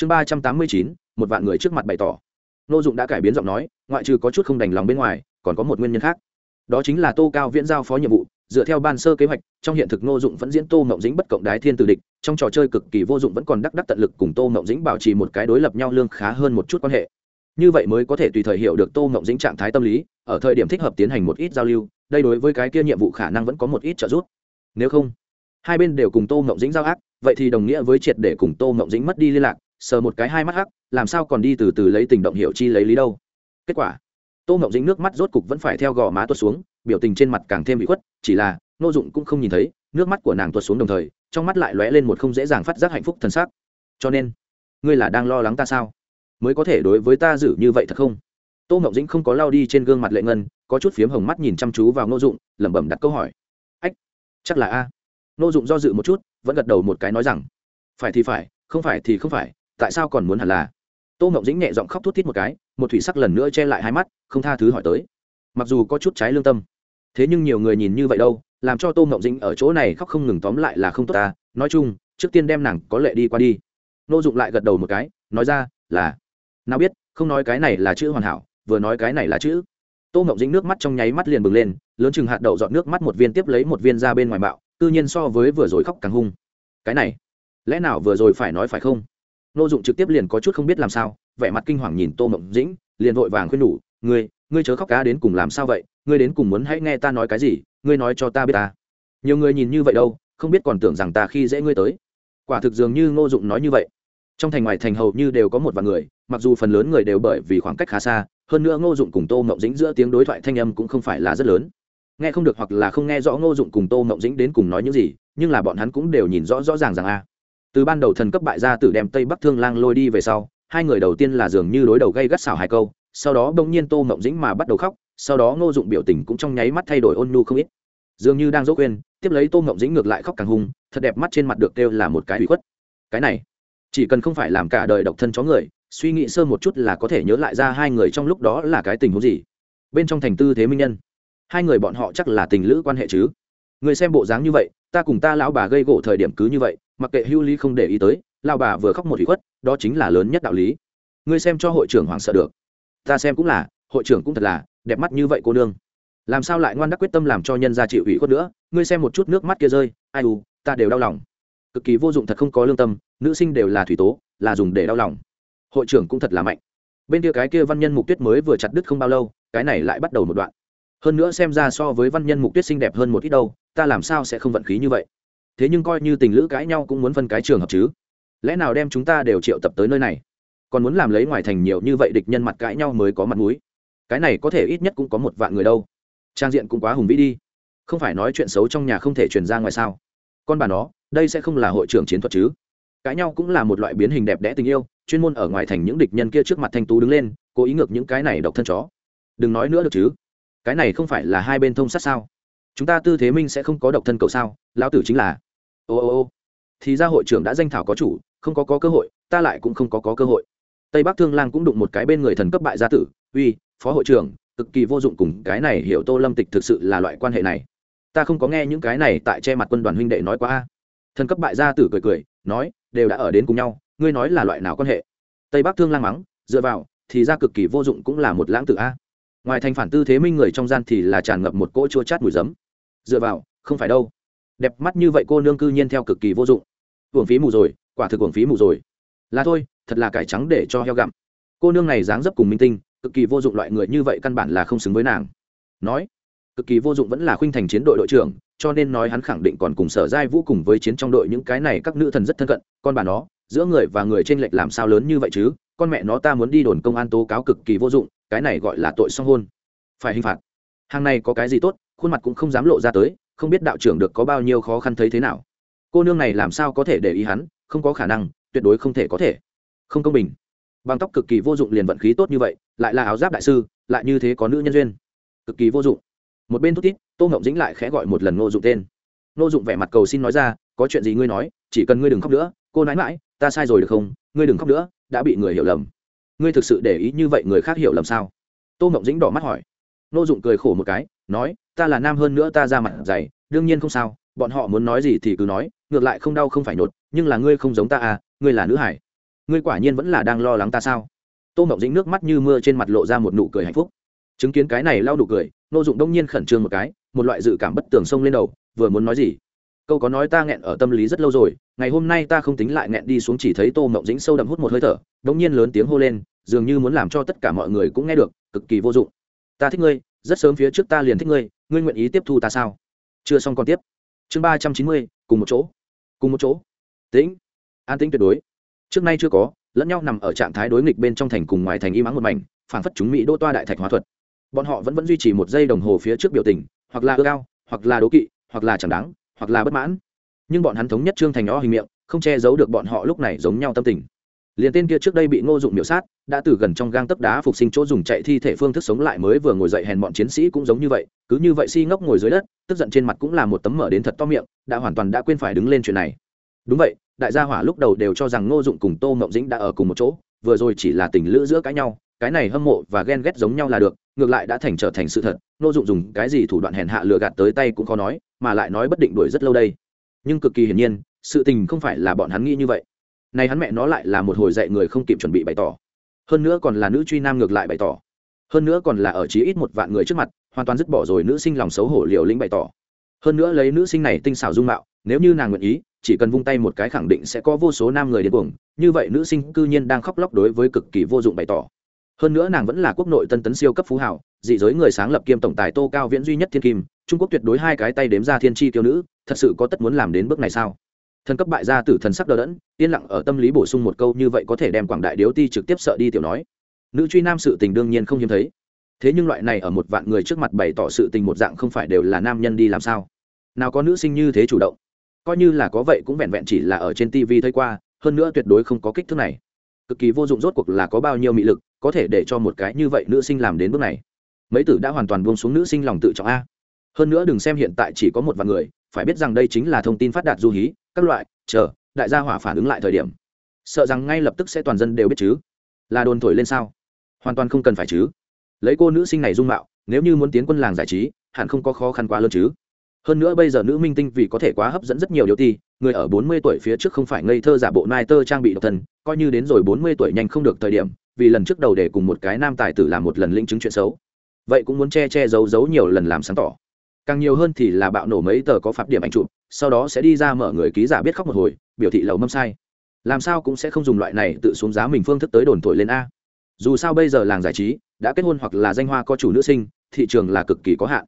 chương ba trăm tám mươi chín, một vạn người trước mặt bày tỏ. Nô dụng đã cải biến giọng nói, ngoại trừ có chút không đành lòng bên ngoài, còn có một nguyên nhân khác. Đó chính là tô cao viễn giao phó nhiệm vụ, dựa theo ban sơ kế hoạch, trong hiện thực ngô dụng vẫn diễn tô mộng dĩnh bất cộng đái thiên từ địch, trong trò chơi cực kỳ vô dụng vẫn còn đắc đắc tận lực cùng tô mộng dĩnh bảo trì một cái đối lập nhau lương khá hơn một chút quan hệ. Như vậy mới có thể tùy thời hiểu được tô mộng dĩnh trạng thái tâm lý, ở thời điểm thích hợp tiến hành một ít giao lưu, đây đối với cái kia nhiệm vụ khả năng vẫn có một ít trợ giúp. Nếu không, hai bên đều cùng tô mộng dĩnh giao ác, vậy thì đồng nghĩa với triệt để cùng tô mộng dĩnh mất đi liên lạc sờ một cái hai mắt hắc, làm sao còn đi từ từ lấy tình động hiểu chi lấy lý đâu? Kết quả, tô ngậu dĩnh nước mắt rốt cục vẫn phải theo gò má tuột xuống, biểu tình trên mặt càng thêm bị khuất, chỉ là, nô dụng cũng không nhìn thấy, nước mắt của nàng tuột xuống đồng thời, trong mắt lại lóe lên một không dễ dàng phát giác hạnh phúc thần sắc. Cho nên, ngươi là đang lo lắng ta sao? Mới có thể đối với ta giữ như vậy thật không? Tô ngậu dĩnh không có lao đi trên gương mặt lệ ngân, có chút phiếm hồng mắt nhìn chăm chú vào nô dụng, lẩm bẩm đặt câu hỏi. Ách, chắc là a. Nô dụng do dự một chút, vẫn gật đầu một cái nói rằng, phải thì phải, không phải thì không phải tại sao còn muốn hẳn là? Tô mộng dĩnh nhẹ giọng khóc thút thít một cái, một thủy sắc lần nữa che lại hai mắt, không tha thứ hỏi tới. Mặc dù có chút trái lương tâm, thế nhưng nhiều người nhìn như vậy đâu, làm cho tô mộng dĩnh ở chỗ này khóc không ngừng tóm lại là không tốt ta. Nói chung, trước tiên đem nàng có lệ đi qua đi. Nô dụng lại gật đầu một cái, nói ra là, nào biết, không nói cái này là chữ hoàn hảo, vừa nói cái này là chữ. Tô mộng dĩnh nước mắt trong nháy mắt liền bừng lên, lớn chừng hạt đậu dọn nước mắt một viên tiếp lấy một viên ra bên ngoài bạo tự nhiên so với vừa rồi khóc càng hung. Cái này, lẽ nào vừa rồi phải nói phải không? Nô dụng trực tiếp liền có chút không biết làm sao, vẻ mặt kinh hoàng nhìn tô mộng dĩnh, liền vội vàng khuyên nhủ, ngươi ngươi chớ khóc cá đến cùng làm sao vậy? Ngươi đến cùng muốn hãy nghe ta nói cái gì? Ngươi nói cho ta biết ta. Nhiều người nhìn như vậy đâu, không biết còn tưởng rằng ta khi dễ ngươi tới. Quả thực dường như ngô dụng nói như vậy. Trong thành ngoài thành hầu như đều có một vài người, mặc dù phần lớn người đều bởi vì khoảng cách khá xa, hơn nữa ngô dụng cùng tô mộng dĩnh giữa tiếng đối thoại thanh âm cũng không phải là rất lớn. Nghe không được hoặc là không nghe rõ ngô dụng cùng tô mộng dĩnh đến cùng nói những gì, nhưng là bọn hắn cũng đều nhìn rõ rõ ràng rằng a từ ban đầu thần cấp bại gia tử đem tây bắc thương lang lôi đi về sau, hai người đầu tiên là dường như đối đầu gây gắt xảo hai câu, sau đó bỗng nhiên tô mộng dĩnh mà bắt đầu khóc, sau đó ngô dụng biểu tình cũng trong nháy mắt thay đổi ôn nhu không ít. Dường như đang dỗ quên tiếp lấy tô mộng dĩnh ngược lại khóc càng hung, thật đẹp mắt trên mặt được kêu là một cái bị khuất. Cái này, chỉ cần không phải làm cả đời độc thân chó người, suy nghĩ sơ một chút là có thể nhớ lại ra hai người trong lúc đó là cái tình huống gì. Bên trong thành tư thế minh nhân, hai người bọn họ chắc là tình lữ quan hệ chứ. Người xem bộ dáng như vậy, ta cùng ta lão bà gây gỗ thời điểm cứ như vậy mặc kệ hưu lý không để ý tới lao bà vừa khóc một ủy khuất, đó chính là lớn nhất đạo lý. Ngươi xem cho hội trưởng hoàng sợ được. Ta xem cũng là, hội trưởng cũng thật là, đẹp mắt như vậy cô nương. Làm sao lại ngoan đắc quyết tâm làm cho nhân gia chịu ủy khuất nữa? Ngươi xem một chút nước mắt kia rơi, ai u, ta đều đau lòng. Cực kỳ vô dụng thật không có lương tâm, nữ sinh đều là thủy tố, là dùng để đau lòng. Hội trưởng cũng thật là mạnh. Bên kia cái kia văn nhân mục tuyết mới vừa chặt đứt không bao lâu, cái này lại bắt đầu một đoạn. Hơn nữa xem ra so với văn nhân mục tuyết xinh đẹp hơn một ít đâu, ta làm sao sẽ không vận khí như vậy? Thế nhưng coi như tình lữ cãi nhau cũng muốn phân cái trường hợp chứ. Lẽ nào đem chúng ta đều triệu tập tới nơi này? Còn muốn làm lấy ngoài thành nhiều như vậy địch nhân mặt cãi nhau mới có mặt mũi. Cái này có thể ít nhất cũng có một vạn người đâu. Trang diện cũng quá hùng vĩ đi. Không phải nói chuyện xấu trong nhà không thể truyền ra ngoài sao? Con bà nó, đây sẽ không là hội trưởng chiến thuật chứ? Cãi nhau cũng là một loại biến hình đẹp đẽ tình yêu, chuyên môn ở ngoài thành những địch nhân kia trước mặt thanh tú đứng lên, cố ý ngược những cái này độc thân chó. Đừng nói nữa được chứ? Cái này không phải là hai bên thông sát sao? Chúng ta tư thế minh sẽ không có độc thân cậu sao? Lão tử chính là ô ô ô. Thì ra hội trưởng đã danh thảo có chủ không có, có cơ hội ta lại cũng không có, có cơ hội. Tây bắc thương lang cũng đụng một cái bên người thần cấp bại gia tử uy phó hội trưởng cực kỳ vô dụng cùng cái này hiểu tô lâm tịch thực sự là loại quan hệ này. Ta không có nghe những cái này tại che mặt quân đoàn huynh đệ nói quá a. Thần cấp bại gia tử cười cười nói đều đã ở đến cùng nhau ngươi nói là loại nào quan hệ? Tây bắc thương lang mắng dựa vào thì ra cực kỳ vô dụng cũng là một lãng tử a. Ngoài thành phản tư thế minh người trong gian thì là tràn ngập một cỗ chua chát mùi giấm. Dựa vào không phải đâu đẹp mắt như vậy cô nương cư nhiên theo cực kỳ vô dụng. Uổng phí mù rồi, quả thực uổng phí mù rồi. Là thôi, thật là cải trắng để cho heo gặm. Cô nương này dáng dấp cùng minh tinh, cực kỳ vô dụng loại người như vậy căn bản là không xứng với nàng. Nói, cực kỳ vô dụng vẫn là khuynh thành chiến đội đội trưởng, cho nên nói hắn khẳng định còn cùng sở giai vũ cùng với chiến trong đội những cái này các nữ thần rất thân cận, con bà nó, giữa người và người trên lệch làm sao lớn như vậy chứ? Con mẹ nó ta muốn đi đồn công an tố cáo cực kỳ vô dụng, cái này gọi là tội song hôn. Phải hình phạt. Hàng này có cái gì tốt, khuôn mặt cũng không dám lộ ra tới không biết đạo trưởng được có bao nhiêu khó khăn thấy thế nào. Cô nương này làm sao có thể để ý hắn, không có khả năng, tuyệt đối không thể có thể. Không công bình. Bằng tóc cực kỳ vô dụng liền vận khí tốt như vậy, lại là áo giáp đại sư, lại như thế có nữ nhân duyên. Cực kỳ vô dụng. Một bên thúc tít tô ngộng dĩnh lại khẽ gọi một lần ngô dụng tên. Ngô dụng vẻ mặt cầu xin nói ra, có chuyện gì ngươi nói, chỉ cần ngươi đừng khóc nữa, cô nói mãi ta sai rồi được không? Ngươi đừng khóc nữa, đã bị người hiểu lầm. Ngươi thực sự để ý như vậy người khác hiểu lầm sao? Tô ngộng dĩnh đỏ mắt hỏi. Nô dụng cười khổ một cái, nói, ta là nam hơn nữa ta ra mặt dày, đương nhiên không sao, bọn họ muốn nói gì thì cứ nói, ngược lại không đau không phải nhột, nhưng là ngươi không giống ta à ngươi là nữ hải. Ngươi quả nhiên vẫn là đang lo lắng ta sao? Tô mộng dĩnh nước mắt như mưa trên mặt lộ ra một nụ cười hạnh phúc. Chứng kiến cái này lau nụ cười, nô dụng đông nhiên khẩn trương một cái, một loại dự cảm bất tường sông lên đầu, vừa muốn nói gì? Câu có nói ta nghẹn ở tâm lý rất lâu rồi, ngày hôm nay ta không tính lại nghẹn đi xuống chỉ thấy tô mộng dĩnh sâu đậm hút một hơi thở đông nhiên lớn tiếng hô lên, dường như muốn làm cho tất cả mọi người cũng nghe được, cực kỳ vô dụng ta thích ngươi, rất sớm phía trước ta liền thích ngươi ngươi nguyện ý tiếp thu ta sao? Chưa xong còn tiếp. Chương ba trăm chín mươi, cùng một chỗ. Cùng một chỗ. Tĩnh. An tĩnh tuyệt đối. Trước nay chưa có, lẫn nhau nằm ở trạng thái đối nghịch bên trong thành cùng ngoài thành y mắng một mảnh phản phất chúng mỹ đô toa đại thạch hóa thuật. Bọn họ vẫn vẫn duy trì một giây đồng hồ phía trước biểu tình, hoặc là ưa cao hoặc là đố kỵ, hoặc là chẳng đáng, hoặc là bất mãn. Nhưng bọn hắn thống nhất trương thành nó hình miệng, không che giấu được bọn họ lúc này giống nhau tâm tình liền tên kia trước đây bị ngô dụng miểu sát, đã từ gần trong gang tấc đá phục sinh chỗ dùng chạy thi thể phương thức sống lại mới vừa ngồi dậy hèn bọn chiến sĩ cũng giống như vậy, cứ như vậy si ngốc ngồi dưới đất, tức giận trên mặt cũng là một tấm mở đến thật to miệng, đã hoàn toàn đã quên phải đứng lên chuyện này. Đúng vậy, đại gia hỏa lúc đầu đều cho rằng ngô dụng cùng tô mộng dĩnh đã ở cùng một chỗ, vừa rồi chỉ là tình lữ giữa cãi nhau, cái này hâm mộ và ghen ghét giống nhau là được, ngược lại đã thành trở thành sự thật, ngô dụng dùng cái gì thủ đoạn hèn hạ lừa gạt tới tay cũng khó nói, mà lại nói bất định đuổi rất lâu đây. Nhưng cực kỳ hiển nhiên, sự tình không phải là bọn hắn nghĩ như vậy này hắn mẹ nó lại là một hồi dạy người không kịp chuẩn bị bày tỏ. Hơn nữa còn là nữ truy nam ngược lại bày tỏ. Hơn nữa còn là ở chí ít một vạn người trước mặt, hoàn toàn dứt bỏ rồi nữ sinh lòng xấu hổ liều lĩnh bày tỏ. Hơn nữa lấy nữ sinh này tinh xảo dung mạo, nếu như nàng nguyện ý, chỉ cần vung tay một cái khẳng định sẽ có vô số nam người đến cuồng, như vậy nữ sinh cư nhiên đang khóc lóc đối với cực kỳ vô dụng bày tỏ. Hơn nữa nàng vẫn là quốc nội tân tấn siêu cấp phú hảo dị giới người sáng lập kiêm tổng tài tô cao viễn duy nhất thiên kim, trung quốc tuyệt đối hai cái tay đếm ra thiên tri tiêu nữ, thật sự có tất muốn làm đến bước này sao? Thần cấp bại gia tử thần sắc đờ đẫn, yên lặng ở tâm lý bổ sung một câu như vậy có thể đem quảng đại điếu ti trực tiếp sợ đi tiểu nói. Nữ truy nam sự tình đương nhiên không hiếm thấy. Thế nhưng loại này ở một vạn người trước mặt bày tỏ sự tình một dạng không phải đều là nam nhân đi làm sao? Nào có nữ sinh như thế chủ động? Coi như là có vậy cũng vẹn vẹn chỉ là ở trên tv thấy qua, hơn nữa tuyệt đối không có kích thước này. Cực kỳ vô dụng rốt cuộc là có bao nhiêu mị lực, có thể để cho một cái như vậy nữ sinh làm đến bước này. Mấy tử đã hoàn toàn buông xuống nữ sinh lòng tự trọng a. Hơn nữa đừng xem hiện tại chỉ có một vài người, phải biết rằng đây chính là thông tin phát đạt du hí các loại, chờ, đại gia hỏa phản ứng lại thời điểm. Sợ rằng ngay lập tức sẽ toàn dân đều biết chứ. Là đồn thổi lên sao? Hoàn toàn không cần phải chứ. Lấy cô nữ sinh này dung mạo, nếu như muốn tiến quân làng giải trí, hẳn không có khó khăn quá lớn chứ. Hơn nữa bây giờ nữ minh tinh vì có thể quá hấp dẫn rất nhiều điều ti, người ở bốn mươi tuổi phía trước không phải ngây thơ giả bộ nai tơ trang bị độc thân, coi như đến rồi bốn mươi tuổi nhanh không được thời điểm, vì lần trước đầu để cùng một cái nam tài tử làm một lần linh chứng chuyện xấu. Vậy cũng muốn che che giấu giấu nhiều lần làm sáng tỏ. Càng nhiều hơn thì là bạo nổ mấy tờ có pháp điểm ảnh chụp sau đó sẽ đi ra mở người ký giả biết khóc một hồi, biểu thị lầu mâm sai. Làm sao cũng sẽ không dùng loại này tự xuống giá mình phương thức tới đồn thổi lên a. Dù sao bây giờ làng giải trí, đã kết hôn hoặc là danh hoa có chủ nữ sinh, thị trường là cực kỳ có hạn.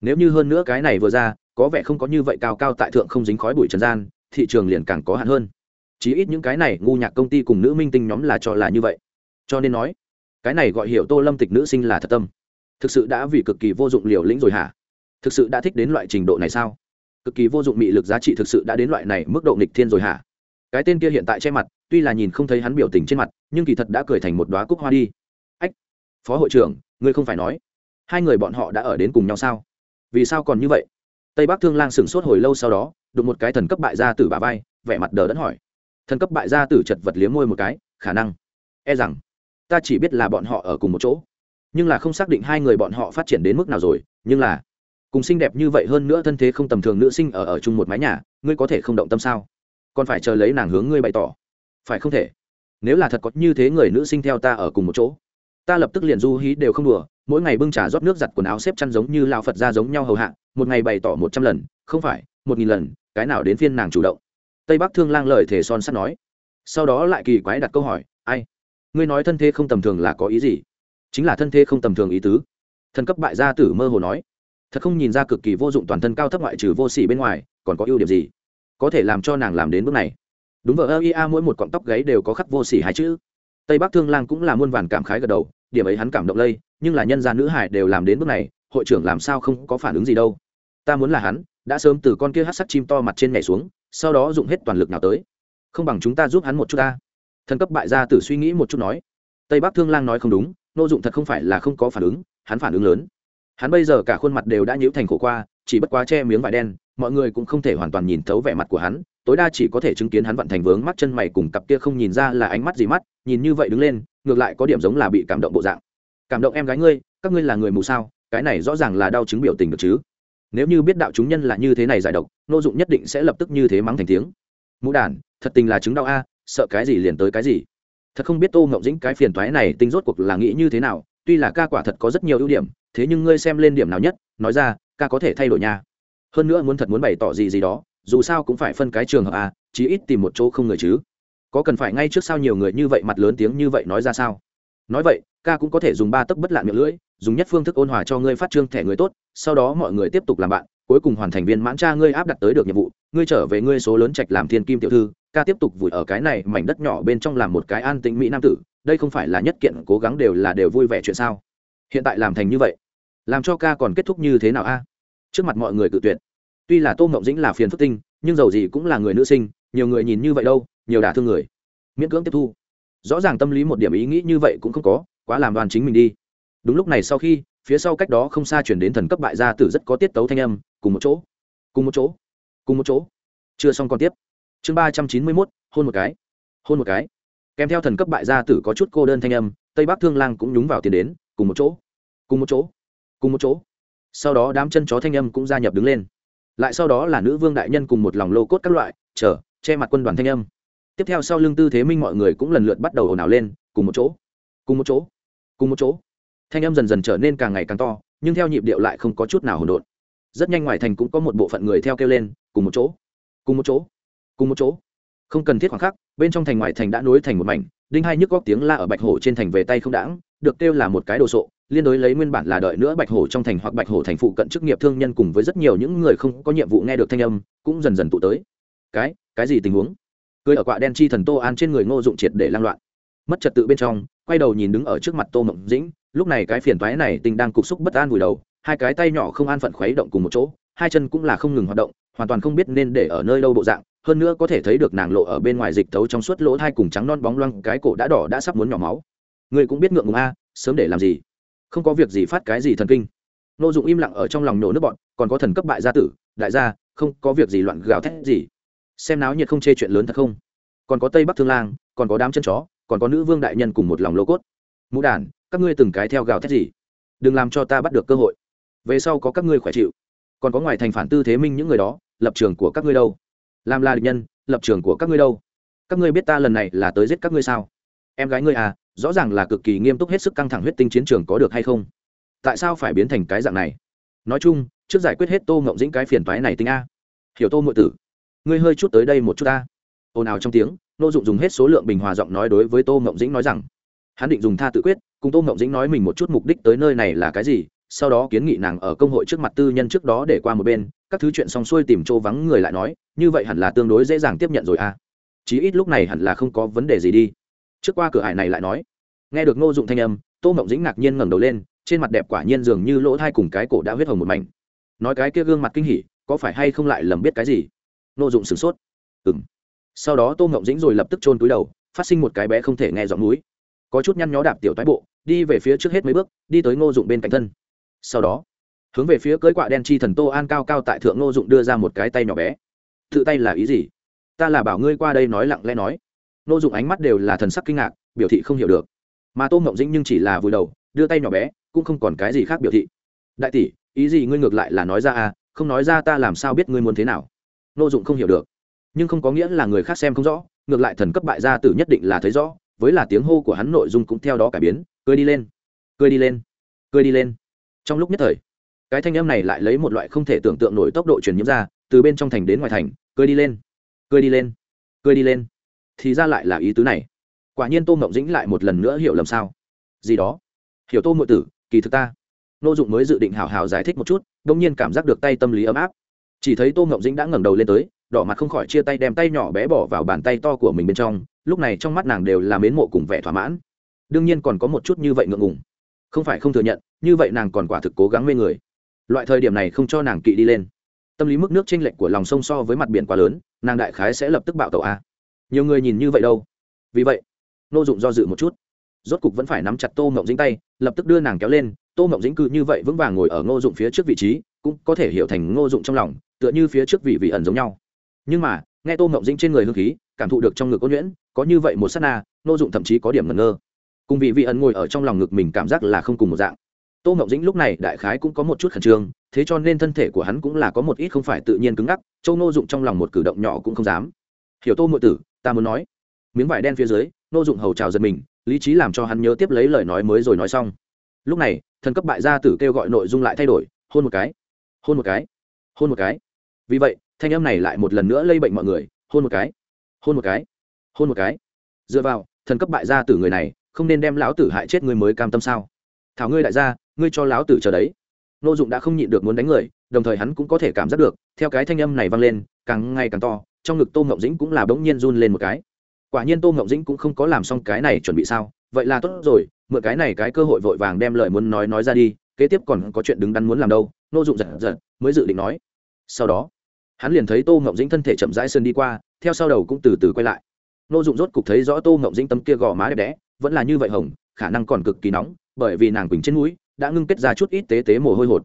Nếu như hơn nữa cái này vừa ra, có vẻ không có như vậy cao cao tại thượng không dính khói bụi trần gian, thị trường liền càng có hạn hơn. Chí ít những cái này ngu nhạc công ty cùng nữ minh tinh nhóm là cho là như vậy. Cho nên nói, cái này gọi hiểu tô lâm tịch nữ sinh là thật tâm. Thực sự đã vì cực kỳ vô dụng liều lĩnh rồi hả? Thực sự đã thích đến loại trình độ này sao? Cực kỳ vô dụng mị lực giá trị thực sự đã đến loại này mức độ nghịch thiên rồi hả? Cái tên kia hiện tại che mặt, tuy là nhìn không thấy hắn biểu tình trên mặt, nhưng kỳ thật đã cười thành một đoá cúc hoa đi. Ách, phó hội trưởng, ngươi không phải nói, hai người bọn họ đã ở đến cùng nhau sao? Vì sao còn như vậy? Tây bắc thương lang sửng sốt hồi lâu sau đó, đụng một cái thần cấp bại gia tử bà vai, vẻ mặt đờ đẫn hỏi. Thần cấp bại gia tử chật vật liếm môi một cái, khả năng. E rằng, ta chỉ biết là bọn họ ở cùng một chỗ, nhưng là không xác định hai người bọn họ phát triển đến mức nào rồi, nhưng là cùng xinh đẹp như vậy hơn nữa thân thế không tầm thường nữ sinh ở ở chung một mái nhà, ngươi có thể không động tâm sao? Còn phải chờ lấy nàng hướng ngươi bày tỏ. Phải không thể? Nếu là thật có như thế người nữ sinh theo ta ở cùng một chỗ, ta lập tức liền du hí đều không đùa, mỗi ngày bưng trà rót nước giặt quần áo xếp chăn giống như lao phật ra giống nhau hầu hạ, một ngày bày tỏ một trăm lần, không phải, một nghìn lần, cái nào đến phiên nàng chủ động? Tây bắc thương lang lời thể son sắt nói. Sau đó lại kỳ quái đặt câu hỏi, ai? Ngươi nói thân thế không tầm thường là có ý gì? Chính là thân thế không tầm thường ý tứ. Thần cấp bại gia tử mơ hồ nói thật không nhìn ra cực kỳ vô dụng toàn thân cao thấp ngoại trừ vô s ỉ bên ngoài, còn có ưu điểm gì? Có thể làm cho nàng làm đến bước này. Đúng vợ ơ ia mỗi một cọng tóc gáy đều có khắc vô s ỉ hai chữ. Tây bắc thương lang cũng là muôn vàn cảm khái gật đầu, điểm ấy hắn cảm động lây, nhưng là nhân gia nữ hải đều làm đến bước này, hội trưởng làm sao không có phản ứng gì đâu. Ta muốn là hắn, đã sớm từ con kia hát sắc chim to mặt trên nhảy xuống, sau đó dùng hết toàn lực nào tới. Không bằng chúng ta giúp hắn một chút ta. Thần cấp bại gia tử suy nghĩ một chút nói. Tây bắc thương lang nói không đúng, nô dụng thật không phải là không có phản ứng, hắn phản ứng lớn hắn bây giờ cả khuôn mặt đều đã nhíu thành khổ qua, chỉ bất quá che miếng vải đen, mọi người cũng không thể hoàn toàn nhìn thấu vẻ mặt của hắn, tối đa chỉ có thể chứng kiến hắn vận thành vướng mắt chân mày cùng cặp kia không nhìn ra là ánh mắt gì mắt, nhìn như vậy đứng lên, ngược lại có điểm giống là bị cảm động bộ dạng. Cảm động em gái ngươi, các ngươi là người mù sao? Cái này rõ ràng là đau chứng biểu tình được chứ? Nếu như biết đạo chúng nhân là như thế này giải độc, nô dụng nhất định sẽ lập tức như thế mắng thành tiếng. Mũ đản, thật tình là chứng đau a, sợ cái gì liền tới cái gì. Thật không biết tô ngậu dĩnh cái phiền toái này tính rốt cuộc là nghĩ như thế nào, tuy là ca quả thật có rất nhiều ưu điểm thế nhưng ngươi xem lên điểm nào nhất, nói ra, ca có thể thay đổi nha. Hơn nữa muốn thật muốn bày tỏ gì gì đó, dù sao cũng phải phân cái trường hợp à chí ít tìm một chỗ không người chứ. Có cần phải ngay trước sau nhiều người như vậy mặt lớn tiếng như vậy nói ra sao? Nói vậy, ca cũng có thể dùng ba tấc bất lạ miệng lưỡi, dùng nhất phương thức ôn hòa cho ngươi phát trương thẻ người tốt, sau đó mọi người tiếp tục làm bạn, cuối cùng hoàn thành viên mãn cha ngươi áp đặt tới được nhiệm vụ, ngươi trở về ngươi số lớn trạch làm thiên kim tiểu thư, ca tiếp tục vùi ở cái này mảnh đất nhỏ bên trong làm một cái an tĩnh mỹ nam tử, đây không phải là nhất kiện cố gắng đều là đều vui vẻ chuyện sao? Hiện tại làm thành như vậy, làm cho ca còn kết thúc như thế nào a? Trước mặt mọi người cự tuyệt. Tuy là tô mộng dĩnh là phiền phức tinh, nhưng dầu gì cũng là người nữ sinh, nhiều người nhìn như vậy đâu, nhiều đả thương người. Miễn cưỡng tiếp thu. Rõ ràng tâm lý một điểm ý nghĩ như vậy cũng không có, quá làm đoàn chính mình đi. Đúng lúc này sau khi, phía sau cách đó không xa chuyển đến thần cấp bại gia tử rất có tiết tấu thanh âm, cùng một chỗ, cùng một chỗ, cùng một chỗ. Chưa xong còn tiếp. Chương ba trăm chín mươi mốt, hôn một cái, hôn một cái. Kèm theo thần cấp bại gia tử có chút cô đơn thanh âm, tây bắc thương lang cũng nhúng vào tiền đến, cùng một chỗ cùng một chỗ, cùng một chỗ. Sau đó đám chân chó thanh âm cũng gia nhập đứng lên. Lại sau đó là nữ vương đại nhân cùng một lòng lô cốt các loại, chờ, che mặt quân đoàn thanh âm. Tiếp theo sau lưng tư thế minh mọi người cũng lần lượt bắt đầu ồn ào lên, cùng một chỗ, cùng một chỗ, cùng một chỗ. Thanh âm dần dần trở nên càng ngày càng to, nhưng theo nhịp điệu lại không có chút nào hỗn độn. Rất nhanh ngoài thành cũng có một bộ phận người theo kêu lên, cùng một chỗ, cùng một chỗ, cùng một chỗ. Không cần thiết khoảng khắc, bên trong thành ngoài thành đã nối thành một mảnh, đinh hai nhức góc tiếng la ở bạch hổ trên thành về tay không đãng, được kêu là một cái đồ sộ liên đối lấy nguyên bản là đợi nữa bạch hổ trong thành hoặc bạch hổ thành phụ cận chức nghiệp thương nhân cùng với rất nhiều những người không có nhiệm vụ nghe được thanh âm, cũng dần dần tụ tới. Cái cái gì tình huống? Cười ở quạ đen chi thần tô an trên người ngô dụng triệt để lang loạn. Mất trật tự bên trong, quay đầu nhìn đứng ở trước mặt tô mộng dĩnh, lúc này cái phiền toái này tình đang cục xúc bất an vùi đầu, hai cái tay nhỏ không an phận khuấy động cùng một chỗ, hai chân cũng là không ngừng hoạt động, hoàn toàn không biết nên để ở nơi đâu bộ dạng, hơn nữa có thể thấy được nàng lộ ở bên ngoài dịch thấu trong suốt lỗ thai cùng trắng non bóng loang, cái cổ đã đỏ đã sắp muốn nhỏ máu. Người cũng biết ngượng ngùng a, sớm để làm gì? Không có việc gì phát cái gì thần kinh. Nô dụng im lặng ở trong lòng nổ nước bọn, còn có thần cấp bại gia tử, đại gia, không có việc gì loạn gào thét gì. Xem náo nhiệt không chê chuyện lớn thật không? Còn có tây bắc thương lang, còn có đám chân chó, còn có nữ vương đại nhân cùng một lòng lô cốt. Mũ đàn, các ngươi từng cái theo gào thét gì? Đừng làm cho ta bắt được cơ hội. Về sau có các ngươi khỏe chịu. Còn có ngoài thành phản tư thế minh những người đó, lập trường của các ngươi đâu? Làm là địch nhân, lập trường của các ngươi đâu? Các ngươi biết ta lần này là tới giết các ngươi sao? Em gái ngươi à rõ ràng là cực kỳ nghiêm túc hết sức căng thẳng huyết tinh chiến trường có được hay không. Tại sao phải biến thành cái dạng này? Nói chung, trước giải quyết hết tô ngộng dĩnh cái phiền toái này tinh a. Hiểu tô mượn tử, ngươi hơi chút tới đây một chút ta. Ồn ào trong tiếng, nô dụng dùng hết số lượng bình hòa giọng nói đối với tô ngộng dĩnh nói rằng, hắn định dùng tha tự quyết, cùng tô ngộng dĩnh nói mình một chút mục đích tới nơi này là cái gì, sau đó kiến nghị nàng ở công hội trước mặt tư nhân trước đó để qua một bên, các thứ chuyện xong xuôi tìm chỗ vắng người lại nói, như vậy hẳn là tương đối dễ dàng tiếp nhận rồi à. Chí ít lúc này hẳn là không có vấn đề gì đi trước qua cửa hải này lại nói. Nghe được ngô dụng thanh âm, tô mộng dĩnh ngạc nhiên ngẩng đầu lên, trên mặt đẹp quả nhiên dường như lỗ thai cùng cái cổ đã huyết hồng một mảnh. Nói cái kia gương mặt kinh hỉ, có phải hay không lại lầm biết cái gì? Ngô dụng sửng sốt. Ừng sau đó tô mộng dĩnh rồi lập tức chôn túi đầu, phát sinh một cái bé không thể nghe giọng núi. Có chút nhăn nhó đạp tiểu toái bộ, đi về phía trước hết mấy bước, đi tới ngô dụng bên cạnh thân. Sau đó, hướng về phía cưới quạ đen chi thần tô an cao cao tại thượng ngô dụng đưa ra một cái tay nhỏ bé. Tự tay là ý gì? Ta là bảo ngươi qua đây nói lặng lẽ nói. Nô dụng ánh mắt đều là thần sắc kinh ngạc, biểu thị không hiểu được. Mà tô mộng dĩnh nhưng chỉ là vùi đầu, đưa tay nhỏ bé, cũng không còn cái gì khác biểu thị. Đại tỷ, ý gì ngươi ngược lại là nói ra à không nói ra ta làm sao biết ngươi muốn thế nào? Nô dụng không hiểu được. Nhưng không có nghĩa là người khác xem không rõ, ngược lại thần cấp bại gia tử nhất định là thấy rõ, với là tiếng hô của hắn nội dung cũng theo đó cải biến, cười đi lên, cười đi lên, cười đi lên. Trong lúc nhất thời, cái thanh âm này lại lấy một loại không thể tưởng tượng nổi tốc độ truyền nhiễm ra, từ bên trong thành đến ngoài thành, cười đi lên, cười đi lên, cười đi lên thì ra lại là ý tứ này. Quả nhiên tô mộng dĩnh lại một lần nữa hiểu lầm sao. Gì đó? Hiểu tô mượn tử, kỳ thực ta. Nô dụng mới dự định hào hào giải thích một chút đông nhiên cảm giác được tay tâm lý ấm áp. Chỉ thấy tô mộng dĩnh đã ngẩng đầu lên tới, đỏ mặt không khỏi chia tay đem tay nhỏ bé bỏ vào bàn tay to của mình bên trong, lúc này trong mắt nàng đều là mến mộ cùng vẻ thỏa mãn. Đương nhiên còn có một chút như vậy ngượng ngùng. Không phải không thừa nhận, như vậy nàng còn quả thực cố gắng mê người. Loại thời điểm này không cho nàng kỵ đi lên. Tâm lý mức nước tranh lệch của lòng sông so với mặt biển quá lớn, nàng đại khái sẽ lập tức bạo tàu a nhiều người nhìn như vậy đâu. Vì vậy nô dụng do dự một chút. Rốt cục vẫn phải nắm chặt tô mộng dính tay, lập tức đưa nàng kéo lên. Tô mộng dính cư như vậy vững vàng ngồi ở ngô dụng phía trước vị trí, cũng có thể hiểu thành ngô dụng trong lòng, tựa như phía trước vị vị ẩn giống nhau. Nhưng mà, nghe tô mộng dính trên người hương khí, cảm thụ được trong ngực ô nhuyễn, có như vậy một s á t na, ngô dụng thậm chí có điểm ngẩn ngơ. Cùng vị vị ẩn ngồi ở trong lòng ngực mình cảm giác là không cùng một dạng. Tô mộng dĩnh lúc này đại khái cũng có một chút khẩn trương, thế cho nên thân thể của hắn cũng là có một ít không phải tự nhiên cứng ngắc, châu ngô dụng trong lòng một cử động nhỏ cũng không dám. Hiểu tô mượn tử ta muốn nói. Miếng vải đen phía dưới nô dụng hầu trào giật mình, lý trí làm cho hắn nhớ tiếp lấy lời nói mới rồi nói xong. Lúc này, thần cấp bại gia tử kêu gọi nội dung lại thay đổi, hôn một cái, hôn một cái, hôn một cái. Vì vậy, thanh âm này lại một lần nữa lây bệnh mọi người, hôn một cái, hôn một cái, hôn một cái. Dựa vào, thần cấp bại gia tử người này, không nên đem lão tử hại chết người mới cam tâm sao? Thảo ngươi đại gia, ngươi cho lão tử chờ đấy. Nô dụng đã không nhịn được muốn đánh người, đồng thời hắn cũng có thể cảm giác được, theo cái thanh âm này vang lên, càng ngày càng to trong ngực tô ngọc dĩnh cũng là bỗng nhiên run lên một cái. Quả nhiên tô ngọc dĩnh cũng không có làm xong cái này chuẩn bị sao? Vậy là tốt rồi, mượn cái này cái cơ hội vội vàng đem lời muốn nói nói ra đi, kế tiếp còn có chuyện đứng đắn muốn làm đâu? Nô dụng giật giật, mới dự định nói. Sau đó, hắn liền thấy tô ngọc dĩnh thân thể chậm rãi sơn đi qua, theo sau đầu cũng từ từ quay lại. Nô dụng rốt cục thấy rõ tô ngọc dĩnh tấm kia gò má đẹp đẽ, vẫn là như vậy hồng, khả năng còn cực kỳ nóng, bởi vì nàng quỳnh trên mũi, đã ngưng kết ra chút ít tế tế mồ hôi hột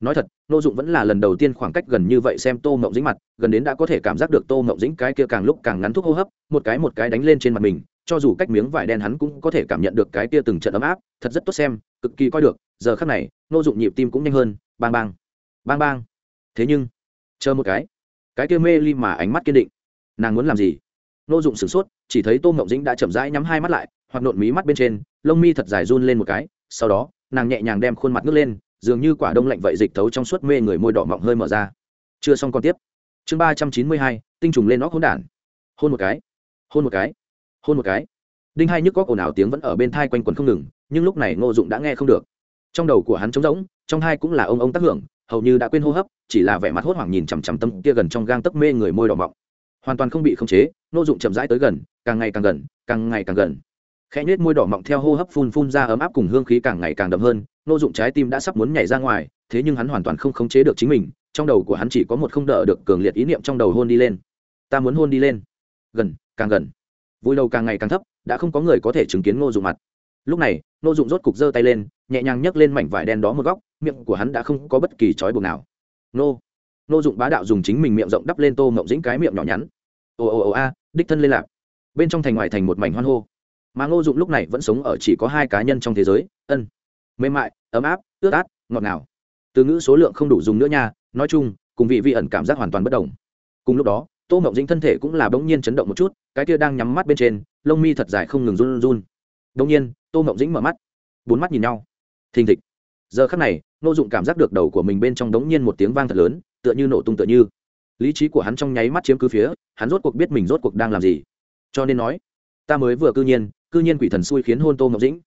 nói thật nô dụng vẫn là lần đầu tiên khoảng cách gần như vậy xem tô mộng dĩnh mặt, gần đến đã có thể cảm giác được tô mộng dĩnh cái kia càng lúc càng ngắn thuốc hô hấp, một cái một cái đánh lên trên mặt mình, cho dù cách miếng vải đen hắn cũng có thể cảm nhận được cái kia từng trận ấm áp, thật rất tốt xem, cực kỳ coi được, giờ khắc này nô dụng nhịp tim cũng nhanh hơn, bang bang bang bang. Thế nhưng, chờ một cái cái kia mê ly mà ánh mắt kiên định, nàng muốn làm gì? Nô dụng sửng sốt, chỉ thấy tô mộng dĩnh đã chậm rãi nhắm hai mắt lại hoặc nộn mí mắt bên trên, lông mi thật dài run lên một cái, sau đó, nàng nhẹ nhàng đem khuôn mặt ngước lên dường như quả đông lạnh vậy dịch thấu trong suốt mê người môi đỏ mọng hơi mở ra. Chưa xong còn tiếp. Chương ba trăm chín mươi hai, tinh trùng lên óc hôn đản. Hôn một cái, hôn một cái, hôn một cái. Đinh hai nhức góc ồn ào tiếng vẫn ở bên thai quanh quần không ngừng, nhưng lúc này ngô dụng đã nghe không được. Trong đầu của hắn trống rỗng, trong hai cũng là ông ông tác hưởng, hầu như đã quên hô hấp, chỉ là vẻ mặt hốt hoảng nhìn chằm chằm tâm kia gần trong gang tấc mê người môi đỏ mọng. Hoàn toàn không bị khống chế, ngô dụng chậm rãi tới gần, càng ngày càng gần, càng ngày càng gần khẽ nhếch môi đỏ mọng theo hô hấp phun phun ra ấm áp cùng hương khí càng ngày càng đậm hơn, nô dụng trái tim đã sắp muốn nhảy ra ngoài, thế nhưng hắn hoàn toàn không khống chế được chính mình, trong đầu của hắn chỉ có một không đỡ được cường liệt ý niệm trong đầu hôn đi lên. Ta muốn hôn đi lên. Gần, càng gần. Vui đầu càng ngày càng thấp, đã không có người có thể chứng kiến ngô dụng mặt. Lúc này ngô dụng rốt cục giơ tay lên, nhẹ nhàng nhấc lên mảnh vải đen đó một góc, miệng của hắn đã không có bất kỳ trói buộc nào. Nô ngô dụng bá đạo dùng chính mình miệng rộng đắp lên tô mộng dĩnh cái miệng nhỏ nhắn. Ồ ồ ồ, a, đích thân lên lạc. Bên trong thành ngoài thành một mảnh hoan hô mà ngô dụng lúc này vẫn sống ở chỉ có hai cá nhân trong thế giới, ân, mềm mại, ấm áp, ướt át, ngọt ngào. Từ ngữ số lượng không đủ dùng nữa nha, nói chung, cùng vị vi ẩn cảm giác hoàn toàn bất đồng. Cùng lúc đó, tô mộng dĩnh thân thể cũng là bỗng nhiên chấn động một chút, cái kia đang nhắm mắt bên trên, lông mi thật dài không ngừng run run. Bỗng nhiên, tô mộng dĩnh mở mắt, bốn mắt nhìn nhau. Thình thịch. Giờ khắc này, Ngô dụng cảm giác được đầu của mình bên trong đống nhiên một tiếng vang thật lớn, tựa như nổ tung tựa như. Lý trí của hắn trong nháy mắt chiếm cứ phía, hắn rốt cuộc biết mình rốt cuộc đang làm gì. Cho nên nói, ta mới vừa cư nhiên cư nhiên quỷ thần xui khiến hôn tô ngọc dĩnh.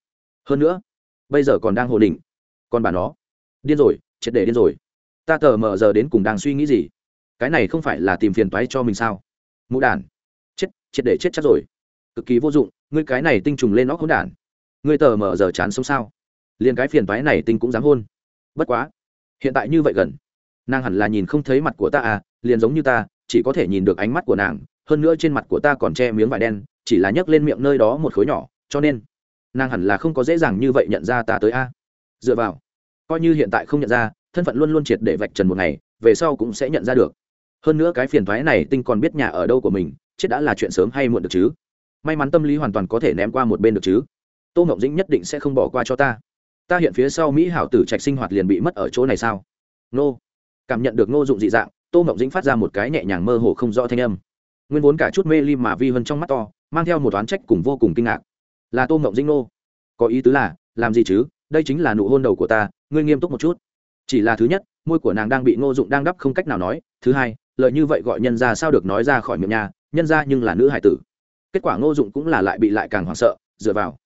Hơn nữa, bây giờ còn đang hồ đỉnh còn bà nó. Điên rồi, triệt để điên rồi. Ta tờ mờ giờ đến cùng đang suy nghĩ gì? Cái này không phải là tìm phiền toái cho mình sao? Mũ đản. Chết, triệt để chết chắc rồi. Cực kỳ vô dụng, ngươi cái này tinh trùng lên óc hỗn đản. Ngươi tờ mờ giờ chán sống sao? Liền cái phiền toái này tinh cũng dám hôn. Bất quá, hiện tại như vậy gần, nàng hẳn là nhìn không thấy mặt của ta à liền giống như ta, chỉ có thể nhìn được ánh mắt của nàng, hơn nữa trên mặt của ta còn che miếng vải đen chỉ là nhấc lên miệng nơi đó một khối nhỏ, cho nên nàng hẳn là không có dễ dàng như vậy nhận ra ta tới a. Dựa vào, coi như hiện tại không nhận ra, thân phận luôn luôn triệt để vạch trần một ngày, về sau cũng sẽ nhận ra được. Hơn nữa cái phiền thoái này tinh còn biết nhà ở đâu của mình, chết đã là chuyện sớm hay muộn được chứ? May mắn tâm lý hoàn toàn có thể ném qua một bên được chứ? Tô ngọc dĩnh nhất định sẽ không bỏ qua cho ta. Ta hiện phía sau mỹ hảo tử trạch sinh hoạt liền bị mất ở chỗ này sao? Nô. Cảm nhận được ngô dụng dị dạng, tô ngọc dĩnh phát ra một cái nhẹ nhàng mơ hồ không rõ thanh âm. Nguyên vốn cả chút mê ly mà vi hơn trong mắt to mang theo một oán trách cùng vô cùng kinh ngạc. Là tô ngọc dinh nô. Có ý tứ là, làm gì chứ, đây chính là nụ hôn đầu của ta, ngươi nghiêm túc một chút. Chỉ là thứ nhất, môi của nàng đang bị ngô dụng đang đắp không cách nào nói. Thứ hai lợi như vậy gọi nhân ra sao được nói ra khỏi miệng nhà, nhân ra nhưng là nữ hải tử. Kết quả ngô dụng cũng là lại bị lại càng hoảng sợ, dựa vào.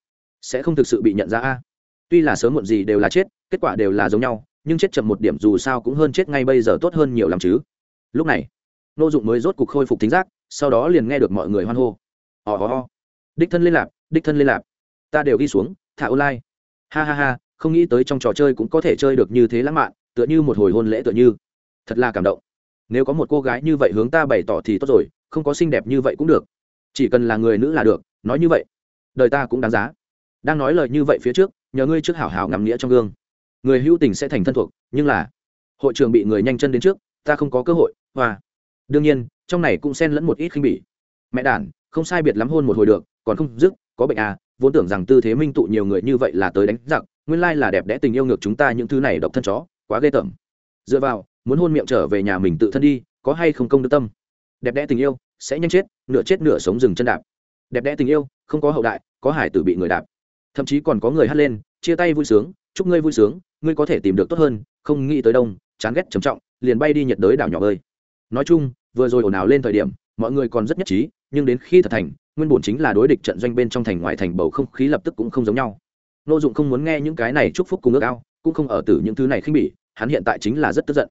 Sẽ không thực sự bị nhận ra a? Tuy là sớm muộn gì đều là chết, kết quả đều là giống nhau, nhưng chết chậm một điểm dù sao cũng hơn chết ngay bây giờ tốt hơn nhiều làm chứ. Lúc này, ngô dụng mới rốt cục khôi phục tính giác, sau đó liền nghe được mọi người hoan hô ho ho ho. Đích thân liên lạc đích thân liên lạc. Ta đều ghi xuống thả online. Ha ha ha không nghĩ tới trong trò chơi cũng có thể chơi được như thế lãng mạn tựa như một hồi hôn lễ tựa như. Thật là cảm động. Nếu có một cô gái như vậy hướng ta bày tỏ thì tốt rồi không có xinh đẹp như vậy cũng được. Chỉ cần là người nữ là được nói như vậy đời ta cũng đáng giá. Đang nói lời như vậy phía trước nhờ ngươi trước hảo hảo ngắm nghĩa trong gương. Người hữu tình sẽ thành thân thuộc nhưng là hội trường bị người nhanh chân đến trước ta không có cơ hội và, đương nhiên trong này cũng xen lẫn một ít khinh bỉ. Mẹ đản không sai biệt lắm hôn một hồi được, còn không dứt, có bệnh à vốn tưởng rằng tư thế minh tụ nhiều người như vậy là tới đánh giặc, nguyên lai là đẹp đẽ tình yêu ngược chúng ta những thứ này độc thân chó, quá ghê tởm. Dựa vào, muốn hôn miệng trở về nhà mình tự thân đi, có hay không công đức tâm? Đẹp đẽ tình yêu, sẽ nhanh chết, nửa chết nửa sống dừng chân đạp. Đẹp đẽ tình yêu, không có hậu đại, có hải tử bị người đạp. Thậm chí còn có người hắt lên, chia tay vui sướng, chúc ngươi vui sướng, ngươi có thể tìm được tốt hơn, không nghĩ tới đông, chán ghét trầm trọng, liền bay đi nhiệt đới đảo nhỏ bơi. Nói chung, vừa rồi ồn ào lên thời điểm mọi người còn rất nhất trí, nhưng đến khi thật thành, nguyên bổn chính là đối địch trận doanh bên trong thành ngoại thành bầu không khí lập tức cũng không giống nhau. Nô dụng không muốn nghe những cái này chúc phúc cùng ước ao, cũng không ở từ những thứ này khinh bỉ, hắn hiện tại chính là rất tức giận.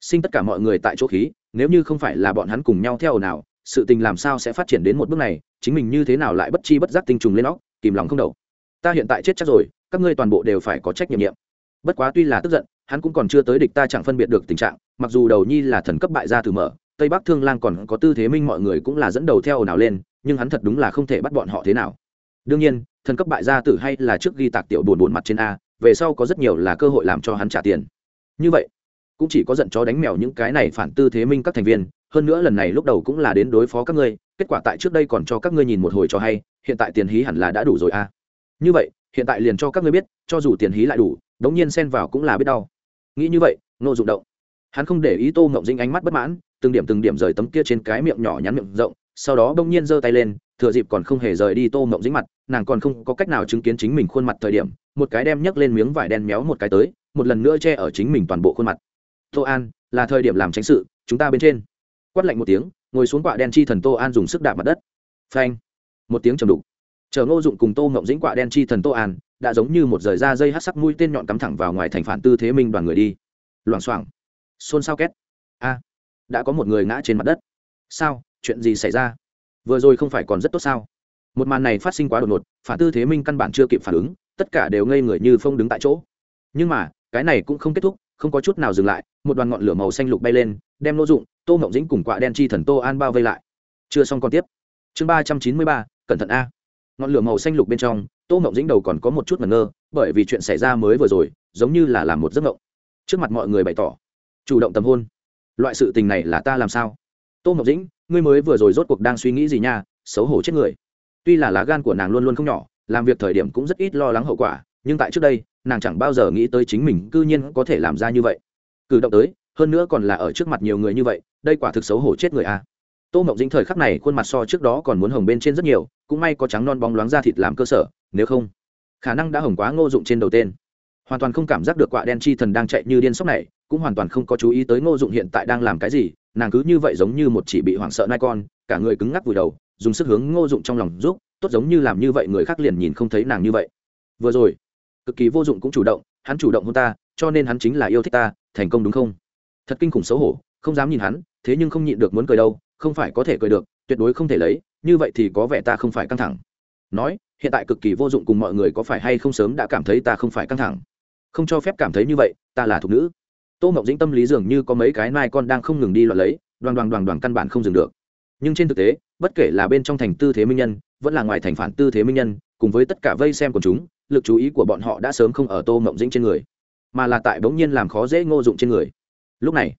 Sinh tất cả mọi người tại chỗ khí, nếu như không phải là bọn hắn cùng nhau theo nào, sự tình làm sao sẽ phát triển đến một bước này, chính mình như thế nào lại bất chi bất giác tinh trùng lên óc kìm lòng không đầu. Ta hiện tại chết chắc rồi, các ngươi toàn bộ đều phải có trách nhiệm nhiệm bất quá tuy là tức giận, hắn cũng còn chưa tới địch ta chẳng phân biệt được tình trạng, mặc dù đầu nhi là thần cấp bại gia từ mở tây bắc thương lang còn có tư thế minh mọi người cũng là dẫn đầu theo ồn ào lên, nhưng hắn thật đúng là không thể bắt bọn họ thế nào. Đương nhiên, thần cấp bại gia tử hay là trước ghi tạc tiểu buồn buồn mặt trên a, về sau có rất nhiều là cơ hội làm cho hắn trả tiền. Như vậy, cũng chỉ có giận chó đánh mèo những cái này phản tư thế minh các thành viên, hơn nữa lần này lúc đầu cũng là đến đối phó các ngươi, kết quả tại trước đây còn cho các ngươi nhìn một hồi cho hay, hiện tại tiền hí hẳn là đã đủ rồi a. Như vậy, hiện tại liền cho các ngươi biết, cho dù tiền hí lại đủ, đống nhiên xen vào cũng là biết đau. Nghĩ như vậy nô dụng động, hắn không để ý tô ngộng dinh ánh mắt bất mãn từng điểm từng điểm rời tấm kia trên cái miệng nhỏ nhắn miệng rộng, sau đó bỗng nhiên giơ tay lên, thừa dịp còn không hề rời đi tô mộng dính mặt, nàng còn không có cách nào chứng kiến chính mình khuôn mặt thời điểm, một cái đem nhấc lên miếng vải đen méo một cái tới, một lần nữa che ở chính mình toàn bộ khuôn mặt. Tô an, là thời điểm làm tránh sự, chúng ta bên trên. Quát lạnh một tiếng, ngồi xuống quạ đen chi thần tô an dùng sức đạp mặt đất. Phanh! Một tiếng trầm đục. Chờ ngô dụng cùng tô mộng dính quạ đen chi thần tô an, đã giống như một rời da dây hát sắc mũi tên nhọn cắm thẳng vào ngoài thành phản tư thế minh đoàn người đi. Loảng xoảng. Xôn xao két. A! Đã có một người ngã trên mặt đất. Sao? Chuyện gì xảy ra? Vừa rồi không phải còn rất tốt sao? Một màn này phát sinh quá đột ngột, phản tư thế minh căn bản chưa kịp phản ứng, tất cả đều ngây người như phong đứng tại chỗ. Nhưng mà, cái này cũng không kết thúc, không có chút nào dừng lại, một đoàn ngọn lửa màu xanh lục bay lên, đem nô dụng, tô mộng dĩnh cùng quạ đen chi thần tô an bao vây lại. Chưa xong còn tiếp. Chương ba trăm chín mươi ba, cẩn thận a. Ngọn lửa màu xanh lục bên trong, tô mộng dĩnh đầu còn có một chút ngẩn ngơ, bởi vì chuyện xảy ra mới vừa rồi, giống như là làm một giấc mộng. Trước mặt mọi người bày tỏ, chủ động tầm hôn loại sự tình này là ta làm sao? Tô ngọc dĩnh, ngươi mới vừa rồi rốt cuộc đang suy nghĩ gì nha? Xấu hổ chết người. Tuy là lá gan của nàng luôn luôn không nhỏ, làm việc thời điểm cũng rất ít lo lắng hậu quả, nhưng tại trước đây, nàng chẳng bao giờ nghĩ tới chính mình cư nhiên có thể làm ra như vậy. Cử động tới, hơn nữa còn là ở trước mặt nhiều người như vậy, đây quả thực xấu hổ chết người a à. tô mộng dĩnh thời khắc này khuôn mặt so trước đó còn muốn hồng bên trên rất nhiều, cũng may có trắng non bóng loáng da thịt làm cơ sở, nếu không, khả năng đã hồng quá ngô dụng trên đầu tên hoàn toàn không cảm giác được quạ đen chi thần đang chạy như điên sốc này, cũng hoàn toàn không có chú ý tới ngô dụng hiện tại đang làm cái gì, nàng cứ như vậy giống như một chỉ bị hoảng sợ nai con, cả người cứng ngắc vùi đầu, dùng sức hướng ngô dụng trong lòng giúp, tốt giống như làm như vậy người khác liền nhìn không thấy nàng như vậy. Vừa rồi, cực kỳ vô dụng cũng chủ động, hắn chủ động hơn ta, cho nên hắn chính là yêu thích ta, thành công đúng không? Thật kinh khủng xấu hổ, không dám nhìn hắn, thế nhưng không nhịn được muốn cười đâu, không phải có thể cười được, tuyệt đối không thể lấy, như vậy thì có vẻ ta không phải căng thẳng. Nói, hiện tại cực kỳ vô dụng cùng mọi người có phải hay không sớm đã cảm thấy ta không phải căng thẳng? Không cho phép cảm thấy như vậy, ta là thục nữ. Tô mộng dĩnh tâm lý dường như có mấy cái nai con đang không ngừng đi loạn lấy đoàn đoàn đoàn đoàn căn bản không dừng được. Nhưng trên thực tế, bất kể là bên trong thành tư thế minh nhân, vẫn là ngoài thành phản tư thế minh nhân, cùng với tất cả vây xem của chúng, lực chú ý của bọn họ đã sớm không ở tô mộng dĩnh trên người, mà là tại bỗng nhiên làm khó dễ ngô dụng trên người. Lúc này,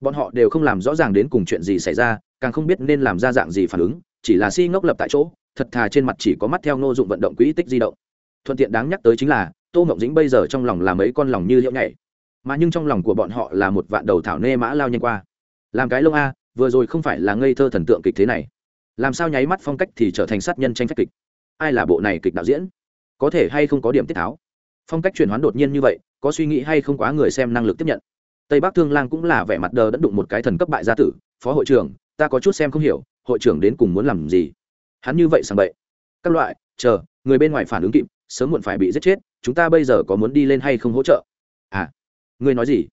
bọn họ đều không làm rõ ràng đến cùng chuyện gì xảy ra, càng không biết nên làm ra dạng gì phản ứng, chỉ là si ngốc lập tại chỗ, thật thà trên mặt chỉ có mắt theo ngô dụng vận động quỹ tích di động. Thuận tiện đáng nhắc tới chính là tô mộng dĩnh bây giờ trong lòng là mấy con lòng như hiệu nhảy. Mà nhưng trong lòng của bọn họ là một vạn đầu thảo nê mã lao nhanh qua. Làm cái lông a, vừa rồi không phải là ngây thơ thần tượng kịch thế này. Làm sao nháy mắt phong cách thì trở thành sát nhân tranh phách kịch? Ai là bộ này kịch đạo diễn? Có thể hay không có điểm tiết tháo? Phong cách chuyển hoán đột nhiên như vậy, có suy nghĩ hay không quá người xem năng lực tiếp nhận. Tây bắc thương lang cũng là vẻ mặt đờ đẫn đụng một cái thần cấp bại gia tử, phó hội trưởng, ta có chút xem không hiểu, hội trưởng đến cùng muốn làm gì? Hắn như vậy sàng bậy. Các loại, chờ, người bên ngoài phản ứng kịp, sớm muộn phải bị giết chết chúng ta bây giờ có muốn đi lên hay không hỗ trợ? À ngươi nói gì?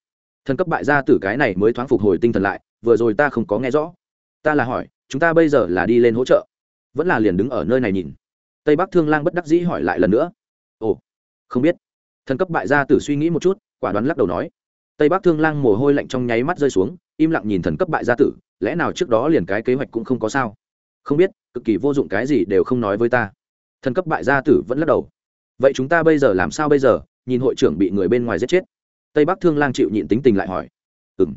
Thần cấp bại gia tử cái này mới thoáng phục hồi tinh thần lại, vừa rồi ta không có nghe rõ. Ta là hỏi, chúng ta bây giờ là đi lên hỗ trợ? Vẫn là liền đứng ở nơi này nhìn. Tây bắc thương lang bất đắc dĩ hỏi lại lần nữa. Ồ, không biết. Thần cấp bại gia tử suy nghĩ một chút, quả đoán lắc đầu nói. Tây bắc thương lang mồ hôi lạnh trong nháy mắt rơi xuống, im lặng nhìn thần cấp bại gia tử, lẽ nào trước đó liền cái kế hoạch cũng không có sao? Không biết, cực kỳ vô dụng cái gì đều không nói với ta. Thần cấp bại gia tử vẫn lắc đầu vậy chúng ta bây giờ làm sao bây giờ? Nhìn hội trưởng bị người bên ngoài giết chết. Tây bắc thương lang chịu nhịn tính tình lại hỏi. Ừ m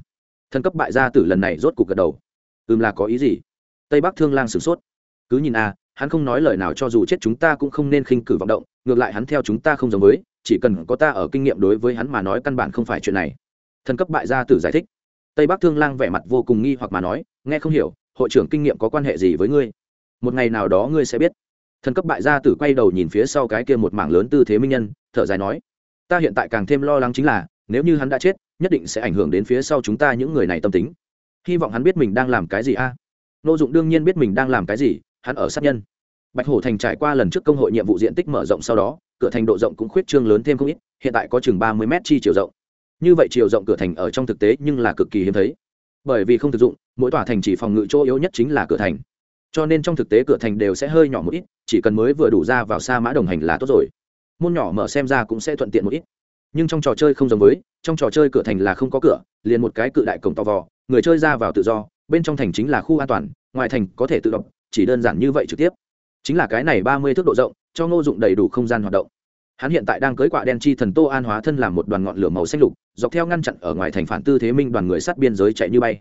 thần cấp bại gia tử lần này rốt cục gật đầu. Ừ m là có ý gì? Tây bắc thương lang sửng sốt. Cứ nhìn a, hắn không nói lời nào cho dù chết chúng ta cũng không nên khinh cử vọng động, ngược lại hắn theo chúng ta không giống với, chỉ cần có ta ở kinh nghiệm đối với hắn mà nói căn bản không phải chuyện này. Thần cấp bại gia tử giải thích. Tây bắc thương lang vẻ mặt vô cùng nghi hoặc mà nói, nghe không hiểu, hội trưởng kinh nghiệm có quan hệ gì với ngươi? Một ngày nào đó ngươi sẽ biết thần cấp bại gia tử quay đầu nhìn phía sau cái kia một mảng lớn tư thế minh nhân, thở dài nói, ta hiện tại càng thêm lo lắng chính là, nếu như hắn đã chết, nhất định sẽ ảnh hưởng đến phía sau chúng ta những người này tâm tính. Hy vọng hắn biết mình đang làm cái gì a. À? nô dụng đương nhiên biết mình đang làm cái gì, hắn ở sát nhân. Bạch hổ thành trải qua lần trước công hội nhiệm vụ diện tích mở rộng sau đó, cửa thành độ rộng cũng khuyết trương lớn thêm không ít, hiện tại có chừng ba mươi m chi chiều rộng. Như vậy chiều rộng cửa thành ở trong thực tế nhưng là cực kỳ hiếm thấy. Bởi vì không thực dụng, mỗi tòa thành chỉ phòng ngự chỗ yếu nhất chính là cửa thành cho nên trong thực tế cửa thành đều sẽ hơi nhỏ một ít, chỉ cần mới vừa đủ ra vào xa mã đồng hành là tốt rồi. Môn nhỏ mở xem ra cũng sẽ thuận tiện một ít. Nhưng trong trò chơi không giống với, trong trò chơi cửa thành là không có cửa, liền một cái cự đại cổng to vò, người chơi ra vào tự do, bên trong thành chính là khu an toàn, ngoài thành có thể tự động, chỉ đơn giản như vậy trực tiếp. Chính là cái này ba mươi thước độ rộng, cho ngô dụng đầy đủ không gian hoạt động. Hắn hiện tại đang cưới quạ đen chi thần tô an hóa thân làm một đoàn ngọn lửa màu xanh lục, dọc theo ngăn chặn ở ngoài thành phản tư thế minh đoàn người sát biên giới chạy như bay.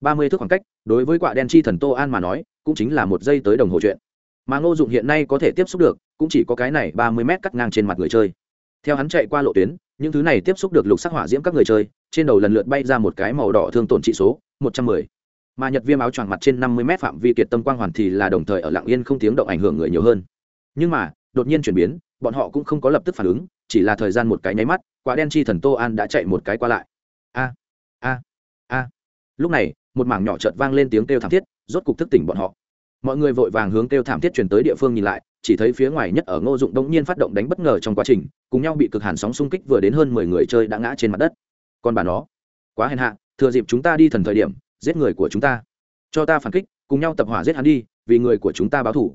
ba mươi thước khoảng cách, đối với quạ đen chi thần tô an mà nói cũng chính là một giây tới đồng hồ chuyện. Mà ngô dụng hiện nay có thể tiếp xúc được, cũng chỉ có cái này ba mươi mét cắt ngang trên mặt người chơi. Theo hắn chạy qua lộ tuyến, những thứ này tiếp xúc được lục sắc hỏa diễm các người chơi, trên đầu lần lượt bay ra một cái màu đỏ thương tổn trị số, một trăm mười. Mà nhật viêm áo choàng mặt trên năm mươi m phạm vi kiệt tâm quang hoàn thì là đồng thời ở lạng yên không tiếng động ảnh hưởng người nhiều hơn. Nhưng mà, đột nhiên chuyển biến, bọn họ cũng không có lập tức phản ứng, chỉ là thời gian một cái nháy mắt, quả đen chi thần tô an đã chạy một cái qua lại. A a a. Lúc này, một mảng nhỏ chợt vang lên tiếng kêu thảm thiết rốt cục thức tỉnh bọn họ. Mọi người vội vàng hướng kêu thảm thiết truyền tới địa phương nhìn lại, chỉ thấy phía ngoài nhất ở ngô dụng đông nhiên phát động đánh bất ngờ trong quá trình, cùng nhau bị cực hàn sóng xung kích vừa đến hơn mười người chơi đã ngã trên mặt đất. Còn bà nó, quá hèn hạ, thừa dịp chúng ta đi thần thời điểm, giết người của chúng ta. Cho ta phản kích, cùng nhau tập hỏa giết hắn đi, vì người của chúng ta báo thủ.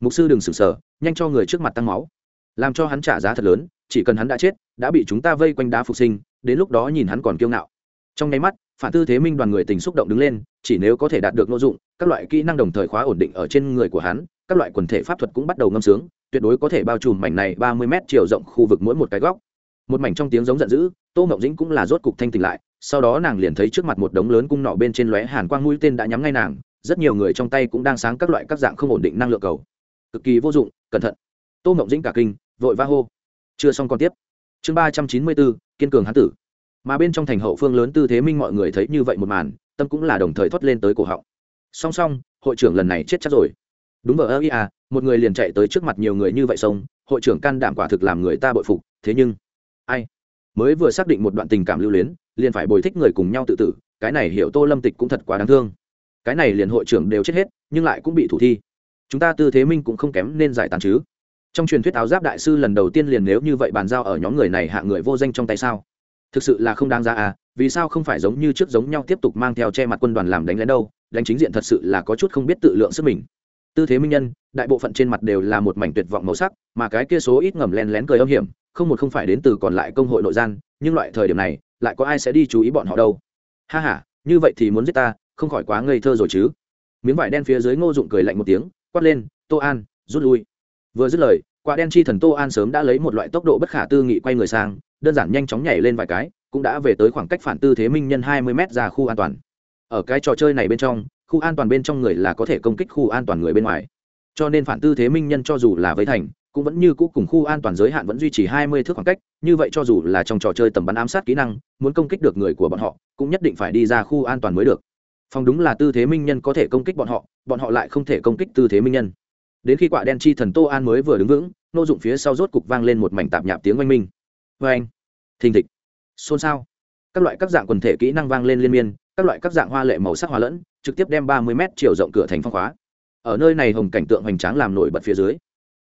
Mục sư đừng sửng sờ, nhanh cho người trước mặt tăng máu. Làm cho hắn trả giá thật lớn, chỉ cần hắn đã chết, đã bị chúng ta vây quanh đá phục sinh, đến lúc đó nhìn hắn còn kiêu ngạo. Trong nháy mắt phản tư thế minh đoàn người tình xúc động đứng lên, chỉ nếu có thể đạt được nội dụng, các loại kỹ năng đồng thời khóa ổn định ở trên người của hắn, các loại quần thể pháp thuật cũng bắt đầu ngâm sướng, tuyệt đối có thể bao trùm mảnh này ba mươi m chiều rộng khu vực mỗi một cái góc. Một mảnh trong tiếng giống giận dữ, tô ngọc dĩnh cũng là rốt cục thanh tỉnh lại, sau đó nàng liền thấy trước mặt một đống lớn cung nọ bên trên lóe hàn quang mũi tên đã nhắm ngay nàng, rất nhiều người trong tay cũng đang sáng các loại các dạng không ổn định năng lượng cầu. Cực kỳ vô dụng, cẩn thận. Tô ngọc dĩnh cả kinh, vội va hô. Chưa xong còn tiếp. Chương ba trăm chín mươi bốn, kiên cường hán tử mà bên trong thành hậu phương lớn tư thế minh mọi người thấy như vậy một màn, tâm cũng là đồng thời thoát lên tới cổ họng. Song song, hội trưởng lần này chết chắc rồi. Đúng vào ơ ia à, một người liền chạy tới trước mặt nhiều người như vậy xong, hội trưởng can đảm quả thực làm người ta bội phục, thế nhưng, ai? Mới vừa xác định một đoạn tình cảm lưu luyến, liền phải bồi thích người cùng nhau tự tử, cái này hiểu tô lâm tịch cũng thật quá đáng thương. Cái này liền hội trưởng đều chết hết, nhưng lại cũng bị thủ thi. Chúng ta tư thế minh cũng không kém nên giải tán chứ. Trong truyền thuyết áo giáp đại sư lần đầu tiên liền nếu như vậy bàn giao ở nhóm người này hạ người vô danh trong tay sao? Thực sự là không đáng ra à vì sao không phải giống như trước giống nhau tiếp tục mang theo che mặt quân đoàn làm đánh lén đâu, đánh chính diện thật sự là có chút không biết tự lượng sức mình. Tư thế minh nhân, đại bộ phận trên mặt đều là một mảnh tuyệt vọng màu sắc, mà cái kia số ít ngầm len lén cười âm hiểm, không một không phải đến từ còn lại công hội nội gian, nhưng loại thời điểm này, lại có ai sẽ đi chú ý bọn họ đâu. Ha h a như vậy thì muốn giết ta, không khỏi quá ngây thơ rồi chứ. Miếng vải đen phía dưới ngô dụng cười lạnh một tiếng, quát lên, tô an, rút lui. Vừa dứt lời, quả đen chi thần tô an sớm đã lấy một loại tốc độ bất khả tư nghị quay người sang đơn giản nhanh chóng nhảy lên vài cái, cũng đã về tới khoảng cách phản tư thế minh nhân hai mươi m ra khu an toàn. Ở cái trò chơi này bên trong, khu an toàn bên trong người là có thể công kích khu an toàn người bên ngoài. Cho nên phản tư thế minh nhân cho dù là với thành, cũng vẫn như cũ cùng khu an toàn giới hạn vẫn duy trì hai mươi thước khoảng cách, như vậy cho dù là trong trò chơi tầm bắn ám sát kỹ năng, muốn công kích được người của bọn họ, cũng nhất định phải đi ra khu an toàn mới được. Phòng đúng là tư thế minh nhân có thể công kích bọn họ bọn họ lại không thể công kích tư thế minh nhân. Đến khi quả đen chi thần tô an mới vừa đứng vững, nô dụng phía sau rốt cục vang lên một mảnh tạp nhạp tiếng oanh minh vê anh. Thình thịch. Xôn xao. Các loại các dạng quần thể kỹ năng vang lên liên miên, các loại các dạng hoa lệ màu sắc hòa lẫn, trực tiếp đem ba mươi mét chiều rộng cửa thành phong khóa. Ở nơi này hồng cảnh tượng hoành tráng làm nổi bật phía dưới.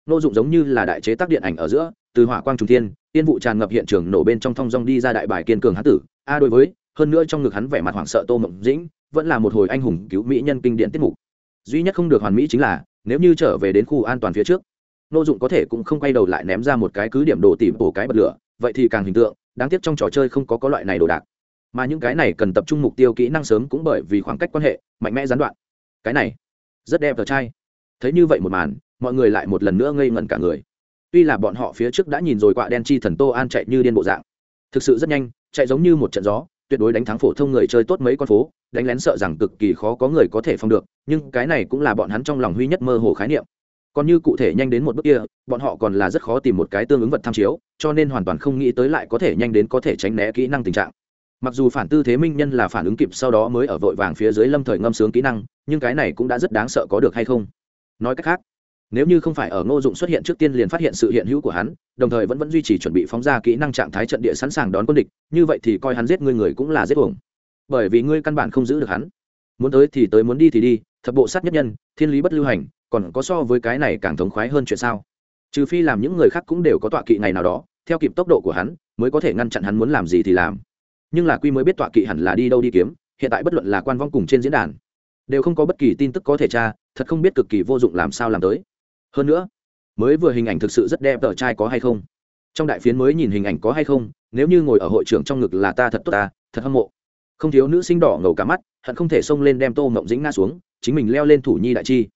Nô dụng giống như là đại chế tác điện ảnh ở giữa, từ hỏa quang trung thiên, tiên vụ tràn ngập hiện trường nổ bên trong thong dong đi ra đại bài kiên cường hán tử. A đối với, hơn nữa trong ngực hắn vẻ mặt hoảng sợ tô mộng dĩnh, vẫn là một hồi anh hùng cứu mỹ nhân kinh điển tiết mục. Duy nhất không được hoàn mỹ chính là, nếu như trở về đến khu an toàn phía trước, nô dụng có thể cũng không quay đầu lại ném ra một cái cứ điểm đồ tìm bổ cái bật lửa vậy thì càng hình tượng, đáng tiếc trong trò chơi không có có loại này đồ đạc. Mà những cái này cần tập trung mục tiêu kỹ năng sớm cũng bởi vì khoảng cách quan hệ, mạnh mẽ gián đoạn. Cái này, rất đẹp tờ trai. Thấy như vậy một màn, mọi người lại một lần nữa ngây ngẩn cả người. Tuy là bọn họ phía trước đã nhìn rồi quạ đen chi thần tô an chạy như điên bộ dạng. Thực sự rất nhanh, chạy giống như một trận gió, tuyệt đối đánh thắng phổ thông người chơi tốt mấy con phố, đánh lén sợ rằng cực kỳ khó có người có thể phong được, nhưng cái này cũng là bọn hắn trong lòng huy nhất mơ hồ khái niệm còn như cụ thể nhanh đến một bước kia, bọn họ còn là rất khó tìm một cái tương ứng vật tham chiếu, cho nên hoàn toàn không nghĩ tới lại có thể nhanh đến có thể tránh né kỹ năng tình trạng. Mặc dù phản tư thế minh nhân là phản ứng kịp sau đó mới ở vội vàng phía dưới lâm thời ngâm sướng kỹ năng, nhưng cái này cũng đã rất đáng sợ có được hay không? Nói cách khác, nếu như không phải ở ngô dụng xuất hiện trước tiên liền phát hiện sự hiện hữu của hắn, đồng thời vẫn vẫn duy trì chuẩn bị phóng ra kỹ năng trạng thái trận địa sẵn sàng đón quân địch, như vậy thì coi hắn giết ngươi người cũng là giết uổng. Bởi vì ngươi căn bản không giữ được hắn. Muốn tới thì tới, muốn đi thì đi, thập bộ sát nhất nhân, thiên lý bất lưu hành còn có so với cái này càng thống khoái hơn chuyện sao? Trừ phi làm những người khác cũng đều có tọa kỵ ngày nào đó, theo kịp tốc độ của hắn, mới có thể ngăn chặn hắn muốn làm gì thì làm. Nhưng là quy mới biết tọa kỵ hẳn là đi đâu đi kiếm, hiện tại bất luận là quan vong cùng trên diễn đàn, đều không có bất kỳ tin tức có thể tra, thật không biết cực kỳ vô dụng làm sao làm tới. Hơn nữa, mới vừa hình ảnh thực sự rất đẹp, tờ trai có hay không? Trong đại phiến mới nhìn hình ảnh có hay không, nếu như ngồi ở hội trưởng trong ngực là ta thật tốt ta, thật hâm mộ. Không thiếu nữ sinh đỏ ngầu cả mắt, hận không thể xông lên đem tô mộng dĩnh nga xuống, chính mình leo lên thủ nhi đại chi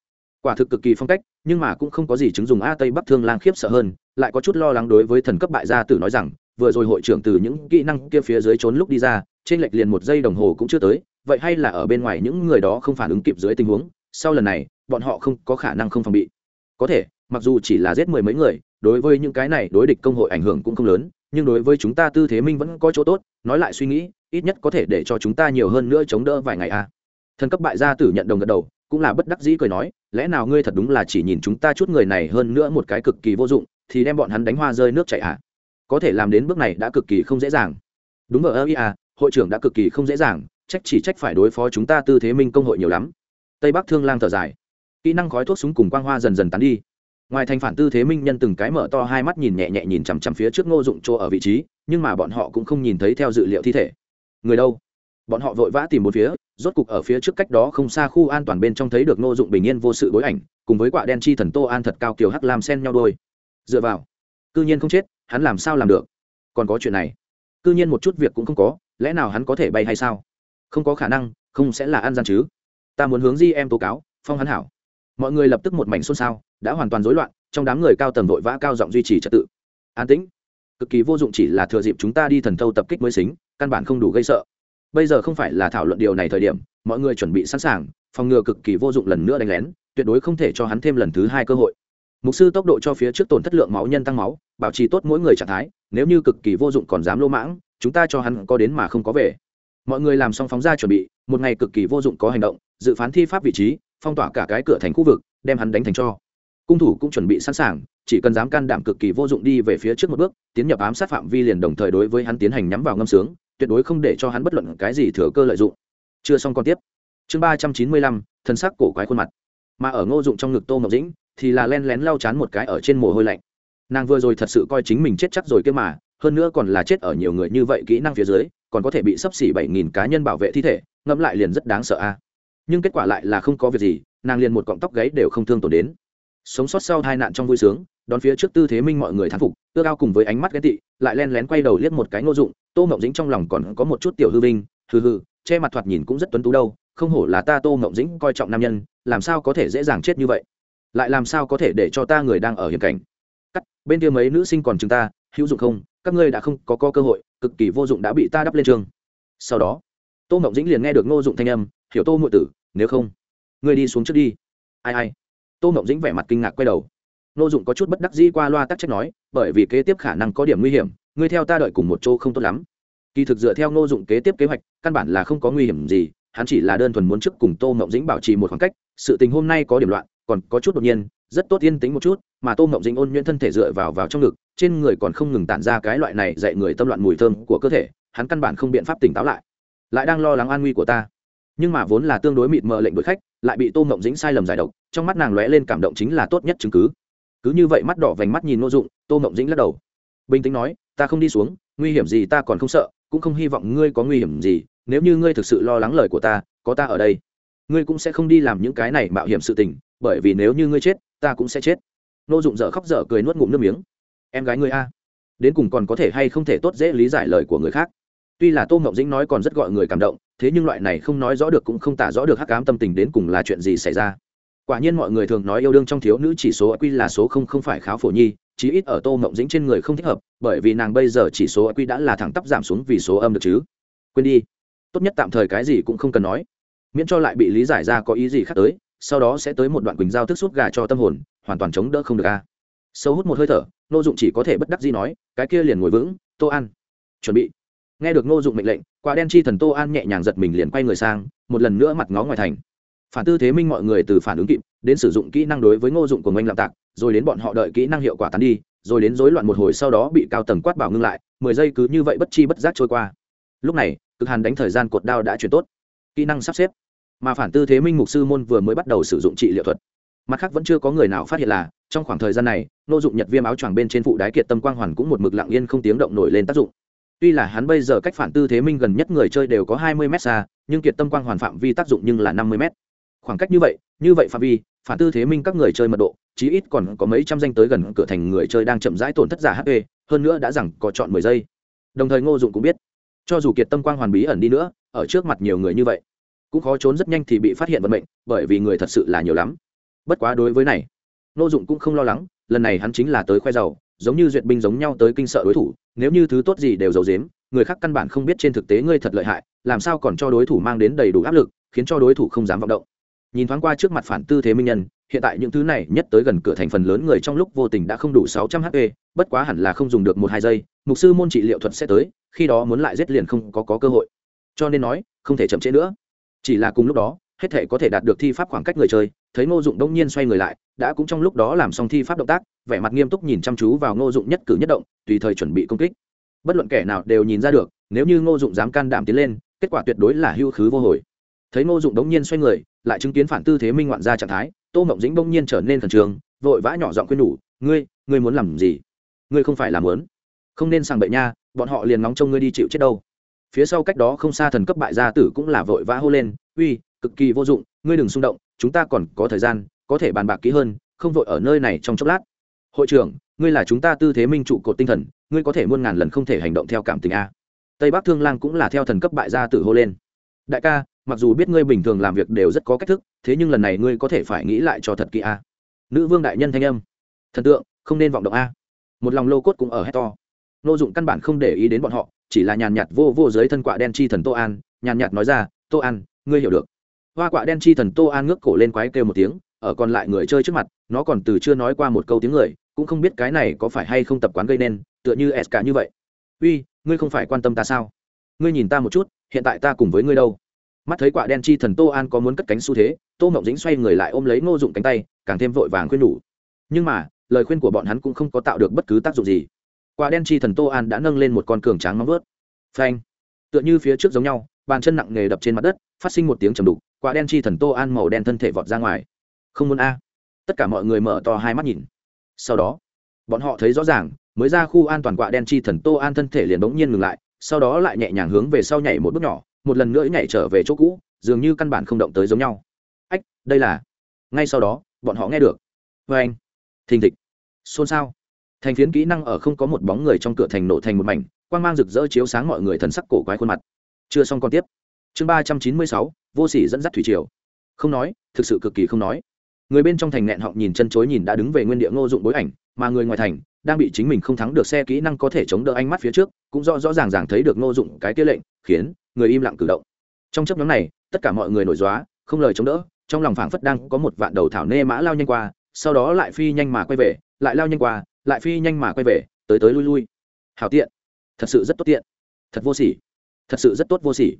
quả thực cực kỳ phong cách, nhưng mà cũng không có gì chứng dùng a tây bắc thương lang khiếp sợ hơn, lại có chút lo lắng đối với thần cấp bại gia tử nói rằng, vừa rồi hội trưởng từ những kỹ năng kia phía dưới trốn lúc đi ra, trên lệch liền một giây đồng hồ cũng chưa tới, vậy hay là ở bên ngoài những người đó không phản ứng kịp dưới tình huống, sau lần này, bọn họ không có khả năng không phòng bị có thể, mặc dù chỉ là giết mười mấy người, đối với những cái này đối địch công hội ảnh hưởng cũng không lớn, nhưng đối với chúng ta tư thế minh vẫn có chỗ tốt, nói lại suy nghĩ, ít nhất có thể để cho chúng ta nhiều hơn nữa chống đỡ vài ngày a à. thần cấp bại gia tử nhận đồng gật đầu cũng là bất đắc dĩ cười nói, lẽ nào ngươi thật đúng là chỉ nhìn chúng ta chút người này hơn nữa một cái cực kỳ vô dụng, thì đem bọn hắn đánh hoa rơi nước chảy à? Có thể làm đến bước này đã cực kỳ không dễ dàng. Đúng ở ơ à hội trưởng đã cực kỳ không dễ dàng, trách chỉ trách phải đối phó chúng ta tư thế minh công hội nhiều lắm. Tây bắc thương lang thở dài. Kỹ năng khói thuốc súng cùng quang hoa dần dần tán đi. Ngoài thành phản tư thế minh nhân từng cái mở to hai mắt nhìn nhẹ nhẹ nhìn chằm chằm phía trước ngô dụng chỗ ở vị trí, nhưng mà bọn họ cũng không nhìn thấy theo dự liệu thi thể. Người đâu? Bọn họ vội vã tìm một phía, rốt cục ở phía trước cách đó không xa khu an toàn bên trong thấy được ngô dụng bình yên vô sự bối ảnh, cùng với quả đen chi thần tô an thật cao kiều hắc làm sen nhau đôi. Dựa vào, cư nhiên không chết, hắn làm sao làm được? Còn có chuyện này, cư nhiên một chút việc cũng không có, lẽ nào hắn có thể bay hay sao? Không có khả năng, không sẽ là an gian chứ? Ta muốn hướng di em tố cáo, phong hắn hảo. Mọi người lập tức một mảnh xôn xao, đã hoàn toàn rối loạn, trong đám người cao tầng vội vã cao giọng duy trì trật tự. An tĩnh. Cực kỳ vô dụng chỉ là thừa dịp chúng ta đi thần thâu tập kích mới xính, căn bản không đủ gây sợ bây giờ không phải là thảo luận điều này thời điểm, mọi người chuẩn bị sẵn sàng, phòng ngừa cực kỳ vô dụng lần nữa đánh lén, tuyệt đối không thể cho hắn thêm lần thứ hai cơ hội. Mục sư tốc độ cho phía trước tổn thất lượng máu nhân tăng máu, bảo trì tốt mỗi người trạng thái, nếu như cực kỳ vô dụng còn dám lỗ mãng, chúng ta cho hắn có đến mà không có về. Mọi người làm xong phóng ra chuẩn bị, một ngày cực kỳ vô dụng có hành động, dự phán thi pháp vị trí, phong tỏa cả cái cửa thành khu vực, đem hắn đánh thành cho. Cung thủ cũng chuẩn bị sẵn sàng, chỉ cần dám can đảm cực kỳ vô dụng đi về phía trước một bước, tiến nhập ám sát phạm vi liền đồng thời đối với hắn tiến hành nhắm vào ngâm sướng tuyệt đối không để cho hắn bất luận cái gì thừa cơ lợi dụng. Chưa xong còn tiếp. Chương ba trăm chín mươi lăm thân sắc cổ quái khuôn mặt. Mà ở ngô dụng trong ngực tô ngọc dĩnh, thì là len lén lau chán một cái ở trên mồ hôi lạnh. Nàng vừa rồi thật sự coi chính mình chết chắc rồi kia mà, hơn nữa còn là chết ở nhiều người như vậy kỹ năng phía dưới, còn có thể bị sắp xỉ bảy nghìn cá nhân bảo vệ thi thể, ngẫm lại liền rất đáng sợ a. Nhưng kết quả lại là không có việc gì, nàng liền một cọng tóc gáy đều không thương tổn đến. Sống sót sau hai nạn trong vui sướng, đón phía trước tư thế minh mọi người thán phục ưa cao cùng với ánh mắt ghét tị, lại len lén quay đầu liếc một cái ngô dụng tô mộng dĩnh trong lòng còn có một chút tiểu hư vinh hư hư che mặt thoạt nhìn cũng rất tuấn tú đâu không hổ là ta tô mộng dĩnh coi trọng nam nhân làm sao có thể dễ dàng chết như vậy? Lại làm sao có thể để cho ta người đang ở hiểm cảnh? Cắt bên kia mấy nữ sinh còn chúng ta hữu dụng không? Các ngươi đã không có, có cơ hội cực kỳ vô dụng đã bị ta đắp lên trường. Sau đó tô mộng dĩnh liền nghe được ngô dụng thanh âm hiểu tô ngụy tử nếu không ngươi đi xuống trước đi. Ai ai. Tô mộng dĩnh vẻ mặt kinh ngạc quay đầu. Ngô dụng có chút bất đắc dĩ qua loa tắc trách nói bởi vì kế tiếp khả năng có điểm nguy hiểm ngươi theo ta đợi cùng một chỗ không tốt lắm. Kỳ thực dựa theo ngô dụng kế tiếp kế hoạch, căn bản là không có nguy hiểm gì, hắn chỉ là đơn thuần muốn trước cùng tô mộng dĩnh bảo trì một khoảng cách, sự tình hôm nay có điểm loạn, còn có chút đột nhiên, rất tốt yên tĩnh một chút, mà tô mộng dĩnh ôn nhuyễn thân thể dựa vào vào trong ngực, trên người còn không ngừng tản ra cái loại này dạy người tâm loạn mùi thơm của cơ thể, hắn căn bản không biện pháp tỉnh táo lại. Lại đang lo lắng an nguy của ta. Nhưng mà vốn là tương đối mịt mờ lệnh đội khách, lại bị tô mộng dĩnh sai lầm giải độc, trong mắt nàng lóe lên cảm động chính là tốt nhất chứng cứ. Cứ như vậy mắt đỏ vành mắt nhìn ngô dụng, tô mộng dĩnh lắc đầu bình tĩnh nói, ta không đi xuống, nguy hiểm gì ta còn không sợ, cũng không hy vọng ngươi có nguy hiểm gì, nếu như ngươi thực sự lo lắng lời của ta, có ta ở đây, ngươi cũng sẽ không đi làm những cái này mạo hiểm sự tình, bởi vì nếu như ngươi chết, ta cũng sẽ chết. Nô dụng dở khóc dở cười nuốt ngụm nước miếng. Em gái ngươi a, đến cùng còn có thể hay không thể tốt dễ lý giải lời của người khác? Tuy là tô ngọc dĩnh nói còn rất gọi người cảm động, thế nhưng loại này không nói rõ được cũng không tả rõ được hắc cám tâm tình đến cùng là chuyện gì xảy ra. Quả nhiên mọi người thường nói yêu đương trong thiếu nữ chỉ số quy là số không không phải kháo phổ nhi chí ít ở tô mộng dĩnh trên người không thích hợp, bởi vì nàng bây giờ chỉ số quy đã là thẳng tắp giảm xuống vì số âm được chứ. Quên đi. Tốt nhất tạm thời cái gì cũng không cần nói. Miễn cho lại bị lý giải ra có ý gì khác tới, sau đó sẽ tới một đoạn quỳnh giao thức suốt gà cho tâm hồn, hoàn toàn chống đỡ không được a. Sâu hút một hơi thở nô dụng chỉ có thể bất đắc gì nói, cái kia liền ngồi vững, tô ăn chuẩn bị. Nghe được nô dụng mệnh lệnh, quả đen chi thần tô an nhẹ nhàng giật mình liền quay người sang, một lần nữa mặt ngó ngoài thành. Phản tư thế minh mọi người từ phản ứng kịp, đến sử dụng kỹ năng đối với ngô dụng của ngoanh lạm tạc rồi đến bọn họ đợi kỹ năng hiệu quả tán đi, rồi đến rối loạn một hồi sau đó bị cao tầng quát bảo ngưng lại, mười giây cứ như vậy bất chi bất giác trôi qua. Lúc này, cực hàn đánh thời gian cột đao đã chuyển tốt. Kỹ năng sắp xếp. Mà phản tư thế minh mục sư môn vừa mới bắt đầu sử dụng trị liệu thuật. Mặt khác vẫn chưa có người nào phát hiện là, trong khoảng thời gian này, nô dụng nhật viêm áo choàng bên trên phụ đái kiệt tâm quang hoàn cũng một mực lặng yên không tiếng động nổi lên tác dụng. Tuy là hắn bây giờ cách phản tư thế minh gần nhất người chơi đều có hai mươi m xa, nhưng kiệt tâm quang hoàn phạm vi tác dụng nhưng là năm mươi m khoảng cách như vậy như vậy phạm vi, phản tư thế minh các người chơi mật độ, chí ít còn có mấy trăm danh tới gần cửa thành người chơi đang chậm rãi tổn thất giả hp hơn nữa đã rằng có chọn mười giây. Đồng thời ngô dụng cũng biết, cho dù kiệt tâm quang hoàn bí ẩn đi nữa, ở trước mặt nhiều người như vậy, cũng khó trốn rất nhanh thì bị phát hiện vận mệnh, bởi vì người thật sự là nhiều lắm. Bất quá đối với này, ngô dụng cũng không lo lắng, lần này hắn chính là tới khoe giàu, giống như duyệt binh giống nhau tới kinh sợ đối thủ, nếu như thứ tốt gì đều giấu dếm người khác căn bản không biết trên thực tế ngươi thật lợi hại, làm sao còn cho đối thủ mang đến đầy đủ áp lực, khiến cho đối thủ không dám vọng động nhìn thoáng qua trước mặt phản tư thế minh nhân hiện tại những thứ này nhất tới gần cửa thành phần lớn người trong lúc vô tình đã không đủ sáu trăm hp bất quá hẳn là không dùng được một hai giây mục sư môn trị liệu thuật sẽ tới khi đó muốn lại giết liền không có, có cơ hội. Cho nên nói không thể chậm trễ nữa. Chỉ là cùng lúc đó hết thể có thể đạt được thi pháp khoảng cách người chơi thấy ngô dụng đông nhiên xoay người lại đã cũng trong lúc đó làm xong thi pháp động tác vẻ mặt nghiêm túc nhìn chăm chú vào ngô dụng nhất cử nhất động tùy thời chuẩn bị công kích. Bất luận kẻ nào đều nhìn ra được nếu như ngô dụng dám can đảm tiến lên kết quả tuyệt đối là hưu khứ vô hồi. Thấy ngô dụng đống nhiên xoay người lại chứng kiến phản tư thế minh ngoạn ra trạng thái, tô mộng dĩnh bỗng nhiên trở nên khẩn trương, vội vã nhỏ giọng khuyên nhủ, ngươi ngươi muốn làm gì? Ngươi không phải làm muốn. Không nên sang bậy nha, bọn họ liền ngóng trông ngươi đi chịu chết đâu. Phía sau cách đó không xa thần cấp bại gia tử cũng là vội vã hô lên, uy, cực kỳ vô dụng, ngươi đừng xung động, chúng ta còn có thời gian, có thể bàn bạc kỹ hơn, không vội ở nơi này trong chốc lát. Hội trưởng, ngươi là chúng ta tư thế minh trụ cột tinh thần, ngươi có thể muôn ngàn lần không thể hành động theo cảm tình a. Tây bắc thương lang cũng là theo thần cấp bại gia tử hô lên. Đại ca mặc dù biết ngươi bình thường làm việc đều rất có cách thức, thế nhưng lần này ngươi có thể phải nghĩ lại cho thật kỹ a. Nữ vương đại nhân thanh âm. Thần tượng, không nên vọng động a. Một lòng lô cốt cũng ở hét to. Nô dụng căn bản không để ý đến bọn họ, chỉ là nhàn nhạt vô vô dưới thân quạ đen chi thần tô an, nhàn nhạt nói ra, tô an, ngươi hiểu được. Hoa quạ đen chi thần tô an ngước cổ lên quái kêu một tiếng, ở còn lại người chơi trước mặt, nó còn từ chưa nói qua một câu tiếng người, cũng không biết cái này có phải hay không tập quán gây nên, tựa như s cả như vậy. Uy, ngươi không phải quan tâm ta sao? Ngươi nhìn ta một chút, hiện tại ta cùng với ngươi đâu? Mắt thấy quả đen chi thần tô an có muốn cất cánh xu thế, tô mộng dĩnh xoay người lại ôm lấy ngô dụng cánh tay, càng thêm vội vàng khuyên nhủ. Nhưng mà, lời khuyên của bọn hắn cũng không có tạo được bất cứ tác dụng gì. Quả đen chi thần tô an đã nâng lên một con cường tráng nóng vớt phanh! Tựa như phía trước giống nhau, bàn chân nặng nghề đập trên mặt đất, phát sinh một tiếng trầm đục, quả đen chi thần tô an màu đen thân thể vọt ra ngoài. Không muốn a. Tất cả mọi người mở to hai mắt nhìn. Sau đó, bọn họ thấy rõ ràng, mới ra khu an toàn quả đen chi thần tô an thân thể liền bỗng nhiên ngừng lại, sau đó lại nhẹ nhàng hướng về sau nhảy một bước nhỏ một lần nữa nhảy trở về chỗ cũ, dường như căn bản không động tới giống nhau. Ách, đây là, ngay sau đó, bọn họ nghe được. Vê anh, thình thịch. Xôn xao. Thành phiến kỹ năng ở không có một bóng người trong cửa thành nổ thành một mảnh, quang mang rực rỡ chiếu sáng mọi người thần sắc cổ quái khuôn mặt. Chưa xong còn tiếp. Chương ba trăm chín mươi sáu, vô sỉ dẫn dắt thủy triều. Không nói, thực sự cực kỳ không nói. Người bên trong thành nghẹn họng nhìn chân chối nhìn đã đứng về nguyên địa ngô dụng bối ảnh, mà người ngoài thành, đang bị chính mình không thắng được xe kỹ năng có thể chống đỡ ánh mắt phía trước, cũng rõ rõ ràng ràng thấy được ngô dụng cái tiết lệnh, khiến người im lặng cử động. Trong chấp nhóm này, tất cả mọi người nổi dóa không lời chống đỡ, trong lòng phảng phất đang có một vạn đầu thảo nê mã lao nhanh qua, sau đó lại phi nhanh mà quay về, lại lao nhanh qua, lại phi nhanh mà quay về, tới tới lui lui. Hảo tiện. Thật sự rất tốt tiện. Thật vô sỉ. Thật sự rất tốt vô sỉ.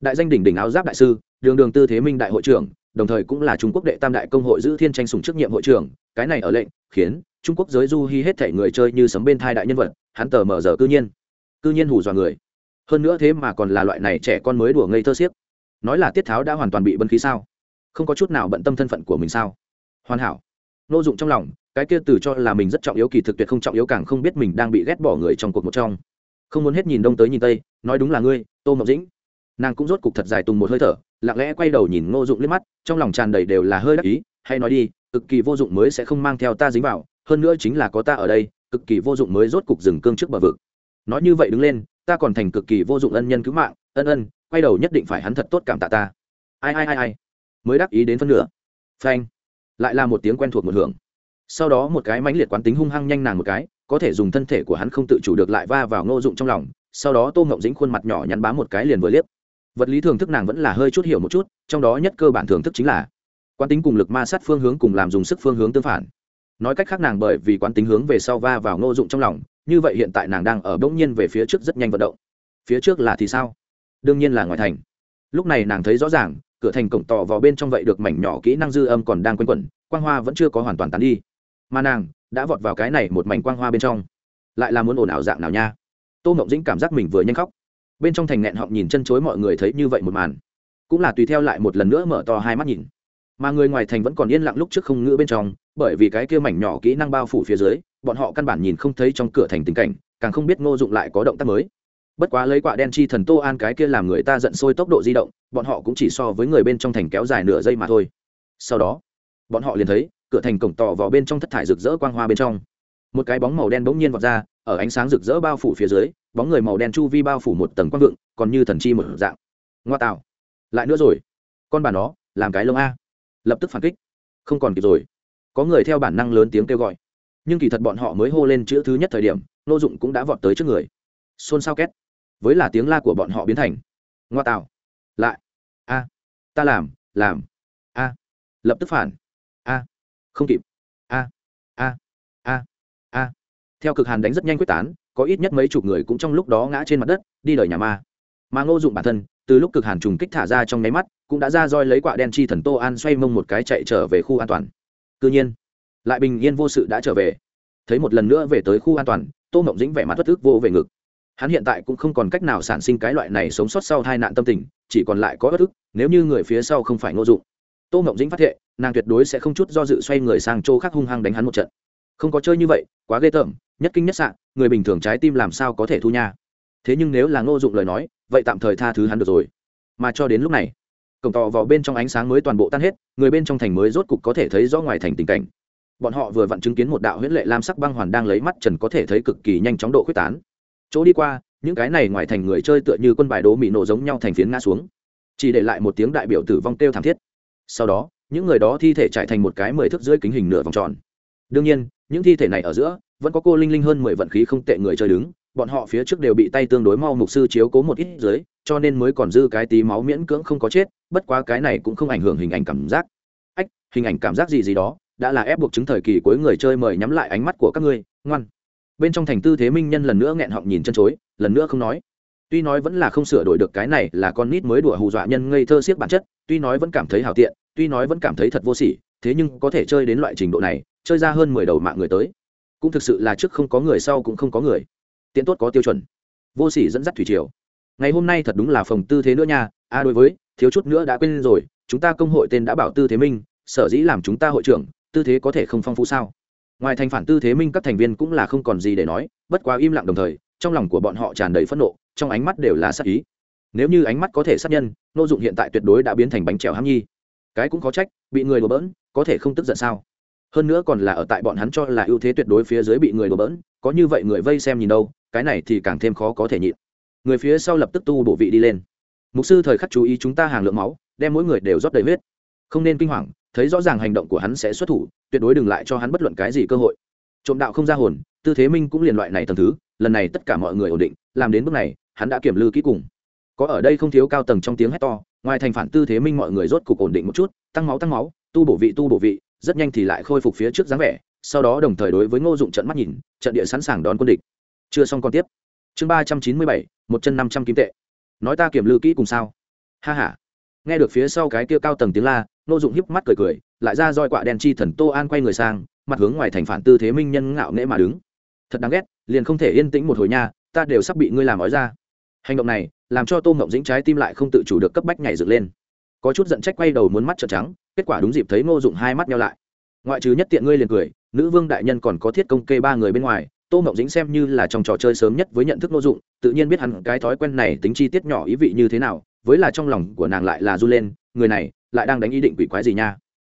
Đại danh đỉnh đỉnh áo giáp đại sư, đường đường tư thế minh đại hội trưởng, đồng thời cũng là trung quốc đệ tam đại công hội giữ thiên tranh sùng chức nhiệm hội trưởng, cái này ở lệnh, khiến trung quốc giới du hy hết thể người chơi như sấm bên thai đại nhân vật, hắn tờ mở giờ cư nhiên. Cư nhiên hù dọa người hơn nữa thế mà còn là loại này trẻ con mới đùa ngây thơ xiếc nói là tiết tháo đã hoàn toàn bị bân khí sao? Không có chút nào bận tâm thân phận của mình sao? Hoàn hảo. Nô dụng trong lòng, cái kia từ cho là mình rất trọng yếu kỳ thực tuyệt không trọng yếu càng không biết mình đang bị ghét bỏ người trong cuộc một trong. Không muốn hết nhìn đông tới nhìn tây, nói đúng là ngươi, tô mộng dĩnh. Nàng cũng rốt cục thật dài tùng một hơi thở, lặng lẽ quay đầu nhìn ngô dụng liếc mắt, trong lòng tràn đầy đều là hơi đắc ý, hay nói đi, cực kỳ vô dụng mới sẽ không mang theo ta dính vào, hơn nữa chính là có ta ở đây, cực kỳ vô dụng mới rốt cục dừng cương trước bờ vực. Nói như vậy đứng lên ta còn thành cực kỳ vô dụng ân nhân cứu mạng, ân ân, quay đầu nhất định phải hắn thật tốt cảm tạ ta. Ai ai ai ai. Mới đắc ý đến phân nửa. Phanh. Lại là một tiếng quen thuộc một hưởng. Sau đó một cái mãnh liệt quán tính hung hăng nhanh nàng một cái, có thể dùng thân thể của hắn không tự chủ được lại va vào ngô dụng trong lòng, sau đó tô ngộng dính khuôn mặt nhỏ nhắn bám một cái liền vừa liếc. Vật lý thường thức nàng vẫn là hơi chút hiểu một chút, trong đó nhất cơ bản thường thức chính là quán tính cùng lực ma sát phương hướng cùng làm dùng sức phương hướng tương phản. Nói cách khác nàng bởi vì quán tính hướng về sau va vào ngô dụng trong lòng như vậy hiện tại nàng đang ở bỗng nhiên về phía trước rất nhanh vận động. Phía trước là thì sao? Đương nhiên là ngoài thành. Lúc này nàng thấy rõ ràng, cửa thành cổng tỏ vào bên trong vậy được mảnh nhỏ kỹ năng dư âm còn đang quanh quẩn, quang hoa vẫn chưa có hoàn toàn tán đi. Mà nàng đã vọt vào cái này một mảnh quang hoa bên trong. Lại là muốn ồn ào dạng nào nha? Tô mộng dĩnh cảm giác mình vừa nhanh khóc. Bên trong thành nghẹn họng nhìn chân chối mọi người thấy như vậy một màn. Cũng là tùy theo lại một lần nữa mở to hai mắt nhìn. Mà người ngoài thành vẫn còn yên lặng lúc trước không ngữ bên trong, bởi vì cái kia mảnh nhỏ kỹ năng bao phủ phía dưới bọn họ căn bản nhìn không thấy trong cửa thành tình cảnh, càng không biết ngô dụng lại có động tác mới. Bất quá lấy quả đen chi thần tô an cái kia làm người ta giận sôi tốc độ di động, bọn họ cũng chỉ so với người bên trong thành kéo dài nửa giây mà thôi. Sau đó, bọn họ liền thấy, cửa thành cổng tỏ vào bên trong thất thải rực rỡ quang hoa bên trong. Một cái bóng màu đen bỗng nhiên vọt ra, ở ánh sáng rực rỡ bao phủ phía dưới, bóng người màu đen chu vi bao phủ một tầng quang vượng, còn như thần chi một dạng. Ngoa tạo. Lại nữa rồi. Con bà nó, làm cái lông a. Lập tức phản kích. Không còn kịp rồi. Có người theo bản năng lớn tiếng kêu gọi nhưng kỳ thật bọn họ mới hô lên chữ thứ nhất thời điểm nô dụng cũng đã vọt tới trước người. Xôn xao két. Với là tiếng la của bọn họ biến thành. Ngoa tạo. Lại. A. Ta làm làm. A. Lập tức phản. A. Không kịp. A. A. A. A. Theo cực hàn đánh rất nhanh quyết tán, có ít nhất mấy chục người cũng trong lúc đó ngã trên mặt đất, đi đời nhà ma. Mà ngô dụng bản thân, từ lúc cực hàn trùng kích thả ra trong nháy mắt, cũng đã ra roi lấy quả đen chi thần tô an xoay mông một cái chạy trở về khu an toàn. Cứ nhiên lại bình yên vô sự đã trở về. Thấy một lần nữa về tới khu an toàn, tô mộng dĩnh vẻ mặt thất thức vô về ngực. Hắn hiện tại cũng không còn cách nào sản sinh cái loại này sống sót sau hai nạn tâm tình, chỉ còn lại có bất ức nếu như người phía sau không phải ngô dụng. Tô mộng dĩnh phát hiện nàng tuyệt đối sẽ không chút do dự xoay người sang chỗ khác hung hăng đánh hắn một trận. Không có chơi như vậy, quá ghê tởm, nhất kinh nhất sạn người bình thường trái tim làm sao có thể thu nha. Thế nhưng nếu là ngô dụng lời nói, vậy tạm thời tha thứ hắn được rồi. Mà cho đến lúc này, cổng tò vào bên trong ánh sáng mới toàn bộ tan hết, người bên trong thành mới rốt cục có thể thấy rõ ngoài thành tình cảnh bọn họ vừa vặn chứng kiến một đạo huyễn lệ lam sắc băng hoàn đang lấy mắt trần có thể thấy cực kỳ nhanh chóng độ quyết tán. Chỗ đi qua, những cái này ngoài thành người chơi tựa như quân bài đố mị nổ giống nhau thành phiến ngã xuống. Chỉ để lại một tiếng đại biểu tử vong kêu thảm thiết. Sau đó, những người đó thi thể trải thành một cái mười thước dưới kính hình nửa vòng tròn. Đương nhiên, những thi thể này ở giữa, vẫn có cô linh linh hơn mười vận khí không tệ người chơi đứng. Bọn họ phía trước đều bị tay tương đối mau mục sư chiếu cố một ít dưới, cho nên mới còn dư cái tí máu miễn cưỡng không có chết, bất quá cái này cũng không ảnh hưởng hình ảnh cảm giác. Ách, hình ảnh cảm giác gì gì đó đã là ép buộc chứng thời kỳ cuối người chơi mời nhắm lại ánh mắt của các ngươi, ngoan. Bên trong thành tư thế minh nhân lần nữa nghẹn họng nhìn chân chối, lần nữa không nói. Tuy nói vẫn là không sửa đổi được cái này là con nít mới đùa hù dọa nhân ngây thơ siết bản chất, tuy nói vẫn cảm thấy hào tiện, tuy nói vẫn cảm thấy thật vô sỉ, thế nhưng có thể chơi đến loại trình độ này, chơi ra hơn mười đầu mạng người tới. Cũng thực sự là trước không có người sau cũng không có người. Tiện tốt có tiêu chuẩn. Vô sỉ dẫn dắt thủy triều. Ngày hôm nay thật đúng là phòng tư thế nữa nha. A đối với, thiếu chút nữa đã quên rồi, chúng ta công hội tên đã bảo tư thế minh, sở dĩ làm chúng ta hội trưởng tư thế có thể không phong phú sao? Ngoài thành phản tư thế minh các thành viên cũng là không còn gì để nói, bất quá im lặng đồng thời, trong lòng của bọn họ tràn đầy phẫn nộ, trong ánh mắt đều là sát ý. Nếu như ánh mắt có thể sát nhân, nô dụng hiện tại tuyệt đối đã biến thành bánh trèo ham nhi. Cái cũng có trách, bị người đổ bỡn, có thể không tức giận sao? Hơn nữa còn là ở tại bọn hắn cho là ưu thế tuyệt đối phía dưới bị người đổ bỡn, có như vậy người vây xem nhìn đâu, cái này thì càng thêm khó có thể nhịn. Người phía sau lập tức tu bổ vị đi lên. Mục sư thời khắc chú ý chúng ta hàng lượng máu, đem mỗi người đều rót đầy huyết. Không nên kinh hoàng thấy rõ ràng hành động của hắn sẽ xuất thủ, tuyệt đối đừng lại cho hắn bất luận cái gì cơ hội. Trộm đạo không ra hồn, tư thế minh cũng liền loại này tầm thứ, lần này tất cả mọi người ổn định, làm đến bước này, hắn đã kiểm lư kỹ cùng. Có ở đây không thiếu cao tầng trong tiếng hét to, ngoài thành phản tư thế minh mọi người rốt cục ổn định một chút, tăng máu tăng máu, tu bổ vị tu bổ vị, rất nhanh thì lại khôi phục phía trước dáng vẻ, sau đó đồng thời đối với ngô dụng trận mắt nhìn, trận địa sẵn sàng đón quân địch. Chưa xong còn tiếp. Chương ba trăm chín mươi bảy, một chân năm trăm kim tệ. Nói ta kiểm lư kỹ cùng sao? Ha h a nghe được phía sau cái kia cao tầng tiếng la ngô dụng híp mắt cười cười, lại ra roi quạ đen chi thần tô an quay người sang, mặt hướng ngoài thành phản tư thế minh nhân ngạo nghễ mà đứng. Thật đáng ghét, liền không thể yên tĩnh một hồi nha, ta đều sắp bị ngươi làm ói ra. Hành động này, làm cho tô ngộng dĩnh trái tim lại không tự chủ được cấp bách nhảy dựng lên. Có chút giận trách quay đầu muốn mắt trợn trắng, kết quả đúng dịp thấy ngô dụng hai mắt nhau lại. Ngoại trừ nhất tiện ngươi liền cười, nữ vương đại nhân còn có thiết công kê ba người bên ngoài, tô ngộng dĩnh xem như là trong trò chơi sớm nhất với nhận thức ngô dụng, tự nhiên biết hẳn cái thói quen này tính chi tiết nhỏ ý vị như thế nào, với là trong lòng của nàng lại là r u lên, người này lại đang đánh ý định quỷ quái gì nha.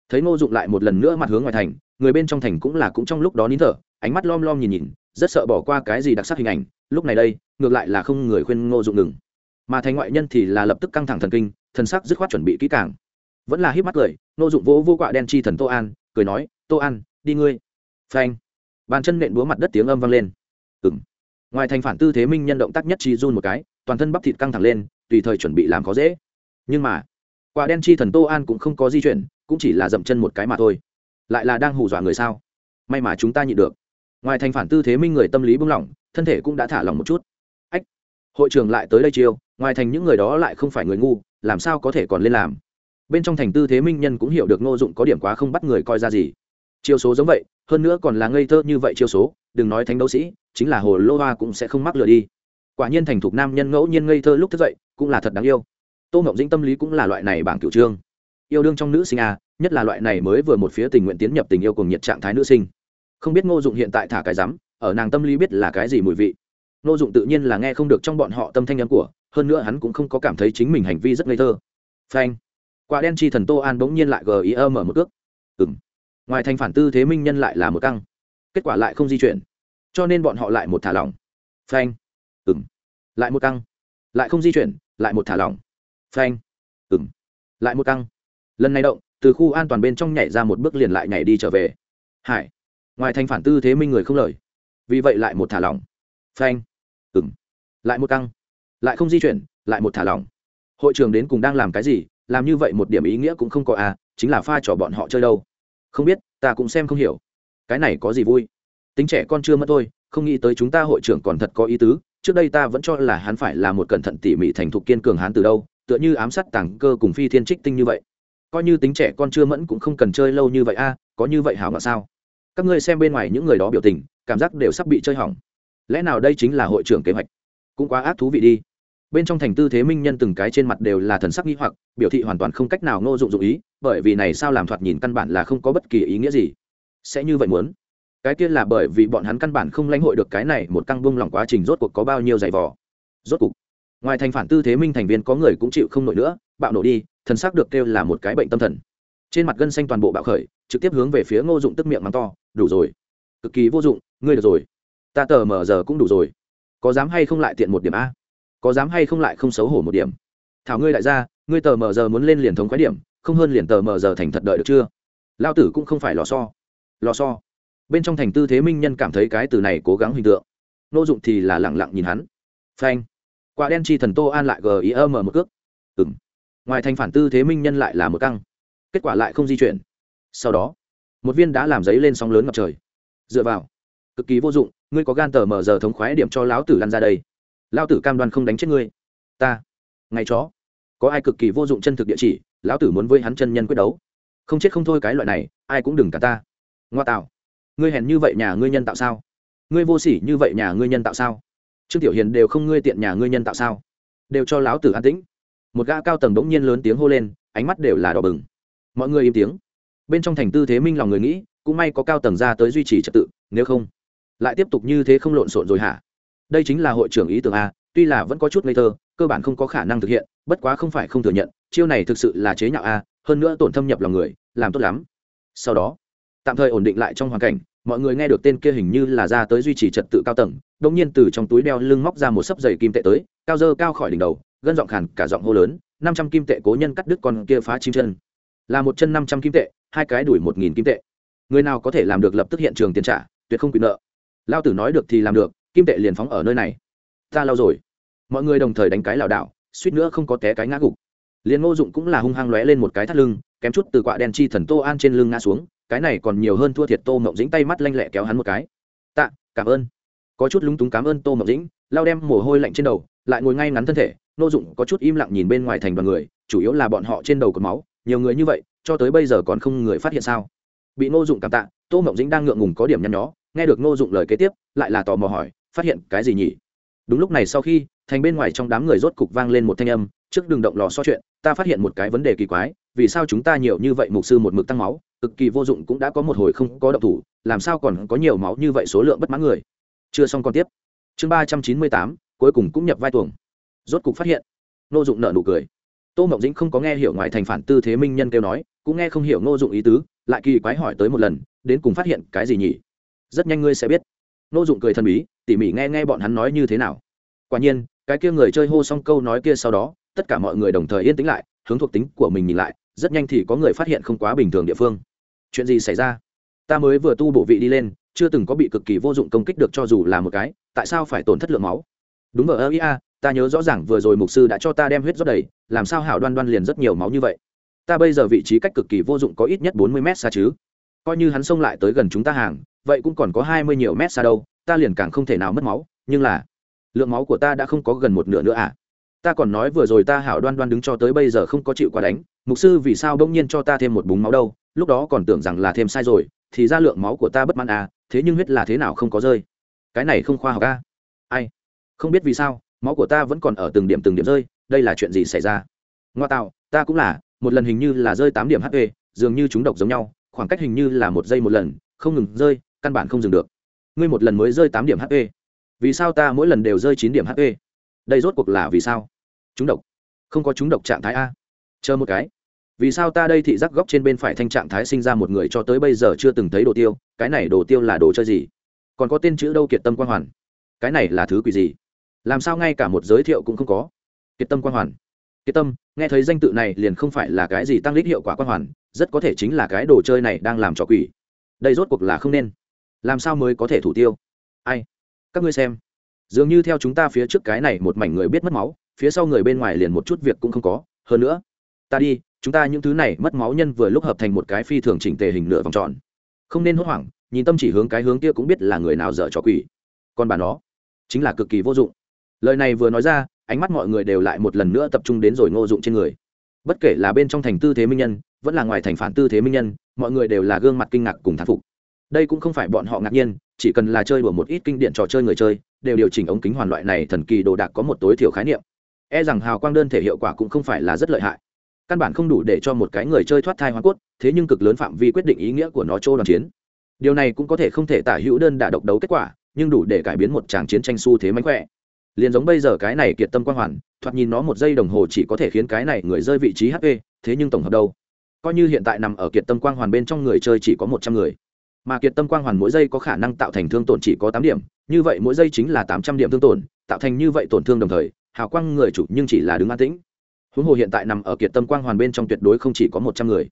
Thấy ngô dụng lại một lần nữa mặt hướng ngoài thành, người bên trong thành cũng là cũng trong lúc đó nín thở, ánh mắt lom lom nhìn nhìn, rất sợ bỏ qua cái gì đặc sắc hình ảnh, lúc này đây, ngược lại là không người khuyên ngô dụng ngừng. Mà thành ngoại nhân thì là lập tức căng thẳng thần kinh, thần sắc dứt khoát chuẩn bị kỹ càng. Vẫn là hít mắt cười, ngô dụng vỗ vô quạ đen chi thần tô an, cười nói, tô an, đi ngươi. Phanh. Bàn chân nện búa mặt đất tiếng âm vang lên. Ừng ngoài thành phản tư thế minh nhân động tác nhất chi run một cái, toàn thân bắp thịt căng thẳng lên, tùy thời chuẩn bị làm khó dễ. Nhưng mà quả đen chi thần tô an cũng không có di chuyển, cũng chỉ là dậm chân một cái mà thôi. Lại là đang hù dọa người sao? May mà chúng ta nhịn được. Ngoài thành phản tư thế minh người tâm lý buông lỏng, thân thể cũng đã thả lỏng một chút. Ách! Hội trưởng lại tới đây chiêu, ngoài thành những người đó lại không phải người ngu, làm sao có thể còn lên làm? Bên trong thành tư thế minh nhân cũng hiểu được ngô dụng có điểm quá không bắt người coi ra gì. Chiêu số giống vậy, hơn nữa còn là ngây thơ như vậy chiêu số, đừng nói thánh đấu sĩ, chính là hồ lô hoa cũng sẽ không mắc lừa đi. Quả nhiên thành thục nam nhân ngẫu nhiên ngây thơ lúc thức dậy, cũng là thật đáng yêu tô ngọc dĩnh tâm lý cũng là loại này bảng cửu trương. Yêu đương trong nữ sinh a, nhất là loại này mới vừa một phía tình nguyện tiến nhập tình yêu cùng nhiệt trạng thái nữ sinh. Không biết ngô dụng hiện tại thả cái rắm, ở nàng tâm lý biết là cái gì mùi vị. Ngô dụng tự nhiên là nghe không được trong bọn họ tâm thanh âm của, hơn nữa hắn cũng không có cảm thấy chính mình hành vi rất ngây thơ. Phanh. Quả đen chi thần tô an bỗng nhiên lại gờ ý ơ mở một cước. Ừng ngoài thành phản tư thế minh nhân lại là một căng. Kết quả lại không di chuyển. Cho nên bọn họ lại một thả lỏng. Phanh. Ừng lại một căng. Lại không di chuyển, lại một thả lỏng phanh. Ừng lại một căng. Lần này động, từ khu an toàn bên trong nhảy ra một bước liền lại nhảy đi trở về. Hải. Ngoài thành phản tư thế minh người không lời. Vì vậy lại một thả lỏng. Phanh. Ừng lại một căng. Lại không di chuyển, lại một thả lỏng. Hội trường đến cùng đang làm cái gì, làm như vậy một điểm ý nghĩa cũng không có à chính là pha trò bọn họ chơi đâu. Không biết, ta cũng xem không hiểu. Cái này có gì vui? Tính trẻ con chưa mất thôi, không nghĩ tới chúng ta hội trưởng còn thật có ý tứ, trước đây ta vẫn cho là hắn phải là một cẩn thận tỉ mỉ thành thục kiên cường hắn từ đâu tựa như ám sát tàng cơ cùng phi thiên trích tinh như vậy. Coi như tính trẻ con chưa mẫn cũng không cần chơi lâu như vậy a, có như vậy hảo mà sao? Các ngươi xem bên ngoài những người đó biểu tình, cảm giác đều sắp bị chơi hỏng. Lẽ nào đây chính là hội trưởng kế hoạch? Cũng quá ác thú vị đi. Bên trong thành tư thế minh nhân từng cái trên mặt đều là thần sắc nghi hoặc, biểu thị hoàn toàn không cách nào ngô dụng dụng ý, bởi vì này sao làm thoạt nhìn căn bản là không có bất kỳ ý nghĩa gì. Sẽ như vậy muốn? Cái kia là bởi vì bọn hắn căn bản không lãnh hội được cái này, một căng bung lòng quá trình rốt cuộc có bao nhiêu giày vò? Rốt cuộc ngoài thành phản tư thế minh thành viên có người cũng chịu không nổi nữa, bạo nổ đi, thần sắc được kêu là một cái bệnh tâm thần. Trên mặt gân xanh toàn bộ bạo khởi, trực tiếp hướng về phía ngô dụng tức miệng mắng to, đủ rồi. Cực kỳ vô dụng, ngươi được rồi. Ta tờ mờ giờ cũng đủ rồi. Có dám hay không lại tiện một điểm a? Có dám hay không lại không xấu hổ một điểm? Thảo ngươi đại gia, ngươi tờ mờ giờ muốn lên liền thống khoái điểm, không hơn liền tờ mờ giờ thành thật đợi được chưa? Lao tử cũng không phải lò so lò so bên trong thành tư thế minh nhân cảm thấy cái từ này cố gắng hình tượng. Nô dụng thì là lẳng lặng nhìn hắn. Phanh quả đen chi thần tô an lại gờ một cước. Ừng ngoài thành phản tư thế minh nhân lại là một căng. Kết quả lại không di chuyển. Sau đó, một viên đã làm giấy lên sóng lớn ngập trời. Dựa vào, cực kỳ vô dụng, ngươi có gan tờ mở giờ thống khoái điểm cho lão tử lăn ra đây. Lão tử cam đoan không đánh chết ngươi. Ta, ngày chó. Có ai cực kỳ vô dụng chân thực địa chỉ, lão tử muốn với hắn chân nhân quyết đấu. Không chết không thôi cái loại này, ai cũng đừng cả ta. Ngoa tạo. Ngươi hèn như vậy nhà ngươi nhân tạo sao? Ngươi vô sỉ như vậy nhà ngươi nhân tạo sao? Trương tiểu hiền đều không ngươi tiện nhà ngươi nhân tạo sao? Đều cho lão tử an tĩnh. Một gã cao tầng đống nhiên lớn tiếng hô lên, ánh mắt đều là đỏ bừng. Mọi người im tiếng. Bên trong thành tư thế minh lòng người nghĩ, cũng may có cao tầng ra tới duy trì trật tự, nếu không, lại tiếp tục như thế không lộn xộn rồi hả? Đây chính là hội trưởng ý tưởng a, tuy là vẫn có chút ngây thơ, cơ bản không có khả năng thực hiện, bất quá không phải không thừa nhận, chiêu này thực sự là chế nhạo a, hơn nữa tổn thâm nhập lòng người, làm tốt lắm. Sau đó, tạm thời ổn định lại trong hoàn cảnh mọi người nghe được tên kia hình như là ra tới duy trì trật tự cao tầng đông nhiên từ trong túi đeo lưng móc ra một sấp giày kim tệ tới, cao dơ cao khỏi đỉnh đầu, gân giọng khàn, cả giọng hô lớn, năm trăm kim tệ cố nhân cắt đứt con kia phá chim chân. Là một chân năm trăm kim tệ, hai cái đuổi một nghìn kim tệ. Người nào có thể làm được lập tức hiện trường tiền trả, tuyệt không quyền nợ. Lao tử nói được thì làm được, kim tệ liền phóng ở nơi này. Ta lao rồi. Mọi người đồng thời đánh cái lảo đảo, suýt nữa không có té cái ngã gục. Liền ngô dụng cũng là hung hăng lóe lên một cái thắt lưng, kém chút từ quạ đen chi thần tô an trên lưng ngã xuống cái này còn nhiều hơn thua thiệt tô mộng dĩnh tay mắt lanh lẹ kéo hắn một cái. Tạ, cảm ơn. Có chút lúng túng cảm ơn tô mộng dĩnh, lao đem mồ hôi lạnh trên đầu, lại ngồi ngay ngắn thân thể, Nô dụng có chút im lặng nhìn bên ngoài thành đoàn người, chủ yếu là bọn họ trên đầu có máu, nhiều người như vậy, cho tới bây giờ còn không người phát hiện sao. Bị Nô dụng cảm tạ, tô mộng dĩnh đang ngượng ngùng có điểm nhăn nhó, nghe được Nô dụng lời kế tiếp, lại là tò mò hỏi, phát hiện cái gì nhỉ? Đúng lúc này sau khi, thành bên ngoài trong đám người rốt cục vang lên một thanh âm trước đường động lò so chuyện, ta phát hiện một cái vấn đề kỳ quái, vì sao chúng ta nhiều như vậy mục sư một mực tăng máu, cực kỳ vô dụng cũng đã có một hồi không có động thủ, làm sao còn có nhiều máu như vậy số lượng bất mãn người. Chưa xong còn tiếp. Chương ba trăm chín mươi tám, cuối cùng cũng nhập vai tuồng. Rốt cục phát hiện, ngô dụng nợ nụ cười. Tô mộng dĩnh không có nghe hiểu ngoài thành phản tư thế minh nhân kêu nói, cũng nghe không hiểu ngô dụng ý tứ, lại kỳ quái hỏi tới một lần, đến cùng phát hiện cái gì nhỉ? Rất nhanh ngươi sẽ biết. Ngô dụng cười thần bí, tỉ mỉ nghe nghe bọn hắn nói như thế nào. Quả nhiên cái kia người chơi hô xong câu nói kia sau đó, tất cả mọi người đồng thời yên tĩnh lại, hướng thuộc tính của mình nhìn lại, rất nhanh thì có người phát hiện không quá bình thường địa phương. Chuyện gì xảy ra? Ta mới vừa tu bổ vị đi lên, chưa từng có bị cực kỳ vô dụng công kích được cho dù là một cái, tại sao phải tổn thất lượng máu? Đúng ở ơ ia ta nhớ rõ ràng vừa rồi mục sư đã cho ta đem huyết rót đầy, làm sao hảo đoan đoan liền rất nhiều máu như vậy? Ta bây giờ vị trí cách cực kỳ vô dụng có ít nhất bốn mươi mét xa chứ. Coi như hắn xông lại tới gần chúng ta hàng, vậy cũng còn có hai mươi nhiều mét xa đâu, ta liền càng không thể nào mất máu, nhưng là lượng máu của ta đã không có gần một nửa nữa à? Ta còn nói vừa rồi ta hảo đoan đoan đứng cho tới bây giờ không có chịu qua đánh, mục sư vì sao đông nhiên cho ta thêm một búng máu đâu? Lúc đó còn tưởng rằng là thêm sai rồi, thì ra lượng máu của ta bất mãn à thế nhưng huyết là thế nào không có rơi. Cái này không khoa học à? Ai? Không biết vì sao, máu của ta vẫn còn ở từng điểm từng điểm rơi, đây là chuyện gì xảy ra? Ngoa tạo, ta cũng là, một lần hình như là rơi tám điểm hp dường như chúng độc giống nhau, khoảng cách hình như là một giây một lần, không ngừng rơi, căn bản không dừng được. Ngươi một lần mới rơi tám điểm hp vì sao ta mỗi lần đều rơi chín điểm hp đây rốt cuộc là vì sao? Chúng độc. Không có chúng độc trạng thái a. Chờ một cái. Vì sao ta đây thị giác góc trên bên phải thanh trạng thái sinh ra một người cho tới bây giờ chưa từng thấy đồ tiêu? Cái này đồ tiêu là đồ chơi gì? Còn có tên chữ đâu kiệt tâm quang hoàn? Cái này là thứ quỷ gì? Làm sao ngay cả một giới thiệu cũng không có? Kiệt tâm quang hoàn. Kiệt tâm, nghe thấy danh tự này liền không phải là cái gì tăng lít hiệu quả quang hoàn, rất có thể chính là cái đồ chơi này đang làm trò quỷ. Đây rốt cuộc là không nên. Làm sao mới có thể thủ tiêu? Ai? Các ngươi xem. Dường như theo chúng ta phía trước cái này một mảnh người biết mất máu, phía sau người bên ngoài liền một chút việc cũng không có. Hơn nữa, ta đi, chúng ta những thứ này mất máu nhân vừa lúc hợp thành một cái phi thường chỉnh tề hình nửa vòng tròn. Không nên hốt hoảng, nhìn tâm chỉ hướng cái hướng kia cũng biết là người nào dở trò quỷ. Còn bà nó, chính là cực kỳ vô dụng. Lời này vừa nói ra, ánh mắt mọi người đều lại một lần nữa tập trung đến rồi ngô dụng trên người. Bất kể là bên trong thành tư thế minh nhân, vẫn là ngoài thành phản tư thế minh nhân, mọi người đều là gương mặt kinh ngạc cùng thán phục đây cũng không phải bọn họ ngạc nhiên, chỉ cần là chơi đùa một ít kinh điển trò chơi người chơi, đều điều chỉnh ống kính hoàn loại này thần kỳ đồ đạc có một tối thiểu khái niệm. E rằng hào quang đơn thể hiệu quả cũng không phải là rất lợi hại. Căn bản không đủ để cho một cái người chơi thoát thai hoa cốt, thế nhưng cực lớn phạm vi quyết định ý nghĩa của nó chỗ đoàn chiến. Điều này cũng có thể không thể tả hữu đơn đả độc đấu kết quả, nhưng đủ để cải biến một tràng chiến tranh xu thế mánh khỏe. Liền giống bây giờ cái này kiệt tâm quang hoàn, thoạt nhìn nó một giây đồng hồ chỉ có thể khiến cái này người rơi vị trí hp thế nhưng tổng hợp đâu? Coi như hiện tại nằm ở kiệt tâm quang hoàn bên trong người chơi chỉ có một trăm người mà kiệt tâm quang hoàn mỗi giây có khả năng tạo thành thương tổn chỉ có tám điểm, như vậy mỗi giây chính là tám trăm điểm thương tổn, tạo thành như vậy tổn thương đồng thời, hào quang người chủ nhưng chỉ là đứng an tĩnh. Huống hồ hiện tại nằm ở kiệt tâm quang hoàn bên trong tuyệt đối không chỉ có một trăm người.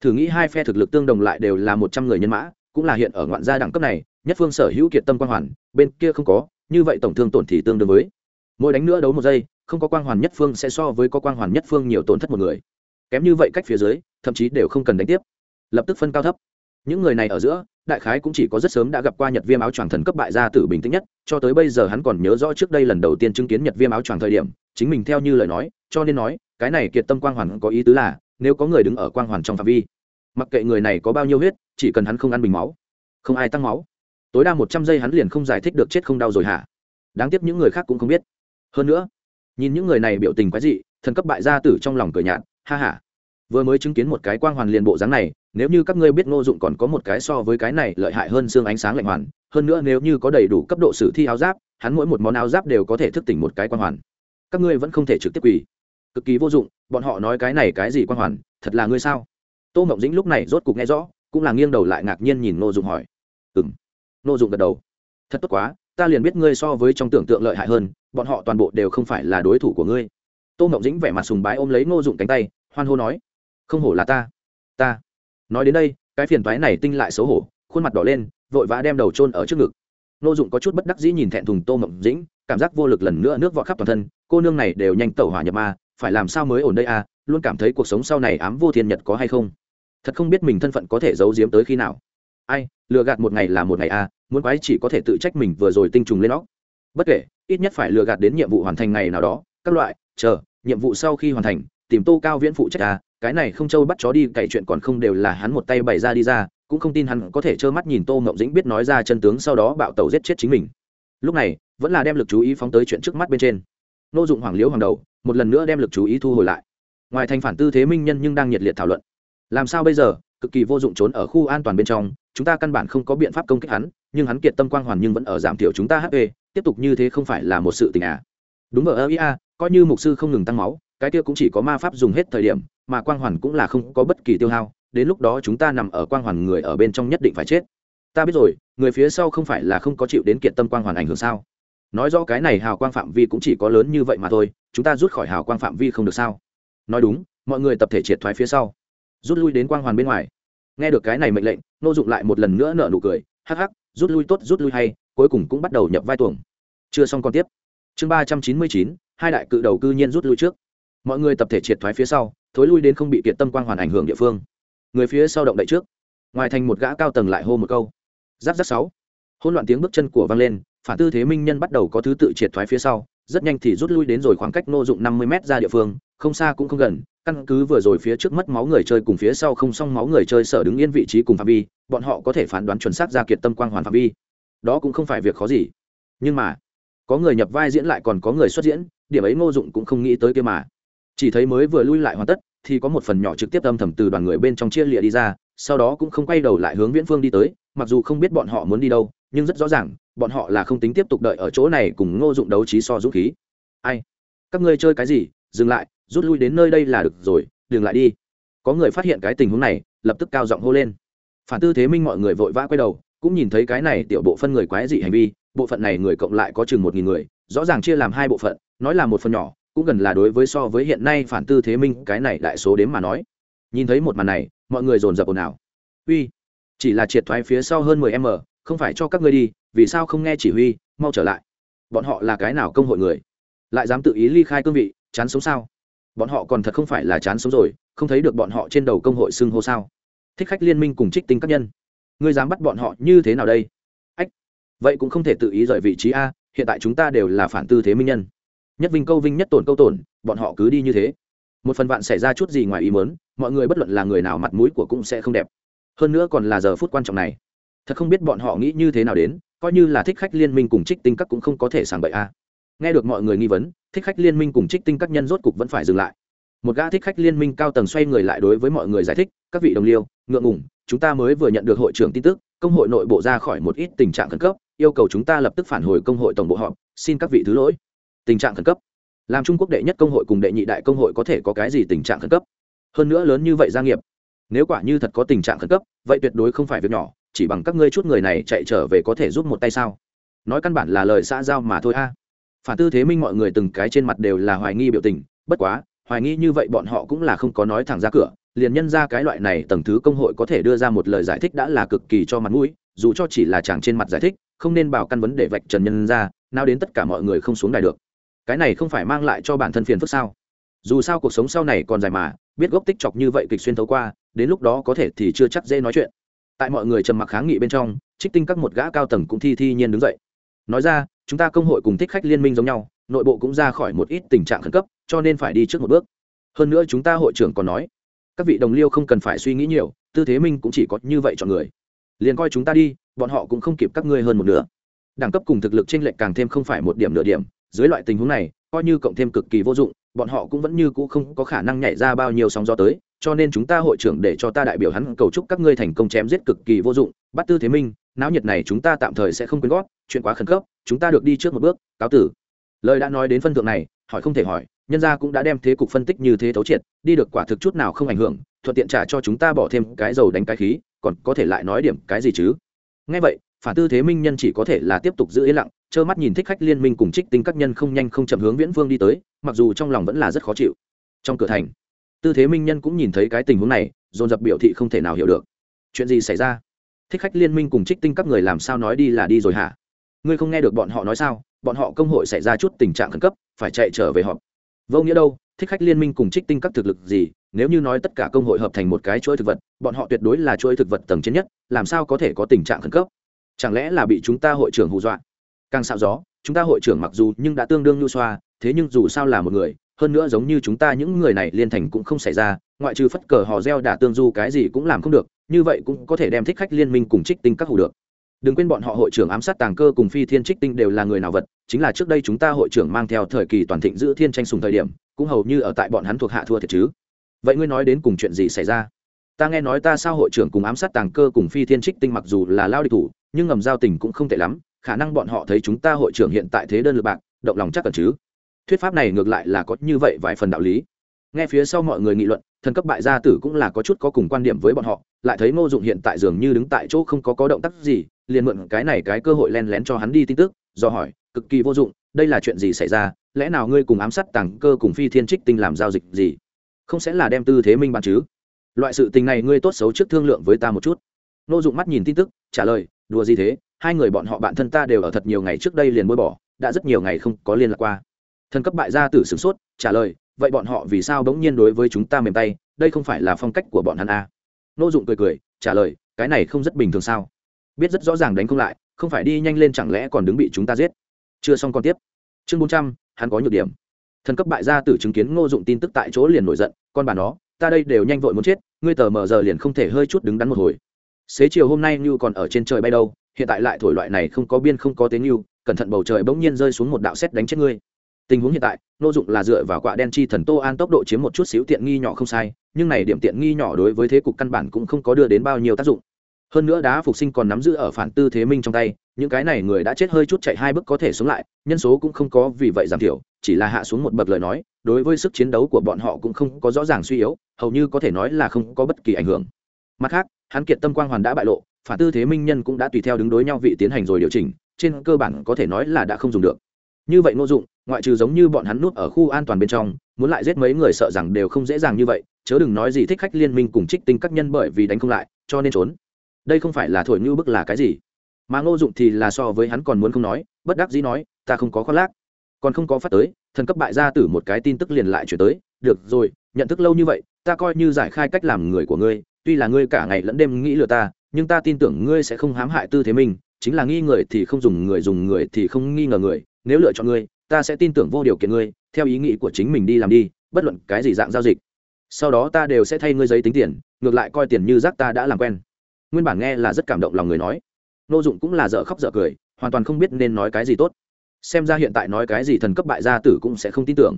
Thử nghĩ hai phe thực lực tương đồng lại đều là một trăm người nhân mã, cũng là hiện ở ngoạn gia đẳng cấp này, nhất phương sở hữu kiệt tâm quang hoàn, bên kia không có, như vậy tổng thương tổn thì tương đương với. Mỗi đánh nữa đấu một giây, không có quang hoàn nhất phương sẽ so với có quang hoàn nhất phương nhiều tổn thất một người. Kém như vậy cách phía dưới, thậm chí đều không cần đánh tiếp. Lập tức phân cao thấp. Những người này ở giữa đại khái cũng chỉ có rất sớm đã gặp qua nhật viêm áo choàng thần cấp bại gia tử bình tĩnh nhất, cho tới bây giờ hắn còn nhớ rõ trước đây lần đầu tiên chứng kiến nhật viêm áo choàng thời điểm, chính mình theo như lời nói, cho nên nói, cái này kiệt tâm quang hoàn có ý tứ là, nếu có người đứng ở quang hoàn trong phạm vi, mặc kệ người này có bao nhiêu huyết, chỉ cần hắn không ăn bình máu, không ai tăng máu, tối đa một trăm giây hắn liền không giải thích được chết không đau rồi hả? Đáng tiếc những người khác cũng không biết. Hơn nữa, nhìn những người này biểu tình quái dị, thần cấp bại gia tử trong lòng cười nhạt, ha ha. Vừa mới chứng kiến một cái quang hoàn liền bộ dáng này nếu như các ngươi biết ngô dụng còn có một cái so với cái này lợi hại hơn xương ánh sáng lạnh hoàn, hơn nữa nếu như có đầy đủ cấp độ sử thi áo giáp, hắn mỗi một món áo giáp đều có thể thức tỉnh một cái quan hoàn. Các ngươi vẫn không thể trực tiếp quỳ. Cực kỳ vô dụng, bọn họ nói cái này cái gì quan hoàn, thật là ngươi sao? Tô mộng dĩnh lúc này rốt cục nghe rõ, cũng là nghiêng đầu lại ngạc nhiên nhìn ngô dụng hỏi. Ừ m ngô dụng gật đầu. Thật tốt quá, ta liền biết ngươi so với trong tưởng tượng lợi hại hơn, bọn họ toàn bộ đều không phải là đối thủ của ngươi. Tô mộng dĩnh vẻ mặt sùng bái ôm lấy ngô dụng cánh tay, hoan hô nói. Không hổ là ta ta nói đến đây, cái phiền toái này tinh lại xấu hổ, khuôn mặt đỏ lên, vội vã đem đầu trôn ở trước ngực. Nô dụng có chút bất đắc dĩ nhìn thẹn thùng tô mộng dĩnh, cảm giác vô lực lần nữa nước vọt khắp toàn thân, cô nương này đều nhanh tẩu hỏa nhập ma, phải làm sao mới ổn đây à? Luôn cảm thấy cuộc sống sau này ám vô thiên nhật có hay không? Thật không biết mình thân phận có thể giấu giếm tới khi nào. Ai, lừa gạt một ngày là một ngày à muốn quái chỉ có thể tự trách mình vừa rồi tinh trùng lên óc. Bất kể, ít nhất phải lừa gạt đến nhiệm vụ hoàn thành ngày nào đó, các loại, chờ, nhiệm vụ sau khi hoàn thành, tìm tô cao viễn phụ trách à cái này không châu bắt chó đi, cày chuyện còn không đều là hắn một tay bày ra đi ra, cũng không tin hắn có thể trơ mắt nhìn tô ngộng dĩnh biết nói ra chân tướng sau đó bạo tàu giết chết chính mình. Lúc này, vẫn là đem lực chú ý phóng tới chuyện trước mắt bên trên. Nô dụng hoàng liễu hoàng đầu, một lần nữa đem lực chú ý thu hồi lại. Ngoài thành phản tư thế minh nhân nhưng đang nhiệt liệt thảo luận. Làm sao bây giờ? Cực kỳ vô dụng trốn ở khu an toàn bên trong, chúng ta căn bản không có biện pháp công kích hắn, nhưng hắn kiệt tâm quang hoàn nhưng vẫn ở giảm thiểu chúng ta hp tiếp tục như thế không phải là một sự tình à. Đúng ở ia coi như mục sư không ngừng tăng máu, cái kia cũng chỉ có ma pháp dùng hết thời điểm mà quang hoàn cũng là không có bất kỳ tiêu hao, đến lúc đó chúng ta nằm ở quang hoàn người ở bên trong nhất định phải chết. Ta biết rồi, người phía sau không phải là không có chịu đến kiệt tâm quang hoàn ảnh hưởng sao? Nói rõ cái này hào quang phạm vi cũng chỉ có lớn như vậy mà thôi, chúng ta rút khỏi hào quang phạm vi không được sao? Nói đúng, mọi người tập thể triệt thoái phía sau, rút lui đến quang hoàn bên ngoài. Nghe được cái này mệnh lệnh nô dụng lại một lần nữa nở nụ cười, hắc hắc, rút lui tốt, rút lui hay, cuối cùng cũng bắt đầu nhập vai tuồng. Chưa xong còn tiếp. Chương ba trăm chín mươi chín, hai đại cự đầu cư nhiên rút lui trước. Mọi người tập thể triệt thoái phía sau thối lui đến không bị kiệt tâm quang hoàn ảnh hưởng địa phương. Người phía sau động đậy trước. Ngoài thành một gã cao tầng lại hô một câu. Giáp giáp sáu. Hôn loạn tiếng bước chân của vang lên, phản tư thế minh nhân bắt đầu có thứ tự triệt thoái phía sau, rất nhanh thì rút lui đến rồi khoảng cách nô dụng năm mươi m ra địa phương, không xa cũng không gần, căn cứ vừa rồi phía trước mất máu người chơi cùng phía sau không xong máu người chơi sở đứng yên vị trí cùng phạm vi, bọn họ có thể phán đoán chuẩn xác ra kiệt tâm quang hoàn phạm vi. Đó cũng không phải việc khó gì. Nhưng mà, có người nhập vai diễn lại còn có người xuất diễn, điểm ấy ngô dụng cũng không nghĩ tới kia mà chỉ thấy mới vừa lui lại hoàn tất, thì có một phần nhỏ trực tiếp âm thầm từ đoàn người bên trong chia lịa đi ra, sau đó cũng không quay đầu lại hướng viễn phương đi tới, mặc dù không biết bọn họ muốn đi đâu, nhưng rất rõ ràng, bọn họ là không tính tiếp tục đợi ở chỗ này cùng ngô dụng đấu trí so dũng khí. Ai? Các ngươi chơi cái gì? Dừng lại, rút lui đến nơi đây là được rồi đừng lại đi. Có người phát hiện cái tình huống này, lập tức cao giọng hô lên. Phản tư thế minh mọi người vội vã quay đầu, cũng nhìn thấy cái này tiểu bộ phân người quái dị hành vi, bộ phận này người cộng lại có chừng một nghìn người, rõ ràng chia làm hai bộ phận, nói là một phần nhỏ cũng gần là đối với so với hiện nay phản tư thế minh, cái này đại số đếm mà nói. Nhìn thấy một màn này, mọi người dồn dập ồn ào. Uy, chỉ là triệt thoái phía sau hơn mười m, không phải cho các ngươi đi, vì sao không nghe chỉ huy, mau trở lại. Bọn họ là cái nào công hội người? Lại dám tự ý ly khai cương vị, chán sống sao? Bọn họ còn thật không phải là chán sống rồi, không thấy được bọn họ trên đầu công hội xưng hô sao? Thích khách liên minh cùng trích tinh các nhân. Ngươi dám bắt bọn họ như thế nào đây? Ách, vậy cũng không thể tự ý rời vị trí a, hiện tại chúng ta đều là phản tư thế minh nhân nhất vinh câu vinh nhất tổn câu tổn, bọn họ cứ đi như thế. Một phần vạn xảy ra chút gì ngoài ý mớn mọi người bất luận là người nào mặt mũi của cũng sẽ không đẹp. Hơn nữa còn là giờ phút quan trọng này. Thật không biết bọn họ nghĩ như thế nào đến, coi như là thích khách liên minh cùng trích tinh các cũng không có thể sàng bậy a. Nghe được mọi người nghi vấn, thích khách liên minh cùng trích tinh các nhân rốt cục vẫn phải dừng lại. Một gã thích khách liên minh cao tầng xoay người lại đối với mọi người giải thích, các vị đồng liêu, ngượng ngủng chúng ta mới vừa nhận được hội trưởng tin tức, công hội nội bộ ra khỏi một ít tình trạng khẩn cấp, yêu cầu chúng ta lập tức phản hồi công hội tổng bộ họp, xin các vị thứ lỗi tình trạng khẩn cấp. Làm trung quốc đệ nhất công hội cùng đệ nhị đại công hội có thể có cái gì tình trạng khẩn cấp? Hơn nữa lớn như vậy gia nghiệp, nếu quả như thật có tình trạng khẩn cấp, vậy tuyệt đối không phải việc nhỏ, chỉ bằng các ngươi chút người này chạy trở về có thể giúp một tay sao? Nói căn bản là lời xã giao mà thôi a. Phản tư thế minh mọi người từng cái trên mặt đều là hoài nghi biểu tình, bất quá, hoài nghi như vậy bọn họ cũng là không có nói thẳng ra cửa, liền nhân ra cái loại này tầng thứ công hội có thể đưa ra một lời giải thích đã là cực kỳ cho mặt mũi, dù cho chỉ là chàng trên mặt giải thích, không nên bảo căn vấn để vạch trần nhân ra, nào đến tất cả mọi người không xuống đài được cái này không phải mang lại cho bản thân phiền phức sao? Dù sao cuộc sống sau này còn dài mà, biết gốc tích chọc như vậy kịch xuyên thấu qua, đến lúc đó có thể thì chưa chắc dễ nói chuyện. Tại mọi người trầm mặc kháng nghị bên trong, trích tinh các một gã cao tầng cũng thi thi nhiên đứng dậy. Nói ra, chúng ta công hội cùng thích khách liên minh giống nhau, nội bộ cũng ra khỏi một ít tình trạng khẩn cấp, cho nên phải đi trước một bước. Hơn nữa chúng ta hội trưởng còn nói, các vị đồng liêu không cần phải suy nghĩ nhiều, tư thế minh cũng chỉ có như vậy chọn người. Liền coi chúng ta đi, bọn họ cũng không kịp các ngươi hơn một nửa. Đẳng cấp cùng thực lực chênh lệch càng thêm không phải một điểm nửa điểm dưới loại tình huống này, coi như cộng thêm cực kỳ vô dụng, bọn họ cũng vẫn như cũ không có khả năng nhảy ra bao nhiêu sóng gió tới, cho nên chúng ta hội trưởng để cho ta đại biểu hắn cầu chúc các ngươi thành công chém giết cực kỳ vô dụng. Bắt tư thế minh, náo nhiệt này chúng ta tạm thời sẽ không quyên góp, chuyện quá khẩn cấp, chúng ta được đi trước một bước, cáo tử. Lời đã nói đến phân thượng này, hỏi không thể hỏi, nhân gia cũng đã đem thế cục phân tích như thế thấu triệt, đi được quả thực chút nào không ảnh hưởng, thuận tiện trả cho chúng ta bỏ thêm cái dầu đánh cái khí, còn có thể lại nói điểm cái gì chứ? Ngay vậy phản tư thế minh nhân chỉ có thể là tiếp tục giữ yên lặng, trơ mắt nhìn thích khách liên minh cùng trích tinh các nhân không nhanh không chậm hướng viễn vương đi tới, mặc dù trong lòng vẫn là rất khó chịu. Trong cửa thành, tư thế minh nhân cũng nhìn thấy cái tình huống này, dồn dập biểu thị không thể nào hiểu được. Chuyện gì xảy ra? Thích khách liên minh cùng trích tinh các người làm sao nói đi là đi rồi hả? Ngươi không nghe được bọn họ nói sao? Bọn họ công hội xảy ra chút tình trạng khẩn cấp, phải chạy trở về họp. Vô nghĩa đâu, thích khách liên minh cùng trích tinh các thực lực gì? Nếu như nói tất cả công hội hợp thành một cái chuỗi thực vật, bọn họ tuyệt đối là chuỗi thực vật tầng trên nhất, làm sao có thể có tình trạng khẩn cấp? Chẳng lẽ là bị chúng ta hội trưởng hù dọa? Càng xạo gió, chúng ta hội trưởng mặc dù nhưng đã tương đương nhu xoa, thế nhưng dù sao là một người, hơn nữa giống như chúng ta những người này liên thành cũng không xảy ra, ngoại trừ phất cờ hò reo đả tương du cái gì cũng làm không được, như vậy cũng có thể đem thích khách liên minh cùng trích tinh các hủ được. Đừng quên bọn họ hội trưởng ám sát tàng cơ cùng phi thiên trích tinh đều là người nào vật, chính là trước đây chúng ta hội trưởng mang theo thời kỳ toàn thịnh giữ thiên tranh sùng thời điểm, cũng hầu như ở tại bọn hắn thuộc hạ thua thiệt chứ. Vậy ngươi nói đến cùng chuyện gì xảy ra? Ta nghe nói ta sao hội trưởng cùng ám sát tàng cơ cùng phi thiên trích tinh mặc dù là lao địch thủ nhưng ngầm giao tình cũng không tệ lắm, khả năng bọn họ thấy chúng ta hội trưởng hiện tại thế đơn lượt bạc, động lòng chắc cần chứ. Thuyết pháp này ngược lại là có như vậy vài phần đạo lý. Nghe phía sau mọi người nghị luận, thần cấp bại gia tử cũng là có chút có cùng quan điểm với bọn họ, lại thấy ngô dụng hiện tại dường như đứng tại chỗ không có có động tác gì, liền mượn cái này cái cơ hội len lén cho hắn đi tin tức, do hỏi, cực kỳ vô dụng, đây là chuyện gì xảy ra? Lẽ nào ngươi cùng ám sát tàng cơ cùng phi thiên trích tinh làm giao dịch gì? Không sẽ là đem tư thế minh bàn chứ? Loại sự tình này ngươi tốt xấu trước thương lượng với ta một chút. Ngô dụng mắt nhìn tin tức, trả lời đùa gì thế? Hai người bọn họ bạn thân ta đều ở thật nhiều ngày trước đây liền bôi bỏ, đã rất nhiều ngày không có liên lạc qua. Thần cấp bại gia tử sửng sốt, trả lời, vậy bọn họ vì sao bỗng nhiên đối với chúng ta mềm tay? Đây không phải là phong cách của bọn hắn à? nô dụng cười cười, trả lời, cái này không rất bình thường sao? Biết rất rõ ràng đánh không lại, không phải đi nhanh lên chẳng lẽ còn đứng bị chúng ta giết? Chưa xong còn tiếp. Chương bốn trăm, hắn có nhược điểm. Thần cấp bại gia tử chứng kiến ngô dụng tin tức tại chỗ liền nổi giận, con bà nó, ta đây đều nhanh vội muốn chết, ngươi tờ mờ giờ liền không thể hơi chút đứng đắn một hồi xế chiều hôm nay như còn ở trên trời bay đâu, hiện tại lại thổi loại này không có biên không có tiếng như cẩn thận bầu trời bỗng nhiên rơi xuống một đạo xét đánh chết ngươi. Tình huống hiện tại, nô dụng là dựa vào quạ đen chi thần tô an tốc độ chiếm một chút xíu tiện nghi nhỏ không sai, nhưng này điểm tiện nghi nhỏ đối với thế cục căn bản cũng không có đưa đến bao nhiêu tác dụng. Hơn nữa đá phục sinh còn nắm giữ ở phản tư thế minh trong tay, những cái này người đã chết hơi chút chạy hai bước có thể sống lại, nhân số cũng không có vì vậy giảm thiểu, chỉ là hạ xuống một bậc lời nói, đối với sức chiến đấu của bọn họ cũng không có rõ ràng suy yếu, hầu như có thể nói là không có bất kỳ ảnh hưởng. Mặt khác hắn kiệt tâm quang hoàn đã bại lộ, phản tư thế minh nhân cũng đã tùy theo đứng đối nhau vị tiến hành rồi điều chỉnh, trên cơ bản có thể nói là đã không dùng được. Như vậy ngô dụng, ngoại trừ giống như bọn hắn nút ở khu an toàn bên trong, muốn lại giết mấy người sợ rằng đều không dễ dàng như vậy, chớ đừng nói gì thích khách liên minh cùng trích tinh các nhân bởi vì đánh không lại, cho nên trốn. Đây không phải là thổi như bức là cái gì? Mà ngô dụng thì là so với hắn còn muốn không nói, bất đắc dĩ nói, ta không có khoác lác. Còn không có phát tới, thần cấp bại gia tử một cái tin tức liền lại chuyển tới, được rồi, nhận thức lâu như vậy, ta coi như giải khai cách làm người của ngươi tuy là ngươi cả ngày lẫn đêm nghĩ lừa ta, nhưng ta tin tưởng ngươi sẽ không hãm hại tư thế mình. chính là nghi người thì không dùng người dùng người thì không nghi ngờ người, nếu lựa chọn ngươi, ta sẽ tin tưởng vô điều kiện ngươi, theo ý nghĩ của chính mình đi làm đi, bất luận cái gì dạng giao dịch. Sau đó ta đều sẽ thay ngươi giấy tính tiền, ngược lại coi tiền như rác ta đã làm quen. Nguyên bản nghe là rất cảm động lòng người nói. Nô dụng cũng là dở khóc dở cười, hoàn toàn không biết nên nói cái gì tốt. Xem ra hiện tại nói cái gì thần cấp bại gia tử cũng sẽ không tin tưởng.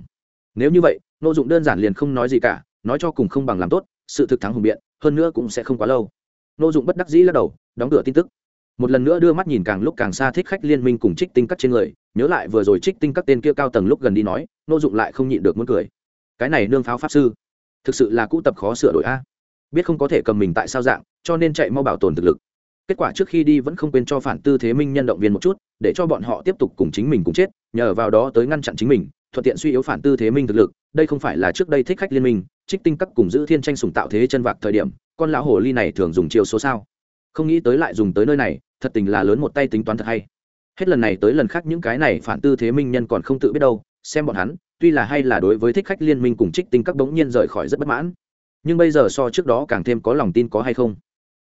Nếu như vậy, nô dụng đơn giản liền không nói gì cả, nói cho cùng không bằng làm tốt sự thực thắng hùng biện, hơn nữa cũng sẽ không quá lâu. Nô dụng bất đắc dĩ lắc đầu, đóng cửa tin tức. Một lần nữa đưa mắt nhìn càng lúc càng xa thích khách liên minh cùng trích tinh cắt trên người, nhớ lại vừa rồi trích tinh các tên kia cao tầng lúc gần đi nói, nô dụng lại không nhịn được muốn cười. Cái này nương pháo pháp sư, thực sự là cũ tập khó sửa đổi a. Biết không có thể cầm mình tại sao dạng, cho nên chạy mau bảo tồn thực lực. Kết quả trước khi đi vẫn không quên cho phản tư thế minh nhân động viên một chút, để cho bọn họ tiếp tục cùng chính mình cùng chết, nhờ vào đó tới ngăn chặn chính mình, thuận tiện suy yếu phản tư thế minh thực lực, đây không phải là trước đây thích khách liên minh trích tinh các cùng giữ thiên tranh sùng tạo thế chân vạc thời điểm, con lão hồ ly này thường dùng chiêu số sao? Không nghĩ tới lại dùng tới nơi này, thật tình là lớn một tay tính toán thật hay. Hết lần này tới lần khác những cái này phản tư thế minh nhân còn không tự biết đâu, xem bọn hắn, tuy là hay là đối với thích khách liên minh cùng trích tinh các bỗng nhiên rời khỏi rất bất mãn. Nhưng bây giờ so trước đó càng thêm có lòng tin có hay không?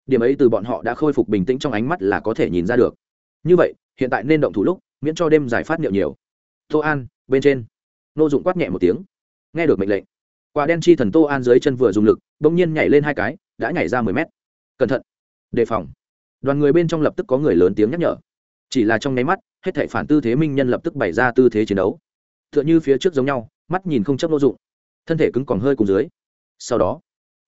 Điểm ấy từ bọn họ đã khôi phục bình tĩnh trong ánh mắt là có thể nhìn ra được. Như vậy, hiện tại nên động thủ lúc, miễn cho đêm giải phát niệu nhiều. Tô an, bên trên. Nô dụng quát nhẹ một tiếng. Nghe được mệnh lệnh quả đen chi thần tô an dưới chân vừa dùng lực, bỗng nhiên nhảy lên hai cái, đã nhảy ra mười mét. Cẩn thận. Đề phòng. Đoàn người bên trong lập tức có người lớn tiếng nhắc nhở. Chỉ là trong nháy mắt, hết thảy phản tư thế minh nhân lập tức bày ra tư thế chiến đấu. T h ư ợ n h ư phía trước giống nhau, mắt nhìn không chấp n ô dụng. Thân thể cứng còn hơi cùng dưới. Sau đó,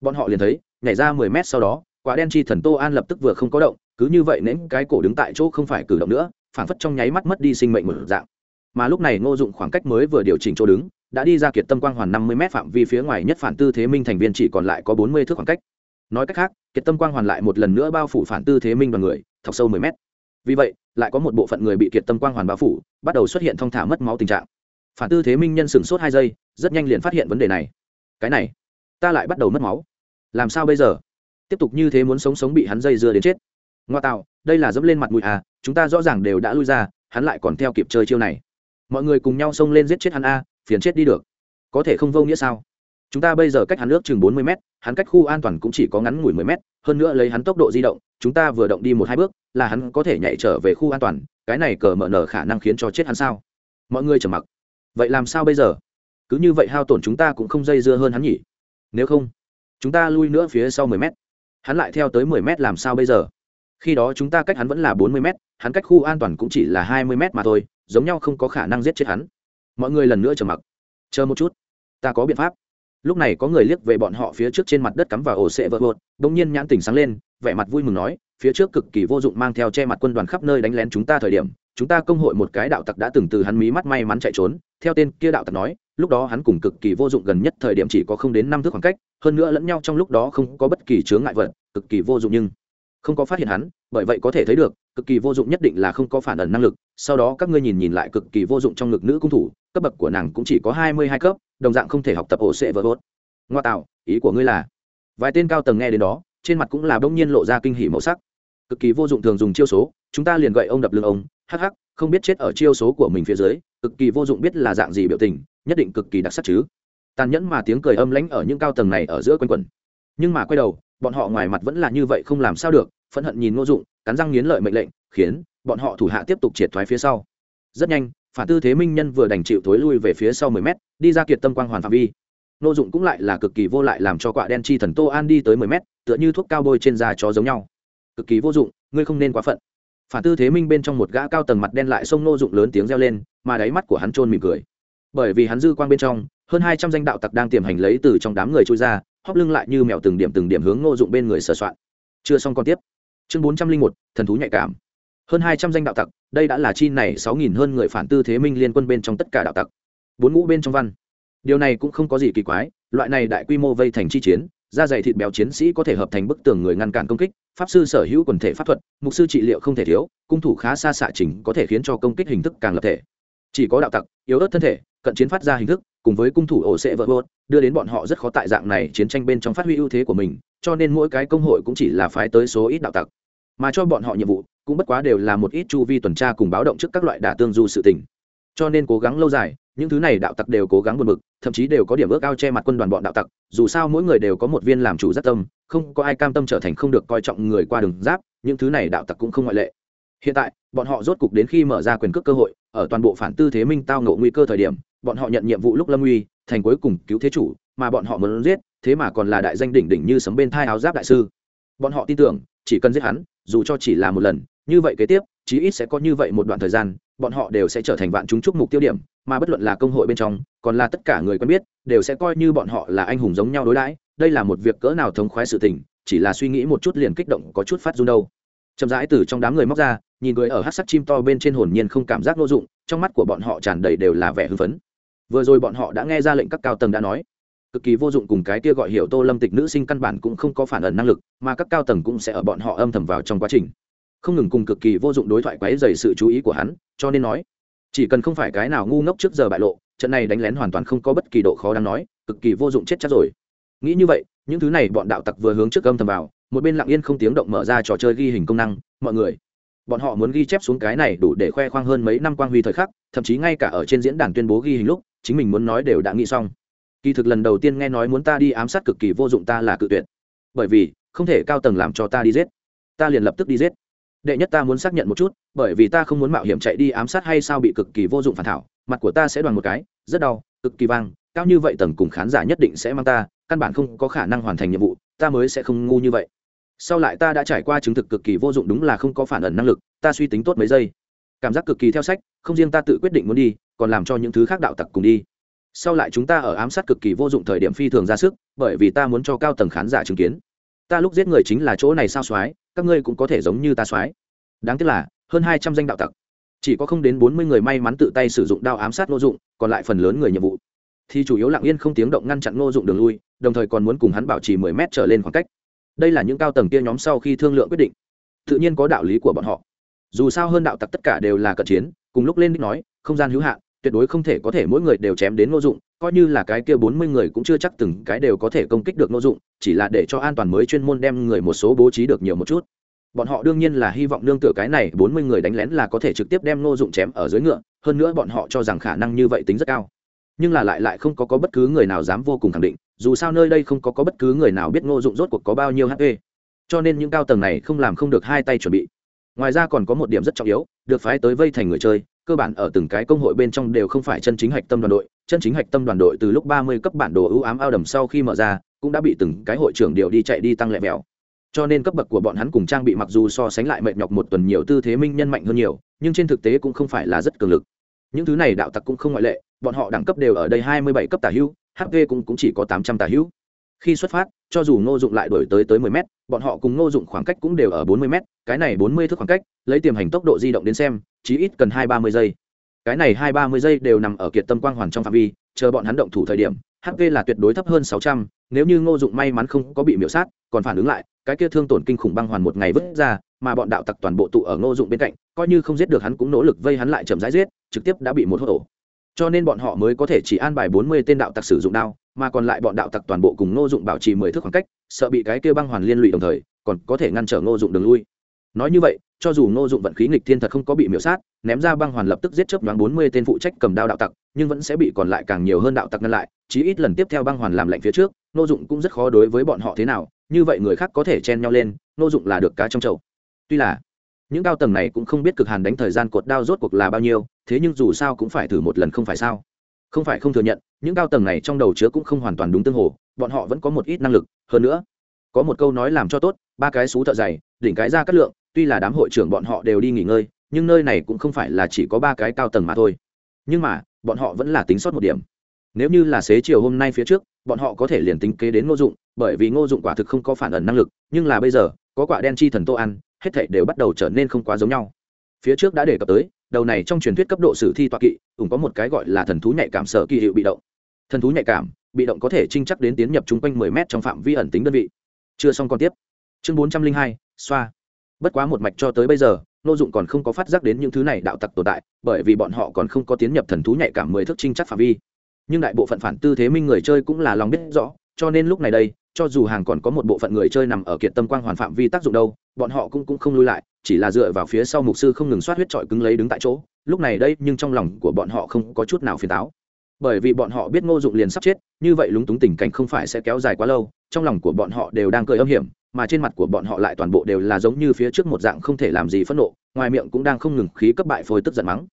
bọn họ liền thấy, nhảy ra mười mét sau đó, quả đen chi thần tô an lập tức vừa không có động, cứ như vậy nến cái cổ đứng tại chỗ không phải cử động nữa, phản phất trong nháy mắt mất đi sinh mệnh một dạng. Mà lúc này ngô dụng khoảng cách mới vừa điều chỉnh chỗ đứng đã đi ra kiệt tâm quang hoàn năm mươi m phạm vi phía ngoài nhất phản tư thế minh thành viên chỉ còn lại có bốn mươi thước khoảng cách. Nói cách khác, kiệt tâm quang hoàn lại một lần nữa bao phủ phản tư thế minh đoàn người, thọc sâu mười mét. Vì vậy, lại có một bộ phận người bị kiệt tâm quang hoàn bao phủ, bắt đầu xuất hiện thong thả mất máu tình trạng. Phản tư thế minh nhân sửng sốt hai giây, rất nhanh liền phát hiện vấn đề này. Cái này, ta lại bắt đầu mất máu. Làm sao bây giờ? Tiếp tục như thế muốn sống sống bị hắn dây dưa đến chết. Ngoa tạo, đây là dẫm lên mặt mũi à chúng ta rõ ràng đều đã lui ra, hắn lại còn theo kịp chơi chiêu này. Mọi người cùng nhau xông lên giết chết hắn a phiền chết đi được. Có thể không vô nghĩa sao? Chúng ta bây giờ cách hắn nước chừng bốn mươi m hắn cách khu an toàn cũng chỉ có ngắn ngủi mười m hơn nữa lấy hắn tốc độ di động, chúng ta vừa động đi một hai bước, là hắn có thể nhảy trở về khu an toàn, cái này cờ mở nở khả năng khiến cho chết hắn sao? Mọi người trầm mặc. Vậy làm sao bây giờ? Cứ như vậy hao tổn chúng ta cũng không dây dưa hơn hắn nhỉ? Nếu không, chúng ta lui nữa phía sau mười m hắn lại theo tới mười m làm sao bây giờ? Khi đó chúng ta cách hắn vẫn là bốn mươi m hắn cách khu an toàn cũng chỉ là hai mươi m mà thôi, giống nhau không có khả năng giết chết hắn mọi người lần nữa chờ mặc. Chờ một chút. Ta có biện pháp. Lúc này có người liếc về bọn họ phía trước trên mặt đất cắm vào ổ sệ vợ vợt đông nhiên nhãn tỉnh sáng lên, vẻ mặt vui mừng nói, phía trước cực kỳ vô dụng mang theo che mặt quân đoàn khắp nơi đánh lén chúng ta thời điểm, chúng ta công hội một cái đạo tặc đã từng từ hắn mí mắt may mắn chạy trốn, theo tên kia đạo tặc nói, lúc đó hắn cùng cực kỳ vô dụng gần nhất thời điểm chỉ có không đến năm thước khoảng cách, hơn nữa lẫn nhau trong lúc đó không có bất kỳ chướng ngại vật, cực kỳ vô dụng nhưng không có phát hiện hắn, bởi vậy có thể thấy được cực kỳ vô dụng nhất định là không có phản ẩn năng lực, sau đó các ngươi nhìn nhìn lại cực kỳ vô dụng trong ngực nữ cung thủ, cấp bậc của nàng cũng chỉ có hai mươi hai cấp, đồng dạng không thể học tập ổ sệ vỡ vốt ngoa tạo, ý của ngươi là? Vài tên cao tầng nghe đến đó, trên mặt cũng là bỗng nhiên lộ ra kinh hỉ màu sắc. Cực kỳ vô dụng thường dùng chiêu số, chúng ta liền gậy ông đập lưng ông, hắc hắc, không biết chết ở chiêu số của mình phía dưới, cực kỳ vô dụng biết là dạng gì biểu tình, nhất định cực kỳ đặc sắc chứ. Tàn nhẫn mà tiếng cười âm lãnh ở những cao tầng này ở giữa quanh quẩn. Nhưng mà quay đầu, bọn họ ngoài mặt vẫn là như vậy không làm sao được phẫn hận nhìn ngô dụng, cắn răng nghiến lợi mệnh lệnh, khiến bọn họ thủ hạ tiếp tục triệt thoái phía sau. Rất nhanh, phản tư thế minh nhân vừa đành chịu thối lui về phía sau mười mét, đi ra kiệt tâm quang hoàn phạm vi. Ngô dụng cũng lại là cực kỳ vô lại làm cho quạ đen chi thần tô an đi tới mười mét, tựa như thuốc cao bôi trên da chó giống nhau. Cực kỳ vô dụng, ngươi không nên quá phận. Phản tư thế minh bên trong một gã cao tầng mặt đen lại xông Ngô dụng lớn tiếng reo lên, mà đáy mắt của hắn trôn mỉm cười. Bởi vì hắn dư quang bên trong, hơn hai trăm danh đạo tặc đang tiềm hành lấy từ trong đám người trôi ra, hóp lưng lại như mèo từng điểm từng điểm hướng Ngô dụng bên người sờ soạn. Chưa xong còn tiếp chương bốn trăm linh một, thần thú nhạy cảm. Hơn hai trăm danh đạo tặc, đây đã là chi này sáu nghìn hơn người phản tư thế minh liên quân bên trong tất cả đạo tặc. Bốn ngũ bên trong văn. Điều này cũng không có gì kỳ quái, loại này đại quy mô vây thành chi chiến, da dày thịt béo chiến sĩ có thể hợp thành bức tường người ngăn cản công kích, pháp sư sở hữu quần thể pháp thuật, mục sư trị liệu không thể thiếu, cung thủ khá xa xạ chỉnh có thể khiến cho công kích hình thức càng lập thể. Chỉ có đạo tặc, yếu ớt thân thể, cận chiến phát ra hình thức, cùng với cung thủ ổ sẽ vỡ vột đưa đến bọn họ rất khó tại dạng này chiến tranh bên trong phát huy ưu thế của mình cho nên mỗi cái công hội cũng chỉ là phái tới số ít đạo tặc. Mà cho bọn họ nhiệm vụ, cũng bất quá đều là một ít chu vi tuần tra cùng báo động trước các loại đả tương du sự tình. Cho nên cố gắng lâu dài, những thứ này đạo tặc đều cố gắng buồn bực, thậm chí đều có điểm ước ao che mặt quân đoàn bọn đạo tặc, dù sao mỗi người đều có một viên làm chủ rất tâm, không có ai cam tâm trở thành không được coi trọng người qua đường giáp, những thứ này đạo tặc cũng không ngoại lệ. Hiện tại, bọn họ rốt cục đến khi mở ra quyền cước cơ hội, ở toàn bộ phản tư thế minh tao ngộ nguy cơ thời điểm, bọn họ nhận nhiệm vụ lúc lâm uy thành cuối cùng cứu thế chủ, mà bọn họ muốn giết, thế mà còn là đại danh đỉnh đỉnh như sấm bên thai áo giáp đại sư. Bọn họ tin tưởng, chỉ cần giết hắn, dù cho chỉ là một lần, như vậy kế tiếp, chí ít sẽ có như vậy một đoạn thời gian, bọn họ đều sẽ trở thành vạn chúng chúc mục tiêu điểm, mà bất luận là công hội bên trong, còn là tất cả người quen biết, đều sẽ coi như bọn họ là anh hùng giống nhau đối đãi. Đây là một việc cỡ nào thống khoái sự tình, chỉ là suy nghĩ một chút liền kích động, có chút phát run đâu. Chậm rãi từ trong đám người móc ra, nhìn người ở hát sắc chim to bên trên hồn nhiên không cảm giác vô dụng, trong mắt của bọn họ tràn đầy đều là vẻ hưng phấn vừa rồi bọn họ đã nghe ra lệnh các cao tầng đã nói. Cực kỳ vô dụng cùng cái kia gọi hiểu tô lâm tịch nữ sinh căn bản cũng không có phản ẩn năng lực, mà các cao tầng cũng sẽ ở bọn họ âm thầm vào trong quá trình. Không ngừng cùng cực kỳ vô dụng đối thoại quấy dày sự chú ý của hắn, cho nên nói, chỉ cần không phải cái nào ngu ngốc trước giờ bại lộ, trận này đánh lén hoàn toàn không có bất kỳ độ khó đáng nói, cực kỳ vô dụng chết chắc rồi. Nghĩ như vậy, những thứ này bọn đạo tặc vừa hướng trước âm thầm vào, một bên lặng yên không tiếng động mở ra trò chơi ghi hình công năng, mọi người. Bọn họ muốn ghi chép xuống cái này đủ để khoe khoang hơn mấy năm quang huy thời khắc, thậm chí ngay cả ở trên diễn đàn tuyên bố ghi hình lúc chính mình muốn nói đều đã nghĩ xong. Kỳ thực lần đầu tiên nghe nói muốn ta đi ám sát cực kỳ vô dụng ta là cự tuyệt. Bởi vì, không thể cao tầng làm cho ta đi giết. Ta liền lập tức đi giết. Đệ nhất ta muốn xác nhận một chút, bởi vì ta không muốn mạo hiểm chạy đi ám sát hay sao bị cực kỳ vô dụng phản thảo, mặt của ta sẽ đoàn một cái, rất đau, cực kỳ vang, cao như vậy tầng cùng khán giả nhất định sẽ mang ta, căn bản không có khả năng hoàn thành nhiệm vụ, ta mới sẽ không ngu như vậy. Sau lại ta đã trải qua chứng thực cực kỳ vô dụng đúng là không có phản ẩn năng lực, ta suy tính tốt mấy giây. Cảm giác cực kỳ theo sách, không riêng ta tự quyết định muốn đi còn làm cho những thứ khác đạo tặc cùng đi. Sau lại chúng ta ở ám sát cực kỳ vô dụng thời điểm phi thường ra sức, bởi vì ta muốn cho cao tầng khán giả chứng kiến. Ta lúc giết người chính là chỗ này sao soái, các ngươi cũng có thể giống như ta soái. Đáng tiếc là, hơn hai trăm danh đạo tặc. Chỉ có không đến bốn mươi người may mắn tự tay sử dụng đao ám sát ngô dụng, còn lại phần lớn người nhiệm vụ. Thì chủ yếu lặng yên không tiếng động ngăn chặn ngô dụng đường lui, đồng thời còn muốn cùng hắn bảo trì mười mét trở lên khoảng cách. Đây là những cao tầng kia nhóm sau khi thương lượng quyết định. Tự nhiên có đạo lý của bọn họ. Dù sao hơn đạo tặc tất cả đều là cận chiến, cùng lúc lên đích nói, không gian hữu hạn tuyệt đối không thể có thể mỗi người đều chém đến ngô dụng coi như là cái kia bốn mươi người cũng chưa chắc từng cái đều có thể công kích được ngô dụng chỉ là để cho an toàn mới chuyên môn đem người một số bố trí được nhiều một chút. Bọn họ đương nhiên là hy vọng nương tựa cái này bốn mươi người đánh lén là có thể trực tiếp đem ngô dụng chém ở dưới ngựa hơn nữa bọn họ cho rằng khả năng như vậy tính rất cao. Nhưng là lại lại không có, có bất cứ người nào dám vô cùng khẳng định dù sao nơi đây không có, có bất cứ người nào biết ngô dụng rốt cuộc có bao nhiêu hp cho nên những cao tầng này không làm không được hai tay chuẩn bị. Ngoài ra còn có một điểm rất trọng yếu được phái tới vây thành người chơi cơ bản ở từng cái công hội bên trong đều không phải chân chính hạch tâm đoàn đội chân chính hạch tâm đoàn đội từ lúc ba mươi cấp bản đồ ưu ám ao đầm sau khi mở ra cũng đã bị từng cái hội trưởng điều đi chạy đi tăng lẹ mèo. Cho nên cấp bậc của bọn hắn cùng trang bị mặc dù so sánh lại mệt nhọc một tuần nhiều tư thế minh nhân mạnh hơn nhiều nhưng trên thực tế cũng không phải là rất cường lực. Những thứ này đạo tặc cũng không ngoại lệ bọn họ đẳng cấp đều ở đây hai mươi bảy cấp tả hữu hp cũng, cũng chỉ có tám trăm tả hữu khi xuất phát, cho dù ngô dụng lại đổi tới tới mười m bọn họ cùng ngô dụng khoảng cách cũng đều ở bốn mươi m cái này bốn mươi thước khoảng cách, lấy tiềm hành tốc độ di động đến xem, chí ít cần hai ba mươi giây. Cái này hai ba mươi giây đều nằm ở kiệt tâm quang hoàn trong phạm vi, chờ bọn hắn động thủ thời điểm hp là tuyệt đối thấp hơn sáu trăm, nếu như ngô dụng may mắn không có bị miễu sát, còn phản ứng lại, cái kia thương tổn kinh khủng băng hoàn một ngày vứt ra, mà bọn đạo tặc toàn bộ tụ ở ngô dụng bên cạnh, coi như không giết được hắn cũng nỗ lực vây hắn lại chậm rãi giết, trực tiếp đã bị một hốt ổ cho nên bọn họ mới có thể chỉ an bài bốn mươi tên đạo tặc sử dụng đao mà còn lại bọn đạo tặc toàn bộ cùng ngô dụng bảo trì mười thước khoảng cách, sợ bị cái kia băng hoàn liên lụy đồng thời, còn có thể ngăn trở ngô dụng đường lui. Nói như vậy, cho dù ngô dụng vận khí nghịch thiên thật không có bị miễu sát, ném ra băng hoàn lập tức giết chớp nhoáng bốn mươi tên phụ trách cầm đao đạo tặc, nhưng vẫn sẽ bị còn lại càng nhiều hơn đạo tặc ngăn lại, chí ít lần tiếp theo băng hoàn làm lạnh phía trước, ngô dụng cũng rất khó đối với bọn họ thế nào, như vậy người khác có thể chen nhau lên, ngô dụng là được cá trong chậu. Tuy là, những cao tầng này cũng không biết cực hàn đánh thời gian cột đao rốt cuộc là bao nhiêu, thế nhưng dù sao cũng phải thử một lần không phải sao không phải không thừa nhận, những cao tầng này trong đầu chứa cũng không hoàn toàn đúng tương hồ, bọn họ vẫn có một ít năng lực, hơn nữa, có một câu nói làm cho tốt, ba cái xú thợ dày, đỉnh cái ra cắt lượng, tuy là đám hội trưởng bọn họ đều đi nghỉ ngơi, nhưng nơi này cũng không phải là chỉ có ba cái cao tầng mà thôi. Nhưng mà, bọn họ vẫn là tính sót một điểm. Nếu như là xế chiều hôm nay phía trước, bọn họ có thể liền tính kế đến ngô dụng, bởi vì ngô dụng quả thực không có phản ẩn năng lực, nhưng là bây giờ, có quả đen chi thần tô ăn, hết thảy đều bắt đầu trở nên không quá giống nhau. Phía trước đã đề cập tới đầu này trong truyền thuyết cấp độ sử thi toa kỵ cũng có một cái gọi là thần thú nhạy cảm sở kỳ hiệu bị động. Thần thú nhạy cảm bị động có thể trinh chắc đến tiến nhập chung quanh 10 m trong phạm vi ẩn tính đơn vị. Chưa xong còn tiếp. Chương 402, xoa. Bất quá một mạch cho tới bây giờ nô dụng còn không có phát giác đến những thứ này đạo tặc tồn tại bởi vì bọn họ còn không có tiến nhập thần thú nhạy cảm mười thức trinh chắc phạm vi. Nhưng đại bộ phận phản tư thế minh người chơi cũng là lòng biết rõ cho nên lúc này đây cho dù hàng còn có một bộ phận người chơi nằm ở kiệt tâm quang hoàn phạm vi tác dụng đâu, bọn họ cũng cũng không lui lại, chỉ là dựa vào phía sau mục sư không ngừng soát huyết trọi cứng lấy đứng tại chỗ. Lúc này đây, nhưng trong lòng của bọn họ không có chút nào phiền táo. Bởi vì bọn họ biết ngô dụng liền sắp chết, như vậy lúng túng tình cảnh không phải sẽ kéo dài quá lâu, trong lòng của bọn họ đều đang cười âm hiểm, mà trên mặt của bọn họ lại toàn bộ đều là giống như phía trước một dạng không thể làm gì phẫn nộ, ngoài miệng cũng đang không ngừng khí cấp bại phôi tức giận mắng.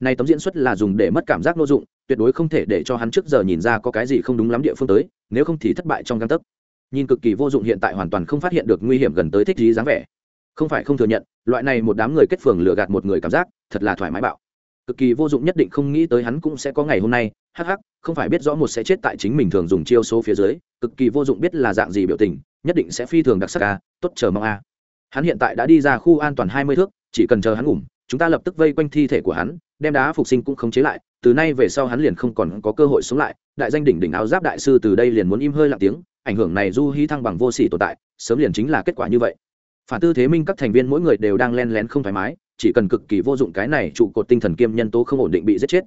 Này tấm diễn xuất là dùng để mất cảm giác ngô dụng, tuyệt đối không thể để cho hắn trước giờ nhìn ra có cái gì không đúng lắm địa phương tới, nếu không thì thất bại trong găng tấc nhìn cực kỳ vô dụng hiện tại hoàn toàn không phát hiện được nguy hiểm gần tới thích gì dáng vẻ. Không phải không thừa nhận, loại này một đám người kết phường lừa gạt một người cảm giác, thật là thoải mái bạo. Cực kỳ vô dụng nhất định không nghĩ tới hắn cũng sẽ có ngày hôm nay, hắc hắc, không phải biết rõ một sẽ chết tại chính mình thường dùng chiêu số phía dưới, cực kỳ vô dụng biết là dạng gì biểu tình, nhất định sẽ phi thường đặc sắc a, tốt chờ mong a. Hắn hiện tại đã đi ra khu an toàn hai mươi thước, chỉ cần chờ hắn ngủm chúng ta lập tức vây quanh thi thể của hắn đem đá phục sinh cũng không chế lại, từ nay về sau hắn liền không còn có cơ hội sống lại, đại danh đỉnh đỉnh áo giáp đại sư từ đây liền muốn im hơi lặng tiếng, ảnh hưởng này du hí thăng bằng vô sỉ tồn tại, sớm liền chính là kết quả như vậy. Phản tư thế minh các thành viên mỗi người đều đang len lén không thoải mái, chỉ cần cực kỳ vô dụng cái này trụ cột tinh thần kiêm nhân tố không ổn định bị giết chết.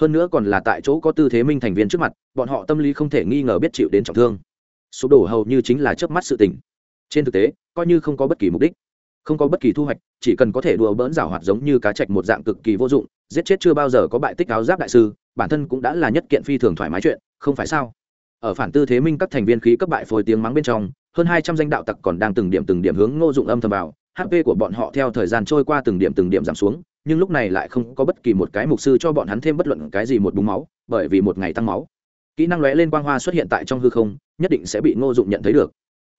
Hơn nữa còn là tại chỗ có tư thế minh thành viên trước mặt, bọn họ tâm lý không thể nghi ngờ biết chịu đến trọng thương. Sụp đổ hầu như chính là chớp mắt sự tình. Trên thực tế, coi như không có bất kỳ mục đích không có bất kỳ thu hoạch, chỉ cần có thể đùa bỡn rào hoạt giống như cá chạch một dạng cực kỳ vô dụng, giết chết chưa bao giờ có bại tích áo giáp đại sư, bản thân cũng đã là nhất kiện phi thường thoải mái chuyện, không phải sao? Ở phản tư thế minh các thành viên khí cấp bại phôi tiếng mắng bên trong, hơn hai trăm danh đạo tặc còn đang từng điểm từng điểm hướng ngô dụng âm thầm vào hp của bọn họ theo thời gian trôi qua từng điểm từng điểm giảm xuống, nhưng lúc này lại không có bất kỳ một cái mục sư cho bọn hắn thêm bất luận cái gì một búng máu, bởi vì một ngày tăng máu. Kỹ năng lóe lên quang hoa xuất hiện tại trong hư không, nhất định sẽ bị ngô dụng nhận thấy được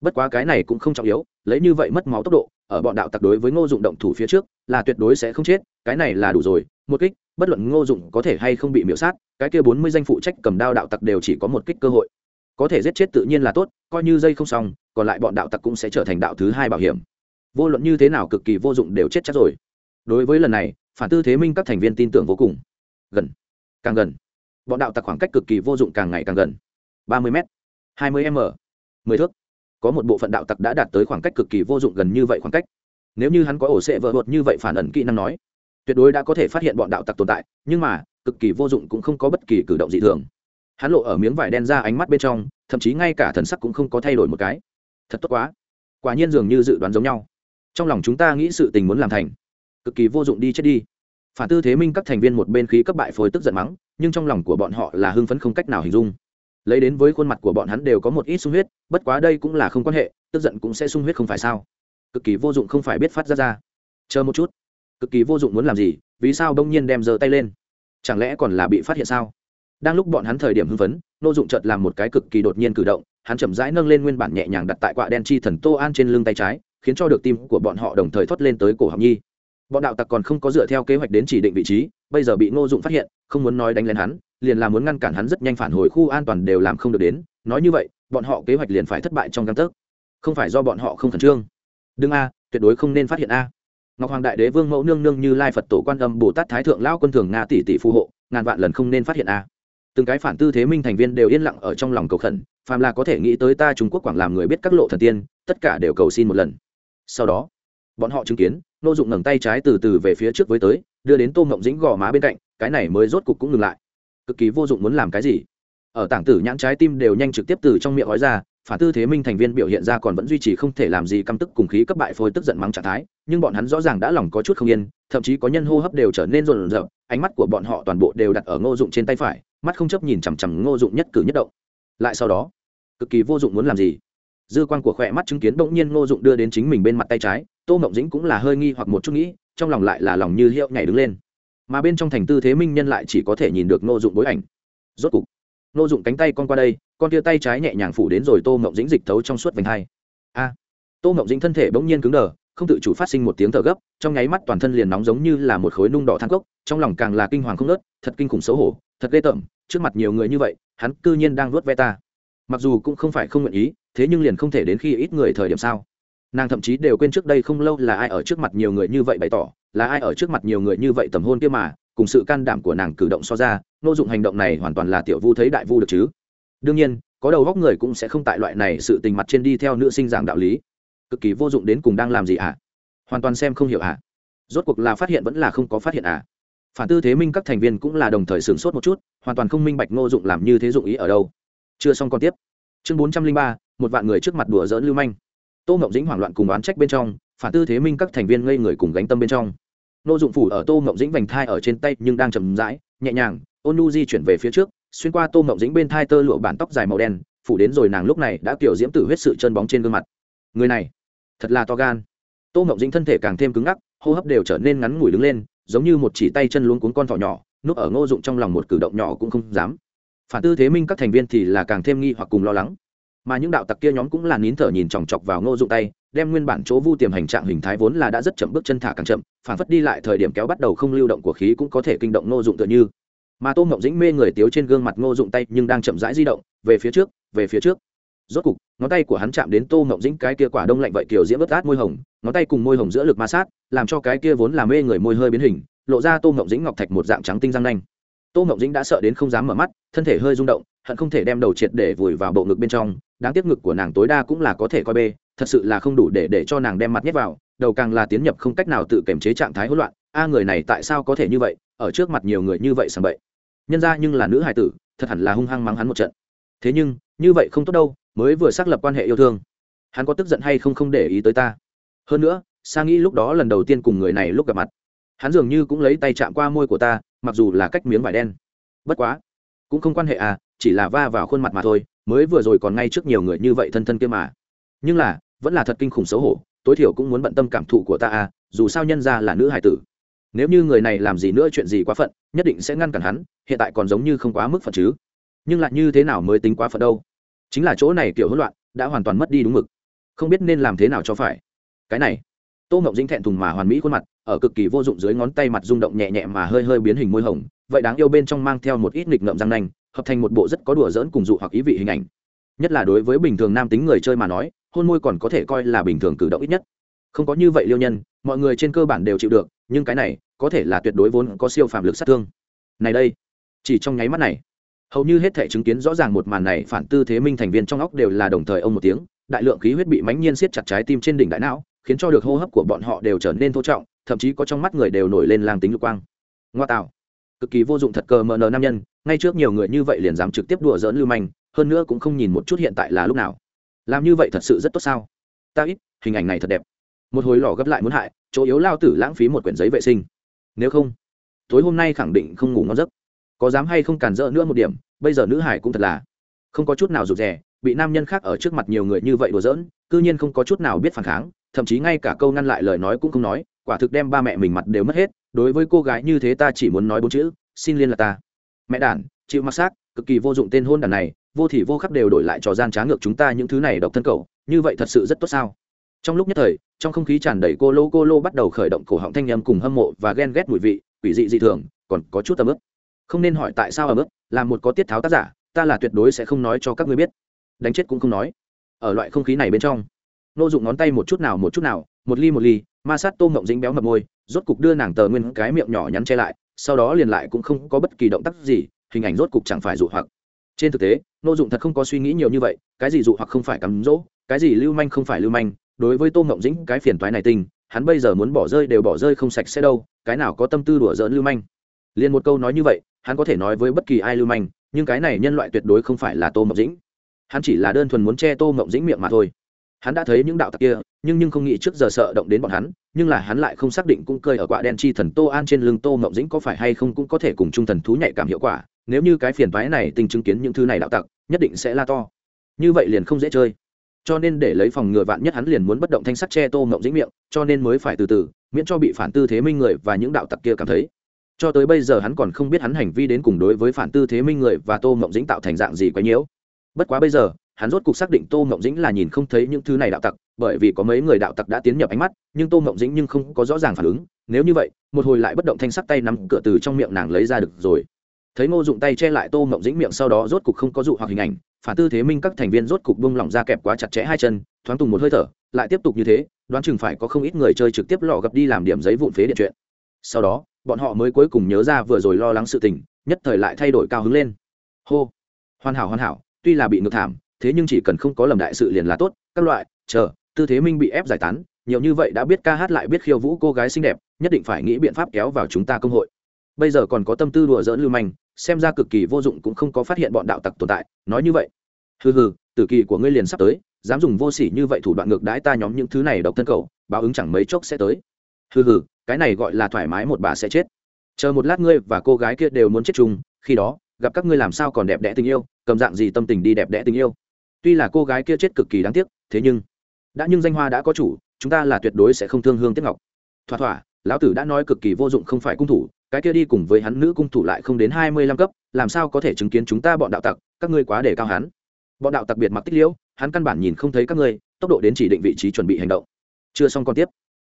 bất quá cái này cũng không trọng yếu, lấy như vậy mất máu tốc độ, ở bọn đạo tặc đối với ngô dụng động thủ phía trước, là tuyệt đối sẽ không chết, cái này là đủ rồi, một kích, bất luận ngô dụng có thể hay không bị miễu sát, cái kia bốn mươi danh phụ trách cầm đao đạo tặc đều chỉ có một kích cơ hội. Có thể giết chết tự nhiên là tốt, coi như dây không xong, còn lại bọn đạo tặc cũng sẽ trở thành đạo thứ hai bảo hiểm. Vô luận như thế nào cực kỳ vô dụng đều chết chắc rồi. Đối với lần này, phản tư thế minh các thành viên tin tưởng vô cùng. Gần. Càng gần. Bọn đạo tặc khoảng cách cực kỳ vô dụng càng ngày càng gần. ba mươi m hai mươi m. mười thước có một bộ phận đạo tặc đã đạt tới khoảng cách cực kỳ vô dụng gần như vậy khoảng cách. Nếu như hắn có ổ sệ vợ bột như vậy phản ẩn kỹ năng nói, tuyệt đối đã có thể phát hiện bọn đạo tặc tồn tại, nhưng mà, cực kỳ vô dụng cũng không có bất kỳ cử động dị thường. Hắn lộ ở miếng vải đen ra ánh mắt bên trong, thậm chí ngay cả thần sắc cũng không có thay đổi một cái. Thật tốt quá. Quả nhiên dường như dự đoán giống nhau. Trong lòng chúng ta nghĩ sự tình muốn làm thành. Cực kỳ vô dụng đi chết đi. Phản tư thế minh các thành viên một bên khí cấp bại phối tức giận mắng, nhưng trong lòng của bọn họ là hưng phấn không cách nào hình dung lấy đến với khuôn mặt của bọn hắn đều có một ít sung huyết, bất quá đây cũng là không quan hệ, tức giận cũng sẽ sung huyết không phải sao? Cực kỳ vô dụng không phải biết phát ra ra. Chờ một chút. Cực kỳ vô dụng muốn làm gì, vì sao đông nhiên đem giơ tay lên? Chẳng lẽ còn là bị phát hiện sao? Đang lúc bọn hắn thời điểm hưng phấn, nô dụng chợt làm một cái cực kỳ đột nhiên cử động, hắn chậm rãi nâng lên nguyên bản nhẹ nhàng đặt tại quạ đen chi thần tô an trên lưng tay trái, khiến cho được tim của bọn họ đồng thời thoát lên tới cổ họng nhi. Bọn đạo tặc còn không có dựa theo kế hoạch đến chỉ định vị trí, bây giờ bị ngô dụng phát hiện, không muốn nói đánh lên hắn liền là muốn ngăn cản hắn rất nhanh phản hồi khu an toàn đều làm không được đến. Nói như vậy, bọn họ kế hoạch liền phải thất bại trong căn tấc. Không phải do bọn họ không khẩn trương. Đương a, tuyệt đối không nên phát hiện a. Ngọc hoàng đại đế vương mẫu nương nương như lai phật tổ quan âm bồ tát thái thượng lao quân thường nga tỷ tỷ phù hộ, ngàn vạn lần không nên phát hiện a. Từng cái phản tư thế minh thành viên đều yên lặng ở trong lòng cầu khẩn, phàm là có thể nghĩ tới ta trung quốc quảng làm người biết các lộ thần tiên, tất cả đều cầu xin một lần. Sau đó, bọn họ chứng kiến, nô dụng ngẩng tay trái từ từ về phía trước với tới, đưa đến tô ngộng dĩnh gò má bên cạnh, cái này mới rốt cục cũng ngừng lại cực kỳ vô dụng muốn làm cái gì. Ở tảng tử nhãn trái tim đều nhanh trực tiếp từ trong miệng gói ra, phản tư thế minh thành viên biểu hiện ra còn vẫn duy trì không thể làm gì căm tức cùng khí cấp bại phôi tức giận mắng trạng thái, nhưng bọn hắn rõ ràng đã lòng có chút không yên, thậm chí có nhân hô hấp đều trở nên rộn rợn, ánh mắt của bọn họ toàn bộ đều đặt ở ngô dụng trên tay phải, mắt không chấp nhìn chằm chằm ngô dụng nhất cử nhất động. Lại sau đó, cực kỳ vô dụng muốn làm gì? Dư quan của khỏe mắt chứng kiến bỗng nhiên ngô dụng đưa đến chính mình bên mặt tay trái, tô mộng dĩnh cũng là hơi nghi hoặc một chút nghĩ, trong lòng lại là lòng như hiệu nhảy đứng lên mà bên trong thành tư thế minh nhân lại chỉ có thể nhìn được ngô dụng bối ảnh. Rốt cục, ngô dụng cánh tay con qua đây, con tia tay trái nhẹ nhàng phủ đến rồi tô mộng dĩnh dịch thấu trong suốt vành hai. A! Tô mộng dĩnh thân thể bỗng nhiên cứng đờ, không tự chủ phát sinh một tiếng thở gấp, trong nháy mắt toàn thân liền nóng giống như là một khối nung đỏ thang cốc, trong lòng càng là kinh hoàng không nớt thật kinh khủng xấu hổ, thật ghê tởm, trước mặt nhiều người như vậy, hắn cư nhiên đang nuốt ve ta. Mặc dù cũng không phải không nguyện ý, thế nhưng liền không thể đến khi ít người thời điểm sao. Nàng thậm chí đều quên trước đây không lâu là ai ở trước mặt nhiều người như vậy bày tỏ là ai ở trước mặt nhiều người như vậy tầm hôn kia mà, cùng sự can đảm của nàng cử động so ra nô dụng hành động này hoàn toàn là tiểu vu thấy đại vu được chứ đương nhiên, có đầu góc người cũng sẽ không tại loại này sự tình mặt trên đi theo nữ sinh giảng đạo lý cực kỳ vô dụng đến cùng đang làm gì ạ à? hoàn toàn xem không hiểu ạ à? rốt cuộc là phát hiện vẫn là không có phát hiện ạ à? phản tư thế minh các thành viên cũng là đồng thời sửng sốt một chút, hoàn toàn không minh bạch ngô dụng làm như thế dụng ý ở đâu chưa xong còn tiếp chương bốn trăm linh ba, một vạn người trước mặt đùa dỡn lưu manh tô ngộng dĩnh hoảng loạn cùng oán trách bên trong phản tư thế minh các thành viên ngây người cùng gánh tâm bên trong. Nô dụng phủ ở tô ngộng dĩnh vành thai ở trên tay nhưng đang chầm rãi, nhẹ nhàng, ôn nu di chuyển về phía trước, xuyên qua tô ngộng dĩnh bên thai tơ lụa bản tóc dài màu đen, phủ đến rồi nàng lúc này đã kiểu diễm tử huyết sự chân bóng trên gương mặt. Người này, thật là to gan. Tô ngộng dĩnh thân thể càng thêm cứng ngắc, hô hấp đều trở nên ngắn ngủi đứng lên, giống như một chỉ tay chân luống cuốn con thỏ nhỏ, núp ở ngô dụng trong lòng một cử động nhỏ cũng không dám. Phản tư thế minh các thành viên thì là càng thêm nghi hoặc cùng lo lắng mà những đạo tặc kia nhóm cũng là nín thở nhìn chòng chọc vào ngô dụng tay, đem nguyên bản chỗ vu tiềm hành trạng hình thái vốn là đã rất chậm bước chân thả càng chậm, phản phất đi lại thời điểm kéo bắt đầu không lưu động của khí cũng có thể kinh động ngô dụng tựa như. Mà tô ngộng dĩnh mê người tiếu trên gương mặt ngô dụng tay nhưng đang chậm rãi di động, về phía trước, về phía trước. Rốt cục, ngón tay của hắn chạm đến tô ngộng dĩnh cái kia quả đông lạnh vậy kiểu diễm ướt át môi hồng, ngón tay cùng môi hồng giữa lực ma sát, làm cho cái kia vốn là mê người môi hơi biến hình, lộ ra tô ngộng dĩnh ngọc thạch một dạng trắng tinh răng nanh tô Mộng dĩnh đã sợ đến không dám mở mắt, thân thể hơi rung động, hận không thể đem đầu triệt để vùi vào bộ ngực bên trong, đáng tiếc ngực của nàng tối đa cũng là có thể coi bê, thật sự là không đủ để để cho nàng đem mặt nhét vào, đầu càng là tiến nhập không cách nào tự kiềm chế trạng thái hỗn loạn, a à, người này tại sao có thể như vậy, ở trước mặt nhiều người như vậy sầm bậy. Nhân ra nhưng là nữ hài tử, thật hẳn là hung hăng mắng hắn một trận. Thế nhưng, như vậy không tốt đâu, mới vừa xác lập quan hệ yêu thương. Hắn có tức giận hay không không để ý tới ta. Hơn nữa, sa nghĩ lúc đó lần đầu tiên cùng người này lúc gặp mặt. Hắn dường như cũng lấy tay chạm qua môi của ta mặc dù là cách miếng vải đen. Bất quá, cũng không quan hệ à chỉ là va vào khuôn mặt mà thôi, mới vừa rồi còn ngay trước nhiều người như vậy thân thân kia mà. Nhưng là, vẫn là thật kinh khủng xấu hổ, tối thiểu cũng muốn bận tâm cảm thụ của ta à dù sao nhân ra là nữ hải tử. Nếu như người này làm gì nữa chuyện gì quá phận, nhất định sẽ ngăn cản hắn, hiện tại còn giống như không quá mức phận chứ. Nhưng lại như thế nào mới tính quá phận đâu? Chính là chỗ này kiểu hỗn loạn, đã hoàn toàn mất đi đúng mực. Không biết nên làm thế nào cho phải. Cái này, tô mộng dính thẹn thùng mà hoàn mỹ khuôn mặt ở cực kỳ vô dụng dưới ngón tay mặt rung động nhẹ nhẹ mà hơi hơi biến hình môi hồng, vậy đáng yêu bên trong mang theo một ít nghịch ngợm răng nanh, hợp thành một bộ rất có đùa dỡn cùng dụ hoặc ý vị hình ảnh. Nhất là đối với bình thường nam tính người chơi mà nói, hôn môi còn có thể coi là bình thường cử động ít nhất. Không có như vậy liêu nhân, mọi người trên cơ bản đều chịu được, nhưng cái này, có thể là tuyệt đối vốn có siêu phạm lực sát thương. Này đây, chỉ trong nháy mắt này, hầu như hết thể chứng kiến rõ ràng một màn này phản tư thế minh thành viên trong óc đều là đồng thời ông một tiếng, đại lượng khí huyết bị mãnh nhiên siết chặt trái tim trên đỉnh đại não, khiến cho được hô hấp của bọn họ đều trở nên thô trọng thậm chí có trong mắt người đều nổi lên lang tính lục quang. Ngoa tạo. Cực kỳ vô dụng thật cờ mờ nờ nam nhân, ngay trước nhiều người như vậy liền dám trực tiếp đùa dỡn lưu manh, hơn nữa cũng không nhìn một chút hiện tại là lúc nào. Làm như vậy thật sự rất tốt sao? Ta ít, hình ảnh này thật đẹp. Một hồi lò gấp lại muốn hại, chỗ yếu lao tử lãng phí một quyển giấy vệ sinh. Nếu không, tối hôm nay khẳng định không ngủ ngon giấc. Có dám hay không cản rỡ nữa một điểm, bây giờ nữ hải cũng thật là không có chút nào rụt rè, bị nam nhân khác ở trước mặt nhiều người như vậy đùa giỡn, cư nhiên không có chút nào biết phản kháng, thậm chí ngay cả câu ngăn lại lời nói cũng không nói quả thực đem ba mẹ mình mặt đều mất hết, đối với cô gái như thế ta chỉ muốn nói bốn chữ, xin liên là ta. Mẹ đản, chịu mặc xác, cực kỳ vô dụng tên hôn đản này, vô thì vô khắc đều đổi lại trò gian trá ngược chúng ta những thứ này độc thân cầu như vậy thật sự rất tốt sao? Trong lúc nhất thời, trong không khí tràn đầy cô lô cô lô bắt đầu khởi động cổ họng thanh nhâm cùng hâm mộ và ghen ghét mùi vị, quỷ dị dị thường, còn có chút ấm ức. Không nên hỏi tại sao ấm ức, là một có tiết tháo tác giả, ta là tuyệt đối sẽ không nói cho các ngươi biết. Đánh chết cũng không nói. Ở loại không khí này bên trong, nô dụng ngón tay một chút nào một chút nào, một ly một ly ma sát tô mộng dính béo mập môi rốt cục đưa nàng tờ nguyên cái miệng nhỏ nhắn che lại sau đó liền lại cũng không có bất kỳ động tác gì hình ảnh rốt cục chẳng phải dụ hoặc. Trên thực tế nô dụng thật không có suy nghĩ nhiều như vậy cái gì dụ hoặc không phải cắm rỗ, cái gì lưu manh không phải lưu manh đối với tô mộng dĩnh cái phiền toái này tình, hắn bây giờ muốn bỏ rơi đều bỏ rơi không sạch sẽ đâu cái nào có tâm tư đùa giỡn lưu manh. Liền một câu nói như vậy hắn có thể nói với bất kỳ ai lưu manh nhưng cái này nhân loại tuyệt đối không phải là tô mộng dĩnh. Hắn chỉ là đơn thuần muốn che tô mộng dĩnh miệng mà thôi hắn đã thấy những đạo tặc kia, nhưng nhưng không nghĩ trước giờ sợ động đến bọn hắn, nhưng là hắn lại không xác định cũng cơi ở quạ đen chi thần tô an trên lưng tô mộng dĩnh có phải hay không cũng có thể cùng trung thần thú nhạy cảm hiệu quả, nếu như cái phiền toái này tình chứng kiến những thứ này đạo tặc, nhất định sẽ la to. Như vậy liền không dễ chơi. Cho nên để lấy phòng ngừa vạn nhất hắn liền muốn bất động thanh sắc che tô mộng dĩnh miệng, cho nên mới phải từ từ, miễn cho bị phản tư thế minh người và những đạo tặc kia cảm thấy. Cho tới bây giờ hắn còn không biết hắn hành vi đến cùng đối với phản tư thế minh người và tô mộng dĩnh tạo thành dạng gì quấy nhiễu. Bất quá bây giờ hắn rốt cuộc xác định tô mộng dĩnh là nhìn không thấy những thứ này đạo tặc, bởi vì có mấy người đạo tặc đã tiến nhập ánh mắt, nhưng tô mộng dĩnh nhưng không có rõ ràng phản ứng. Nếu như vậy, một hồi lại bất động thanh sắc tay nắm cửa từ trong miệng nàng lấy ra được rồi. Thấy ngô dụng tay che lại tô mộng dĩnh miệng sau đó rốt cục không có dụ hoặc hình ảnh, phản tư thế minh các thành viên rốt cục bung lỏng ra kẹp quá chặt chẽ hai chân, thoáng tùng một hơi thở, lại tiếp tục như thế, đoán chừng phải có không ít người chơi trực tiếp lò gập đi làm điểm giấy vụn phế điện chuyện. Sau đó, bọn họ mới cuối cùng nhớ ra vừa rồi lo lắng sự tình, nhất thời lại thay đổi cao hứng lên. Hô! Hoàn hảo hoàn hảo, tuy là bị ngược thảm thế nhưng chỉ cần không có lầm đại sự liền là tốt, các loại, chờ, tư thế minh bị ép giải tán, nhiều như vậy đã biết ca hát lại biết khiêu vũ cô gái xinh đẹp, nhất định phải nghĩ biện pháp kéo vào chúng ta công hội. Bây giờ còn có tâm tư đùa dỡn lưu manh, xem ra cực kỳ vô dụng cũng không có phát hiện bọn đạo tặc tồn tại, nói như vậy. Hừ hừ, tử kỳ của ngươi liền sắp tới, dám dùng vô sỉ như vậy thủ đoạn ngược đãi ta nhóm những thứ này độc thân cầu, báo ứng chẳng mấy chốc sẽ tới. Hừ hừ, cái này gọi là thoải mái một bà sẽ chết. Chờ một lát ngươi và cô gái kia đều muốn chết chung, khi đó, gặp các ngươi làm sao còn đẹp đẽ tình yêu, cầm dạng gì tâm tình đi đẹp đẽ tình yêu? Tuy là cô gái kia chết cực kỳ đáng tiếc, thế nhưng, đã nhưng danh hoa đã có chủ, chúng ta là tuyệt đối sẽ không thương hương tiếc ngọc. Thỏa thỏa, lão tử đã nói cực kỳ vô dụng không phải cung thủ, cái kia đi cùng với hắn nữ cung thủ lại không đến hai mươi lăm cấp, làm sao có thể chứng kiến chúng ta bọn đạo tặc, các ngươi quá để cao hắn. Bọn đạo tặc biệt mặc tích liễu, hắn căn bản nhìn không thấy các ngươi, tốc độ đến chỉ định vị trí chuẩn bị hành động. Chưa xong còn tiếp.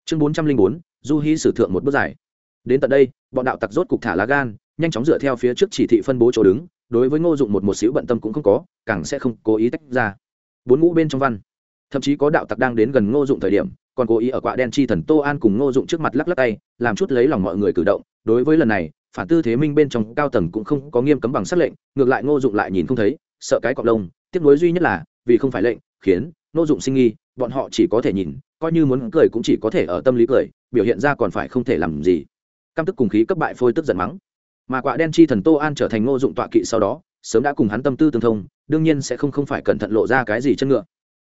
Chương bốn trăm linh bốn, du hy sử thượng một bước dài. Đến tận đây, bọn đạo tặc rốt cục thả lá gan, nhanh chóng dựa theo phía trước chỉ thị phân bố chỗ đứng đối với ngô dụng một một xíu bận tâm cũng không có, càng sẽ không cố ý tách ra. Bốn ngũ bên trong văn, thậm chí có đạo tặc đang đến gần ngô dụng thời điểm, còn cố ý ở quạ đen chi thần tô an cùng ngô dụng trước mặt lắc lắc tay, làm chút lấy lòng mọi người cử động. Đối với lần này, phản tư thế minh bên trong cao tầng cũng không có nghiêm cấm bằng sắc lệnh, ngược lại ngô dụng lại nhìn không thấy, sợ cái cọc lông. Tiếc nối duy nhất là, vì không phải lệnh, khiến ngô dụng sinh nghi, bọn họ chỉ có thể nhìn, coi như muốn cười cũng chỉ có thể ở tâm lý cười, biểu hiện ra còn phải không thể làm gì. Căm tức cùng khí cấp bại phôi tức giận mắng mà quạ đen chi thần tô an trở thành ngô dụng tọa kỵ sau đó, sớm đã cùng hắn tâm tư tương thông, đương nhiên sẽ không không phải cẩn thận lộ ra cái gì chân ngựa.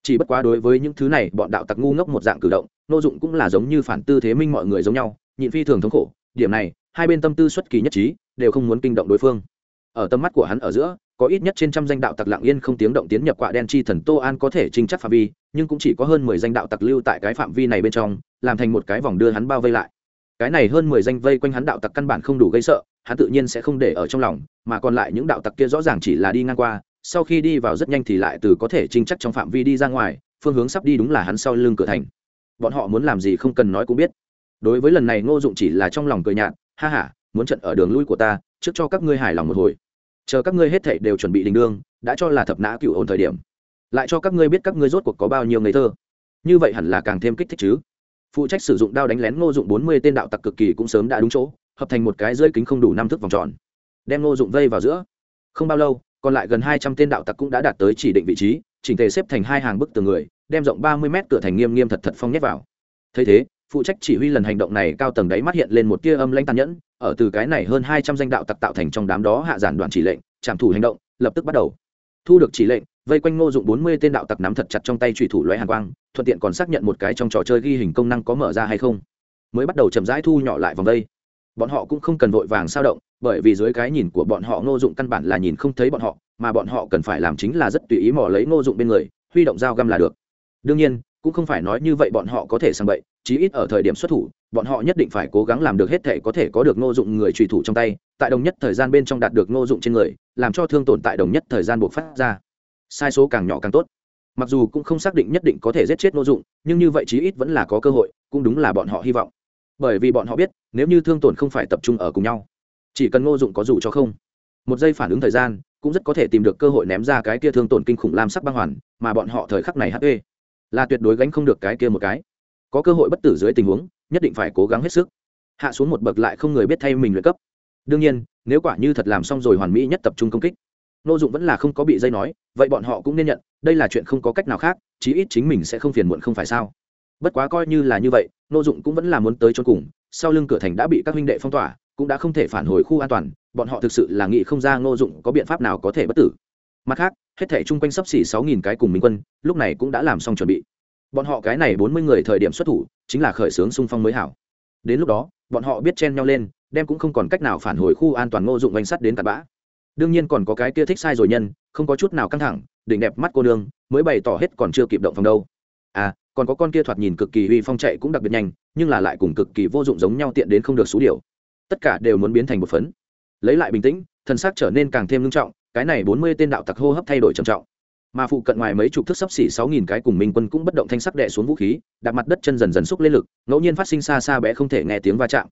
Chỉ bất quá đối với những thứ này, bọn đạo tặc ngu ngốc một dạng cử động, ngô dụng cũng là giống như phản tư thế minh mọi người giống nhau, nhịn phi thường thống khổ, điểm này, hai bên tâm tư xuất kỳ nhất trí, đều không muốn kinh động đối phương. Ở tầm mắt của hắn ở giữa, có ít nhất trên trăm danh đạo tặc lặng yên không tiếng động tiến nhập quạ đen chi thần tô an có thể trinh chắc phạm vi, nhưng cũng chỉ có hơn mười danh đạo tặc lưu tại cái phạm vi này bên trong, làm thành một cái vòng đưa hắn bao vây lại cái này hơn mười danh vây quanh hắn đạo tặc căn bản không đủ gây sợ, hắn tự nhiên sẽ không để ở trong lòng, mà còn lại những đạo tặc kia rõ ràng chỉ là đi ngang qua, sau khi đi vào rất nhanh thì lại từ có thể trinh chắc trong phạm vi đi ra ngoài, phương hướng sắp đi đúng là hắn sau lưng cửa thành. Bọn họ muốn làm gì không cần nói cũng biết. Đối với lần này ngô dụng chỉ là trong lòng cười nhạt, ha ha, muốn trận ở đường lui của ta, trước cho các ngươi hài lòng một hồi. Chờ các ngươi hết thảy đều chuẩn bị đình đương, đã cho là thập nã cựu ổn thời điểm. Lại cho các ngươi biết các ngươi rốt cuộc có bao nhiêu ngây thơ. Như vậy hẳn là càng thêm kích thích chứ phụ trách sử dụng đao đánh lén ngô dụng bốn mươi tên đạo tặc cực kỳ cũng sớm đã đúng chỗ, hợp thành một cái rơi kính không đủ năm thước vòng tròn. Đem ngô dụng vây vào giữa. Không bao lâu, còn lại gần hai trăm tên đạo tặc cũng đã đạt tới chỉ định vị trí, chỉnh thể xếp thành hai hàng bức tường người, đem rộng ba mươi mét cửa thành nghiêm nghiêm thật thật phong nhét vào. Thấy thế, phụ trách chỉ huy lần hành động này cao tầng đáy mắt hiện lên một tia âm lãnh tàn nhẫn, ở từ cái này hơn hai trăm danh đạo tặc tạo thành trong đám đó hạ giản đoạn chỉ lệnh trảm thủ hành động, lập tức bắt đầu. Thu được chỉ lệnh vây quanh ngô dụng bốn mươi tên đạo tặc nắm thật chặt trong tay trùy thủ loại hàn quang, thuận tiện còn xác nhận một cái trong trò chơi ghi hình công năng có mở ra hay không. Mới bắt đầu chậm rãi thu nhỏ lại vòng vây bọn họ cũng không cần vội vàng sao động, bởi vì dưới cái nhìn của bọn họ ngô dụng căn bản là nhìn không thấy bọn họ, mà bọn họ cần phải làm chính là rất tùy ý mò lấy ngô dụng bên người, huy động dao găm là được. Đương nhiên, cũng không phải nói như vậy bọn họ có thể sang bậy, chí ít ở thời điểm xuất thủ, bọn họ nhất định phải cố gắng làm được hết thể có thể có được ngô dụng người trùy thủ trong tay, tại đồng nhất thời gian bên trong đạt được ngô dụng trên người, làm cho thương tổn tại đồng nhất thời gian buộc phát ra sai số càng nhỏ càng tốt. Mặc dù cũng không xác định nhất định có thể giết chết ngô dụng, nhưng như vậy chí ít vẫn là có cơ hội, cũng đúng là bọn họ hy vọng. Bởi vì bọn họ biết, nếu như thương tổn không phải tập trung ở cùng nhau, chỉ cần ngô dụng có dù cho không, một giây phản ứng thời gian, cũng rất có thể tìm được cơ hội ném ra cái kia thương tổn kinh khủng lam sắc băng hoàn, mà bọn họ thời khắc này hp là tuyệt đối gánh không được cái kia một cái. Có cơ hội bất tử dưới tình huống, nhất định phải cố gắng hết sức. Hạ xuống một bậc lại không người biết thay mình luyện cấp. Đương nhiên, nếu quả như thật làm xong rồi hoàn mỹ nhất tập trung công kích nô dụng vẫn là không có bị dây nói, vậy bọn họ cũng nên nhận, đây là chuyện không có cách nào khác, chí ít chính mình sẽ không phiền muộn không phải sao? Bất quá coi như là như vậy, nô dụng cũng vẫn là muốn tới cho cùng, sau lưng cửa thành đã bị các huynh đệ phong tỏa, cũng đã không thể phản hồi khu an toàn, bọn họ thực sự là nghĩ không ra Nô dụng có biện pháp nào có thể bất tử. Mặt khác, hết thể chung quanh sắp xỉ sáu nghìn cái cùng minh quân, lúc này cũng đã làm xong chuẩn bị. Bọn họ cái này bốn mươi người thời điểm xuất thủ, chính là khởi xướng xung phong mới hảo. Đến lúc đó, bọn họ biết chen nhau lên, đem cũng không còn cách nào phản hồi khu an toàn ngô dụng bánh sắt đến tạt bã đương nhiên còn có cái kia thích sai rồi nhân, không có chút nào căng thẳng, đỉnh đẹp mắt cô nương, mới bày tỏ hết còn chưa kịp động phòng đâu. À còn có con kia thoạt nhìn cực kỳ uy phong chạy cũng đặc biệt nhanh, nhưng là lại cùng cực kỳ vô dụng giống nhau tiện đến không được số điều. Tất cả đều muốn biến thành một phấn. Lấy lại bình tĩnh, thân xác trở nên càng thêm nghiêm trọng, cái này bốn mươi tên đạo tặc hô hấp thay đổi trầm trọng. Mà phụ cận ngoài mấy chục thước sắp xỉ sáu nghìn cái cùng minh quân cũng bất động thanh sắc đè xuống vũ khí đặt mặt đất chân dần dần xúc lên lực, ngẫu nhiên phát sinh xa xa bé không thể nghe tiếng va chạm.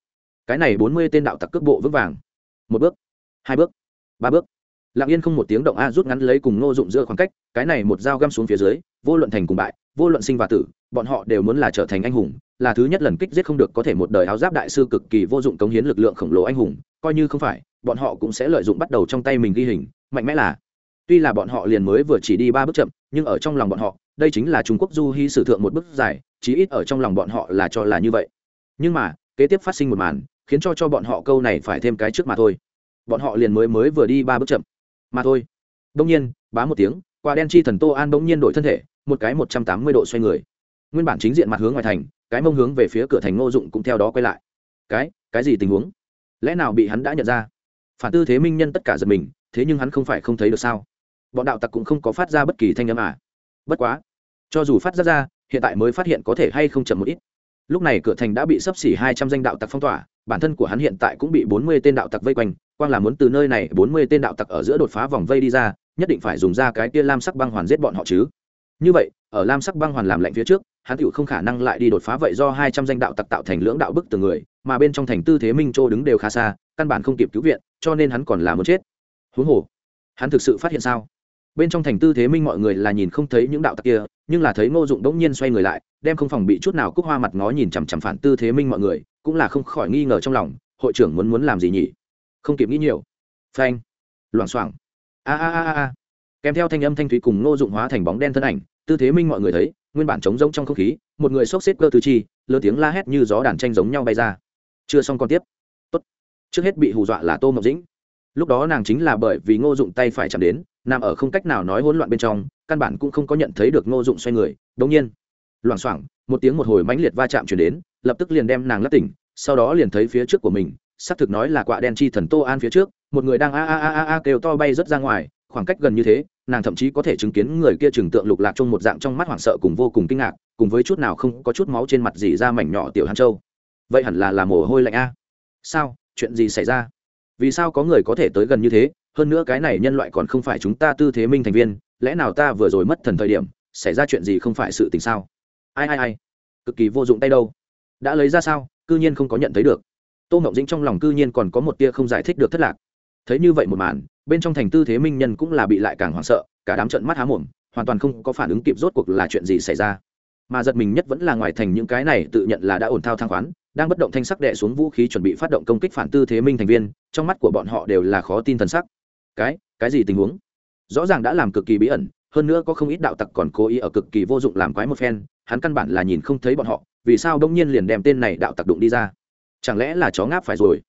Cái này bốn mươi tên đạo tặc cước bộ vững vàng. Một bước, hai bước ba bước. Lặng yên không một tiếng động a rút ngắn lấy cùng ngô dụng giữa khoảng cách, cái này một dao găm xuống phía dưới, vô luận thành cùng bại, vô luận sinh và tử, bọn họ đều muốn là trở thành anh hùng, là thứ nhất lần kích giết không được có thể một đời áo giáp đại sư cực kỳ vô dụng cống hiến lực lượng khổng lồ anh hùng, coi như không phải, bọn họ cũng sẽ lợi dụng bắt đầu trong tay mình ghi hình, mạnh mẽ là. Tuy là bọn họ liền mới vừa chỉ đi ba bước chậm, nhưng ở trong lòng bọn họ, đây chính là trung quốc du hy sử thượng một bước dài, chí ít ở trong lòng bọn họ là cho là như vậy. Nhưng mà, kế tiếp phát sinh một màn, khiến cho cho bọn họ câu này phải thêm cái trước mà thôi bọn họ liền mới mới vừa đi ba bước chậm. Mà thôi. Đông nhiên, bá một tiếng, quả đen chi thần tô an bỗng nhiên đổi thân thể, một cái một trăm tám mươi độ xoay người. Nguyên bản chính diện mặt hướng ngoài thành, cái mông hướng về phía cửa thành ngô dụng cũng theo đó quay lại. Cái cái gì tình huống? Lẽ nào bị hắn đã nhận ra? Phản tư thế minh nhân tất cả giật mình, thế nhưng hắn không phải không thấy được sao? Bọn đạo tặc cũng không có phát ra bất kỳ thanh âm à? Bất quá, cho dù phát ra ra, hiện tại mới phát hiện có thể hay không chậm một ít. Lúc này cửa thành đã bị sấp xỉ hai trăm danh đạo tặc phong tỏa bản thân của hắn hiện tại cũng bị bốn mươi tên đạo tặc vây quanh, quang là muốn từ nơi này bốn mươi tên đạo tặc ở giữa đột phá vòng vây đi ra, nhất định phải dùng ra cái kia lam sắc băng hoàn giết bọn họ chứ. Như vậy, ở lam sắc băng hoàn làm lạnh phía trước, hắn tựu không khả năng lại đi đột phá vậy do hai trăm danh đạo tặc tạo thành lưỡng đạo bức từ người, mà bên trong thành tư thế minh châu đứng đều khá xa, căn bản không kịp cứu viện, cho nên hắn còn là muốn chết. Huống hồ, hắn thực sự phát hiện sao? Bên trong thành tư thế minh mọi người là nhìn không thấy những đạo tặc kia, nhưng là thấy ngô dụng đống nhiên xoay người lại, đem không phòng bị chút nào cúc hoa mặt ngó nhìn chằm chằm phản tư thế minh mọi người, cũng là không khỏi nghi ngờ trong lòng, hội trưởng muốn muốn làm gì nhỉ? Không kịp nghĩ nhiều. Phanh. Loảng xoảng. A a a a kèm theo thanh âm thanh thúy cùng ngô dụng hóa thành bóng đen thân ảnh, tư thế minh mọi người thấy, nguyên bản trống rỗng trong không khí, một người xốc xếp cơ tư chi, lớn tiếng la hét như gió đàn tranh giống nhau bay ra. Chưa xong còn tiếp. Tốt. Trước hết bị hù dọa là tô ngọc dĩnh lúc đó nàng chính là bởi vì ngô dụng tay phải chạm đến, nằm ở không cách nào nói hỗn loạn bên trong, căn bản cũng không có nhận thấy được ngô dụng xoay người. Đông nhiên, loảng xoảng, một tiếng một hồi mãnh liệt va chạm chuyển đến, lập tức liền đem nàng lấp tỉnh, sau đó liền thấy phía trước của mình, xác thực nói là quạ đen chi thần tô an phía trước, một người đang a a a a a kêu to bay rất ra ngoài, khoảng cách gần như thế, nàng thậm chí có thể chứng kiến người kia trừng tượng lục lạc trong một dạng trong mắt hoảng sợ cùng vô cùng kinh ngạc, cùng với chút nào không có chút máu trên mặt gì ra mảnh nhỏ tiểu hàn châu. Vậy hẳn là là mồ hôi lạnh a. Sao? Chuyện gì xảy ra? Vì sao có người có thể tới gần như thế? Hơn nữa cái này nhân loại còn không phải chúng ta tư thế minh thành viên, lẽ nào ta vừa rồi mất thần thời điểm, xảy ra chuyện gì không phải sự tình sao? Ai ai ai? Cực kỳ vô dụng tay đâu? Đã lấy ra sao? Cư nhiên không có nhận thấy được. Tô mộng dĩnh trong lòng cư nhiên còn có một tia không giải thích được thất lạc. Thấy như vậy một màn, bên trong thành tư thế minh nhân cũng là bị lại càng hoảng sợ, cả đám trận mắt há mồm, hoàn toàn không có phản ứng kịp rốt cuộc là chuyện gì xảy ra mà giật mình nhất vẫn là ngoài thành những cái này tự nhận là đã ổn thao thang khoán, đang bất động thanh sắc đệ xuống vũ khí chuẩn bị phát động công kích phản tư thế minh thành viên, trong mắt của bọn họ đều là khó tin thần sắc. Cái cái gì tình huống? Rõ ràng đã làm cực kỳ bí ẩn, hơn nữa có không ít đạo tặc còn cố ý ở cực kỳ vô dụng làm quái một phen, hắn căn bản là nhìn không thấy bọn họ, vì sao đông nhiên liền đem tên này đạo tặc đụng đi ra? Chẳng lẽ là chó ngáp phải rồi?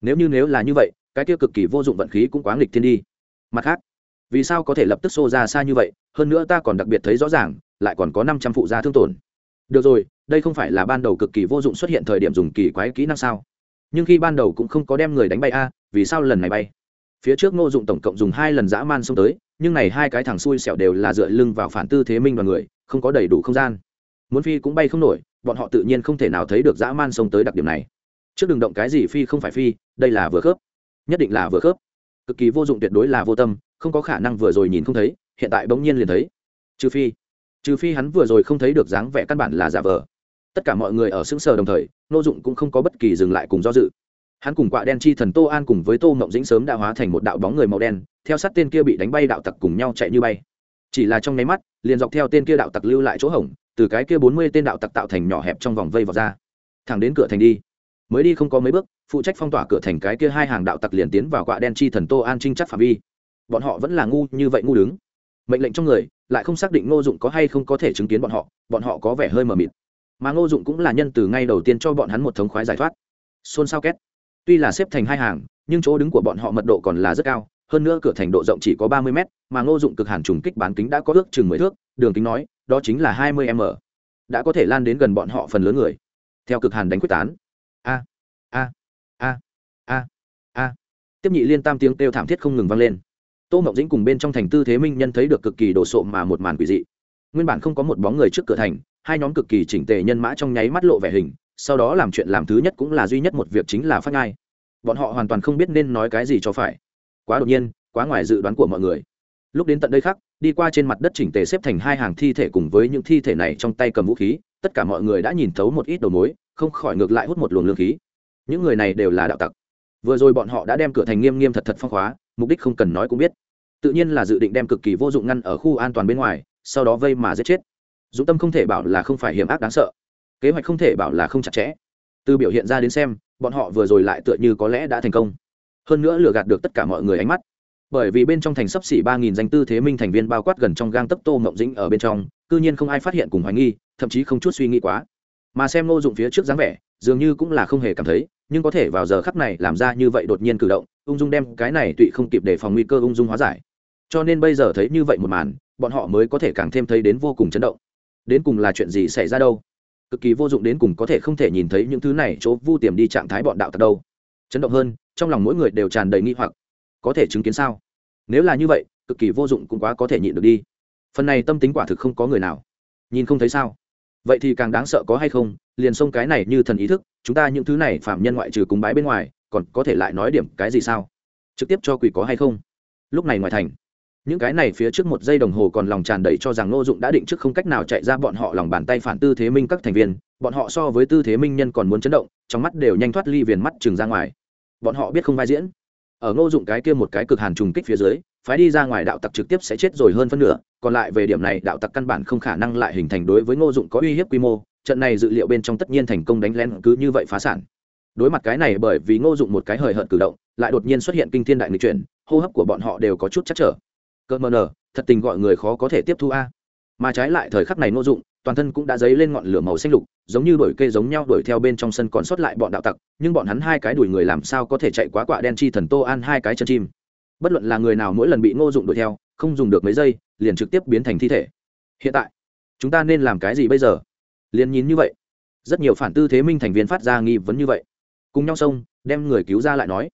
Nếu như nếu là như vậy, cái kia cực kỳ vô dụng vận khí cũng quá nghịch thiên đi. Mặt khác, vì sao có thể lập tức xô ra xa như vậy, hơn nữa ta còn đặc biệt thấy rõ ràng lại còn có năm trăm phụ gia thương tổn. Được rồi, đây không phải là ban đầu cực kỳ vô dụng xuất hiện thời điểm dùng kỳ quái kỹ năng sao? Nhưng khi ban đầu cũng không có đem người đánh bay a, vì sao lần này bay? Phía trước ngô dụng tổng cộng dùng hai lần dã man xông tới, nhưng này hai cái thằng xui xẻo đều là dựa lưng vào phản tư thế minh đoàn người, không có đầy đủ không gian. Muốn phi cũng bay không nổi, bọn họ tự nhiên không thể nào thấy được dã man xông tới đặc điểm này. Trước đừng động cái gì phi không phải phi, đây là vừa khớp. Nhất định là vừa khớp. Cực kỳ vô dụng tuyệt đối là vô tâm, không có khả năng vừa rồi nhìn không thấy, hiện tại bỗng nhiên liền thấy. Trừ phi trừ phi hắn vừa rồi không thấy được dáng vẻ căn bản là giả vờ. Tất cả mọi người ở xứng sờ đồng thời, nô dụng cũng không có bất kỳ dừng lại cùng do dự. Hắn cùng quạ đen chi thần tô an cùng với tô mộng dĩnh sớm đã hóa thành một đạo bóng người màu đen, theo sát tên kia bị đánh bay đạo tặc cùng nhau chạy như bay. Chỉ là trong nháy mắt, liền dọc theo tên kia đạo tặc lưu lại chỗ hổng, từ cái kia bốn mươi tên đạo tặc tạo thành nhỏ hẹp trong vòng vây vào ra. Thẳng đến cửa thành đi. Mới đi không có mấy bước, phụ trách phong tỏa cửa thành cái kia hai hàng đạo tặc liền tiến vào quạ đen chi thần tô an trinh chắc phạm vi. Bọn họ vẫn là ngu như vậy ngu đứng mệnh lệnh trong người, lại không xác định ngô dụng có hay không có thể chứng kiến bọn họ bọn họ có vẻ hơi mờ mịt. Mà ngô dụng cũng là nhân từ ngay đầu tiên cho bọn hắn một thống khoái giải thoát. Xôn xao két. Tuy là xếp thành hai hàng, nhưng chỗ đứng của bọn họ mật độ còn là rất cao, hơn nữa cửa thành độ rộng chỉ có ba mươi mét, mà ngô dụng cực hàn trùng kích bán kính đã có ước chừng mười thước, đường kính nói, đó chính là hai mươi m, đã có thể lan đến gần bọn họ phần lớn người. Theo cực hàn đánh quyết tán. A a a a a. Tiếp nhị liên tam tiếng kêu thảm thiết không ngừng vang lên tô mộng dĩnh cùng bên trong thành tư thế minh nhân thấy được cực kỳ đồ sộ mà một màn quỷ dị. Nguyên bản không có một bóng người trước cửa thành, hai nhóm cực kỳ chỉnh tề nhân mã trong nháy mắt lộ vẻ hình, sau đó làm chuyện làm thứ nhất cũng là duy nhất một việc chính là phát ngai bọn họ hoàn toàn không biết nên nói cái gì cho phải. Quá đột nhiên, quá ngoài dự đoán của mọi người. Lúc đến tận đây khác, đi qua trên mặt đất chỉnh tề xếp thành hai hàng thi thể cùng với những thi thể này trong tay cầm vũ khí, tất cả mọi người đã nhìn thấu một ít đầu mối, không khỏi ngược lại hút một luồng lương khí. Những người này đều là đạo tặc. Vừa rồi bọn họ đã đem cửa thành nghiêm nghiêm thật thật phong khóa mục đích không cần nói cũng biết. Tự nhiên là dự định đem cực kỳ vô dụng ngăn ở khu an toàn bên ngoài, sau đó vây mà giết chết. Dũng tâm không thể bảo là không phải hiểm ác đáng sợ. Kế hoạch không thể bảo là không chặt chẽ. Từ biểu hiện ra đến xem, bọn họ vừa rồi lại tựa như có lẽ đã thành công. Hơn nữa lừa gạt được tất cả mọi người ánh mắt. Bởi vì bên trong thành sấp xỉ ba nghìn danh tư thế minh thành viên bao quát gần trong gang tấp tô mộng dĩnh ở bên trong, cư nhiên không ai phát hiện cùng hoài nghi, thậm chí không chút suy nghĩ quá. Mà xem ngô dụng phía trước dáng vẻ, dường như cũng là không hề cảm thấy, nhưng có thể vào giờ khắc này làm ra như vậy đột nhiên cử động ung dung đem cái này tụy không kịp để phòng nguy cơ ung dung hóa giải. Cho nên bây giờ thấy như vậy một màn, bọn họ mới có thể càng thêm thấy đến vô cùng chấn động. Đến cùng là chuyện gì xảy ra đâu? Cực kỳ vô dụng đến cùng có thể không thể nhìn thấy những thứ này chỗ vu tiềm đi trạng thái bọn đạo thật đâu. Chấn động hơn, trong lòng mỗi người đều tràn đầy nghi hoặc. Có thể chứng kiến sao? Nếu là như vậy, cực kỳ vô dụng cũng quá có thể nhịn được đi. Phần này tâm tính quả thực không có người nào. Nhìn không thấy sao? Vậy thì càng đáng sợ có hay không? Liền xông cái này như thần ý thức, chúng ta những thứ này phạm nhân ngoại trừ cúng bái bên ngoài còn có thể lại nói điểm cái gì sao? Trực tiếp cho quỷ có hay không? Lúc này ngoài thành, những cái này phía trước một giây đồng hồ còn lòng tràn đầy cho rằng ngô dụng đã định trước không cách nào chạy ra bọn họ lòng bàn tay phản tư thế minh các thành viên, bọn họ so với tư thế minh nhân còn muốn chấn động, trong mắt đều nhanh thoát ly viền mắt chừng ra ngoài. Bọn họ biết không vai diễn. Ở ngô dụng cái kia một cái cực hàn trùng kích phía dưới, phái đi ra ngoài đạo tặc trực tiếp sẽ chết rồi hơn phân nửa, còn lại về điểm này đạo tặc căn bản không khả năng lại hình thành đối với ngô dụng có uy hiếp quy mô, trận này dự liệu bên trong tất nhiên thành công đánh lén cứ như vậy phá sản đối mặt cái này bởi vì ngô dụng một cái hời hợt cử động, lại đột nhiên xuất hiện kinh thiên đại người chuyển, hô hấp của bọn họ đều có chút chắc trở. Cơ mờ nờ, thật tình gọi người khó có thể tiếp thu a. Mà trái lại thời khắc này ngô dụng, toàn thân cũng đã dấy lên ngọn lửa màu xanh lục, giống như đổi cây giống nhau đuổi theo bên trong sân còn sót lại bọn đạo tặc, nhưng bọn hắn hai cái đuổi người làm sao có thể chạy quá quạ đen chi thần tô an hai cái chân chim. Bất luận là người nào mỗi lần bị ngô dụng đuổi theo, không dùng được mấy giây, liền trực tiếp biến thành thi thể. Hiện tại, chúng ta nên làm cái gì bây giờ? Liền nhìn như vậy. Rất nhiều phản tư thế minh thành viên phát ra nghi vấn như vậy cùng nhau xông, đem người cứu ra lại nói.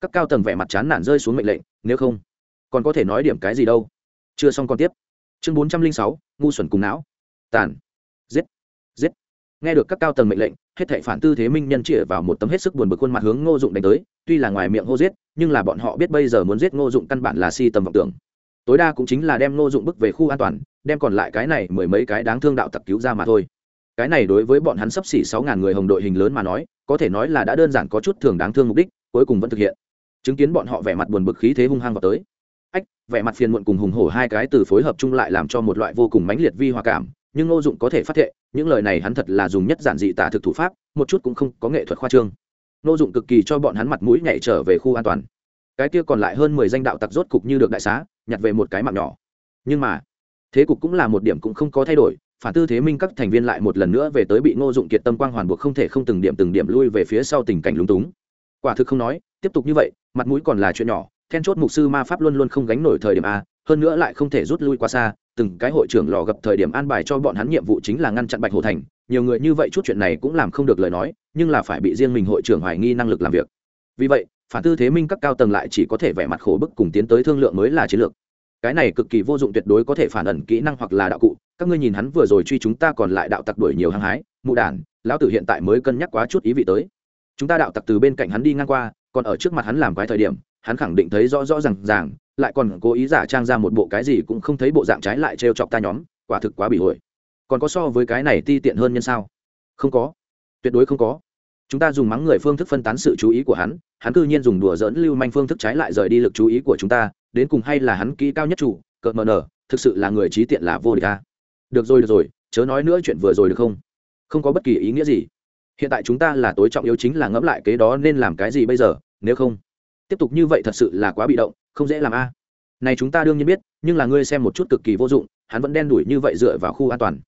Các cao tầng vẻ mặt chán nản rơi xuống mệnh lệnh, nếu không, còn có thể nói điểm cái gì đâu. Chưa xong còn tiếp. Chương bốn trăm linh sáu, ngu xuẩn cùng não. Tàn. Giết. Giết. Nghe được các cao tầng mệnh lệnh, hết thảy phản tư thế minh nhân chĩa vào một tấm hết sức buồn bực khuôn mặt hướng ngô dụng đánh tới, tuy là ngoài miệng hô giết, nhưng là bọn họ biết bây giờ muốn giết ngô dụng căn bản là si tầm vọng tưởng. Tối đa cũng chính là đem ngô dụng bức về khu an toàn, đem còn lại cái này mười mấy cái đáng thương đạo tặc cứu ra mà thôi cái này đối với bọn hắn sắp xỉ sáu ngàn người hồng đội hình lớn mà nói, có thể nói là đã đơn giản có chút thường đáng thương mục đích, cuối cùng vẫn thực hiện. Chứng kiến bọn họ vẻ mặt buồn bực khí thế hung hăng vào tới. Ách, vẻ mặt phiền muộn cùng hùng hổ hai cái từ phối hợp chung lại làm cho một loại vô cùng mãnh liệt vi hòa cảm, nhưng ngô dụng có thể phát hiện những lời này hắn thật là dùng nhất giản dị tả thực thủ pháp, một chút cũng không có nghệ thuật khoa trương. Ngô dụng cực kỳ cho bọn hắn mặt mũi nhảy trở về khu an toàn. Cái kia còn lại hơn mười danh đạo tặc rốt cục như được đại xá, nhặt về một cái mạng nhỏ. Nhưng mà, thế cục cũng là một điểm cũng không có thay đổi phản tư thế minh các thành viên lại một lần nữa về tới bị ngô dụng kiệt tâm quang hoàn buộc không thể không từng điểm từng điểm lui về phía sau tình cảnh lúng túng. Quả thực không nói, tiếp tục như vậy, mặt mũi còn là chuyện nhỏ, then chốt mục sư ma pháp luôn luôn không gánh nổi thời điểm a, hơn nữa lại không thể rút lui quá xa, từng cái hội trưởng lò gặp thời điểm an bài cho bọn hắn nhiệm vụ chính là ngăn chặn bạch hồ thành, nhiều người như vậy chút chuyện này cũng làm không được lời nói, nhưng là phải bị riêng mình hội trưởng hoài nghi năng lực làm việc. Vì vậy, phản tư thế minh các cao tầng lại chỉ có thể vẻ mặt khổ bức cùng tiến tới thương lượng mới là chiến lược cái này cực kỳ vô dụng tuyệt đối có thể phản ẩn kỹ năng hoặc là đạo cụ. Các ngươi nhìn hắn vừa rồi truy chúng ta còn lại đạo tặc đuổi nhiều hăng hái, mụ đản, lão tử hiện tại mới cân nhắc quá chút ý vị tới. Chúng ta đạo tặc từ bên cạnh hắn đi ngang qua, còn ở trước mặt hắn làm quái thời điểm, hắn khẳng định thấy rõ rõ r à n g ràng, lại còn cố ý giả trang ra một bộ cái gì cũng không thấy bộ dạng trái lại trêu chọc ta nhóm, quả thực quá bị hồi còn có so với cái này ti tiện hơn nhân sao? Không có. Tuyệt đối không có. Chúng ta dùng mắng người phương thức phân tán sự chú ý của hắn hắn cư nhiên dùng đùa dỡn lưu manh phương thức trái lại rời đi lực chú ý của chúng ta đến cùng hay là hắn kỹ cao nhất chủ, cợt mờ nở, thực sự là người trí tiện là vô địch ta được rồi được rồi, chớ nói nữa chuyện vừa rồi được không? Không có bất kỳ ý nghĩa gì. Hiện tại chúng ta là tối trọng yếu chính là ngẫm lại kế đó nên làm cái gì bây giờ, nếu không? Tiếp tục như vậy thật sự là quá bị động, không dễ làm a. Này chúng ta đương nhiên biết, nhưng là ngươi xem một chút cực kỳ vô dụng, hắn vẫn đen đuổi như vậy dựa vào khu an toàn.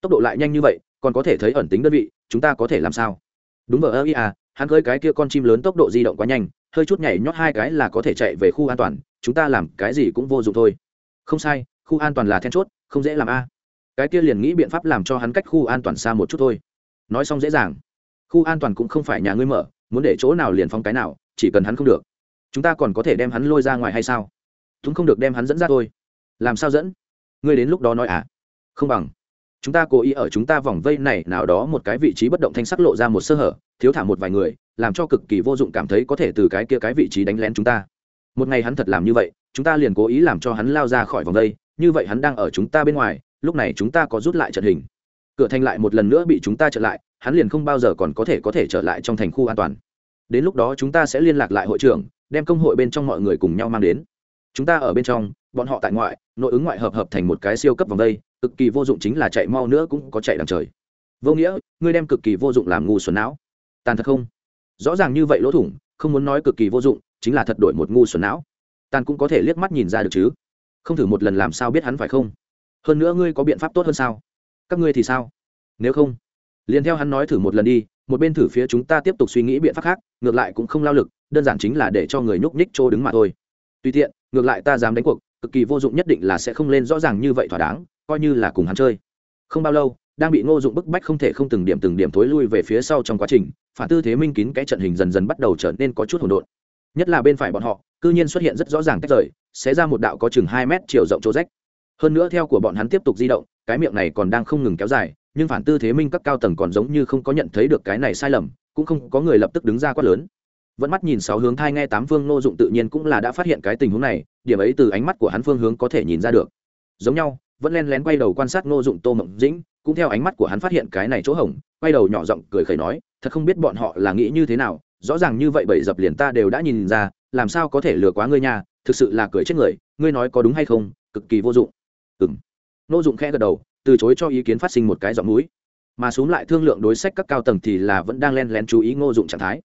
Tốc độ lại nhanh như vậy, còn có thể thấy ẩn tính đơn vị, chúng ta có thể làm sao? Đúng vờ ơ ý à hắn gơi cái kia con chim lớn tốc độ di động quá nhanh, hơi chút nhảy nhót hai cái là có thể chạy về khu an toàn chúng ta làm cái gì cũng vô dụng thôi. Không sai, khu an toàn là then chốt, không dễ làm a. Cái kia liền nghĩ biện pháp làm cho hắn cách khu an toàn xa một chút thôi. Nói xong dễ dàng. Khu an toàn cũng không phải nhà ngươi mở, muốn để chỗ nào liền phong cái nào, chỉ cần hắn không được. Chúng ta còn có thể đem hắn lôi ra ngoài hay sao? Chúng không được đem hắn dẫn ra thôi. Làm sao dẫn? Ngươi đến lúc đó nói à? Không bằng. Chúng ta cố ý ở chúng ta vòng vây này nào đó một cái vị trí bất động thanh sắc lộ ra một sơ hở, thiếu thả một vài người, làm cho cực kỳ vô dụng cảm thấy có thể từ cái kia cái vị trí đánh lén chúng ta một ngày hắn thật làm như vậy, chúng ta liền cố ý làm cho hắn lao ra khỏi vòng đây, như vậy hắn đang ở chúng ta bên ngoài, lúc này chúng ta có rút lại trận hình. Cửa thành lại một lần nữa bị chúng ta trở lại, hắn liền không bao giờ còn có thể có thể trở lại trong thành khu an toàn. Đến lúc đó chúng ta sẽ liên lạc lại hội trưởng, đem công hội bên trong mọi người cùng nhau mang đến. Chúng ta ở bên trong, bọn họ tại ngoại, nội ứng ngoại hợp hợp thành một cái siêu cấp vòng đây, cực kỳ vô dụng chính là chạy mau nữa cũng có chạy đằng trời. Vô nghĩa, ngươi đem cực kỳ vô dụng làm ngu xuẩn não. Tàn thật không? Rõ ràng như vậy lỗ thủng, không muốn nói cực kỳ vô dụng chính là thật đổi một ngu xuẩn não. Tàn cũng có thể liếc mắt nhìn ra được chứ. Không thử một lần làm sao biết hắn phải không? Hơn nữa ngươi có biện pháp tốt hơn sao? Các ngươi thì sao? Nếu không, liền theo hắn nói thử một lần đi, một bên thử phía chúng ta tiếp tục suy nghĩ biện pháp khác, ngược lại cũng không lao lực, đơn giản chính là để cho người nhúc nhích trô đứng mà thôi. Tùy tiện, ngược lại ta dám đánh cuộc, cực kỳ vô dụng nhất định là sẽ không lên rõ ràng như vậy thỏa đáng, coi như là cùng hắn chơi. Không bao lâu, đang bị ngô dụng bức bách không thể không từng điểm từng điểm thối lui về phía sau trong quá trình, phản tư thế minh kín cái trận hình dần dần bắt đầu trở nên có chút hỗn độn nhất là bên phải bọn họ, cư nhiên xuất hiện rất rõ ràng tách rời sẽ ra một đạo có chừng hai mét chiều rộng chỗ rách. Hơn nữa theo của bọn hắn tiếp tục di động, cái miệng này còn đang không ngừng kéo dài, nhưng phản tư thế minh các cao tầng còn giống như không có nhận thấy được cái này sai lầm, cũng không có người lập tức đứng ra quát lớn. Vẫn mắt nhìn sáu hướng thai nghe tám phương nô dụng tự nhiên cũng là đã phát hiện cái tình huống này, điểm ấy từ ánh mắt của hắn phương hướng có thể nhìn ra được. Giống nhau, vẫn len lén quay đầu quan sát nô dụng, tô mộng dĩnh, cũng theo ánh mắt của hắn phát hiện cái này chỗ hỏng quay đầu nhỏ giọng cười khẩy nói, thật không biết bọn họ là nghĩ như thế nào rõ ràng như vậy bảy dập liền ta đều đã nhìn ra, làm sao có thể lừa quá ngươi nha, thực sự là cười chết người, ngươi nói có đúng hay không, cực kỳ vô dụng. Ừng nô dụng khẽ gật đầu, từ chối cho ý kiến phát sinh một cái giọng mũi. Mà xuống lại thương lượng đối sách các cao tầng thì là vẫn đang len lén chú ý ngô dụng trạng thái.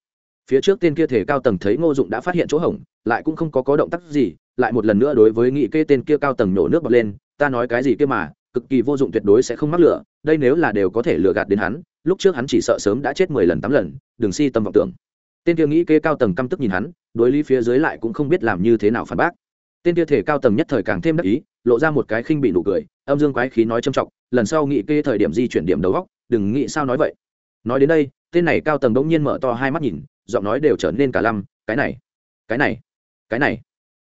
Phía trước tên kia thể cao tầng thấy ngô dụng đã phát hiện chỗ hỏng lại cũng không có có động tác gì, lại một lần nữa đối với nghị kê tên kia cao tầng nổ nước bật lên, ta nói cái gì kia mà, cực kỳ vô dụng tuyệt đối sẽ không mắc lửa, đây nếu là đều có thể lừa gạt đến hắn, lúc trước hắn chỉ sợ sớm đã chết mười lần tám lần, đừng si tâm vọng tưởng tên kia nghĩ kê cao tầng căm tức nhìn hắn, đối lý phía dưới lại cũng không biết làm như thế nào phản bác. Tên kia thể cao tầng nhất thời càng thêm đắc ý, lộ ra một cái khinh bị nụ cười, âm dương quái khí nói trầm trọng, lần sau nghĩ kê thời điểm di chuyển điểm đầu góc, đừng nghĩ sao nói vậy. Nói đến đây, tên này cao tầng bỗng nhiên mở to hai mắt nhìn, giọng nói đều trở nên cả lăm, cái này cái này cái này,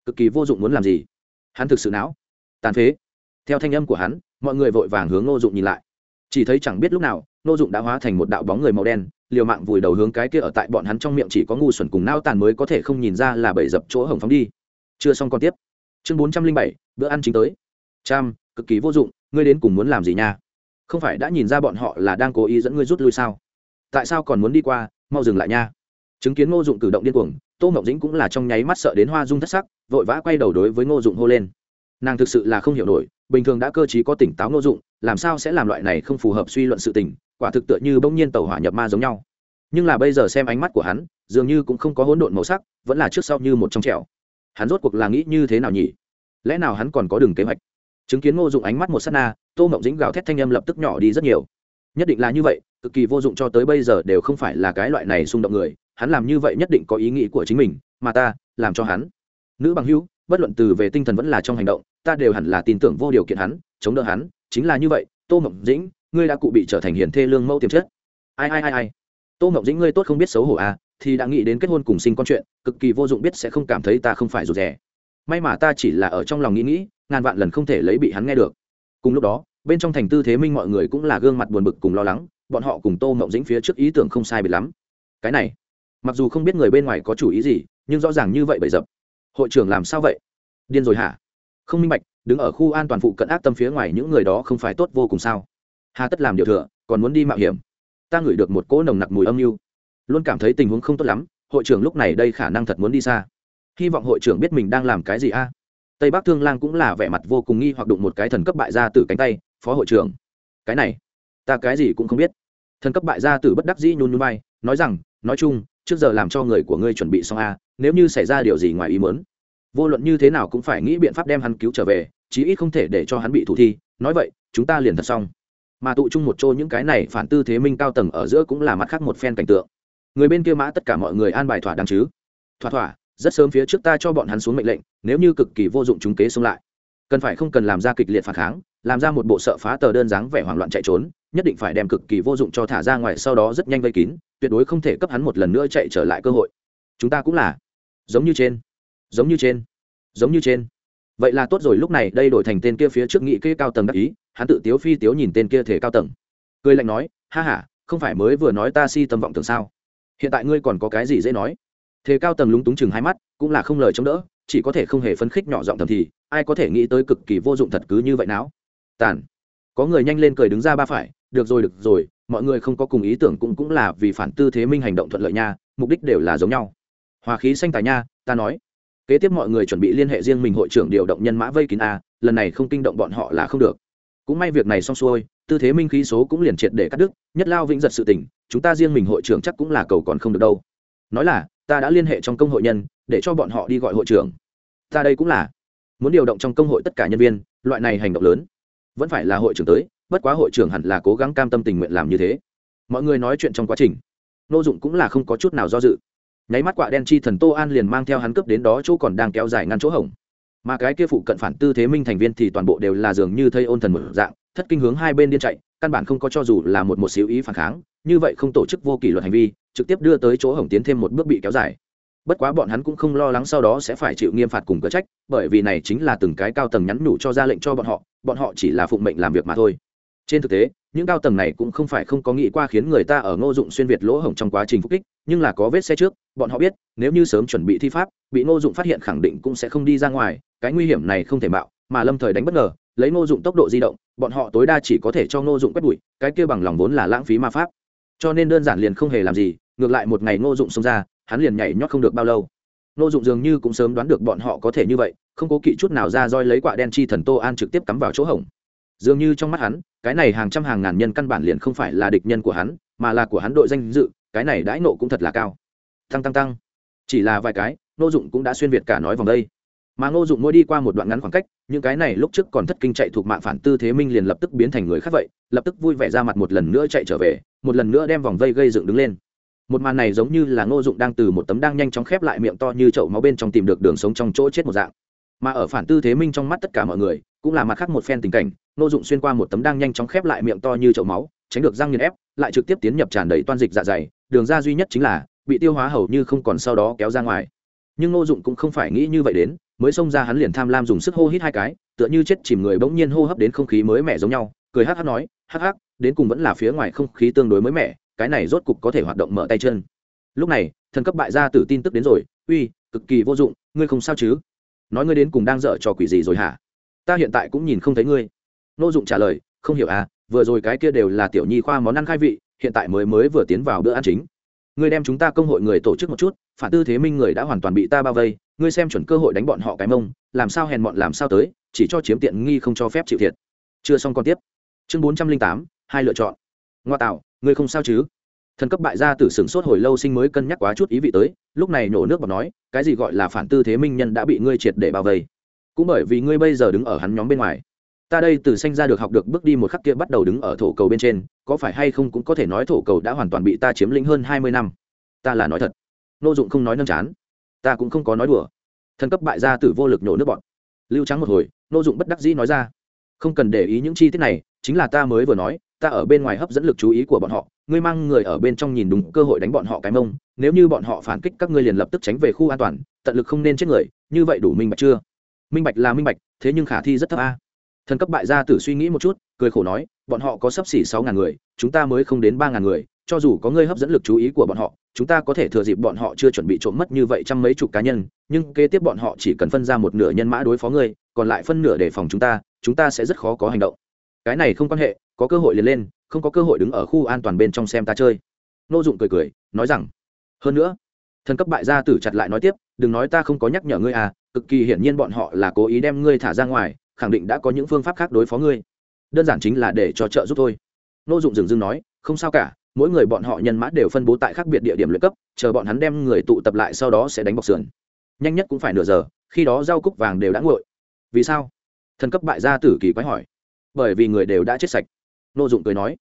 cực kỳ vô dụng muốn làm gì? Hắn thực sự não, tàn phế. Theo thanh âm của hắn, mọi người vội vàng hướng ngô dụng nhìn lại chỉ thấy chẳng biết lúc nào ngô dụng đã hóa thành một đạo bóng người màu đen, liều mạng vùi đầu hướng cái kia ở tại bọn hắn trong miệng chỉ có ngu xuẩn cùng nao tàn mới có thể không nhìn ra là bẫy dập chỗ hồng phóng đi. Chưa xong còn tiếp. Chương bốn trăm linh bảy, bữa ăn chính tới. Trăm cực kỳ vô dụng, ngươi đến cùng muốn làm gì nha? Không phải đã nhìn ra bọn họ là đang cố ý dẫn ngươi rút lui sao? Tại sao còn muốn đi qua, mau dừng lại nha. Chứng kiến ngô dụng cử động điên cuồng, tô ngọc dĩnh cũng là trong nháy mắt sợ đến hoa dung thất sắc, vội vã quay đầu đối với ngô dụng hô lên nàng thực sự là không hiểu nổi, bình thường đã cơ t có tỉnh táo ngô dụng, làm sao sẽ làm loại này không phù hợp suy luận sự tình, quả thực tựa như bỗng nhiên tàu hỏa nhập ma giống nhau. Nhưng là bây giờ xem ánh mắt của hắn, dường như cũng không có hỗn độn màu sắc, vẫn là trước sau như một trong trẻo. Hắn rốt cuộc là nghĩ như thế nào nhỉ? Lẽ nào hắn còn có đường kế hoạch? Chứng kiến ngô dụng ánh mắt một s á t na, tô mộng dĩnh gào thét thanh âm lập tức nhỏ đi rất nhiều. Nhất định là như vậy, cực kỳ vô dụng cho tới bây giờ đều không phải là cái loại này xung động người, hắn làm như vậy nhất định có ý nghĩ của chính mình, mà ta, làm cho hắn. Nữ bằng hữu bất luận từ về tinh thần vẫn là trong hành động, ta đều hẳn là tin tưởng vô điều kiện hắn, chống đỡ hắn, chính là như vậy, tô mộng dĩnh, ngươi đã cụ bị trở thành hiền thê lương mẫu tiềm chất. Ai ai ai ai? Tô mộng dĩnh, ngươi tốt không biết xấu hổ à thì đã nghĩ đến kết hôn cùng sinh con chuyện, cực kỳ vô dụng biết sẽ không cảm thấy ta không phải rụt rè. May mà ta chỉ là ở trong lòng nghĩ nghĩ, ngàn vạn lần không thể lấy bị hắn nghe được. Cùng lúc đó, bên trong thành tư thế minh mọi người cũng là gương mặt buồn bực cùng lo lắng, bọn họ cùng tô mộng dĩnh phía trước ý tưởng không sai biệt lắm. Cái này, mặc dù không biết người bên ngoài có chủ ý gì, nhưng rõ ràng như vậy bậy dập hội trưởng làm sao vậy? Điên rồi hả? Không minh bạch, đứng ở khu an toàn phụ cận ác tâm phía ngoài những người đó không phải tốt vô cùng sao? Hà tất làm điều thừa, còn muốn đi mạo hiểm. Ta ngửi được một cỗ nồng nặc mùi âm mưu. Luôn cảm thấy tình huống không tốt lắm, hội trưởng lúc này đây khả năng thật muốn đi xa. Hy vọng hội trưởng biết mình đang làm cái gì a. Tây bắc thương lang cũng là vẻ mặt vô cùng nghi hoặc đụng một cái thần cấp bại gia tử cánh tay, phó hội trưởng, cái này, ta cái gì cũng không biết. Thần cấp bại gia tử bất đắc dĩ nhún nhún vai, nói rằng, nói chung trước giờ làm cho người của ngươi chuẩn bị xong a, nếu như xảy ra điều gì ngoài ý muốn, vô luận như thế nào cũng phải nghĩ biện pháp đem hắn cứu trở về, chí ít không thể để cho hắn bị thủ thi. Nói vậy, chúng ta liền thật xong. Mà tụ chung một chỗ những cái này phản tư thế minh cao tầng ở giữa cũng là mặt khác một phen cảnh tượng. Người bên kia mã tất cả mọi người an bài thỏa đáng chứ? Thỏa thỏa, rất sớm phía trước ta cho bọn hắn xuống mệnh lệnh, nếu như cực kỳ vô dụng chúng kế xông lại cần phải không cần làm ra kịch liệt phản kháng, làm ra một bộ sợ phá tờ đơn dáng vẻ hoảng loạn chạy trốn, nhất định phải đem cực kỳ vô dụng cho thả ra ngoài sau đó rất nhanh vây kín, tuyệt đối không thể cấp hắn một lần nữa chạy trở lại cơ hội. Chúng ta cũng là. Giống như trên. Giống như trên. Giống như trên. Vậy là tốt rồi, lúc này đây đổi thành tên kia phía trước nghị kê cao tầng đắc ý, hắn tự tiếu phi tiếu nhìn tên kia thể cao tầng. Cười lạnh nói, ha h a không phải mới vừa nói ta si tâm vọng tưởng sao? Hiện tại ngươi còn có cái gì dễ nói? Thế cao tầng lúng túng chừng hai mắt, cũng là không lời chống đỡ chỉ có thể không hề phấn khích nhỏ giọng thầm thì, ai có thể nghĩ tới cực kỳ vô dụng thật cứ như vậy não tàn. Có người nhanh lên cười đứng ra ba phải, được rồi được rồi, mọi người không có cùng ý tưởng cũng cũng là vì phản tư thế minh hành động thuận lợi nha, mục đích đều là giống nhau. Hòa khí xanh tài nha, ta nói. Kế tiếp mọi người chuẩn bị liên hệ riêng mình hội trưởng điều động nhân mã vây kín a, lần này không kinh động bọn họ là không được. Cũng may việc này xong xuôi, tư thế minh khí số cũng liền triệt để cắt đứt, nhất lao vĩnh giật sự tình, chúng ta riêng mình hội trưởng chắc cũng là cầu còn không được đâu. Nói là ta đã liên hệ trong công hội nhân, để cho bọn họ đi gọi hội trưởng. Ta đây cũng là muốn điều động trong công hội tất cả nhân viên, loại này hành động lớn. Vẫn phải là hội trưởng tới, bất quá hội trưởng hẳn là cố gắng cam tâm tình nguyện làm như thế. Mọi người nói chuyện trong quá trình, nô dụng cũng là không có chút nào do dự. Nháy mắt quạ đen chi thần tô an liền mang theo hắn cướp đến đó chỗ còn đang kéo dài ngăn chỗ hỏng mà cái kia phụ cận phản tư thế minh thành viên thì toàn bộ đều là dường như thây ôn thần một dạng, thất kinh hướng hai bên điên chạy căn bản không có cho dù là một một xíu ý phản kháng, như vậy không tổ chức vô kỷ luật hành vi, trực tiếp đưa tới chỗ hỏng tiến thêm một bước bị kéo dài. Bất quá bọn hắn cũng không lo lắng sau đó sẽ phải chịu nghiêm phạt cùng cớ trách, bởi vì này chính là từng cái cao tầng nhắn nhủ cho ra lệnh cho bọn họ bọn họ chỉ là phụng mệnh làm việc mà thôi. Trên thực tế, những cao tầng này cũng không phải không có nghĩ qua khiến người ta ở ngô dụng xuyên việt lỗ hổng trong quá trình phục kích, nhưng là có vết xe trước, bọn họ biết, nếu như sớm chuẩn bị thi pháp, bị ngô dụng phát hiện khẳng định cũng sẽ không đi ra ngoài, cái nguy hiểm này không thể mạo mà lâm thời đánh bất ngờ, lấy ngô dụng tốc độ di động, bọn họ tối đa chỉ có thể cho ngô dụng quét bụi, cái kia bằng lòng vốn là lãng phí ma pháp. Cho nên đơn giản liền không hề làm gì, ngược lại một ngày ngô dụng xông ra, hắn liền nhảy nhót không được bao lâu. Ngô dụng dường như cũng sớm đoán được bọn họ có thể như vậy, không cố kỵ chút nào ra roi lấy quả đen chi thần tô an trực tiếp cắm vào chỗ hổng. Dường như trong mắt hắn, cái này hàng trăm hàng ngàn nhân căn bản liền không phải là địch nhân của hắn, mà là của hắn đội danh dự, cái này đãi nộ cũng thật là cao. Tăng tăng tăng. Chỉ là vài cái, ngô dụng cũng đã xuyên việt cả nói vòng đây mà ngô dụng mỗi đi qua một đoạn ngắn khoảng cách, những cái này lúc trước còn thất kinh chạy thuộc mạng phản tư thế minh liền lập tức biến thành người khác vậy, lập tức vui vẻ ra mặt một lần nữa chạy trở về, một lần nữa đem vòng vây gây dựng đứng lên. Một màn này giống như là ngô dụng đang từ một tấm đang nhanh chóng khép lại miệng to như chậu máu bên trong tìm được đường sống trong chỗ chết một dạng. Mà ở phản tư thế minh trong mắt tất cả mọi người, cũng là mặt khác một phen tình cảnh, ngô dụng xuyên qua một tấm đang nhanh chóng khép lại miệng to như chậu máu, tránh được răng nghiền ép, lại trực tiếp tiến nhập tràn đầy toan dịch dạ dày, đường ra duy nhất chính là bị tiêu hóa hầu như không còn sau đó kéo ra ngoài. Nhưng ngô dụng cũng không phải nghĩ như vậy đến mới xông ra hắn liền tham lam dùng sức hô hít hai cái, tựa như chết chìm người bỗng nhiên hô hấp đến không khí mới mẻ giống nhau, cười hắc hắc nói, hắc hắc, đến cùng vẫn là phía ngoài không khí tương đối mới mẻ, cái này rốt cục có thể hoạt động mở tay chân. Lúc này, thần cấp bại gia tử tin tức đến rồi, uy, cực kỳ vô dụng, ngươi không sao chứ? Nói ngươi đến cùng đang dở trò quỷ gì rồi hả? Ta hiện tại cũng nhìn không thấy ngươi. Nô dụng trả lời, không hiểu à vừa rồi cái kia đều là tiểu nhi khoa món ăn khai vị, hiện tại mới mới vừa tiến vào bữa ăn chính. Ngươi đem chúng ta công hội người tổ chức một chút, phản tư thế minh người đã hoàn toàn bị ta bao vây ngươi xem chuẩn cơ hội đánh bọn họ cái mông, làm sao hèn bọn làm sao tới, chỉ cho chiếm tiện nghi không cho phép chịu thiệt. Chưa xong còn tiếp. Chương bốn trăm linh tám, hai lựa chọn. Ngoa tạo, ngươi không sao chứ? Thần cấp bại gia tử sửng sốt hồi lâu sinh mới cân nhắc quá chút ý vị tới, lúc này nhổ nước bọc nói, cái gì gọi là phản tư thế minh nhân đã bị ngươi triệt để bao vây. Cũng bởi vì ngươi bây giờ đứng ở hắn nhóm bên ngoài, ta đây từ sanh ra được học được bước đi một khắc kia bắt đầu đứng ở thổ cầu bên trên, có phải hay không cũng có thể nói thổ cầu đã hoàn toàn bị ta chiếm lĩnh hơn hai mươi năm. Ta là nói thật. Nô dụng không nói nâng chán ta cũng không có nói đùa. Thần cấp bại gia tử vô lực nhổ nước bọn. Lưu trắng một hồi, nô dụng bất đắc dĩ nói ra. Không cần để ý những chi tiết này, chính là ta mới vừa nói, ta ở bên ngoài hấp dẫn lực chú ý của bọn họ, ngươi mang người ở bên trong nhìn đúng cơ hội đánh bọn họ cái mông, nếu như bọn họ phản kích các ngươi liền lập tức tránh về khu an toàn, tận lực không nên chết người, như vậy đủ minh bạch chưa? Minh bạch là minh bạch, thế nhưng khả thi rất thấp a. Thần cấp bại gia tử suy nghĩ một chút, cười khổ nói, bọn họ có sắp xỉ sáu ngàn người, chúng ta mới không đến ba ngàn người cho dù có ngươi hấp dẫn lực chú ý của bọn họ, chúng ta có thể thừa dịp bọn họ chưa chuẩn bị trộm mất như vậy trăm mấy chục cá nhân, nhưng kế tiếp bọn họ chỉ cần phân ra một nửa nhân mã đối phó ngươi, còn lại phân nửa để phòng chúng ta chúng ta sẽ rất khó có hành động. Cái này không quan hệ, có cơ hội liền lên, không có cơ hội đứng ở khu an toàn bên trong xem ta chơi. Nô dụng cười cười, nói rằng, hơn nữa, thần cấp bại gia tử chặt lại nói tiếp, đừng nói ta không có nhắc nhở ngươi à cực kỳ hiển nhiên bọn họ là cố ý đem ngươi thả ra ngoài, khẳng định đã có những phương pháp khác đối phó ngươi. Đơn giản chính là để cho trợ giúp thôi. Nô dụng dừng dưng nói, không sao cả mỗi người bọn họ nhân mã đều phân bố tại khác biệt địa điểm luyện cấp, chờ bọn hắn đem người tụ tập lại sau đó sẽ đánh bọc sườn. Nhanh nhất cũng phải nửa giờ, khi đó rau cúc vàng đều đã nguội. Vì sao? Thần cấp bại gia tử kỳ quái hỏi. Bởi vì người đều đã chết sạch. Nô dụng cười nói.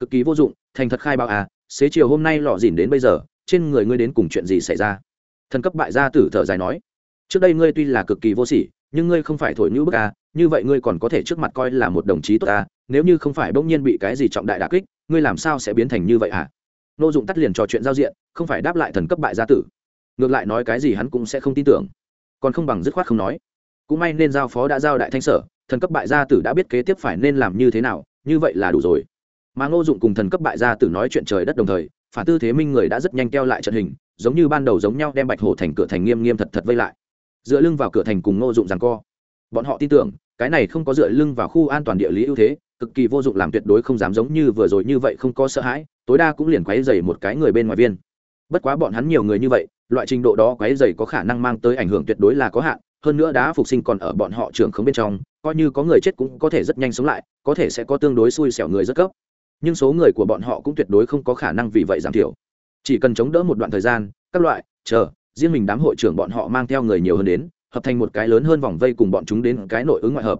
Cực kỳ vô dụng, thành thật khai báo à xế chiều hôm nay lọ dỉn đến bây giờ, trên người ngươi đến cùng chuyện gì xảy ra? Thần cấp bại gia tử thở dài nói. Trước đây ngươi tuy là cực kỳ vô sỉ, nhưng ngươi không phải thổi nhũ bức à như vậy ngươi còn có thể trước mặt coi là một đồng chí tốt à nếu như không phải bỗng nhiên bị cái gì trọng đại đà kích ngươi làm sao sẽ biến thành như vậy à nô dụng tắt liền trò chuyện giao diện, không phải đáp lại thần cấp bại gia tử. Ngược lại nói cái gì hắn cũng sẽ không tin tưởng. Còn không bằng dứt khoát không nói. Cũng may nên giao phó đã giao đại thanh sở, thần cấp bại gia tử đã biết kế tiếp phải nên làm như thế nào, như vậy là đủ rồi. Mà ngô dụng cùng thần cấp bại gia tử nói chuyện trời đất đồng thời, phản tư thế minh người đã rất nhanh keo lại trận hình, giống như ban đầu giống nhau đem bạch hổ thành cửa thành nghiêm nghiêm thật thật vây lại. Dựa lưng vào cửa thành cùng ngô dụng rằng co. Bọn họ tin tưởng, cái này không có dựa lưng vào khu an toàn địa lý ưu thế cực kỳ vô dụng làm tuyệt đối không dám giống như vừa rồi như vậy không có sợ hãi, tối đa cũng liền quấy dày một cái người bên ngoài viên. Bất quá bọn hắn nhiều người như vậy, loại trình độ đó quấy dày có khả năng mang tới ảnh hưởng tuyệt đối là có hạn, hơn nữa đá phục sinh còn ở bọn họ trưởng không bên trong, coi như có người chết cũng có thể rất nhanh sống lại, có thể sẽ có tương đối xui xẻo người rất cấp. Nhưng số người của bọn họ cũng tuyệt đối không có khả năng vì vậy giảm thiểu. Chỉ cần chống đỡ một đoạn thời gian, các loại, chờ, riêng mình đám hội trưởng bọn họ mang theo người nhiều hơn đến, hợp thành một cái lớn hơn vòng vây cùng bọn chúng đến cái nội ứng ngoại hợp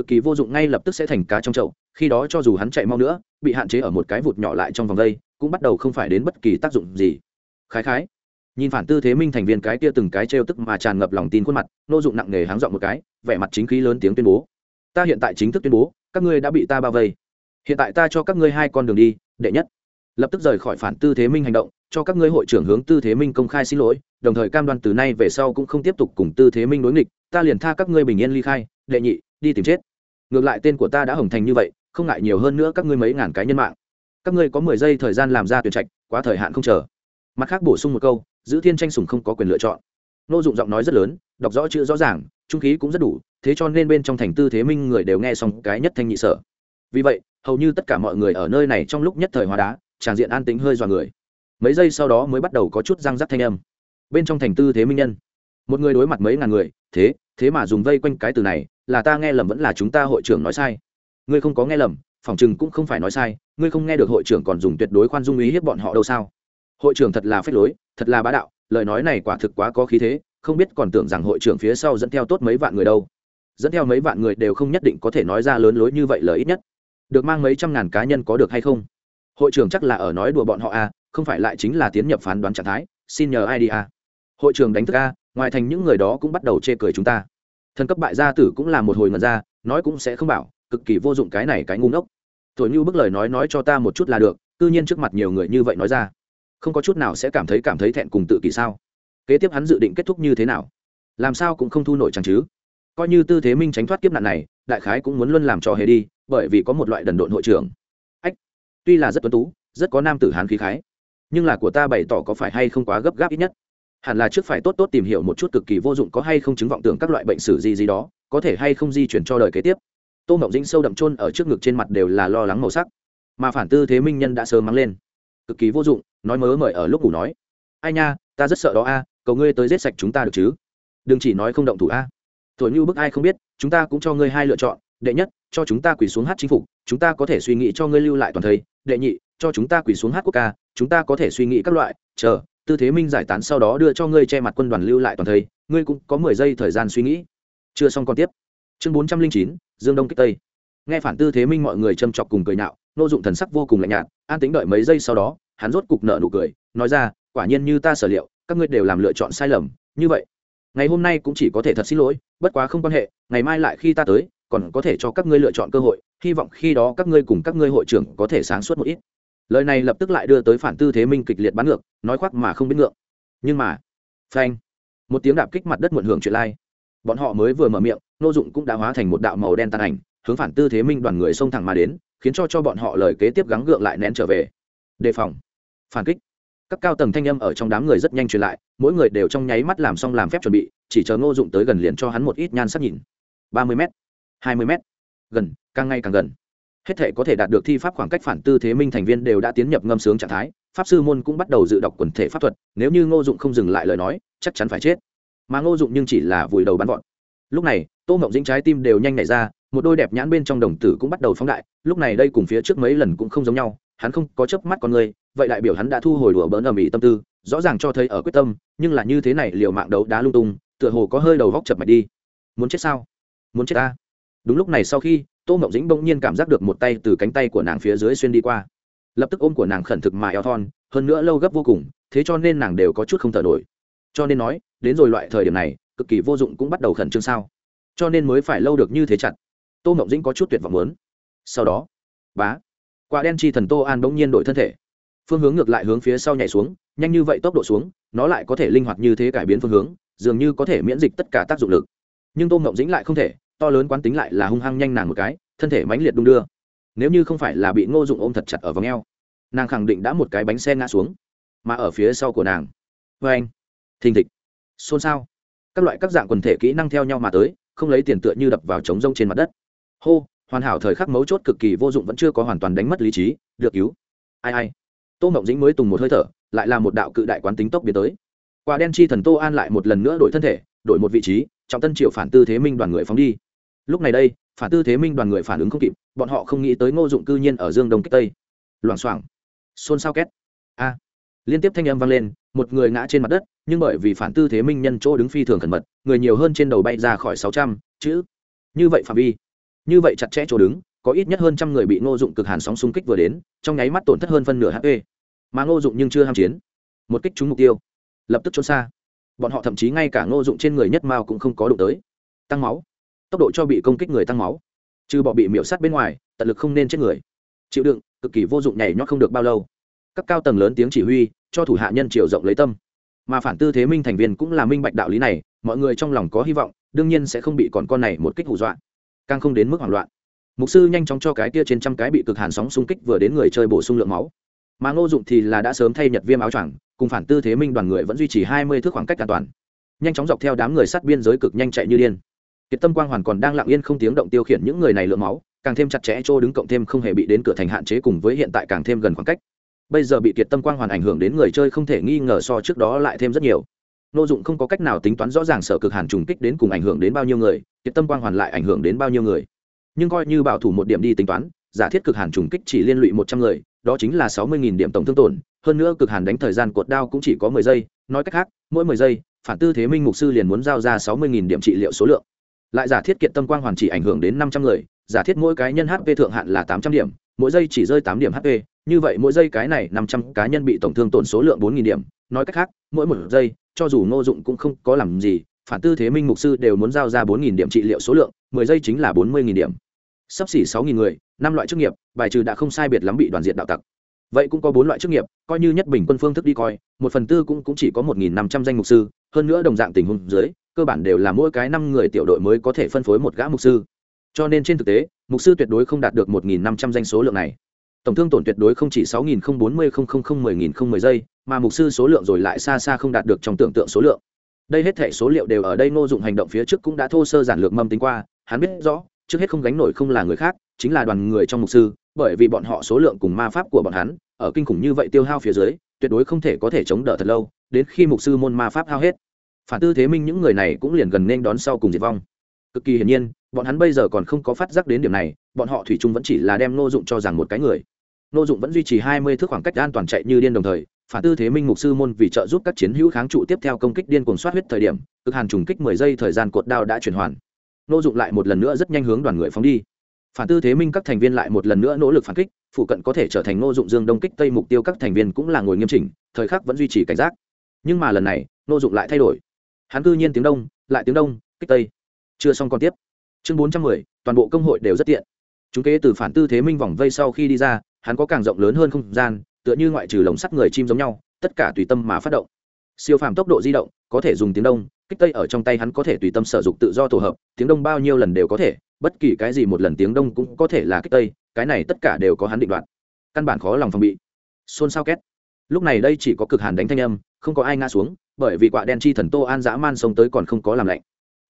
cực kỳ vô dụng ngay lập tức sẽ thành cá trong chậu khi đó cho dù hắn chạy mau nữa bị hạn chế ở một cái vụt nhỏ lại trong vòng đây, cũng bắt đầu không phải đến bất kỳ tác dụng gì. Khái khái nhìn phản tư thế minh thành viên cái kia từng cái trêu tức mà tràn ngập lòng tin khuôn mặt nô dụng nặng nề háng dọn một cái vẻ mặt chính khí lớn tiếng tuyên bố. Ta hiện tại chính thức tuyên bố các ngươi đã bị ta bao vây. Hiện tại ta cho các ngươi hai con đường đi đệ nhất. Lập tức rời khỏi phản tư thế minh hành động cho các ngươi hội trưởng hướng tư thế minh công khai xin lỗi đồng thời cam đoan từ nay về sau cũng không tiếp tục cùng tư thế minh đối nghịch ta liền tha các ngươi bình yên ly khai đệ nhị đi tìm chết ngược lại tên của ta đã hồng thành như vậy, không ngại nhiều hơn nữa các ngươi mấy ngàn cái nhân mạng. Các ngươi có mười giây thời gian làm ra tuyển trạch, quá thời hạn không chờ. Mặt khác bổ sung một câu, giữ thiên tranh sùng không có quyền lựa chọn. Nô dụng giọng nói rất lớn, đọc rõ chữ rõ ràng, trung khí cũng rất đủ, thế cho nên bên trong thành tư thế minh người đều nghe xong cái nhất thanh nhị sở. Vì vậy, hầu như tất cả mọi người ở nơi này trong lúc nhất thời hóa đá, tràng diện an tính hơi dọa người. Mấy giây sau đó mới bắt đầu có chút răng rắc thanh âm. Bên trong thành tư thế minh nhân, một người đối mặt mấy ngàn người, thế thế mà dùng vây quanh cái từ này, là ta nghe lầm vẫn là chúng ta hội trưởng nói sai. Ngươi không có nghe lầm, phòng chừng cũng không phải nói sai, ngươi không nghe được hội trưởng còn dùng tuyệt đối khoan dung ý hiếp bọn họ đâu sao? Hội trưởng thật là phép lối, thật là bá đạo, lời nói này quả thực quá có khí thế, không biết còn tưởng rằng hội trưởng phía sau dẫn theo tốt mấy vạn người đâu. Dẫn theo mấy vạn người đều không nhất định có thể nói ra lớn lối như vậy lời ít nhất. Được mang mấy trăm ngàn cá nhân có được hay không? Hội trưởng chắc là ở nói đùa bọn họ à không phải lại chính là tiến nhập phán đoán trạng thái, xin nhờ ai đi à? Hội trưởng đánh thức a ngoài thành những người đó cũng bắt đầu chê cười chúng ta. Thần cấp bại gia tử cũng là một hồi ngần ra, nói cũng sẽ không bảo, cực kỳ vô dụng cái này cái ngu ngốc. Thổi như bức lời nói nói cho ta một chút là được tự nhiên trước mặt nhiều người như vậy nói ra. Không có chút nào sẽ cảm thấy cảm thấy thẹn cùng tự kỷ sao? Kế tiếp hắn dự định kết thúc như thế nào? Làm sao cũng không thu nổi chẳng chứ? Coi như tư thế minh tránh thoát kiếp nạn này, đại khái cũng muốn luôn làm trò hề đi, bởi vì có một loại đần độn hội trưởng. Ách, tuy là rất tuấn tú, rất có nam tử hán khí khái, nhưng là của ta bày tỏ có phải hay không quá gấp gáp ít nhất? Hẳn là trước phải tốt tốt tìm hiểu một chút cực kỳ vô dụng có hay không chứng vọng tưởng các loại bệnh sử gì gì đó có thể hay không di chuyển cho đời kế tiếp. Tô mộng dĩnh sâu đậm trôn ở trước ngực trên mặt đều là lo lắng màu sắc. Mà phản tư thế minh nhân đã sớm mắng lên. Cực kỳ vô dụng nói mớ mời ở lúc ngủ nói. Ai nha ta rất sợ đó a cầu ngươi tới giết sạch chúng ta được chứ. Đừng chỉ nói không động thủ a. À. thổi như bức ai không biết chúng ta cũng cho ngươi hai lựa chọn đệ nhất cho chúng ta quỳ xuống hát chính phủ, chúng ta có thể suy nghĩ cho ngươi lưu lại toàn thầy đệ nhị cho chúng ta quỳ xuống hát quốc ca chúng ta có thể suy nghĩ các loại chờ tư thế minh giải tán sau đó đưa cho ngươi che mặt quân đoàn lưu lại toàn thây, ngươi cũng có mười giây thời gian suy nghĩ. Chưa xong còn tiếp. Chương bốn trăm linh chín, dương đông kích tây. Nghe phản tư thế minh mọi người châm chọc cùng cười nhạo, nô dụng thần sắc vô cùng lạnh nhạt, an tính đợi mấy giây sau đó, hắn rốt cục nợ nụ cười, nói ra, quả nhiên như ta sở liệu, các ngươi đều làm lựa chọn sai lầm, như vậy, ngày hôm nay cũng chỉ có thể thật xin lỗi, bất quá không quan hệ, ngày mai lại khi ta tới, còn có thể cho các ngươi lựa chọn cơ hội, hy vọng khi đó các ngươi cùng các ngươi hội trưởng có thể sáng suốt một ít lời này lập tức lại đưa tới phản tư thế minh kịch liệt bắn ngược, nói khoác mà không biết ngượng. Nhưng mà, phanh, một tiếng đạp kích mặt đất muộn hưởng chuyện lai. Bọn họ mới vừa mở miệng nô dụng cũng đã hóa thành một đạo màu đen tàn ảnh, hướng phản tư thế minh đoàn người xông thẳng mà đến, khiến cho cho bọn họ lời kế tiếp gắng gượng lại nén trở về. Đề phòng, phản kích. Các cao tầng thanh âm ở trong đám người rất nhanh truyền lại, mỗi người đều trong nháy mắt làm xong làm phép chuẩn bị, chỉ chờ ngô dụng tới gần liền cho hắn một ít nhan sắc nhìn. ba mươi m hai mươi m gần, càng ngày càng gần hết thể có thể đạt được thi pháp khoảng cách phản tư thế minh thành viên đều đã tiến nhập ngâm sướng trạng thái, pháp sư môn cũng bắt đầu dự đọc quần thể pháp thuật, nếu như ngô dụng không dừng lại lời nói, chắc chắn phải chết. Mà ngô dụng nhưng chỉ là vùi đầu bắn vọt. Lúc này, tô mộng dính trái tim đều nhanh nảy ra, một đôi đẹp nhãn bên trong đồng tử cũng bắt đầu phóng đại, lúc này đây cùng phía trước mấy lần cũng không giống nhau, hắn không có chớp mắt con người, vậy đại biểu hắn đã thu hồi đùa bỡn ầm ĩ tâm tư, rõ ràng cho thấy ở quyết tâm, nhưng là như thế này liều mạng đấu đá lung tung, tựa hồ có hơi đầu vóc chập mạch đi. Muốn chết sao? Muốn chết ta? Đúng lúc này sau khi tô mộng dĩnh bỗng nhiên cảm giác được một tay từ cánh tay của nàng phía dưới xuyên đi qua. Lập tức ôm của nàng khẩn thực mà eo thon, hơn nữa lâu gấp vô cùng, thế cho nên nàng đều có chút không thở nổi. Cho nên nói, đến rồi loại thời điểm này, cực kỳ vô dụng cũng bắt đầu khẩn trương sao. Cho nên mới phải lâu được như thế chặt. Tô mộng dĩnh có chút tuyệt vọng lớn sau đó, bá, quả đen chi thần tô an bỗng nhiên đổi thân thể. Phương hướng ngược lại hướng phía sau nhảy xuống, nhanh như vậy tốc độ xuống, nó lại có thể linh hoạt như thế cải biến phương hướng, dường như có thể miễn dịch tất cả tác dụng lực. Nhưng tô mộng dĩnh lại không thể to lớn quán tính lại là hung hăng nhanh nàng một cái, thân thể mãnh liệt đung đưa. Nếu như không phải là bị ngô dụng ôm thật chặt ở vòng eo, nàng khẳng định đã một cái bánh xe ngã xuống. Mà ở phía sau của nàng vê anh, thình thịch, xôn xao. Các loại các dạng quần thể kỹ năng theo nhau mà tới, không lấy tiền tựa như đập vào trống rông trên mặt đất. Hô, hoàn hảo thời khắc mấu chốt cực kỳ vô dụng vẫn chưa có hoàn toàn đánh mất lý trí, được cứu. Ai ai. Tô mộng dĩnh mới tùng một hơi thở, lại là một đạo cự đại quán tính tốc biến tới. Quả đen chi thần tô an lại một lần nữa đổi thân thể, đổi một vị trí, trọng tân triệu phản tư thế minh đoàn người phóng đi lúc này đây, phản tư thế minh đoàn người phản ứng không kịp, bọn họ không nghĩ tới ngô dụng cư nhiên ở dương đông kích tây. Loảng xoảng. Xôn xao két. A. Liên tiếp thanh âm vang lên, một người ngã trên mặt đất, nhưng bởi vì phản tư thế minh nhân chỗ đứng phi thường cẩn mật, người nhiều hơn trên đầu bay ra khỏi sáu trăm, chữ. Như vậy phạm vi. Như vậy chặt chẽ chỗ đứng, có ít nhất hơn trăm người bị ngô dụng cực hàn sóng xung kích vừa đến, trong nháy mắt tổn thất hơn phân nửa hp mà ngô dụng nhưng chưa ham chiến. Một kích trúng mục tiêu. Lập tức trốn xa. Bọn họ thậm chí ngay cả ngô dụng trên người nhất mao cũng không có đụng tới. Tăng máu tốc độ cho bị công kích người tăng máu. Trừ bỏ bị miễu sát bên ngoài, tận lực không nên chết người. Chịu đựng, cực kỳ vô dụng nhảy nhót không được bao lâu. Các cao tầng lớn tiếng chỉ huy, cho thủ hạ nhân triều rộng lấy tâm. Mà phản tư thế minh thành viên cũng là minh bạch đạo lý này, mọi người trong lòng có hy vọng, đương nhiên sẽ không bị còn con này một kích hù dọa, càng không đến mức hoảng loạn. Mục sư nhanh chóng cho cái kia trên trăm cái bị cực hàn sóng xung kích vừa đến người chơi bổ sung lượng máu. Mà ngô dụng thì là đã sớm thay nhật viêm áo choàng, cùng phản tư thế minh đoàn người vẫn duy trì hai mươi thước khoảng cách an toàn. Nhanh chóng dọc theo đám người sát biên giới cực nhanh chạy như điên kiệt tâm quang hoàn còn đang lặng yên không tiếng động tiêu khiển những người này lượng máu, càng thêm chặt chẽ chỗ đứng cộng thêm không hề bị đến cửa thành hạn chế cùng với hiện tại càng thêm gần khoảng cách. Bây giờ bị kiệt tâm quang hoàn ảnh hưởng đến người chơi không thể nghi ngờ so trước đó lại thêm rất nhiều. Nô dụng không có cách nào tính toán rõ ràng sở cực hàn trùng kích đến cùng ảnh hưởng đến bao nhiêu người, kiệt tâm quang hoàn lại ảnh hưởng đến bao nhiêu người. Nhưng coi như bảo thủ một điểm đi tính toán, giả thiết cực hàn trùng kích chỉ liên lụy một trăm người, đó chính là sáu mươi nghìn điểm tổng thương tổn, hơn nữa cực hàn đánh thời gian cột đao cũng chỉ có mười giây, nói cách khác, mỗi mười giây, phản tư thế minh mục sư liền muốn giao ra sáu mươi nghìn điểm trị liệu số lượng lại giả thiết kiện tâm quang hoàn chỉ ảnh hưởng đến năm trăm người giả thiết mỗi cái nhân hp thượng hạn là tám trăm điểm mỗi giây chỉ rơi tám điểm hp như vậy mỗi giây cái này năm trăm cá nhân bị tổng thương tổn số lượng bốn nghìn điểm. Nói cách khác mỗi một giây cho dù ngô dụng cũng không có làm gì phản tư thế minh mục sư đều muốn giao ra bốn nghìn điểm trị liệu số lượng mười giây chính là bốn mươi nghìn điểm. Sắp xỉ sáu nghìn người năm loại chức nghiệp bài trừ đã không sai biệt lắm bị đoàn diện đạo tặc. Vậy cũng có bốn loại chức nghiệp coi như nhất bình quân phương thức đi coi một phần tư cũng, cũng chỉ có một nghìn năm trăm danh mục sư hơn nữa đồng dạng tình huống dưới cơ bản đều là mỗi cái năm người tiểu đội mới có thể phân phối một gã mục sư. Cho nên trên thực tế, mục sư tuyệt đối không đạt được một nghìn năm trăm danh số lượng này. Tổng thương tổn tuyệt đối không chỉ sáu nghìn bốn mươi mười nghìn không mười giây, mà mục sư số lượng rồi lại xa xa không đạt được trong tưởng tượng số lượng. Đây hết thể số liệu đều ở đây ngô dụng hành động phía trước cũng đã thô sơ giản lược mâm tính qua, hắn biết rõ, trước hết không gánh nổi không là người khác, chính là đoàn người trong mục sư, bởi vì bọn họ số lượng cùng ma pháp của bọn hắn, ở kinh khủng như vậy tiêu hao phía dưới, tuyệt đối không thể có thể chống đỡ thật lâu, đến khi mục sư môn ma pháp hao hết phản tư thế minh những người này cũng liền gần nên đón sau cùng diệt vong. Cực kỳ hiển nhiên, bọn hắn bây giờ còn không có phát giác đến điểm này, bọn họ thủy chung vẫn chỉ là đem nô dụng cho rằng một cái người. Nô dụng vẫn duy trì hai mươi thước khoảng cách an toàn chạy như điên đồng thời, phản tư thế minh mục sư môn vì trợ giúp các chiến hữu kháng trụ tiếp theo công kích điên cuồng soát huyết thời điểm, cực hàn trùng kích mười giây thời gian cột đao đã chuyển hoàn. Nô dụng lại một lần nữa rất nhanh hướng đoàn người phóng đi. Phản tư thế minh các thành viên lại một lần nữa nỗ lực phản kích, phụ cận có thể trở thành nô dụng dương đông kích tây mục tiêu các thành viên cũng là ngồi nghiêm chỉnh, thời khắc vẫn duy trì cảnh giác. Nhưng mà lần này nô dụng lại thay đổi hắn cư nhiên tiếng đông, lại tiếng đông, kích tây. Chưa xong còn tiếp. Chương bốn trăm mười, toàn bộ công hội đều rất tiện. Chúng kế từ phản tư thế minh vòng vây sau khi đi ra, hắn có càng rộng lớn hơn không gian, tựa như ngoại trừ lồng sắt người chim giống nhau, tất cả tùy tâm mà phát động. Siêu phàm tốc độ di động, có thể dùng tiếng đông, kích tây ở trong tay hắn có thể tùy tâm sử dụng tự do tổ hợp, tiếng đông bao nhiêu lần đều có thể, bất kỳ cái gì một lần tiếng đông cũng có thể là kích tây, cái này tất cả đều có hắn định đoạt. Căn bản khó lòng phòng bị. Xôn xao két. Lúc này đây chỉ có cực hàn đánh thanh âm, không có ai ngã xuống bởi vì quả đen chi thần tô an dã man sống tới còn không có làm lạnh.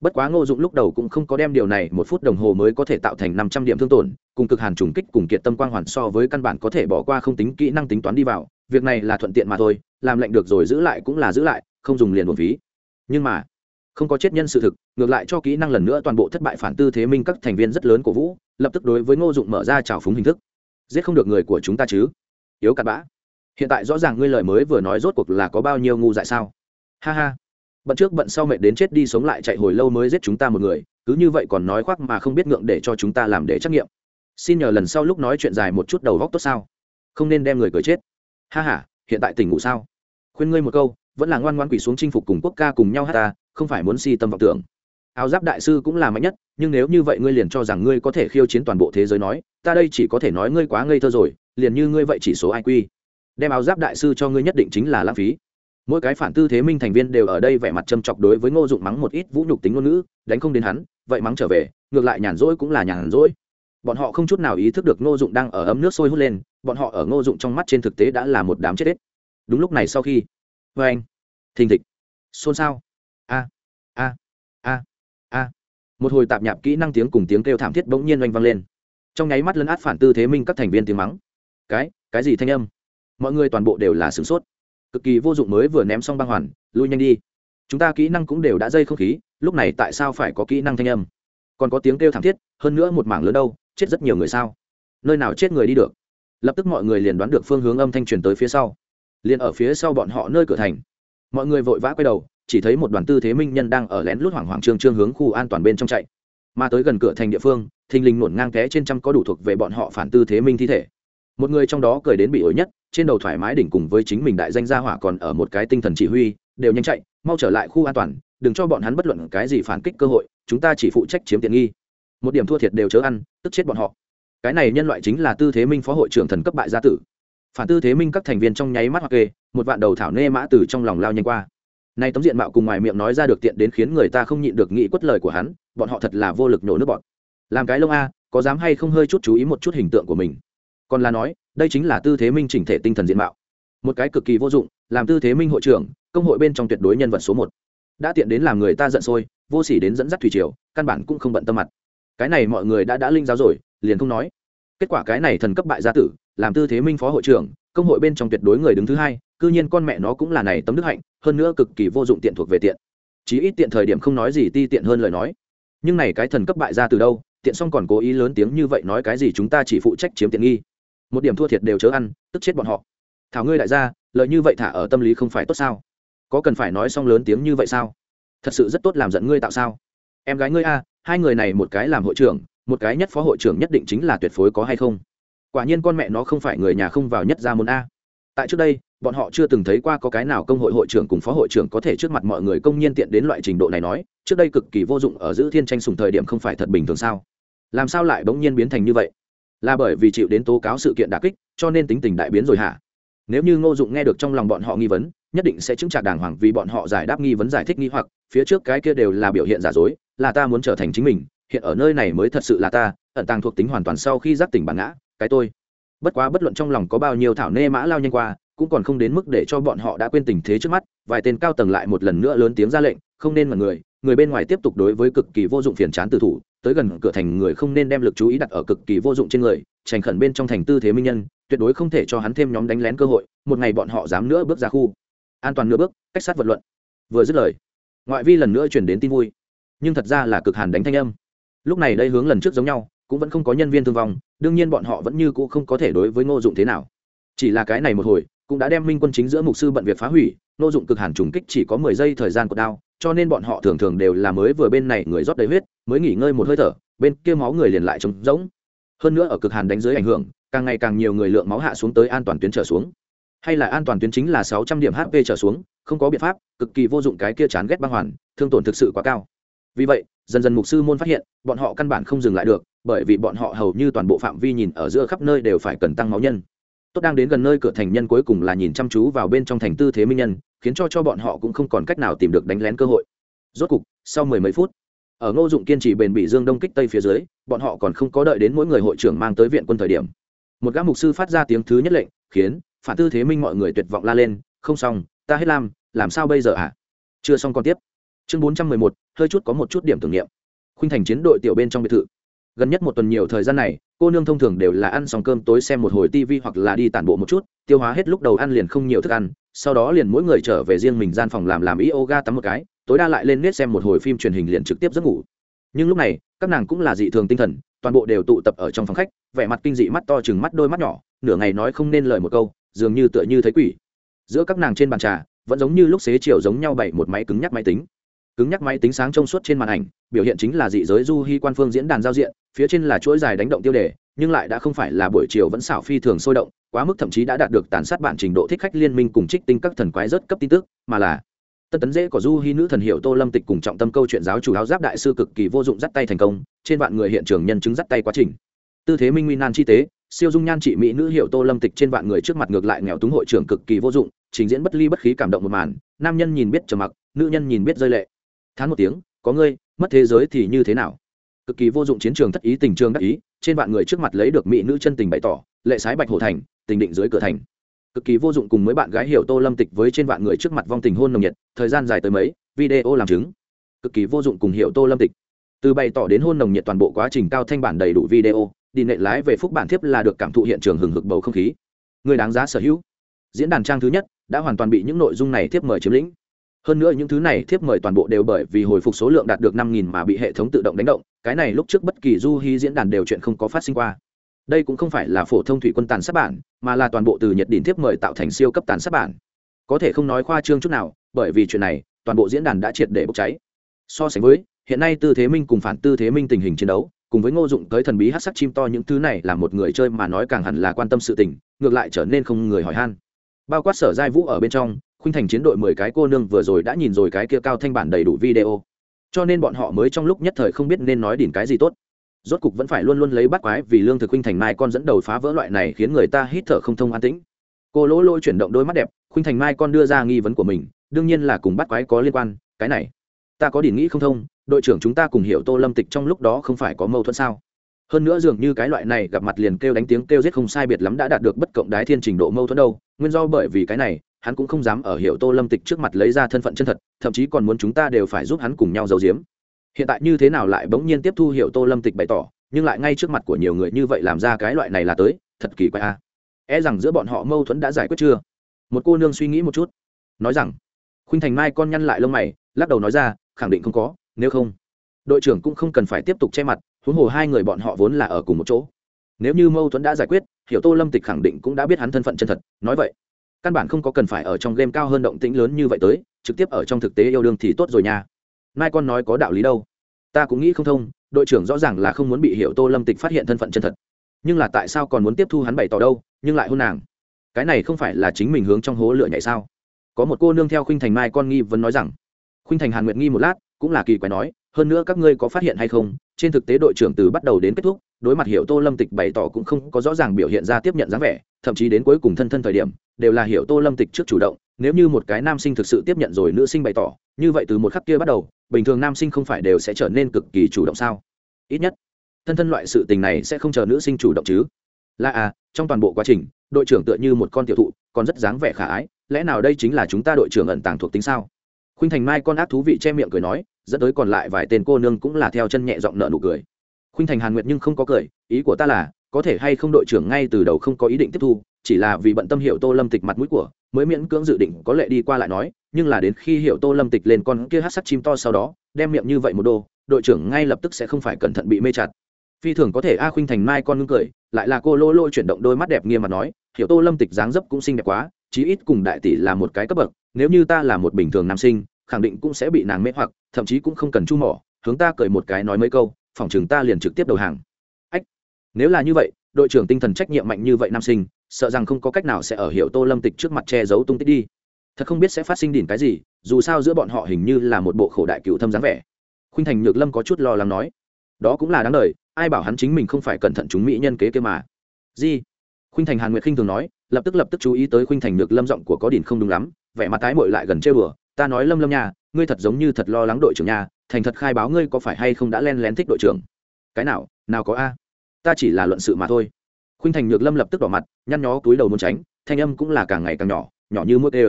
Bất quá ngô dụng lúc đầu cũng không có đem điều này, một phút đồng hồ mới có thể tạo thành năm trăm điểm thương tổn, cùng cực hàn trùng kích cùng kiệt tâm quang hoàn so với căn bản có thể bỏ qua không tính kỹ năng tính toán đi vào, việc này là thuận tiện mà thôi, làm lệnh được rồi giữ lại cũng là giữ lại, không dùng liền một phí. Nhưng mà, không có chết nhân sự thực, ngược lại cho kỹ năng lần nữa toàn bộ thất bại phản tư thế minh các thành viên rất lớn của vũ, lập tức đối với ngô dụng mở ra trào phúng hình thức. Giết không được người của chúng ta chứ? Yếu cặn bã. Hiện tại rõ ràng ngươi lời mới vừa nói rốt cuộc là có bao nhiêu ngu dại sao? Ha ha. Bận trước bận sau mệt đến chết đi sống lại chạy hồi lâu mới giết chúng ta một người cứ như vậy còn nói khoác mà không biết ngượng để cho chúng ta làm để trắc nghiệm. Xin nhờ lần sau lúc nói chuyện dài một chút đầu góc tốt sao? Không nên đem người cười chết. Ha ha, hiện tại tỉnh ngủ sao? Khuyên ngươi một câu vẫn là ngoan ngoan quỷ xuống chinh phục cùng quốc ca cùng nhau hát ta không phải muốn si tâm vọng tưởng. Áo giáp đại sư cũng là mạnh nhất nhưng nếu như vậy ngươi liền cho rằng ngươi có thể khiêu chiến toàn bộ thế giới nói ta đây chỉ có thể nói ngươi quá ngây thơ rồi liền như ngươi vậy chỉ số iq đem áo giáp đại sư cho ngươi nhất định chính là lãng phí mỗi cái phản tư thế minh thành viên đều ở đây vẻ mặt châm chọc đối với ngô dụng mắng một ít vũ nhục tính ngôn ngữ, đánh không đến hắn, vậy mắng trở về, ngược lại nhàn rỗi cũng là nhàn rỗi. Bọn họ không chút nào ý thức được ngô dụng đang ở ấm nước sôi hút lên, bọn họ ở ngô dụng trong mắt trên thực tế đã là một đám chết hết. Đúng lúc này sau khi vê anh, thình thịch. Xôn xao. A a a a. Một hồi tạp nhạp kỹ năng tiếng cùng tiếng kêu thảm thiết bỗng nhiên oanh vang lên. Trong nháy mắt lấn át phản tư thế minh các thành viên tiếng mắng. Cái cái gì thanh âm? Mọi người toàn bộ đều là sửng sốt cực kỳ vô dụng mới vừa ném xong băng hoàn, lui nhanh đi. Chúng ta kỹ năng cũng đều đã dây không khí, lúc này tại sao phải có kỹ năng thanh âm? Còn có tiếng kêu thảm thiết, hơn nữa một mảng lớn đâu, chết rất nhiều người sao? Nơi nào chết người đi được? Lập tức mọi người liền đoán được phương hướng âm thanh truyền tới phía sau. Liền ở phía sau bọn họ nơi cửa thành. Mọi người vội vã quay đầu, chỉ thấy một đoàn tư thế minh nhân đang ở lén lút hoảng hoảng trương trương hướng khu an toàn bên trong chạy. Mà tới gần cửa thành địa phương, thình lình nổn ngang té trên trăm có đủ thuộc về bọn họ phản tư thế minh thi thể. Một người trong đó cười đến bị ổi nhất trên đầu thoải mái đỉnh cùng với chính mình đại danh gia hỏa còn ở một cái tinh thần chỉ huy, đều nhanh chạy, mau trở lại khu an toàn, đừng cho bọn hắn bất luận cái gì phản kích cơ hội, chúng ta chỉ phụ trách chiếm tiện nghi. Một điểm thua thiệt đều chớ ăn, tức chết bọn họ. Cái này nhân loại chính là tư thế minh phó hội trưởng thần cấp bại gia tử. Phản tư thế minh các thành viên trong nháy mắt hoặc kê, một vạn đầu thảo nê mã từ trong lòng lao nhanh qua. Nay tấm diện mạo cùng ngoài miệng nói ra được tiện đến khiến người ta không nhịn được nghĩ quất lời của hắn, bọn họ thật là vô lực nổ nước bọn làm cái lông a, có dám hay không hơi chút chú ý một chút hình tượng của mình. Còn là nói đây chính là tư thế minh chỉnh thể tinh thần diện mạo. Một cái cực kỳ vô dụng, làm tư thế minh hội trưởng, công hội bên trong tuyệt đối nhân vật số một. Đã tiện đến làm người ta giận sôi, vô s ỉ đến dẫn dắt thủy triều, căn bản cũng không bận tâm mặt. Cái này mọi người đã đã linh giáo rồi, liền không nói. Kết quả cái này thần cấp bại gia tử, làm tư thế minh phó hội trưởng, công hội bên trong tuyệt đối người đứng thứ hai, cư nhiên con mẹ nó cũng là này tấm đức hạnh, hơn nữa cực kỳ vô dụng tiện thuộc về tiện. Chí ít tiện thời điểm không nói gì ti tiện hơn lời nói. Nhưng này cái thần cấp bại ra từ đâu, tiện xong còn cố ý lớn tiếng như vậy nói cái gì chúng ta chỉ phụ trách chiếm tiện nghi một điểm thua thiệt đều chớ ăn, tức chết bọn họ. Thảo ngươi đại gia, lợi như vậy thả ở tâm lý không phải tốt sao? Có cần phải nói xong lớn tiếng như vậy sao? Thật sự rất tốt làm giận ngươi tạo sao? Em gái ngươi a, hai người này một cái làm hội trưởng, một cái nhất phó hội trưởng nhất định chính là tuyệt phối có hay không? Quả nhiên con mẹ nó không phải người nhà không vào nhất ra môn a. Tại trước đây, bọn họ chưa từng thấy qua có cái nào công hội hội trưởng cùng phó hội trưởng có thể trước mặt mọi người công nhiên tiện đến loại trình độ này nói, trước đây cực kỳ vô dụng ở giữ thiên tranh sùng thời điểm không phải thật bình thường sao? Làm sao lại bỗng nhiên biến thành như vậy? Là bởi vì chịu đến tố cáo sự kiện đà kích, cho nên tính tình đại biến rồi hả? Nếu như ngô dụng nghe được trong lòng bọn họ nghi vấn, nhất định sẽ chứng trả đàng hoàng vì bọn họ giải đáp nghi vấn giải thích nghi hoặc, phía trước cái kia đều là biểu hiện giả dối, là ta muốn trở thành chính mình, hiện ở nơi này mới thật sự là ta, ẩn tàng thuộc tính hoàn toàn sau khi giác tỉnh bản ngã, cái tôi. Bất quá bất luận trong lòng có bao nhiêu thảo nê mã lao nhanh qua, cũng còn không đến mức để cho bọn họ đã quên tình thế trước mắt, vài tên cao tầng lại một lần nữa lớn tiếng ra lệnh, không nên mọi người người bên ngoài tiếp tục đối với cực kỳ vô dụng phiền chán tử thủ, tới gần cửa thành người không nên đem lực chú ý đặt ở cực kỳ vô dụng trên người trành khẩn bên trong thành tư thế minh nhân, tuyệt đối không thể cho hắn thêm nhóm đánh lén cơ hội, một ngày bọn họ dám nữa bước ra khu. An toàn nửa bước, cách sát vật luận. Vừa dứt lời, ngoại vi lần nữa chuyển đến tin vui. Nhưng thật ra là cực hàn đánh thanh âm. Lúc này đây hướng lần trước giống nhau, cũng vẫn không có nhân viên thương vong, đương nhiên bọn họ vẫn như cũ không có thể đối với ngô dụng thế nào. Chỉ là cái này một hồi, cũng đã đem minh quân chính giữa mục sư bận việc phá hủy, ngô dụng cực hàn trùng kích chỉ có mười giây thời gian của đao cho nên bọn họ thường thường đều là mới vừa bên này người rót đầy huyết, mới nghỉ ngơi một hơi thở, bên kia máu người liền lại trống rỗng. Hơn nữa ở cực hàn đánh dưới ảnh hưởng, càng ngày càng nhiều người lượng máu hạ xuống tới an toàn tuyến trở xuống. Hay là an toàn tuyến chính là sáu trăm điểm hp trở xuống, không có biện pháp, cực kỳ vô dụng cái kia chán ghét băng hoàn, thương tổn thực sự quá cao. Vì vậy, dần dần mục sư môn phát hiện, bọn họ căn bản không dừng lại được, bởi vì bọn họ hầu như toàn bộ phạm vi nhìn ở giữa khắp nơi đều phải cần tăng máu nhân. Tốt đang đến gần nơi cửa thành nhân cuối cùng là nhìn chăm chú vào bên trong thành tư thế minh nhân khiến cho cho bọn họ cũng không còn cách nào tìm được đánh lén cơ hội. Rốt cục sau mười mấy phút ở ngô dụng kiên trì bền bị dương đông kích tây phía dưới bọn họ còn không có đợi đến mỗi người hội trưởng mang tới viện quân thời điểm. Một gã mục sư phát ra tiếng thứ nhất lệnh khiến phản tư thế minh mọi người tuyệt vọng la lên không xong ta hết làm, làm sao bây giờ ạ à? chưa xong còn tiếp. Chương bốn trăm mười một hơi chút có một chút điểm tưởng niệm. Khuynh thành chiến đội tiểu bên trong biệt thự. Gần nhất một tuần nhiều thời gian này cô nương thông thường đều là ăn xong cơm tối xem một hồi tivi hoặc là đi tản bộ một chút tiêu hóa hết lúc đầu ăn liền không nhiều thức ăn sau đó liền mỗi người trở về riêng mình gian phòng làm làm yoga tắm một cái, tối đa lại lên nét xem một hồi phim truyền hình liền trực tiếp giấc ngủ. Nhưng lúc này, các nàng cũng là dị thường tinh thần, toàn bộ đều tụ tập ở trong phòng khách, vẻ mặt kinh dị mắt to chừng mắt đôi mắt nhỏ, nửa ngày nói không nên lời một câu, dường như tựa như thấy quỷ. Giữa các nàng trên bàn trà, vẫn giống như lúc xế chiều giống nhau bảy một máy cứng nhắc máy tính. Cứng nhắc máy tính sáng trong suốt trên màn ảnh, biểu hiện chính là dị giới du hy quan phương diễn đàn giao diện, phía trên là chuỗi dài đánh động tiêu đề, nhưng lại đã không phải là buổi chiều vẫn xảo phi thường sôi động quá mức thậm chí đã đạt được tàn sát bản trình độ thích khách liên minh cùng trích tinh các thần quái rất cấp tin tức, mà là tân tấn dễ có du hy nữ thần hiệu tô lâm tịch cùng trọng tâm câu chuyện giáo chủ áo giáp đại sư cực kỳ vô dụng dắt tay thành công, trên vạn người hiện trường nhân chứng dắt tay quá trình. Tư thế minh nguy nan chi tế, siêu dung nhan trị mỹ nữ hiệu tô lâm tịch trên vạn người trước mặt ngược lại nghèo túng hội trưởng cực kỳ vô dụng, trình diễn bất ly bất khí cảm động một màn, nam nhân nhìn biết trầm mặc, nữ nhân nhìn biết rơi lệ. Thán một tiếng, có ngươi, mất thế giới thì như thế nào? Cực kỳ vô dụng chiến trường thất ý tình trường đắc ý, trên vạn người trước mặt lấy được mỹ nữ chân tình bày tỏ, lệ sái bạch hổ thành tình định dưới cửa thành. Cực kỳ vô dụng cùng mấy bạn gái hiểu tô lâm tịch với trên vạn người trước mặt vong tình hôn nồng nhiệt, thời gian dài tới mấy, video làm chứng. Cực kỳ vô dụng cùng hiểu tô lâm tịch. Từ bày tỏ đến hôn nồng nhiệt toàn bộ quá trình cao thanh bản đầy đủ video, đi nệ lái về phúc bản thiếp là được cảm thụ hiện trường hừng hực bầu không khí. Người đáng giá sở hữu. Diễn đàn trang thứ nhất đã hoàn toàn bị những nội dung này thiếp mời chiếm lĩnh. Hơn nữa những thứ này thiếp mời toàn bộ đều bởi vì hồi phục số lượng đạt được năm nghìn mà bị hệ thống tự động đánh động, cái này lúc trước bất kỳ du hy diễn đàn đều chuyện không có phát sinh qua đây cũng không phải là phổ thông thủy quân tàn sát bản, mà là toàn bộ từ nhật đỉnh thiếp mời tạo thành siêu cấp tàn sát bản. Có thể không nói khoa trương chút nào, bởi vì chuyện này, toàn bộ diễn đàn đã triệt để bốc cháy. So sánh với, hiện nay tư thế minh cùng phản tư thế minh tình hình chiến đấu, cùng với ngô dụng tới thần bí hát sắc chim to những thứ này là một người chơi mà nói càng hẳn là quan tâm sự tình, ngược lại trở nên không người hỏi han. Bao quát sở giai vũ ở bên trong, khuynh thành chiến đội mười cái cô nương vừa rồi đã nhìn rồi cái kia cao thanh bản đầy đủ video. Cho nên bọn họ mới trong lúc nhất thời không biết nên nói đỉnh cái gì tốt rốt cục vẫn phải luôn luôn lấy bắt quái vì lương thực huynh thành mai con dẫn đầu phá vỡ loại này khiến người ta hít thở không thông an tĩnh. Cô lỗ lỗ chuyển động đôi mắt đẹp khuynh thành mai con đưa ra nghi vấn của mình, đương nhiên là cùng bắt quái có liên quan, cái này, ta có điểm nghĩ không thông, đội trưởng chúng ta cùng hiểu tô lâm tịch trong lúc đó không phải có mâu thuẫn sao? Hơn nữa dường như cái loại này gặp mặt liền kêu đánh tiếng kêu giết không sai biệt lắm đã đạt được bất cộng đái thiên trình độ mâu thuẫn đâu, nguyên do bởi vì cái này, hắn cũng không dám ở hiệu tô lâm tịch trước mặt lấy ra thân phận chân thật, thậm chí còn muốn chúng ta đều phải giúp hắn cùng nhau giấu giếm hiện tại như thế nào lại bỗng nhiên tiếp thu hiệu tô lâm tịch bày tỏ, nhưng lại ngay trước mặt của nhiều người như vậy làm ra cái loại này là tới, thật kỳ quái a e rằng giữa bọn họ mâu thuẫn đã giải quyết chưa? Một cô nương suy nghĩ một chút, nói rằng, khuynh thành mai con nhăn lại lông mày, lắc đầu nói ra, khẳng định không có, nếu không, đội trưởng cũng không cần phải tiếp tục che mặt, huống hồ hai người bọn họ vốn là ở cùng một chỗ. Nếu như mâu thuẫn đã giải quyết, hiểu tô lâm tịch khẳng định cũng đã biết hắn thân phận chân thật, nói vậy, căn bản không có cần phải ở trong game cao hơn động tĩnh lớn như vậy tới, trực tiếp ở trong thực tế yêu đương thì tốt rồi nha mai con nói có đạo lý đâu. Ta cũng nghĩ không thông, đội trưởng rõ ràng là không muốn bị hiểu tô lâm tịch phát hiện thân phận chân thật. Nhưng là tại sao còn muốn tiếp thu hắn bày tỏ đâu, nhưng lại hôn nàng? Cái này không phải là chính mình hướng trong hố lửa nhảy sao? Có một cô nương theo khuynh thành mai con nghi vấn nói rằng, khuynh thành hàn nguyệt nghi một lát, cũng là kỳ quái nói, hơn nữa các ngươi có phát hiện hay không? Trên thực tế đội trưởng từ bắt đầu đến kết thúc đối mặt hiểu tô lâm tịch bày tỏ cũng không có rõ ràng biểu hiện ra tiếp nhận dáng vẻ, thậm chí đến cuối cùng thân thân thời điểm, đều là hiểu tô lâm tịch trước chủ động, nếu như một cái nam sinh thực sự tiếp nhận rồi nữ sinh bày tỏ, như vậy từ một khắc kia bắt đầu, bình thường nam sinh không phải đều sẽ trở nên cực kỳ chủ động sao? Ít nhất, thân thân loại sự tình này sẽ không chờ nữ sinh chủ động chứ. Là à trong toàn bộ quá trình, đội trưởng tựa như một con tiểu thụ, còn rất dáng vẻ khả ái, lẽ nào đây chính là chúng ta đội trưởng ẩn tàng thuộc tính sao? Khuynh thành mai con ác thú vị che miệng cười nói, dẫn tới còn lại vài tên cô nương cũng là theo chân nhẹ giọng nợ nụ cười khuynh thành hàn nguyệt nhưng không có cười, ý của ta là, có thể hay không đội trưởng ngay từ đầu không có ý định tiếp thu, chỉ là vì bận tâm hiệu tô lâm tịch mặt mũi của, mới miễn cưỡng dự định có lệ đi qua lại nói, nhưng là đến khi hiệu tô lâm tịch lên con kia hát sắt chim to sau đó, đem miệng như vậy một đô, đội trưởng ngay lập tức sẽ không phải cẩn thận bị mê chặt. Phi thường có thể a khuynh thành mai con ngưng cười, lại là cô lô lô chuyển động đôi mắt đẹp nghiêm mặt nói, hiểu tô lâm tịch dáng dấp cũng xinh đẹp quá, chí ít cùng đại tỷ là một cái cấp bậc, nếu như ta là một bình thường nam sinh, khẳng định cũng sẽ bị nàng mê hoặc, thậm chí cũng không cần chu mỏ, hướng ta cười một cái nói mấy câu phòng trường ta liền trực tiếp đầu hàng. Ách, nếu là như vậy, đội trưởng tinh thần trách nhiệm mạnh như vậy nam sinh, sợ rằng không có cách nào sẽ ở hiệu tô lâm tịch trước mặt che giấu tung tích đi. Thật không biết sẽ phát sinh đỉnh cái gì, dù sao giữa bọn họ hình như là một bộ khổ đại cựu thâm dáng vẻ. Khuynh thành nhược lâm có chút lo lắng nói, đó cũng là đáng đời, ai bảo hắn chính mình không phải cẩn thận chúng mỹ nhân kế kia mà. Gì? Khuynh thành hàn nguyệt khinh thường nói, lập tức lập tức chú ý tới khuynh thành nhược lâm giọng của có đỉnh không đúng lắm, vẻ mặt tái bội lại gần chơi bừa ta nói lâm lâm nha, ngươi thật giống như thật lo lắng đội trưởng nha thành thật khai báo ngươi có phải hay không đã len lén thích đội trưởng? Cái nào nào có a? Ta chỉ là luận sự mà thôi. Khuynh thành nhược lâm lập tức đỏ mặt, nhăn nhó túi đầu muốn tránh, thanh âm cũng là càng ngày càng nhỏ nhỏ như mốt ê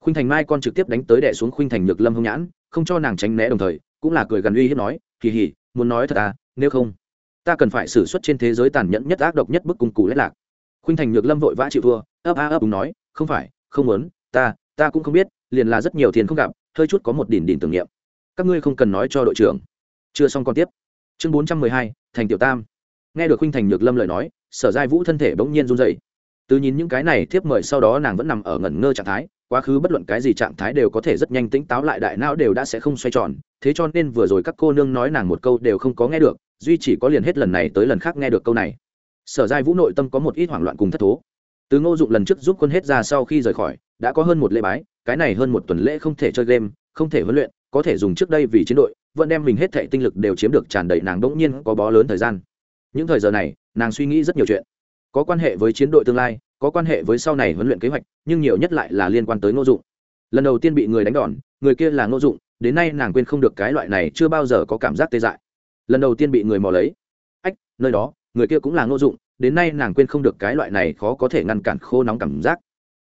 khuynh thành mai con trực tiếp đánh tới đẻ xuống khuynh thành nhược lâm hông nhãn, không cho nàng tránh né đồng thời, cũng là cười gần uy hiếp nói kỳ hỉ muốn nói thật à nếu không, ta cần phải xử suất trên thế giới tàn nhẫn nhất ác độc nhất bức cung cụ lết lạc. Khuynh thành nhược lâm vội vã chịu thua, ấp a ấp đúng nói, không phải, không muốn, ta ta cũng không biết, liền là rất nhiều tiền không gặp, hơi chút có một đỉnh đỉnh tưởng niệm các ngươi không cần nói cho đội trưởng. Chưa xong còn tiếp. Chương bốn trăm mười hai, thành tiểu tam. Nghe được huynh thành nhược lâm lời nói, sở giai vũ thân thể bỗng nhiên run dậy từ nhìn những cái này thiếp mời sau đó nàng vẫn nằm ở ngẩn ngơ trạng thái, quá khứ bất luận cái gì trạng thái đều có thể rất nhanh tỉnh táo lại đại não đều đã sẽ không xoay tròn, thế cho nên vừa rồi các cô nương nói nàng một câu đều không có nghe được, duy chỉ có liền hết lần này tới lần khác nghe được câu này. Sở giai vũ nội tâm có một ít hoảng loạn cùng thất thố. Từ ngô dụng lần trước giúp quân hết ra sau khi rời khỏi, đã có hơn một lễ bái, cái này hơn một tuần lễ không thể chơi game, không thể huấn luyện có thể dùng trước đây vì chiến đội, vẫn đem mình hết thệ tinh lực đều chiếm được tràn đầy nàng đỗng nhiên có bó lớn thời gian. Những thời giờ này, nàng suy nghĩ rất nhiều chuyện. Có quan hệ với chiến đội tương lai, có quan hệ với sau này huấn luyện kế hoạch, nhưng nhiều nhất lại là liên quan tới ngô dụng. Lần đầu tiên bị người đánh đòn, người kia là ngô dụng, đến nay nàng quên không được cái loại này chưa bao giờ có cảm giác tê dại. Lần đầu tiên bị người mò lấy. Ách, nơi đó, người kia cũng là ngô dụng, đến nay nàng quên không được cái loại này khó có thể ngăn cản khô nóng cảm giác.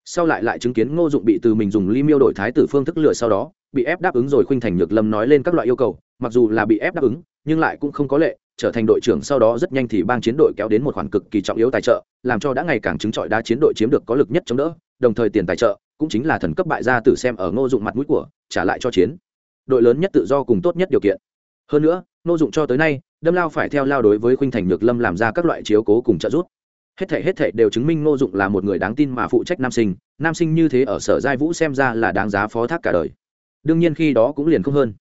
Sau lại lại chứng kiến ngô dụng bị từ mình dùng ly miêu đổi thái tử phương thức lửa sau đó bị ép đáp ứng rồi khuynh thành nhược lâm nói lên các loại yêu cầu, mặc dù là bị ép đáp ứng, nhưng lại cũng không có lệ, trở thành đội trưởng sau đó rất nhanh thì bang chiến đội kéo đến một khoản cực kỳ trọng yếu tài trợ, làm cho đã ngày càng chứng chọi đá chiến đội chiếm được có lực nhất chống đỡ, đồng thời tiền tài trợ cũng chính là thần cấp bại gia tử xem ở ngô dụng mặt mũi của, trả lại cho chiến. Đội lớn nhất tự do cùng tốt nhất điều kiện. Hơn nữa, ngô dụng cho tới nay, đâm lao phải theo lao đối với khuynh thành nhược lâm làm ra các loại chiếu cố cùng trợ giúp. Hết thể hết thể đều chứng minh ngô dụng là một người đáng tin mà phụ trách nam sinh nam sinh như thế ở sở giai vũ xem ra là đáng giá phó thác cả đời đương nhiên khi đó cũng liền không hơn.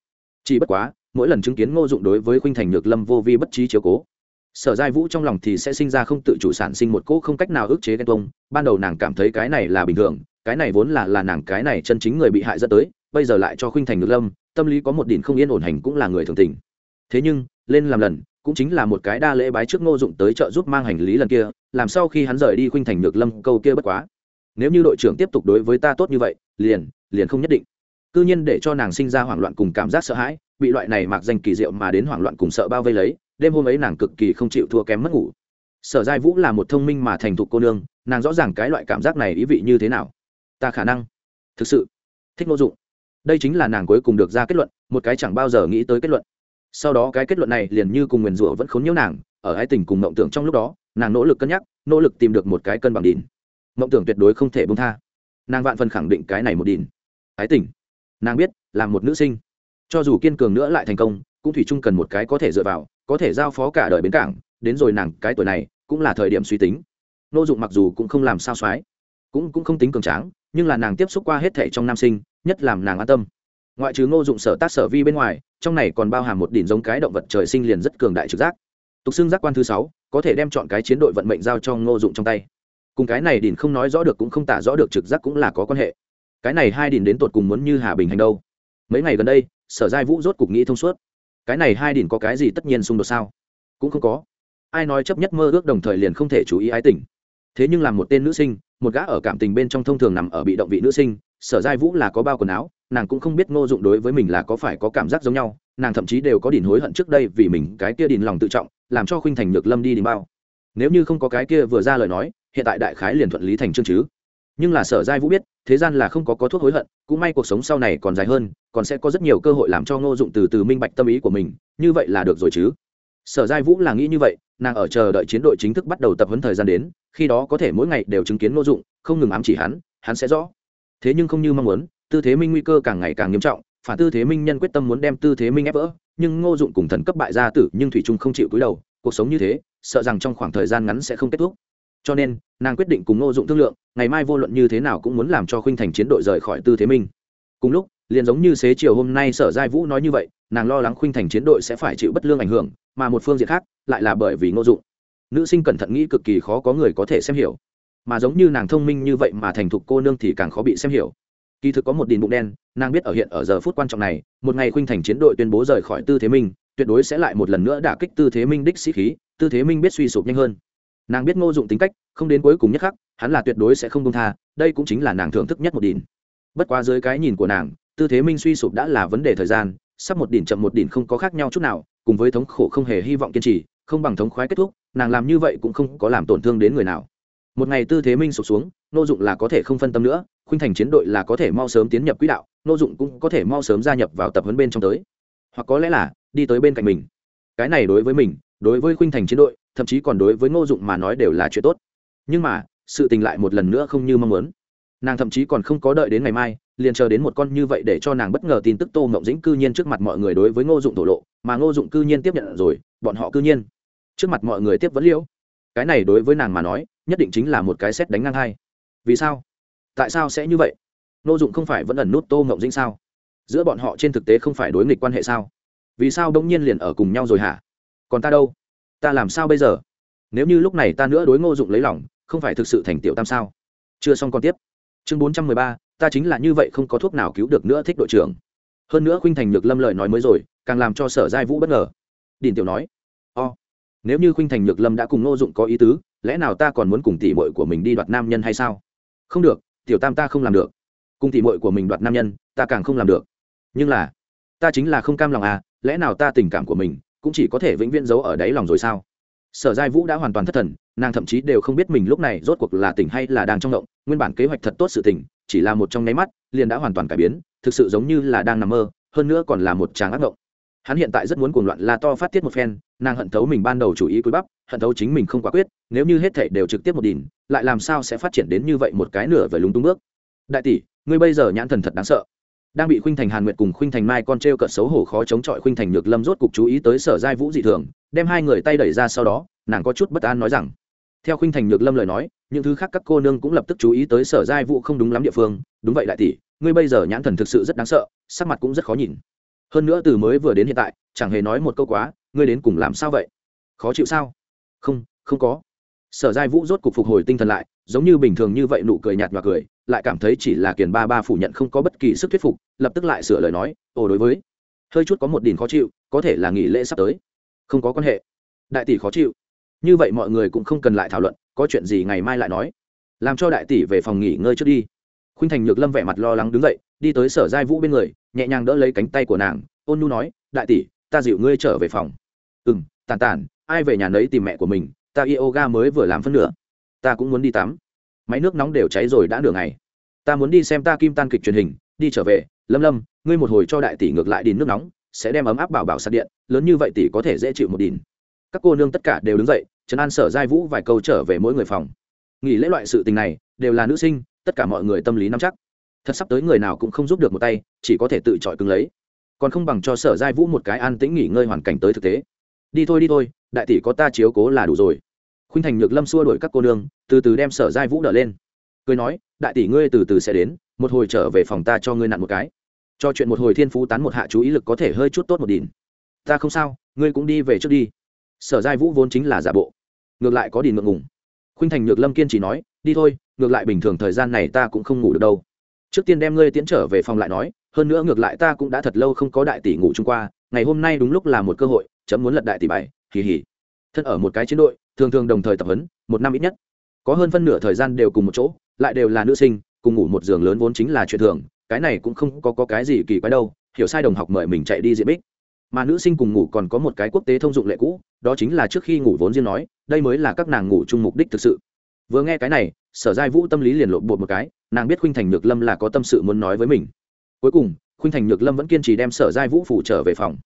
Chỉ bất quá, mỗi lần chứng kiến ngô dụng đối với khuynh thành nhược lâm vô vi bất trí chiếu cố, sở giai vũ trong lòng thì sẽ sinh ra không tự chủ sản sinh một cỗ không cách nào ức chế ghen tuông. Ban đầu nàng cảm thấy cái này là bình thường, cái này vốn là là nàng cái này chân chính người bị hại dẫn tới, bây giờ lại cho khuynh thành nhược lâm, tâm lý có một đỉnh không yên ổn hành cũng là người thường tình. Thế nhưng, lên làm lần, cũng chính là một cái đa lễ bái trước ngô dụng tới chợ giúp mang hành lý lần kia, làm sau khi hắn rời đi khuynh thành nhược lâm, câu kia bất quá. Nếu như đội trưởng tiếp tục đối với ta tốt như vậy, liền liền không nhất định cư nhiên để cho nàng sinh ra hoảng loạn cùng cảm giác sợ hãi, bị loại này mặc danh kỳ diệu mà đến hoảng loạn cùng sợ bao vây lấy, đêm hôm ấy nàng cực kỳ không chịu thua kém mất ngủ. Sở giai vũ là một thông minh mà thành thục cô nương, nàng rõ ràng cái loại cảm giác này ý vị như thế nào. Ta khả năng, thực sự, thích ngô dụng. Đây chính là nàng cuối cùng được ra kết luận, một cái chẳng bao giờ nghĩ tới kết luận. Sau đó cái kết luận này liền như cùng nguyền rủa vẫn khốn nhiễu nàng, ở hai tình cùng mộng tưởng trong lúc đó, nàng nỗ lực cân nhắc, nỗ lực tìm được một cái cân bằng đỉn mộng tưởng tuyệt đối không thể bông tha. Nàng vạn phần khẳng định cái này một đỉn ái tình nàng biết, là một nữ sinh. Cho dù kiên cường nữa lại thành công, cũng thủy chung cần một cái có thể dựa vào, có thể giao phó cả đời bến cảng, đến rồi nàng cái tuổi này, cũng là thời điểm suy tính. Nô dụng mặc dù cũng không làm sao soái, cũng cũng không tính cường tráng, nhưng là nàng tiếp xúc qua hết thệ trong nam sinh, nhất làm nàng an tâm. Ngoại trừ ngô dụng sở tác sở vi bên ngoài, trong này còn bao hàm một đỉnh giống cái động vật trời sinh liền rất cường đại trực giác. Tục xưng giác quan thứ sáu, có thể đem chọn cái chiến đội vận mệnh giao cho ngô dụng trong tay. Cùng cái này đỉnh không nói rõ được cũng không tả rõ được trực giác cũng là có quan hệ cái này hai đỉnh đến tột cùng muốn như hà bình hành đâu? Mấy ngày gần đây, sở giai vũ rốt cục nghĩ thông suốt. Cái này hai đỉnh có cái gì tất nhiên xung đột sao? Cũng không có. Ai nói chấp nhất mơ ước đồng thời liền không thể chú ý ái tình. Thế nhưng làm một tên nữ sinh, một gã ở cảm tình bên trong thông thường nằm ở bị động vị nữ sinh, sở giai vũ là có bao quần áo, nàng cũng không biết ngô dụng đối với mình là có phải có cảm giác giống nhau, nàng thậm chí đều có đỉnh hối hận trước đây vì mình cái kia đỉnh lòng tự trọng, làm cho khuynh thành nhược lâm đi đỉnh bao. Nếu như không có cái kia vừa ra lời nói, hiện tại đại khái liền thuận lý thành chương chứ nhưng là sở giai vũ biết, thế gian là không có có thuốc hối hận, cũng may cuộc sống sau này còn dài hơn, còn sẽ có rất nhiều cơ hội làm cho ngô dụng từ từ minh bạch tâm ý của mình, như vậy là được rồi chứ. Sở giai vũ là nghĩ như vậy, nàng ở chờ đợi chiến đội chính thức bắt đầu tập huấn thời gian đến, khi đó có thể mỗi ngày đều chứng kiến ngô dụng, không ngừng ám chỉ hắn hắn sẽ rõ. Thế nhưng không như mong muốn, tư thế minh nguy cơ càng ngày càng nghiêm trọng, phản tư thế minh nhân quyết tâm muốn đem tư thế minh ép vỡ, nhưng ngô dụng cùng thần cấp bại gia tử nhưng thủy trung không chịu cúi đầu, cuộc sống như thế, sợ rằng trong khoảng thời gian ngắn sẽ không kết thúc cho nên, nàng quyết định cùng ngô dụng thương lượng, ngày mai vô luận như thế nào cũng muốn làm cho khuynh thành chiến đội rời khỏi tư thế minh. Cùng lúc, liền giống như xế chiều hôm nay sở giai vũ nói như vậy, nàng lo lắng khuynh thành chiến đội sẽ phải chịu bất lương ảnh hưởng, mà một phương diện khác, lại là bởi vì ngô dụng. Nữ sinh cẩn thận nghĩ cực kỳ khó có người có thể xem hiểu. Mà giống như nàng thông minh như vậy mà thành thục cô nương thì càng khó bị xem hiểu. Kỳ thực có một đìn bụng đen, nàng biết ở hiện ở giờ phút quan trọng này, một ngày khuynh thành chiến đội tuyên bố rời khỏi tư thế minh, tuyệt đối sẽ lại một lần nữa đả kích tư thế minh đích sĩ khí, tư thế minh biết suy sụp nhanh hơn nàng biết ngô dụng tính cách, không đến cuối cùng nhất khắc, hắn là tuyệt đối sẽ không công tha, đây cũng chính là nàng thưởng thức nhất một đỉnh. bất quá dưới cái nhìn của nàng, tư thế minh suy sụp đã là vấn đề thời gian, sắp một đỉnh chậm một đỉnh không có khác nhau chút nào, cùng với thống khổ không hề hy vọng kiên trì, không bằng thống khoái kết thúc, nàng làm như vậy cũng không có làm tổn thương đến người nào. Một ngày tư thế minh sụp xuống nô dụng là có thể không phân tâm nữa, khuynh thành chiến đội là có thể mau sớm tiến nhập quỹ đạo nô dụng cũng có thể mau sớm gia nhập vào tập huấn bên trong tới. Hoặc có lẽ là, đi tới bên cạnh mình. Cái này đối với mình, đối với khuynh thành chiến đội thậm chí còn đối với ngô dụng mà nói đều là chuyện tốt. Nhưng mà, sự tình lại một lần nữa không như mong muốn. Nàng thậm chí còn không có đợi đến ngày mai, liền chờ đến một con như vậy để cho nàng bất ngờ tin tức tô mộng dĩnh cư nhiên trước mặt mọi người đối với ngô dụng thổ lộ, mà ngô dụng cư nhiên tiếp nhận rồi, bọn họ cư nhiên trước mặt mọi người tiếp vẫn liễu. Cái này đối với nàng mà nói, nhất định chính là một cái xét đánh ngang hai. Vì sao? Tại sao sẽ như vậy? Ngô dụng không phải vẫn ẩn nút tô mộng dĩnh sao? Giữa bọn họ trên thực tế không phải đối nghịch quan hệ sao? Vì sao đông nhiên liền ở cùng nhau rồi hả? Còn ta đâu? Ta làm sao bây giờ? Nếu như lúc này ta nữa đối ngô dụng lấy lòng, không phải thực sự thành tiểu tam sao? Chưa xong còn tiếp. Chương bốn trăm mười ba, ta chính là như vậy không có thuốc nào cứu được nữa thích đội trưởng. Hơn nữa khuynh thành nhược lâm lời nói mới rồi, càng làm cho sở giai vũ bất ngờ. Đình tiểu nói, o、oh. nếu như khuynh thành nhược lâm đã cùng ngô dụng có ý tứ, lẽ nào ta còn muốn cùng tỷ mội của mình đi đoạt nam nhân hay sao? Không được, tiểu tam ta không làm được. Cùng tỷ mội của mình đoạt nam nhân, ta càng không làm được. Nhưng là, ta chính là không cam lòng à lẽ nào ta tình cảm của mình cũng chỉ có thể vĩnh viễn giấu ở đáy lòng rồi sao? Sở giai vũ đã hoàn toàn thất thần, nàng thậm chí đều không biết mình lúc này rốt cuộc là tỉnh hay là đang trong động, nguyên bản kế hoạch thật tốt sự tỉnh, chỉ là một trong nháy mắt, liền đã hoàn toàn cải biến, thực sự giống như là đang nằm mơ, hơn nữa còn là một tràng ác động hắn hiện tại rất muốn cuồng loạn la to phát tiết một phen, nàng hận thấu mình ban đầu chủ ý cúi bắp, hận thấu chính mình không quả quyết, nếu như hết thảy đều trực tiếp một đỉnh, lại làm sao sẽ phát triển đến như vậy một cái nửa về lúng túng bước? Đại tỷ, ngươi bây giờ nhãn thần thật đáng sợ đang bị khuynh thành hàn nguyệt cùng khuynh thành mai con t r e o cợt xấu hổ khó chống chọi, khuynh thành nhược lâm rốt cục chú ý tới sở giai vũ dị thường, đem hai người tay đẩy ra sau đó, nàng có chút bất an nói rằng, theo khuynh thành nhược lâm lời nói, những thứ khác các cô nương cũng lập tức chú ý tới sở giai vũ không đúng lắm địa phương. Đúng vậy đại tỷ, ngươi bây giờ nhãn thần thực sự rất đáng sợ, sắc mặt cũng rất khó nhìn. Hơn nữa từ mới vừa đến hiện tại, chẳng hề nói một câu quá, ngươi đến cùng làm sao vậy? Khó chịu sao? Không không có. Sở giai vũ rốt cục phục hồi tinh thần lại, giống như bình thường như vậy nụ cười nhạt và cười lại cảm thấy chỉ là kiền ba ba phủ nhận không có bất kỳ sức thuyết phục, lập tức lại sửa lời nói, ồ, đối với, hơi chút có một đỉnh khó chịu, có thể là nghỉ lễ sắp tới. Không có quan hệ. Đại tỷ khó chịu. Như vậy mọi người cũng không cần lại thảo luận, có chuyện gì ngày mai lại nói. Làm cho đại tỷ về phòng nghỉ ngơi trước đi. Khuynh thành nhược lâm vẻ mặt lo lắng đứng dậy, đi tới sở giai vũ bên người, nhẹ nhàng đỡ lấy cánh tay của nàng, ôn nhu nói, đại tỷ, ta dịu ngươi trở về phòng. Ừ m tàn tàn, ai về nhà nấy tìm mẹ của mình, ta yoga mới vừa làm phân nửa, ta cũng muốn đi tắm máy nước nóng đều cháy rồi đã nửa ngày. Ta muốn đi xem ta kim tan kịch truyền hình, đi trở về, lâm lâm, ngươi một hồi cho đại tỷ ngược lại đìn nước nóng, sẽ đem ấm áp bảo bảo sạc điện, lớn như vậy tỷ có thể dễ chịu một đìn các cô nương tất cả đều đứng dậy trấn an sở giai vũ vài câu trở về mỗi người phòng. Nghỉ lễ loại sự tình này, đều là nữ sinh, tất cả mọi người tâm lý nắm chắc. Thật sắp tới người nào cũng không giúp được một tay, chỉ có thể tự chọi cứng lấy. Còn không bằng cho sở giai vũ một cái an tĩnh nghỉ ngơi hoàn cảnh tới thực tế. Đi thôi đi thôi, đại tỷ có ta chiếu cố là đủ rồi khuynh thành nhược lâm xua đuổi các cô nương, từ từ đem sở giai vũ đỡ lên. Cười nói, đại tỷ ngươi từ từ sẽ đến, một hồi trở về phòng ta cho ngươi nặn một cái. Cho chuyện một hồi thiên phú tán một hạ chú ý lực có thể hơi chút tốt một đìn ta không sao, ngươi cũng đi về trước đi. Sở giai vũ vốn chính là giả bộ, ngược lại có đìn ngượng ngùng. Khuynh thành nhược lâm kiên chỉ nói, đi thôi, ngược lại bình thường thời gian này ta cũng không ngủ được đâu. Trước tiên đem ngươi tiễn trở về phòng lại nói, hơn nữa ngược lại ta cũng đã thật lâu không có đại tỷ ngủ chung qua, ngày hôm nay đúng lúc là một cơ hội, chấm muốn lật đại tỷ bài, hì hì. Thân ở một cái chiến đội thường thường đồng thời tập huấn một năm ít nhất. Có hơn phân nửa thời gian đều cùng một chỗ lại đều là nữ sinh cùng ngủ một giường lớn vốn chính là chuyện thường cái này cũng không có, có cái gì kỳ quái đâu hiểu sai đồng học mời mình chạy đi diện bích. Mà nữ sinh cùng ngủ còn có một cái quốc tế thông dụng lệ cũ đó chính là trước khi ngủ vốn riêng nói đây mới là các nàng ngủ chung mục đích thực sự. Vừa nghe cái này sở giai vũ tâm lý liền lộn bột một cái nàng biết khuynh thành nhược lâm là có tâm sự muốn nói với mình. Cuối cùng khuynh thành nhược lâm vẫn kiên trì đem sở giai vũ phủ trở về phòng.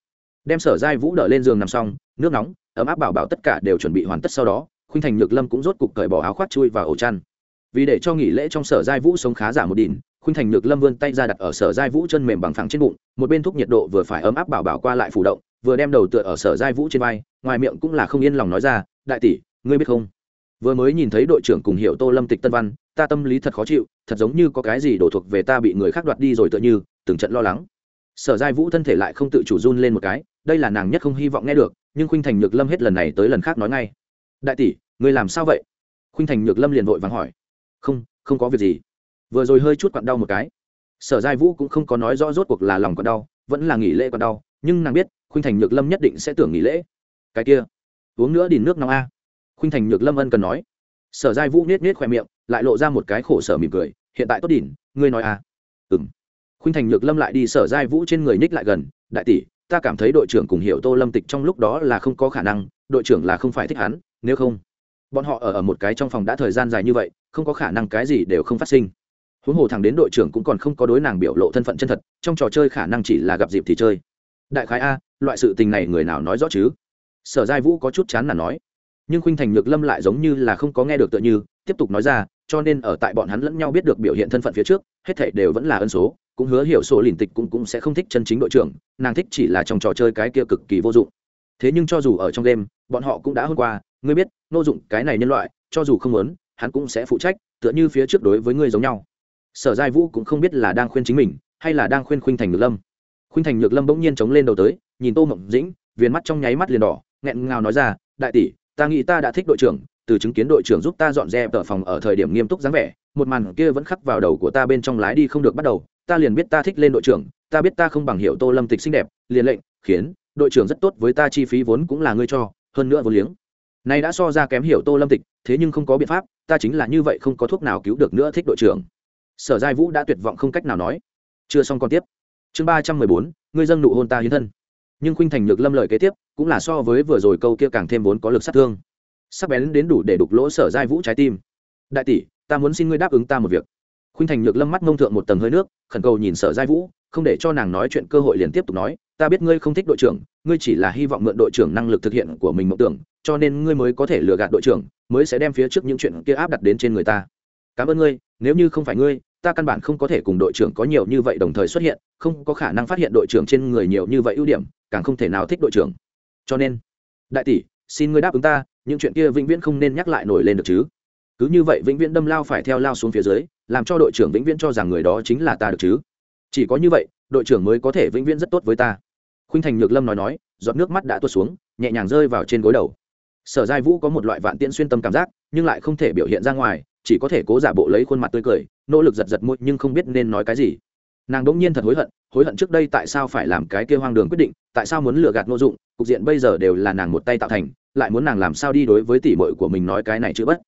Đem sở giai vũ đỡ lên giường nằm xong nước nóng ấm áp bảo bảo tất cả đều chuẩn bị hoàn tất sau đó, khuynh thành nhược lâm cũng rốt cục cởi bỏ áo khoác chui vào ổ chăn. Vì để cho nghỉ lễ trong sở giai vũ sống khá giả một đỉnh, khuynh thành nhược lâm vươn tay ra đặt ở sở giai vũ chân mềm bằng phẳng trên bụng, một bên thúc nhiệt độ vừa phải ấm áp bảo bảo qua lại phủ động, vừa đem đầu tựa ở sở giai vũ trên vai, ngoài miệng cũng là không yên lòng nói ra, đại tỷ, ngươi biết không? Vừa mới nhìn thấy đội trưởng cùng hiệu tô lâm tịch tân văn, ta tâm lý thật khó chịu, thật giống như có cái gì đổ thuộc về ta bị người khác đoạt đi rồi tựa như, từng trận lo lắng. Sở giai vũ thân thể lại không tự chủ run lên một cái, đây là nàng nhất không hy vọng nghe được nhưng khuynh thành nhược lâm hết lần này tới lần khác nói ngay đại tỷ người làm sao vậy khuynh thành nhược lâm liền vội vàng hỏi không không có việc gì vừa rồi hơi chút quặn đau một cái sở giai vũ cũng không có nói rõ rốt cuộc là lòng quặn đau vẫn là nghỉ lễ quặn đau nhưng nàng biết khuynh thành nhược lâm nhất định sẽ tưởng nghỉ lễ cái kia uống nữa đìn nước nóng a khuynh thành nhược lâm ân cần nói sở giai vũ nết nết khoe miệng lại lộ ra một cái khổ sở mỉm cười hiện tại tốt đỉnh ngươi nói a ừ m khuynh thành nhược lâm lại đi sở giai vũ trên người ních lại gần đại tỷ ta cảm thấy đội trưởng cùng hiểu tô lâm tịch trong lúc đó là không có khả năng, đội trưởng là không phải thích hắn, nếu không, bọn họ ở ở một cái trong phòng đã thời gian dài như vậy, không có khả năng cái gì đều không phát sinh. Huống hồ thẳng đến đội trưởng cũng còn không có đối nàng biểu lộ thân phận chân thật, trong trò chơi khả năng chỉ là gặp dịp thì chơi. Đại khái a, loại sự tình này người nào nói rõ chứ? Sở giai vũ có chút chán là nói. Nhưng khuynh thành nhược lâm lại giống như là không có nghe được tựa như, tiếp tục nói ra, cho nên ở tại bọn hắn lẫn nhau biết được biểu hiện thân phận phía trước, hết thảy đều vẫn là ân số cũng hứa hiểu sổ lìn tịch cũng cũng sẽ không thích chân chính đội trưởng, nàng thích chỉ là trong trò chơi cái kia cực kỳ vô dụng. Thế nhưng cho dù ở trong đêm bọn họ cũng đã hôm qua, ngươi biết, nô dụng cái này nhân loại, cho dù không muốn, hắn cũng sẽ phụ trách, tựa như phía trước đối với ngươi giống nhau. Sở giai vũ cũng không biết là đang khuyên chính mình, hay là đang khuyên khuynh thành nhược lâm. Khuynh thành nhược lâm bỗng nhiên chống lên đầu tới, nhìn tô mộng dĩnh, viền mắt trong nháy mắt liền đỏ, nghẹn ngào nói ra, đại tỷ, ta nghĩ ta đã thích đội trưởng, từ chứng kiến đội trưởng giúp ta dọn dẹp tờ phòng ở thời điểm nghiêm túc dáng vẻ, một màn kia vẫn khắc vào đầu của ta bên trong lái đi không được bắt đầu ta liền biết ta thích lên đội trưởng, ta biết ta không bằng hiệu tô lâm tịch xinh đẹp, liền lệnh, khiến, đội trưởng rất tốt với ta chi phí vốn cũng là ngươi cho, hơn nữa vốn liếng. Này đã so ra kém hiểu tô lâm tịch, thế nhưng không có biện pháp, ta chính là như vậy không có thuốc nào cứu được nữa thích đội trưởng. Sở giai vũ đã tuyệt vọng không cách nào nói. Chưa xong còn tiếp. Chương ba trăm mười bốn, ngươi dâng nụ hôn ta hiến thân. Nhưng khuynh thành nhược lâm lời kế tiếp, cũng là so với vừa rồi câu kia càng thêm vốn có lực sát thương. Sắc bén đến đủ để đục lỗ sở giai vũ trái tim. Đại tỷ, ta muốn xin ngươi đáp ứng ta một việc khuynh thành nhược lâm mắt mông thượng một tầng hơi nước, khẩn cầu nhìn sở giai vũ, không để cho nàng nói chuyện cơ hội liền tiếp tục nói, ta biết ngươi không thích đội trưởng, ngươi chỉ là hy vọng mượn đội trưởng năng lực thực hiện của mình mộng tưởng, cho nên ngươi mới có thể lừa gạt đội trưởng, mới sẽ đem phía trước những chuyện kia áp đặt đến trên người ta. Cảm ơn ngươi, nếu như không phải ngươi, ta căn bản không có thể cùng đội trưởng có nhiều như vậy đồng thời xuất hiện, không có khả năng phát hiện đội trưởng trên người nhiều như vậy ưu điểm, càng không thể nào thích đội trưởng. Cho nên, đại tỷ, xin ngươi đáp ứng ta, những chuyện kia vĩnh viễn không nên nhắc lại nổi lên được chứ? Cứ như vậy vĩnh viễn đâm lao phải theo lao xuống phía dưới, làm cho đội trưởng vĩnh viễn cho rằng người đó chính là ta được chứ. Chỉ có như vậy, đội trưởng mới có thể vĩnh viễn rất tốt với ta. Khuynh thành nhược lâm nói nói, giọt nước mắt đã tuột xuống, nhẹ nhàng rơi vào trên gối đầu. Sở giai vũ có một loại vạn tiễn xuyên tâm cảm giác, nhưng lại không thể biểu hiện ra ngoài, chỉ có thể cố giả bộ lấy khuôn mặt tươi cười, nỗ lực giật giật môi nhưng không biết nên nói cái gì. Nàng đ ỗ n g nhiên thật hối hận hối hận trước đây tại sao phải làm cái kia hoang đường quyết định, tại sao muốn lừa gạt n dụng, cục diện bây giờ đều là nàng một tay tạo thành, lại muốn nàng làm sao đi đối với tỉ mội của mình nói cái này chữ bất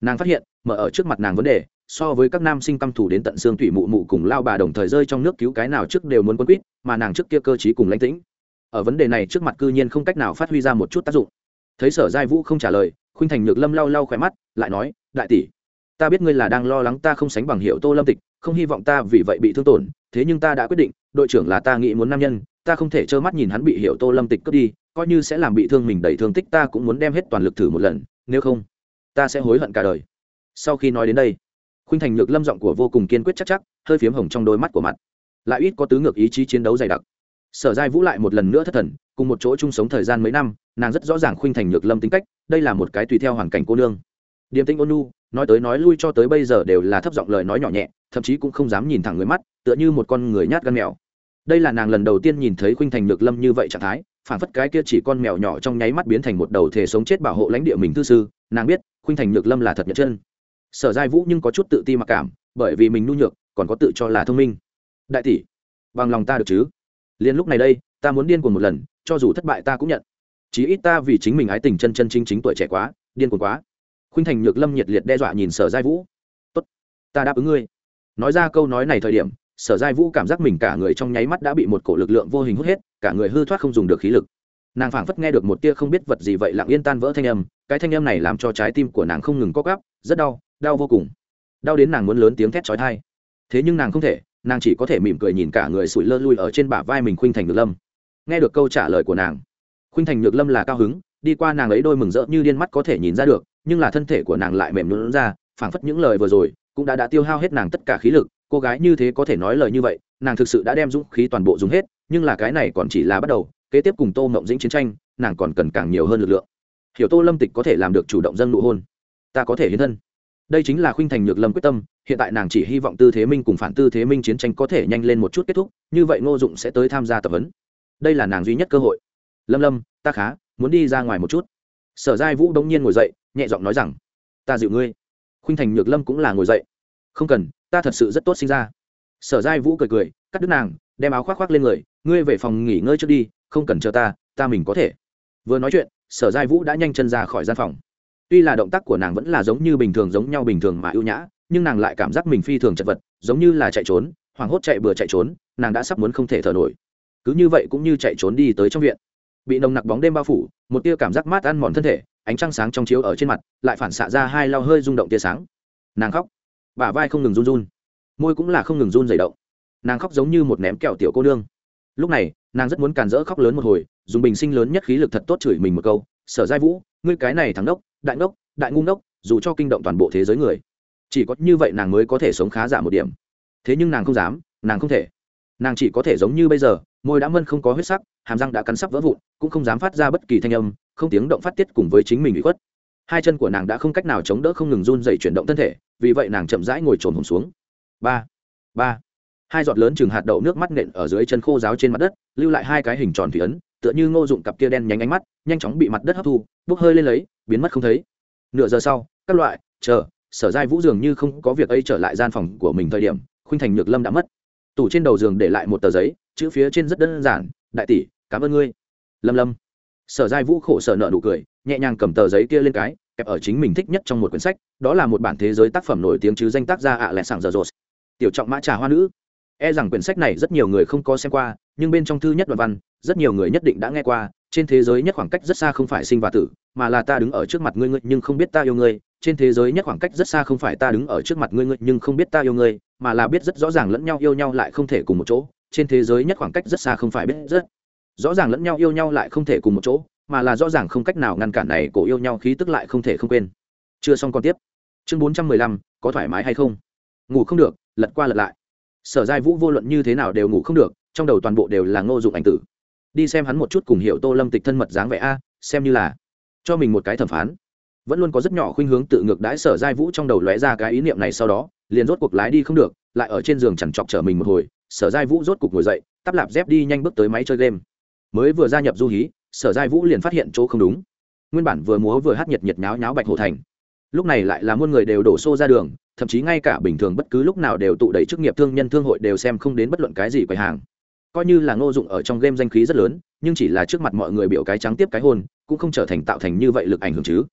nàng phát hiện, mở ở trước mặt nàng vấn đề, so với các nam sinh căm thủ đến tận xương thủy mụ mụ cùng lao bà đồng thời rơi trong nước cứu cái nào trước đều muốn quân quýt, mà nàng trước kia cơ t cùng lãnh tĩnh. Ở vấn đề này trước mặt cư nhiên không cách nào phát huy ra một chút tác dụng. Thấy sở giai vũ không trả lời, khuynh thành nhược lâm lau lau khỏe mắt, lại nói, đại tỷ, ta biết ngươi là đang lo lắng ta không sánh bằng hiệu tô lâm tịch, không hy vọng ta vì vậy bị thương tổn, thế nhưng ta đã quyết định, đội trưởng là ta nghĩ muốn nam nhân, ta không thể trơ mắt nhìn hắn bị hiệu tô lâm tịch cướp đi, coi như sẽ làm bị thương mình đầy thương tích ta cũng muốn đem hết toàn lực thử một lần, nếu không ta sẽ hối hận cả đời. Sau khi nói đến đây, khuynh thành nhược lâm giọng của vô cùng kiên quyết chắc chắc, hơi phiếm hồng trong đôi mắt của mặt. Lại ít có tứ ngược ý chí chiến đấu dày đặc. Sở giai vũ lại một lần nữa thất thần, cùng một chỗ chung sống thời gian mấy năm, nàng rất rõ ràng khuynh thành nhược lâm tính cách, đây là một cái tùy theo hoàn cảnh cô nương. Điềm tĩnh ôn nu nói tới nói lui cho tới bây giờ đều là thấp giọng lời nói nhỏ nhẹ, thậm chí cũng không dám nhìn thẳng người mắt, tựa như một con người nhát gan mèo. Đây là nàng lần đầu tiên nhìn thấy khuynh thành nhược lâm như vậy trạng thái phản phất cái kia chỉ con mèo nhỏ trong nháy mắt biến thành một đầu thể sống chết bảo hộ lãnh địa mình thư sư, nàng biết, khuynh thành nhược lâm là thật nhật chân. Sở giai vũ nhưng có chút tự ti mặc cảm, bởi vì mình nhu nhược, còn có tự cho là thông minh. Đại tỷ, bằng lòng ta được chứ? Liền lúc này đây, ta muốn điên cuồng một lần, cho dù thất bại ta cũng nhận. Chí ít ta vì chính mình ái tình chân chân chính chính tuổi trẻ quá, điên cuồng quá. Khuynh thành nhược lâm nhiệt liệt đe dọa nhìn sở giai vũ. Tốt, ta đáp ứng ngươi. Nói ra câu nói này thời điểm sở giai vũ cảm giác mình cả người trong nháy mắt đã bị một cổ lực lượng vô hình hút hết, cả người hư thoát không dùng được khí lực. Nàng phảng phất nghe được một tia không biết vật gì vậy lặng yên tan vỡ thanh âm, cái thanh âm này làm cho trái tim của nàng không ngừng co gắp rất đau đau vô cùng. Đau đến nàng muốn lớn tiếng thét trói thai thế nhưng nàng không thể, nàng chỉ có thể mỉm cười nhìn cả người sủi lơ lui ở trên bả vai mình khuynh thành nhược lâm. Nghe được câu trả lời của nàng, khuynh thành nhược lâm là cao hứng, đi qua nàng ấy đôi mừng rỡ như điên mắt có thể nhìn ra được, nhưng là thân thể của nàng lại mềm nhún ra, phảng phất những lời vừa rồi cũng đã đã tiêu hao hết nàng tất cả khí lực cô gái như thế có thể nói lời như vậy, nàng thực sự đã đem dũng khí toàn bộ dùng hết, nhưng là cái này còn chỉ là bắt đầu, kế tiếp cùng tô mộng dĩnh chiến tranh, nàng còn cần càng nhiều hơn lực lượng. Hiểu tô lâm tịch có thể làm được chủ động dâng nụ hôn. Ta có thể hiến thân. Đây chính là khuynh thành nhược lâm quyết tâm, hiện tại nàng chỉ hy vọng tư thế minh cùng phản tư thế minh chiến tranh có thể nhanh lên một chút kết thúc, như vậy ngô dụng sẽ tới tham gia tập huấn. Đây là nàng duy nhất cơ hội. Lâm lâm, ta khá, muốn đi ra ngoài một chút. Sở giai vũ đống nhiên ngồi dậy, nhẹ giọng nói rằng, ta dịu ngươi. Khuynh thành nhược lâm cũng là ngồi dậy. Không cần ta thật sự rất tốt sinh ra. Sở giai vũ cười cười, cắt đứt nàng, đem áo khoác khoác lên người, ngươi về phòng nghỉ ngơi trước đi, không cần chờ ta ta mình có thể. Vừa nói chuyện, sở giai vũ đã nhanh chân ra khỏi gian phòng. Tuy là động tác của nàng vẫn là giống như bình thường giống nhau bình thường mà ưu nhã, nhưng nàng lại cảm giác mình phi thường chật vật, giống như là chạy trốn, hoảng hốt chạy bừa chạy trốn, nàng đã sắp muốn không thể thở nổi. Cứ như vậy cũng như chạy trốn đi tới trong viện. Bị nồng nặc bóng đêm bao phủ, một tia cảm giác mát ăn mòn thân thể, ánh trăng sáng trong chiếu ở trên mặt, lại phản xạ ra hai lau hơi rung động tia sáng. Nàng khóc bả vai không ngừng run run, môi cũng là không ngừng run dày động. Nàng khóc giống như một ném kẹo tiểu cô nương. Lúc này, nàng rất muốn càn rỡ khóc lớn một hồi, dùng bình sinh lớn nhất khí lực thật tốt chửi mình một câu, sở giai vũ, ngươi cái này thắng đốc đại ngốc, đại ngu ngốc, dù cho kinh động toàn bộ thế giới người, chỉ có như vậy nàng mới có thể sống khá giả một điểm. Thế nhưng nàng không dám, nàng không thể. Nàng chỉ có thể giống như bây giờ, môi đã mân không có huyết sắc, hàm răng đã cắn sắp vỡ vụn, cũng không dám phát ra bất kỳ thanh âm, không tiếng động phát tiết cùng với chính mình bị khuất. Hai chân của nàng đã không cách nào chống đỡ không ngừng run dày chuyển động thân thể vì vậy nàng chậm rãi ngồi trồn hồn xuống. Ba ba. Hai giọt lớn chừng hạt đậu nước mắt nện ở dưới chân khô giáo trên mặt đất, lưu lại hai cái hình tròn thủy ấn, tựa như ngô dụng cặp kia đen nhánh ánh mắt, nhanh chóng bị mặt đất hấp thu, bốc hơi lên lấy, biến mất không thấy. Nửa giờ sau, các loại, chờ, sở giai vũ dường như không có việc ấy trở lại gian phòng của mình thời điểm, khuynh thành nhược lâm đã mất. Tủ trên đầu giường để lại một tờ giấy, chữ phía trên rất đơn giản, đại tỷ, cảm ơn ngươi. Lâm lâm. Sở giai vũ khổ sở nợ nụ cười, nhẹ nhàng cầm tờ giấy kia lên cái kẹp ở chính mình thích nhất trong một quyển sách, đó là một bản thế giới tác phẩm nổi tiếng chứ danh tác gia ạ à lẹ sảng giờ rột. Tiểu trọng mã trà hoa nữ. E rằng quyển sách này rất nhiều người không có xem qua, nhưng bên trong thư nhất đoạn văn, rất nhiều người nhất định đã nghe qua, trên thế giới nhất khoảng cách rất xa không phải sinh và tử, mà là ta đứng ở trước mặt ngươi ngươi nhưng không biết ta yêu ngươi. Trên thế giới nhất khoảng cách rất xa không phải ta đứng ở trước mặt ngươi ngươi nhưng không biết ta yêu ngươi, mà là biết rất rõ ràng lẫn nhau yêu nhau lại không thể cùng một chỗ. Trên thế giới nhất khoảng cách rất xa không phải biết rất rõ ràng lẫn nhau yêu nhau lại không thể cùng một chỗ mà là rõ ràng không cách nào ngăn cản này, cổ yêu nhau khí tức lại không thể không quên. Chưa xong còn tiếp. Chương bốn trăm mười lăm, có thoải mái hay không? Ngủ không được, lật qua lật lại. Sở giai vũ vô luận như thế nào đều ngủ không được, trong đầu toàn bộ đều là ngô dụng ảnh tử. Đi xem hắn một chút cùng hiệu tô lâm tịch thân mật dáng vẻ a, xem như là cho mình một cái thẩm phán. Vẫn luôn có rất nhỏ khuynh hướng tự ngược đãi sở giai vũ trong đầu lóe ra cái ý niệm này sau đó, liền rốt cuộc lái đi không được, lại ở trên giường chằn chọc chở mình một hồi. Sở giai vũ rốt cuộc ngồi dậy, tắp lạp dép đi nhanh bước tới máy chơi game. Mới vừa gia nhập du hí sở giai vũ liền phát hiện chỗ không đúng. Nguyên bản vừa múa vừa hát nhiệt nhiệt nháo nháo bạch hồ thành. Lúc này lại là muôn người đều đổ xô ra đường, thậm chí ngay cả bình thường bất cứ lúc nào đều tụ đẩy chức nghiệp thương nhân thương hội đều xem không đến bất luận cái gì quầy hàng. Coi như là ngô dụng ở trong game danh khí rất lớn, nhưng chỉ là trước mặt mọi người biểu cái trắng tiếp cái hôn, cũng không trở thành tạo thành như vậy lực ảnh hưởng chứ.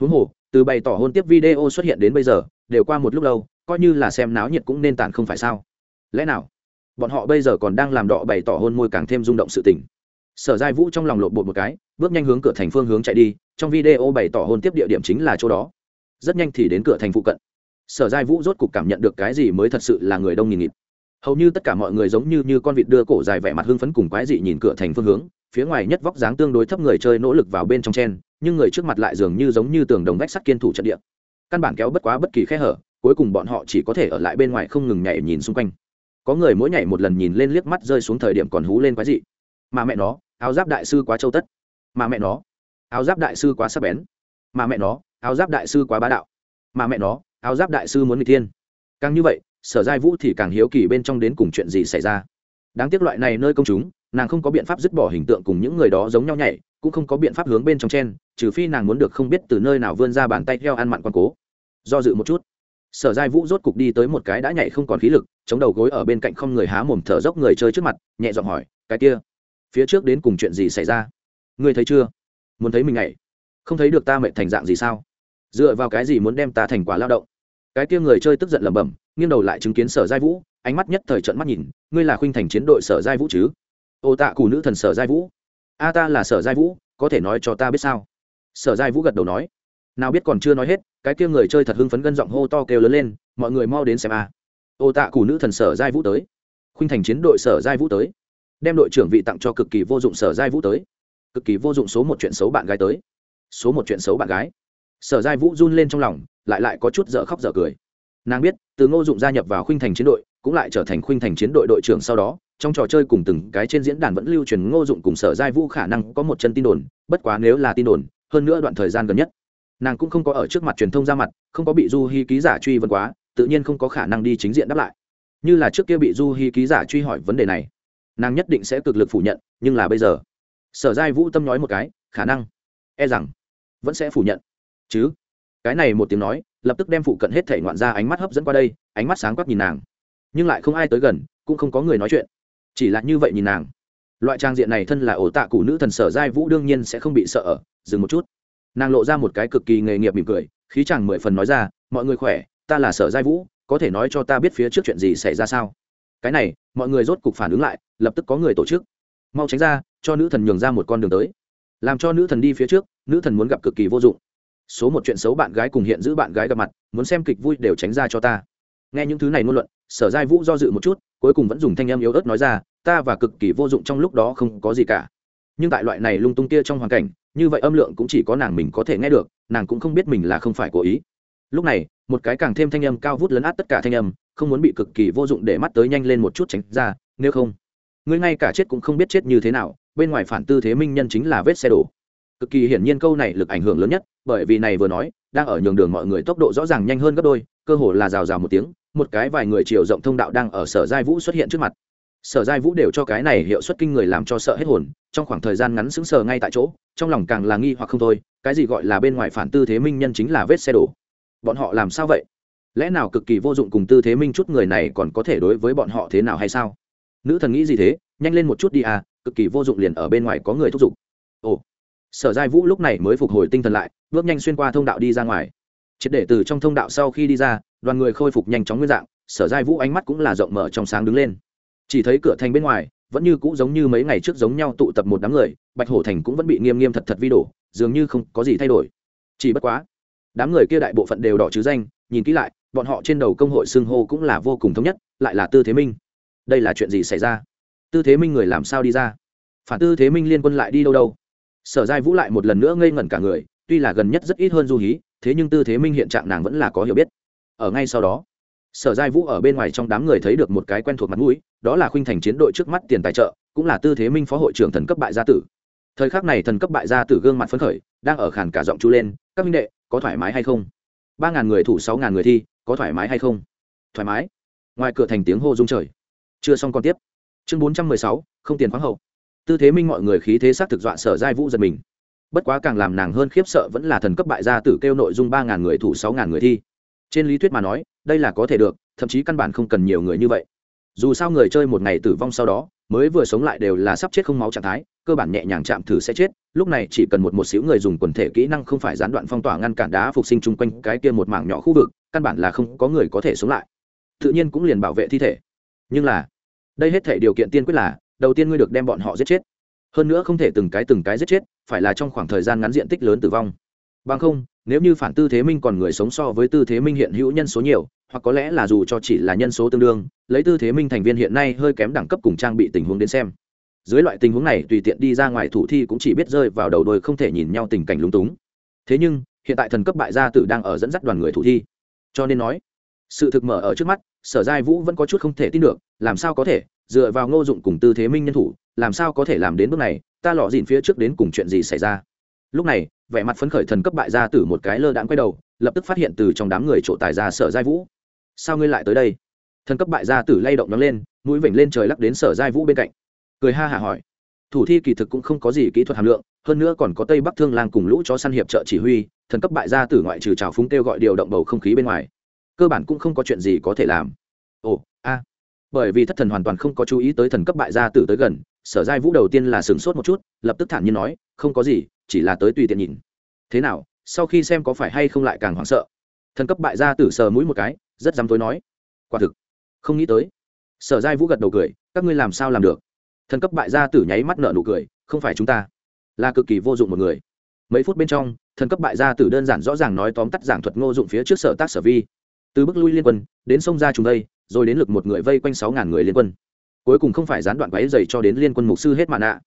Huống hồ, từ bày tỏ hôn tiếp video xuất hiện đến bây giờ, đều qua một lúc lâu, coi như là xem náo nhiệt cũng nên tàn không phải sao. Lẽ nào, bọn họ bây giờ còn đang làm đọ bày tỏ hôn môi càng thêm rung động sự tình? Sở giai vũ trong lòng lộn bột một cái, bước nhanh hướng cửa thành phương hướng chạy đi, trong video bày tỏ hôn tiếp địa điểm chính là chỗ đó. Rất nhanh thì đến cửa thành phụ cận. Sở giai vũ rốt cục cảm nhận được cái gì mới thật sự là người đông nghìn nghịt. Hầu như tất cả mọi người giống như như con vịt đưa cổ dài vẻ mặt hưng phấn cùng quái dị nhìn cửa thành phương hướng, phía ngoài nhất vóc dáng tương đối thấp người chơi nỗ lực vào bên trong chen, nhưng người trước mặt lại dường như giống như tường đồng vách sắt kiên thủ trận địa. Căn bản kéo bất quá bất kỳ khe hở, cuối cùng bọn họ chỉ có thể ở lại bên ngoài không ngừng nhảy nhìn xung quanh. Có người mỗi nhảy một lần nhìn lên liếc mắt rơi xuống thời điểm còn hú lên quái dị mà mẹ nó, áo giáp đại sư quá châu tất. Mà mẹ nó, áo giáp đại sư quá sắc bén. Mà mẹ nó, áo giáp đại sư quá bá đạo. Mà mẹ nó, áo giáp đại sư muốn người thiên. Càng như vậy, sở giai vũ thì càng hiếu kỳ bên trong đến cùng chuyện gì xảy ra. Đáng tiếc loại này nơi công chúng, nàng không có biện pháp dứt bỏ hình tượng cùng những người đó giống nhau nhảy, cũng không có biện pháp hướng bên trong chen, trừ phi nàng muốn được không biết từ nơi nào vươn ra bàn tay theo ăn mặn quan cố. Do dự một chút, sở giai vũ rốt cục đi tới một cái đã nhảy không còn khí lực, chống đầu gối ở bên cạnh không người há mồm thở dốc người chơi trước mặt, nhẹ giọng hỏi, cái kia phía trước đến cùng chuyện gì xảy ra? Ngươi thấy chưa? Muốn thấy mình nhảy không thấy được ta mệnh thành dạng gì sao? Dựa vào cái gì muốn đem ta thành quả lao động? Cái kia người chơi tức giận lẩm bẩm, nghiêng đầu lại chứng kiến sở giai vũ, ánh mắt nhất thời trận mắt nhìn, ngươi là khuynh thành chiến đội sở giai vũ chứ? Ô tạ cù nữ thần sở giai vũ. A ta là sở giai vũ, có thể nói cho ta biết sao? Sở giai vũ gật đầu nói. Nào biết còn chưa nói hết, cái kia người chơi thật hưng phấn gân giọng hô to kêu lớn lên, mọi người mau đến xem a. Ô tạ cù nữ thần sở giai vũ tới. Khuynh thành chiến đội sở giai vũ tới đem đội trưởng vị tặng cho cực kỳ vô dụng sở giai vũ tới. Cực kỳ vô dụng số một chuyện xấu bạn gái tới. Số một chuyện xấu bạn gái. Sở giai vũ run lên trong lòng, lại lại có chút dở khóc dở cười. Nàng biết, từ ngô dụng gia nhập vào khuynh thành chiến đội, cũng lại trở thành khuynh thành chiến đội đội trưởng sau đó, trong trò chơi cùng từng cái trên diễn đàn vẫn lưu truyền ngô dụng cùng sở giai vũ khả năng có một chân tin đồn, bất quá nếu là tin đồn, hơn nữa đoạn thời gian gần nhất, nàng cũng không có ở trước mặt truyền thông ra mặt, không có bị du hy ký giả truy vấn quá, tự nhiên không có khả năng đi chính diện đáp lại. Như là trước kia bị du hy ký giả truy hỏi vấn đề này nàng nhất định sẽ cực lực phủ nhận, nhưng là bây giờ, sở giai vũ tâm nói một cái, khả năng e rằng, vẫn sẽ phủ nhận. Chứ, cái này một tiếng nói, lập tức đem phụ cận hết thể ngoạn ra ánh mắt hấp dẫn qua đây, ánh mắt sáng quắc nhìn nàng. Nhưng lại không ai tới gần, cũng không có người nói chuyện. Chỉ là như vậy nhìn nàng. Loại trang diện này thân là ổ tạ cụ nữ thần sở giai vũ đương nhiên sẽ không bị sợ ở, dừng một chút. Nàng lộ ra một cái cực kỳ nghề nghiệp mỉm cười, khí chàng mười phần nói ra, mọi người khỏe, ta là sở giai vũ, có thể nói cho ta biết phía trước chuyện gì xảy ra sao? Cái này mọi người rốt cục phản ứng lại, lập tức có người tổ chức. Mau tránh ra, cho nữ thần nhường ra một con đường tới. Làm cho nữ thần đi phía trước, nữ thần muốn gặp cực kỳ vô dụng. Số một chuyện xấu bạn gái cùng hiện giữ bạn gái gặp mặt, muốn xem kịch vui đều tránh ra cho ta. Nghe những thứ này ngôn luận, sở giai vũ do dự một chút, cuối cùng vẫn dùng thanh em yếu ớt nói ra, ta và cực kỳ vô dụng trong lúc đó không có gì cả. Nhưng tại loại này lung tung kia trong hoàn cảnh, như vậy âm lượng cũng chỉ có nàng mình có thể nghe được, nàng cũng không biết mình là không phải cố ý. Lúc này, một cái càng thêm thanh âm cao vút lấn át tất cả thanh âm không muốn bị cực kỳ vô dụng để mắt tới nhanh lên một chút tránh ra, nếu không, ngươi ngay cả chết cũng không biết chết như thế nào, bên ngoài phản tư thế minh nhân chính là vết xe đổ. Cực kỳ hiển nhiên câu này lực ảnh hưởng lớn nhất, bởi vì này vừa nói, đang ở nhường đường mọi người tốc độ rõ ràng nhanh hơn gấp đôi, cơ hồ là rào rào một tiếng, một cái vài người chiều rộng thông đạo đang ở sở giai vũ xuất hiện trước mặt. Sở giai vũ đều cho cái này hiệu suất kinh người làm cho sợ hết hồn, trong khoảng thời gian ngắn sững sờ ngay tại chỗ, trong lòng càng là nghi hoặc không thôi, cái gì gọi là bên ngoài phản tư thế minh nhân chính là vết xe đổ. Bọn họ làm sao vậy? Lẽ nào cực kỳ vô dụng cùng tư thế minh chút người này còn có thể đối với bọn họ thế nào hay sao? Nữ thần nghĩ gì thế? Nhanh lên một chút đi à cực kỳ vô dụng liền ở bên ngoài có người thúc giục. Ồ, sở giai vũ lúc này mới phục hồi tinh thần lại, bước nhanh xuyên qua thông đạo đi ra ngoài. Triệt để từ trong thông đạo sau khi đi ra, đoàn người khôi phục nhanh chóng nguyên dạng, sở giai vũ ánh mắt cũng là rộng mở trong sáng đứng lên. Chỉ thấy cửa thành bên ngoài, vẫn như cũ giống như mấy ngày trước giống nhau tụ tập một đám người, bạch hổ thành cũng vẫn bị nghiêm nghiêm thật thật vi đổ, dường như không có gì thay đổi. Chỉ bất quá, đám người kia đại bộ phận đều đỏ chứ danh, nhìn kỹ lại bọn họ trên đầu công hội xưng hô cũng là vô cùng thống nhất, lại là tư thế minh. Đây là chuyện gì xảy ra? Tư thế minh người làm sao đi ra? Phản tư thế minh liên quân lại đi đâu đâu? Sở giai vũ lại một lần nữa ngây ngẩn cả người, tuy là gần nhất rất ít hơn du hí, thế nhưng tư thế minh hiện trạng nàng vẫn là có hiểu biết. Ở ngay sau đó, sở giai vũ ở bên ngoài trong đám người thấy được một cái quen thuộc mặt mũi, đó là khuynh thành chiến đội trước mắt tiền tài trợ, cũng là tư thế minh phó hội trưởng thần cấp bại gia tử. Thời khắc này thần cấp bại gia tử gương mặt phấn khởi, đang ở khàn cả giọng chú lên, các minh đệ, có thoải mái hay không? Ba ngàn người thủ, sáu ngàn người thi có thoải mái hay không? Thoải mái. Ngoài cửa thành tiếng hô rung trời. Chưa xong còn tiếp. Chương bốn trăm mười sáu, không tiền khoáng hậu. Tư thế minh mọi người khí thế xác thực dọa sở giai vũ giật mình. Bất quá càng làm nàng hơn khiếp sợ vẫn là thần cấp bại gia tử kêu nội dung ba ngàn người thủ sáu ngàn người thi. Trên lý thuyết mà nói, đây là có thể được, thậm chí căn bản không cần nhiều người như vậy. Dù sao người chơi một ngày tử vong sau đó, mới vừa sống lại đều là sắp chết không máu trạng thái, cơ bản nhẹ nhàng chạm thử sẽ chết, lúc này chỉ cần một một xíu người dùng quần thể kỹ năng không phải gián đoạn phong tỏa ngăn cản đá phục sinh chung quanh cái kia một mảng nhỏ khu vực căn bản là không có người có thể sống lại. Tự nhiên cũng liền bảo vệ thi thể. Nhưng là, đây hết thể điều kiện tiên quyết là, đầu tiên ngươi được đem bọn họ giết chết. Hơn nữa không thể từng cái từng cái giết chết, phải là trong khoảng thời gian ngắn diện tích lớn tử vong. Bằng không, nếu như phản tư thế minh còn người sống so với tư thế minh hiện hữu nhân số nhiều, hoặc có lẽ là dù cho chỉ là nhân số tương đương, lấy tư thế minh thành viên hiện nay hơi kém đẳng cấp cùng trang bị tình huống đến xem. Dưới loại tình huống này, tùy tiện đi ra ngoài thủ thi cũng chỉ biết rơi vào đầu đôi không thể nhìn nhau tình cảnh lúng túng. Thế nhưng, hiện tại thần cấp bại gia tử đang ở dẫn dắt đoàn người thủ thi cho nên nói, sự thực mở ở trước mắt, sở giai vũ vẫn có chút không thể tin được, làm sao có thể, dựa vào ngô dụng cùng tư thế minh nhân thủ, làm sao có thể làm đến bước này, ta lọ dìn phía trước đến cùng chuyện gì xảy ra. Lúc này, vẻ mặt phấn khởi thần cấp bại gia tử một cái lơ đạn quay đầu, lập tức phát hiện từ trong đám người trộ tài ra sở giai vũ. Sao ngươi lại tới đây? Thần cấp bại gia tử lay động nó lên, mũi vểnh lên trời lắc đến sở giai vũ bên cạnh. Cười ha hả hỏi thủ thi kỳ thực cũng không có gì kỹ thuật hàm lượng, hơn nữa còn có tây bắc thương lang cùng lũ chó săn hiệp trợ chỉ huy, thần cấp bại gia tử ngoại trừ trào phúng kêu gọi điều động bầu không khí bên ngoài. Cơ bản cũng không có chuyện gì có thể làm. Ồ, a. Bởi vì thất thần hoàn toàn không có chú ý tới thần cấp bại gia tử tới gần, sở giai vũ đầu tiên là sửng sốt một chút, lập tức thản nhiên nói, không có gì, chỉ là tới tùy tiện nhìn. Thế nào, sau khi xem có phải hay không lại càng hoảng sợ? Thần cấp bại gia tử sờ mũi một cái, rất dám tối nói. Quả thực, không nghĩ tới. Sở giai vũ gật đầu cười, các ngươi làm sao làm được? Thần cấp bại gia tử nháy mắt nợ nụ cười, không phải chúng ta, là cực kỳ vô dụng một người. Mấy phút bên trong, thần cấp bại gia tử đơn giản rõ ràng nói tóm tắt giảng thuật ngô dụng phía trước sở tác sở vi. Từ bức lui liên quân, đến sông ra trùng đây, rồi đến lực một người vây quanh sáu ngàn người liên quân. Cuối cùng không phải gián đoạn váy dày cho đến liên quân mục sư hết mạ nạ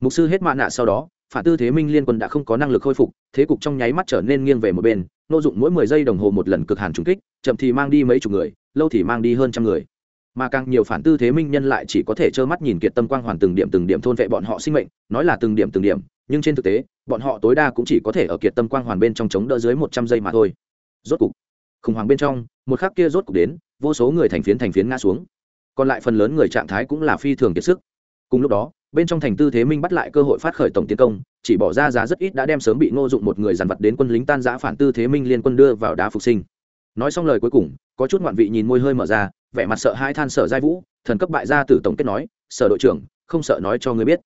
mục sư hết mạ nạ sau đó, phản tư thế minh liên quân đã không có năng lực khôi phục, thế cục trong nháy mắt trở nên nghiêng về một bên nô dụng mỗi mười giây đồng hồ một lần cực hàn trúng kích, chậm thì mang đi mấy chục người, lâu thì mang đi hơn trăm người mà càng nhiều phản tư thế minh nhân lại chỉ có thể trơ mắt nhìn kiệt tâm quang hoàn từng điểm từng điểm thôn vệ bọn họ sinh mệnh, nói là từng điểm từng điểm, nhưng trên thực tế, bọn họ tối đa cũng chỉ có thể ở kiệt tâm quang hoàn bên trong chống đỡ dưới một trăm giây mà thôi. Rốt cục, khủng hoảng bên trong, một khắc kia rốt cục đến, vô số người thành phiến thành phiến ngã xuống. Còn lại phần lớn người trạng thái cũng là phi thường kiệt sức. Cùng lúc đó, bên trong thành tư thế minh bắt lại cơ hội phát khởi tổng tiến công, chỉ bỏ ra giá rất ít đã đem sớm bị ngô dụng một người dàn vật đến quân lính tan giã phản tư thế minh liên quân đưa vào đá phục sinh. Nói xong lời cuối cùng, có chút ngoạn vị nhìn môi hơi mở ra vẻ mặt sợ hai than sở giai vũ, thần cấp bại gia tử tổng kết nói, sở đội trưởng, không sợ nói cho ngươi biết.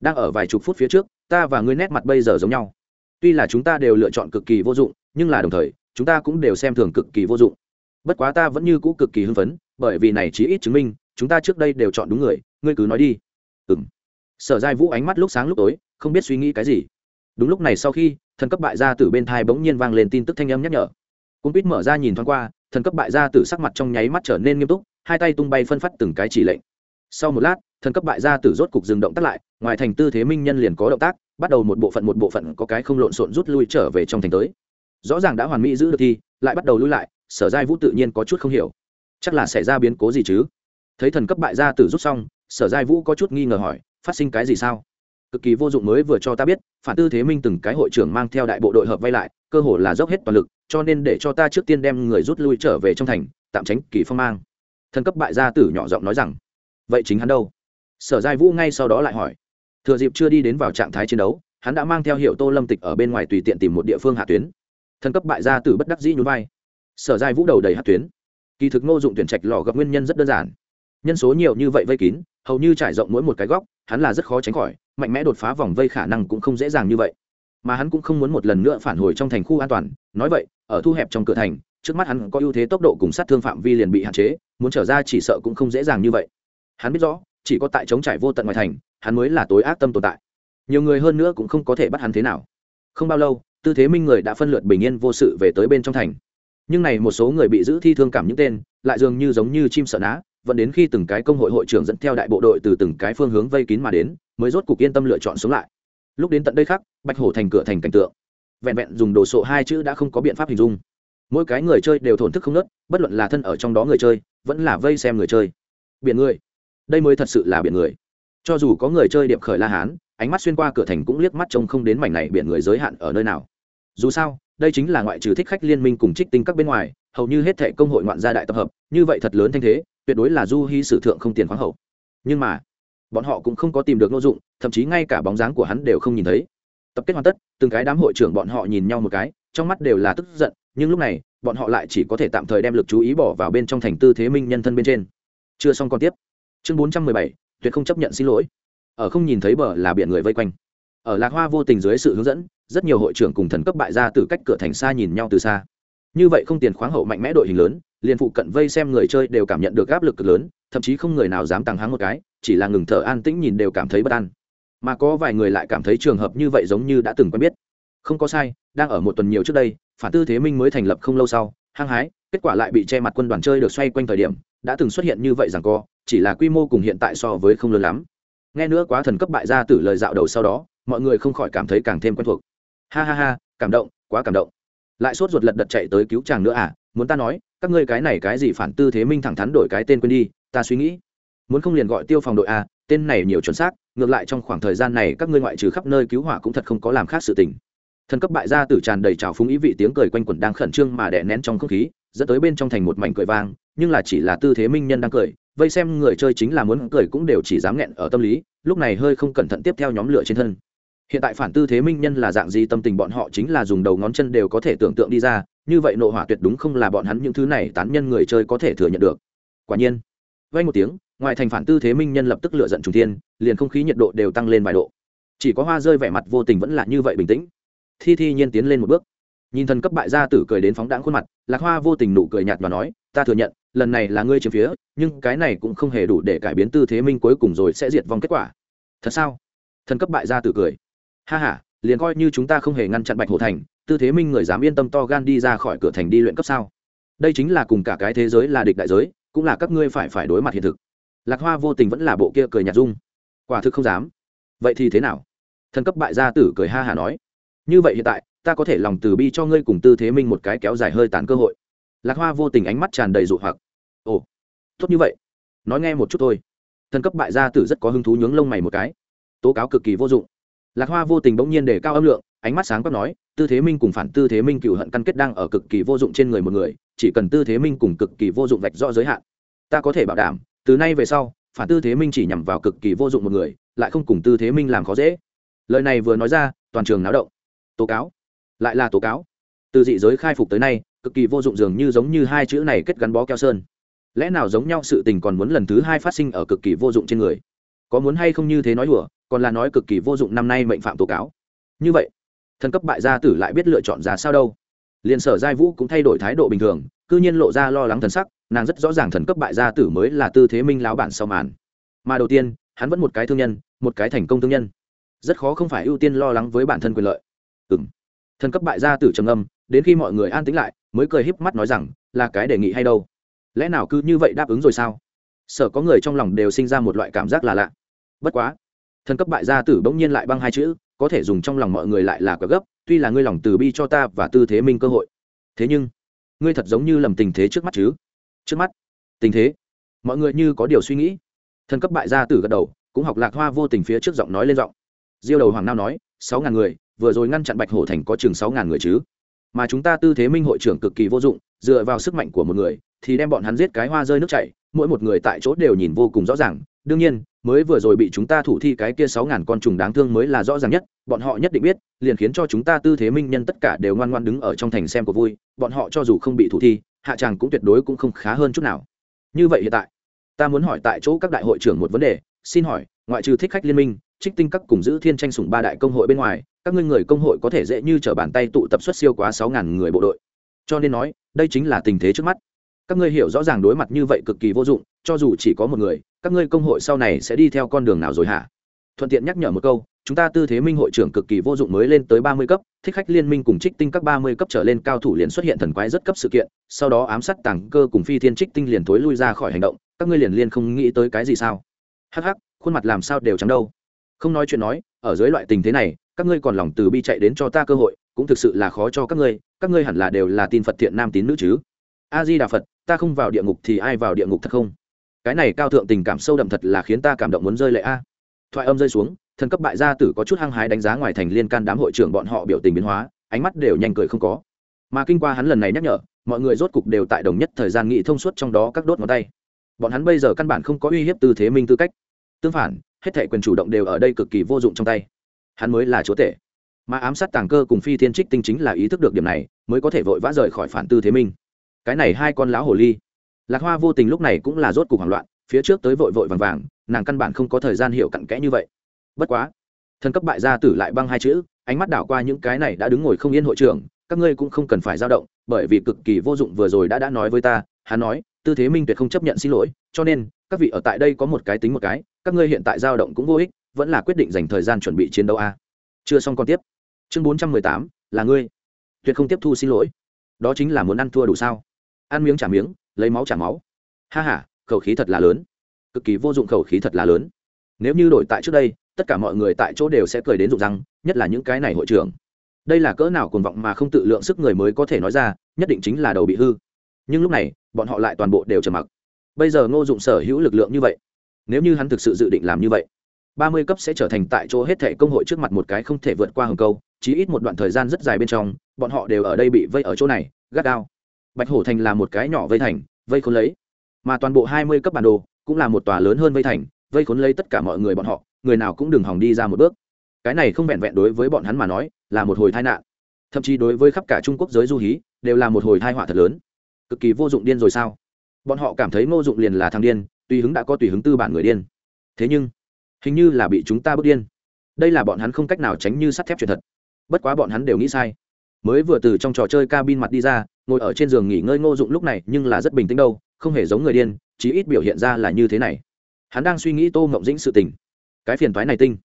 Đang ở vài chục phút phía trước, ta và ngươi nét mặt bây giờ giống nhau. Tuy là chúng ta đều lựa chọn cực kỳ vô dụng, nhưng là đồng thời, chúng ta cũng đều xem thường cực kỳ vô dụng. Bất quá ta vẫn như cũ cực kỳ hưng phấn, bởi vì này chí ít chứng minh, chúng ta trước đây đều chọn đúng người, ngươi cứ nói đi. Ừ m sở giai vũ ánh mắt lúc sáng lúc tối, không biết suy nghĩ cái gì. Đúng lúc này sau khi, thần cấp bại gia tử bên thai bỗng nhiên vang lên tin tức thanh âm nhắc nhở. Cung quýt mở ra nhìn thoáng qua thần cấp bại gia tử sắc mặt trong nháy mắt trở nên nghiêm túc, hai tay tung bay phân phát từng cái chỉ lệnh. Sau một lát, thần cấp bại gia tử rốt cục dừng động tác lại, ngoài thành tư thế minh nhân liền có động tác, bắt đầu một bộ phận một bộ phận có cái không lộn xộn rút lui trở về trong thành tới. Rõ ràng đã hoàn mỹ giữ được thi lại bắt đầu lui lại, sở giai vũ tự nhiên có chút không hiểu. Chắc là xảy ra biến cố gì chứ? Thấy thần cấp bại gia tử rút xong, sở giai vũ có chút nghi ngờ hỏi, phát sinh cái gì sao? Cực kỳ vô dụng mới vừa cho ta biết, phản tư thế minh từng cái hội trưởng mang theo đại bộ đội hợp vay lại, cơ hồ là dốc hết toàn lực cho nên để cho ta trước tiên đem người rút lui trở về trong thành, tạm tránh kỳ phong mang. Thần cấp bại gia tử nhỏ giọng nói rằng. Vậy chính hắn đâu? Sở giai vũ ngay sau đó lại hỏi. Thừa dịp chưa đi đến vào trạng thái chiến đấu, hắn đã mang theo hiệu tô lâm tịch ở bên ngoài tùy tiện tìm một địa phương hạ tuyến. Thần cấp bại gia tử bất đắc dĩ nhún vai. Sở giai vũ đầu đầy hạ tuyến. Kỳ thực ngô dụng tuyển trạch lò gặp nguyên nhân rất đơn giản. Nhân số nhiều như vậy vây kín, hầu như trải rộng mỗi một cái góc, hắn là rất khó tránh khỏi, mạnh mẽ đột phá vòng vây khả năng cũng không dễ dàng như vậy mà hắn cũng không muốn một lần nữa phản hồi trong thành khu an toàn. Nói vậy, ở thu hẹp trong cửa thành, trước mắt hắn có ưu thế tốc độ cùng sát thương phạm vi liền bị hạn chế, muốn trở ra chỉ sợ cũng không dễ dàng như vậy. Hắn biết rõ, chỉ có tại chống trải vô tận ngoài thành, hắn mới là tối ác tâm tồn tại. Nhiều người hơn nữa cũng không có thể bắt hắn thế nào. Không bao lâu, tư thế minh người đã phân lượt bình yên vô sự về tới bên trong thành. Nhưng này một số người bị giữ thi thương cảm những tên, lại dường như giống như chim sợ ná, vẫn đến khi từng cái công hội hội trưởng dẫn theo đại bộ đội từ từng cái phương hướng vây kín mà đến, mới rốt cục yên tâm lựa chọn sống lại lúc đến tận đây khác, bạch hổ thành cửa thành cảnh tượng. Vẹn vẹn dùng đồ sộ hai chữ đã không có biện pháp hình dung. Mỗi cái người chơi đều thổn thức không nớt, bất luận là thân ở trong đó người chơi, vẫn là vây xem người chơi. Biển người. Đây mới thật sự là biển người. Cho dù có người chơi điệp khởi la hán, ánh mắt xuyên qua cửa thành cũng liếc mắt trông không đến mảnh này biển người giới hạn ở nơi nào. Dù sao, đây chính là ngoại trừ thích khách liên minh cùng trích tinh các bên ngoài, hầu như hết thệ công hội ngoạn gia đại tập hợp, như vậy thật lớn thanh thế, tuyệt đối là du hy sử thượng không tiền khoáng hậu. Nhưng mà bọn họ cũng không có tìm được nội dụng, thậm chí ngay cả bóng dáng của hắn đều không nhìn thấy. Tập kết hoàn tất, từng cái đám hội trưởng bọn họ nhìn nhau một cái, trong mắt đều là tức giận, nhưng lúc này, bọn họ lại chỉ có thể tạm thời đem lực chú ý bỏ vào bên trong thành tư thế minh nhân thân bên trên. Chưa xong còn tiếp. Chương bốn trăm mười bảy, tuyệt không chấp nhận xin lỗi. Ở không nhìn thấy bờ là biển người vây quanh. Ở lạc hoa vô tình dưới sự hướng dẫn, rất nhiều hội trưởng cùng thần cấp bại ra từ cách cửa thành xa nhìn nhau từ xa. Như vậy không tiền khoáng hậu mạnh mẽ đội hình lớn, liền phụ cận vây xem người chơi đều cảm nhận được áp lực cực lớn, thậm chí không người nào dám tăng háng một cái chỉ là ngừng thở an tĩnh nhìn đều cảm thấy bất an. Mà có vài người lại cảm thấy trường hợp như vậy giống như đã từng quen biết. Không có sai, đang ở một tuần nhiều trước đây, phản tư thế minh mới thành lập không lâu sau, hăng hái, kết quả lại bị che mặt quân đoàn chơi được xoay quanh thời điểm, đã từng xuất hiện như vậy rằng co, chỉ là quy mô cùng hiện tại so với không lớn lắm. Nghe nữa quá thần cấp bại ra từ lời dạo đầu sau đó, mọi người không khỏi cảm thấy càng thêm quen thuộc. Ha ha ha, cảm động, quá cảm động. Lại sốt ruột lật đật chạy tới cứu chàng nữa à muốn ta nói, các ngươi cái này cái gì phản tư thế minh thẳng thắn đổi cái tên quên đi, ta suy nghĩ muốn không liền gọi tiêu phòng đội a, tên này nhiều chuẩn xác, ngược lại trong khoảng thời gian này các ngươi ngoại trừ khắp nơi cứu hỏa cũng thật không có làm khác sự tình. Thần cấp bại gia tử tràn đầy trào phúng ý vị tiếng cười quanh quẩn đang khẩn trương mà đè nén trong không khí, dẫn tới bên trong thành một mảnh cười vang, nhưng là chỉ là tư thế minh nhân đang cười, vây xem người chơi chính là muốn cười cũng đều chỉ dám nghẹn ở tâm lý, lúc này hơi không cẩn thận tiếp theo nhóm lửa trên thân. Hiện tại phản tư thế minh nhân là dạng gì tâm tình bọn họ chính là dùng đầu ngón chân đều có thể tưởng tượng đi ra, như vậy nộ hỏa tuyệt đúng không là bọn hắn những thứ này tán nhân người chơi có thể thừa nhận được. Quả nhiên vay một tiếng ngoài thành phản tư thế minh nhân lập tức lựa giận trùng thiên, liền không khí nhiệt độ đều tăng lên vài độ. Chỉ có hoa rơi vẻ mặt vô tình vẫn là như vậy bình tĩnh. Thi thi nhiên tiến lên một bước. Nhìn thần cấp bại gia tử cười đến phóng đáng khuôn mặt, lạc hoa vô tình nụ cười nhạt và nói, ta thừa nhận, lần này là ngươi chiếm phía, nhưng cái này cũng không hề đủ để cải biến tư thế minh cuối cùng rồi sẽ diệt vong kết quả. Thật sao? Thần cấp bại gia tử cười. Ha h a liền coi như chúng ta không hề ngăn chặn bạch hổ thành, tư thế minh người dám yên tâm to gan đi ra khỏi cửa thành đi luyện cấp sao? Đây chính là cùng cả cái thế giới là địch đại giới, cũng là các ngươi phải phải đối mặt hiện thực lạc hoa vô tình vẫn là bộ kia cười nhạt dung. Quả thực không dám. Vậy thì thế nào? Thần cấp bại gia tử cười ha hả nói. Như vậy hiện tại, ta có thể lòng từ bi cho ngươi cùng tư thế minh một cái kéo dài hơi tàn cơ hội. Lạc hoa vô tình ánh mắt tràn đầy dụ hoặc. Ồ, tốt như vậy. Nói nghe một chút thôi. Thần cấp bại gia tử rất có hứng thú nhướng lông mày một cái. Tố cáo cực kỳ vô dụng. Lạc hoa vô tình bỗng nhiên để cao âm lượng, ánh mắt sáng quắc nói, tư thế minh cùng phản tư thế minh cựu hận căn kết đang ở cực kỳ vô dụng trên người một người, chỉ cần tư thế minh cùng cực kỳ vô dụng vạch rõ giới hạn, ta có thể bảo đảm từ nay về sau, phản tư thế minh chỉ nhằm vào cực kỳ vô dụng một người, lại không cùng tư thế minh làm khó dễ. Lời này vừa nói ra, toàn trường náo động. Tố cáo. Lại là tố cáo. Từ dị giới khai phục tới nay, cực kỳ vô dụng dường như giống như hai chữ này kết gắn bó keo sơn. Lẽ nào giống nhau sự tình còn muốn lần thứ hai phát sinh ở cực kỳ vô dụng trên người? Có muốn hay không như thế nói đùa, còn là nói cực kỳ vô dụng năm nay mệnh phạm tố cáo. Như vậy, thần cấp bại gia tử lại biết lựa chọn ra sao đâu. Liền sở giai vũ cũng thay đổi thái độ bình thường, cư nhiên lộ ra lo lắng thần sắc nàng rất rõ ràng thần cấp bại gia tử mới là tư thế minh láo bản sau màn. Mà đầu tiên, hắn vẫn một cái thương nhân, một cái thành công thương nhân. Rất khó không phải ưu tiên lo lắng với bản thân quyền lợi. Ừ m thần cấp bại gia tử trầm âm đến khi mọi người an tĩnh lại, mới cười híp mắt nói rằng, là cái đề nghị hay đâu? Lẽ nào cứ như vậy đáp ứng rồi sao? Sợ có người trong lòng đều sinh ra một loại cảm giác là lạ. Bất quá, thần cấp bại gia tử bỗng nhiên lại băng hai chữ, có thể dùng trong lòng mọi người lại là quá gấp, tuy là ngươi lòng từ bi cho ta và tư thế minh cơ hội. Thế nhưng, ngươi thật giống như lầm tình thế trước mắt chứ? Trước mắt, tình thế, mọi người như có điều suy nghĩ. Thân cấp bại gia tử gật đầu, cũng học lạc hoa vô tình phía trước giọng nói lên giọng. Diêu đầu hoàng nao nói, sáu ngàn người, vừa rồi ngăn chặn bạch hổ thành có chừng sáu ngàn người chứ? Mà chúng ta tư thế minh hội trưởng cực kỳ vô dụng, dựa vào sức mạnh của một người, thì đem bọn hắn giết cái hoa rơi nước chảy, mỗi một người tại chỗ đều nhìn vô cùng rõ ràng. Đương nhiên, mới vừa rồi bị chúng ta thủ thi cái kia sáu ngàn con trùng đáng thương mới là rõ ràng nhất, bọn họ nhất định biết, liền khiến cho chúng ta tư thế minh nhân tất cả đều ngoan ngoan đứng ở trong thành xem của vui, bọn họ cho dù không bị thủ thi hạ tràng cũng tuyệt đối cũng không khá hơn chút nào. Như vậy hiện tại, ta muốn hỏi tại chỗ các đại hội trưởng một vấn đề, xin hỏi, ngoại trừ thích khách liên minh, trích tinh các cùng giữ thiên tranh sủng ba đại công hội bên ngoài, các ngươi người công hội có thể dễ như t r ở bàn tay tụ tập xuất siêu quá sáu ngàn người bộ đội. Cho nên nói, đây chính là tình thế trước mắt. Các ngươi hiểu rõ ràng đối mặt như vậy cực kỳ vô dụng, cho dù chỉ có một người, các ngươi công hội sau này sẽ đi theo con đường nào rồi hả? Thuận tiện nhắc nhở một câu chúng ta tư thế minh hội trưởng cực kỳ vô dụng mới lên tới ba mươi cấp, thích khách liên minh cùng trích tinh các ba mươi cấp trở lên cao thủ liền xuất hiện thần quái rất cấp sự kiện, sau đó ám sát tàng cơ cùng phi thiên trích tinh liền thối lui ra khỏi hành động, các ngươi liền liên không nghĩ tới cái gì sao? Hắc hắc, khuôn mặt làm sao đều trắng đâu. Không nói chuyện nói, ở dưới loại tình thế này, các ngươi còn lòng từ bi chạy đến cho ta cơ hội, cũng thực sự là khó cho các ngươi các ngươi hẳn là đều là tin phật thiện nam tín nữ chứ. A di đà phật, ta không vào địa ngục thì ai vào địa ngục thật không? Cái này cao thượng tình cảm sâu đậm thật là khiến ta cảm động muốn rơi lệ a. Thoại âm rơi xuống thần cấp bại gia tử có chút hăng hái đánh giá ngoài thành liên can đám hội trưởng bọn họ biểu tình biến hóa, ánh mắt đều nhanh cười không có. Mà kinh qua hắn lần này nhắc nhở, mọi người rốt cục đều tại đồng nhất thời gian nghị thông suốt trong đó các đốt ngón tay. Bọn hắn bây giờ căn bản không có uy hiếp tư thế minh tư cách. Tương phản, hết thể quyền chủ động đều ở đây cực kỳ vô dụng trong tay. Hắn mới là chúa tể. Mà ám sát tàng cơ cùng phi thiên trích tinh chính là ý thức được điểm này, mới có thể vội vã rời khỏi phản tư thế minh. Cái này hai con lão hồ ly. Lạc hoa vô tình lúc này cũng là rốt cục hoảng loạn, phía trước tới vội vội vàng vàng, nàng căn bản không có thời gian hiểu cặn kẽ như vậy bất quá, thần cấp bại gia tử lại băng hai chữ, ánh mắt đảo qua những cái này đã đứng ngồi không yên hội trưởng, các ngươi cũng không cần phải dao động, bởi vì cực kỳ vô dụng vừa rồi đã đã nói với ta, hắn nói, tư thế minh tuyệt không chấp nhận xin lỗi, cho nên, các vị ở tại đây có một cái tính một cái, các ngươi hiện tại dao động cũng vô ích, vẫn là quyết định dành thời gian chuẩn bị chiến đấu a. Chưa xong còn tiếp. Chương bốn trăm mười tám, là ngươi. Tuyệt không tiếp thu xin lỗi. Đó chính là muốn ăn thua đủ sao. Ăn miếng trả miếng, lấy máu trả máu. Ha h a khẩu khí thật là lớn. Cực kỳ vô dụng khẩu khí thật là lớn. Nếu như đổi tại trước đây tất cả mọi người tại chỗ đều sẽ cười đến rụng răng, nhất là những cái này hội trưởng. Đây là cỡ nào cuồng vọng mà không tự lượng sức người mới có thể nói ra, nhất định chính là đầu bị hư. Nhưng lúc này, bọn họ lại toàn bộ đều trầm mặc. Bây giờ ngô dụng sở hữu lực lượng như vậy, nếu như hắn thực sự dự định làm như vậy, ba mươi cấp sẽ trở thành tại chỗ hết thệ công hội trước mặt một cái không thể vượt qua hầm câu, chí ít một đoạn thời gian rất dài bên trong, bọn họ đều ở đây bị vây ở chỗ này, gắt gao. Bạch hổ thành là một cái nhỏ vây thành, vây khốn lấy. Mà toàn bộ hai mươi cấp bản đồ cũng là một tòa lớn hơn vây thành, vây khốn lấy tất cả mọi người bọn họ người nào cũng đừng hòng đi ra một bước. Cái này không vẹn vẹn đối với bọn hắn mà nói, là một hồi tai nạn. Thậm chí đối với khắp cả trung quốc giới du hí, đều là một hồi tai họa thật lớn. Cực kỳ vô dụng điên rồi sao? Bọn họ cảm thấy ngô dụng liền là thằng điên, tùy hứng đã có tùy hứng tư bản người điên. Thế nhưng, hình như là bị chúng ta bước điên. Đây là bọn hắn không cách nào tránh như sắt thép chuyện thật. Bất quá bọn hắn đều nghĩ sai. Mới vừa từ trong trò chơi cabin mặt đi ra, ngồi ở trên giường nghỉ ngơi ngô dụng lúc này nhưng là rất bình tĩnh đâu, không hề giống người điên, chí ít biểu hiện ra là như thế này. Hắn đang suy nghĩ tô ngộng dĩnh sự tình cái phiền toái này tinh.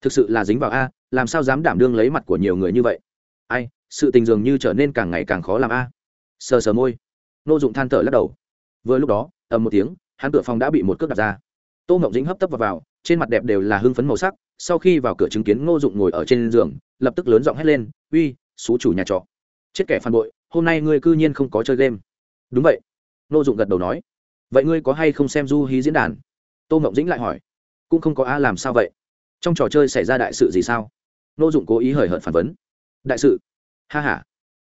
Thực sự là dính vào a làm sao dám đảm đương lấy mặt của nhiều người như vậy? Ai sự tình dường như trở nên càng ngày càng khó làm a. Sờ sờ môi. Nô dụng than thở lắc đầu. Vừa lúc đó ầm một tiếng hắn cửa phòng đã bị một cước đặt ra. Tô ngộng dĩnh hấp tấp vào, vào trên mặt đẹp đều là hưng phấn màu sắc sau khi vào cửa chứng kiến ngô dụng ngồi ở trên giường lập tức lớn giọng hét lên uy xú chủ nhà trọ. Chết kẻ phản bội hôm nay ngươi cư nhiên không có chơi game. Đúng vậy. Ngô dụng gật đầu nói. Vậy ngươi có hay không xem du hí diễn đàn? Tô ngộng dĩnh lại hỏi cũng không có a làm sao vậy. Trong trò chơi xảy ra đại sự gì sao? Nô dụng cố ý hời hợt phản vấn. Đại sự? Ha h a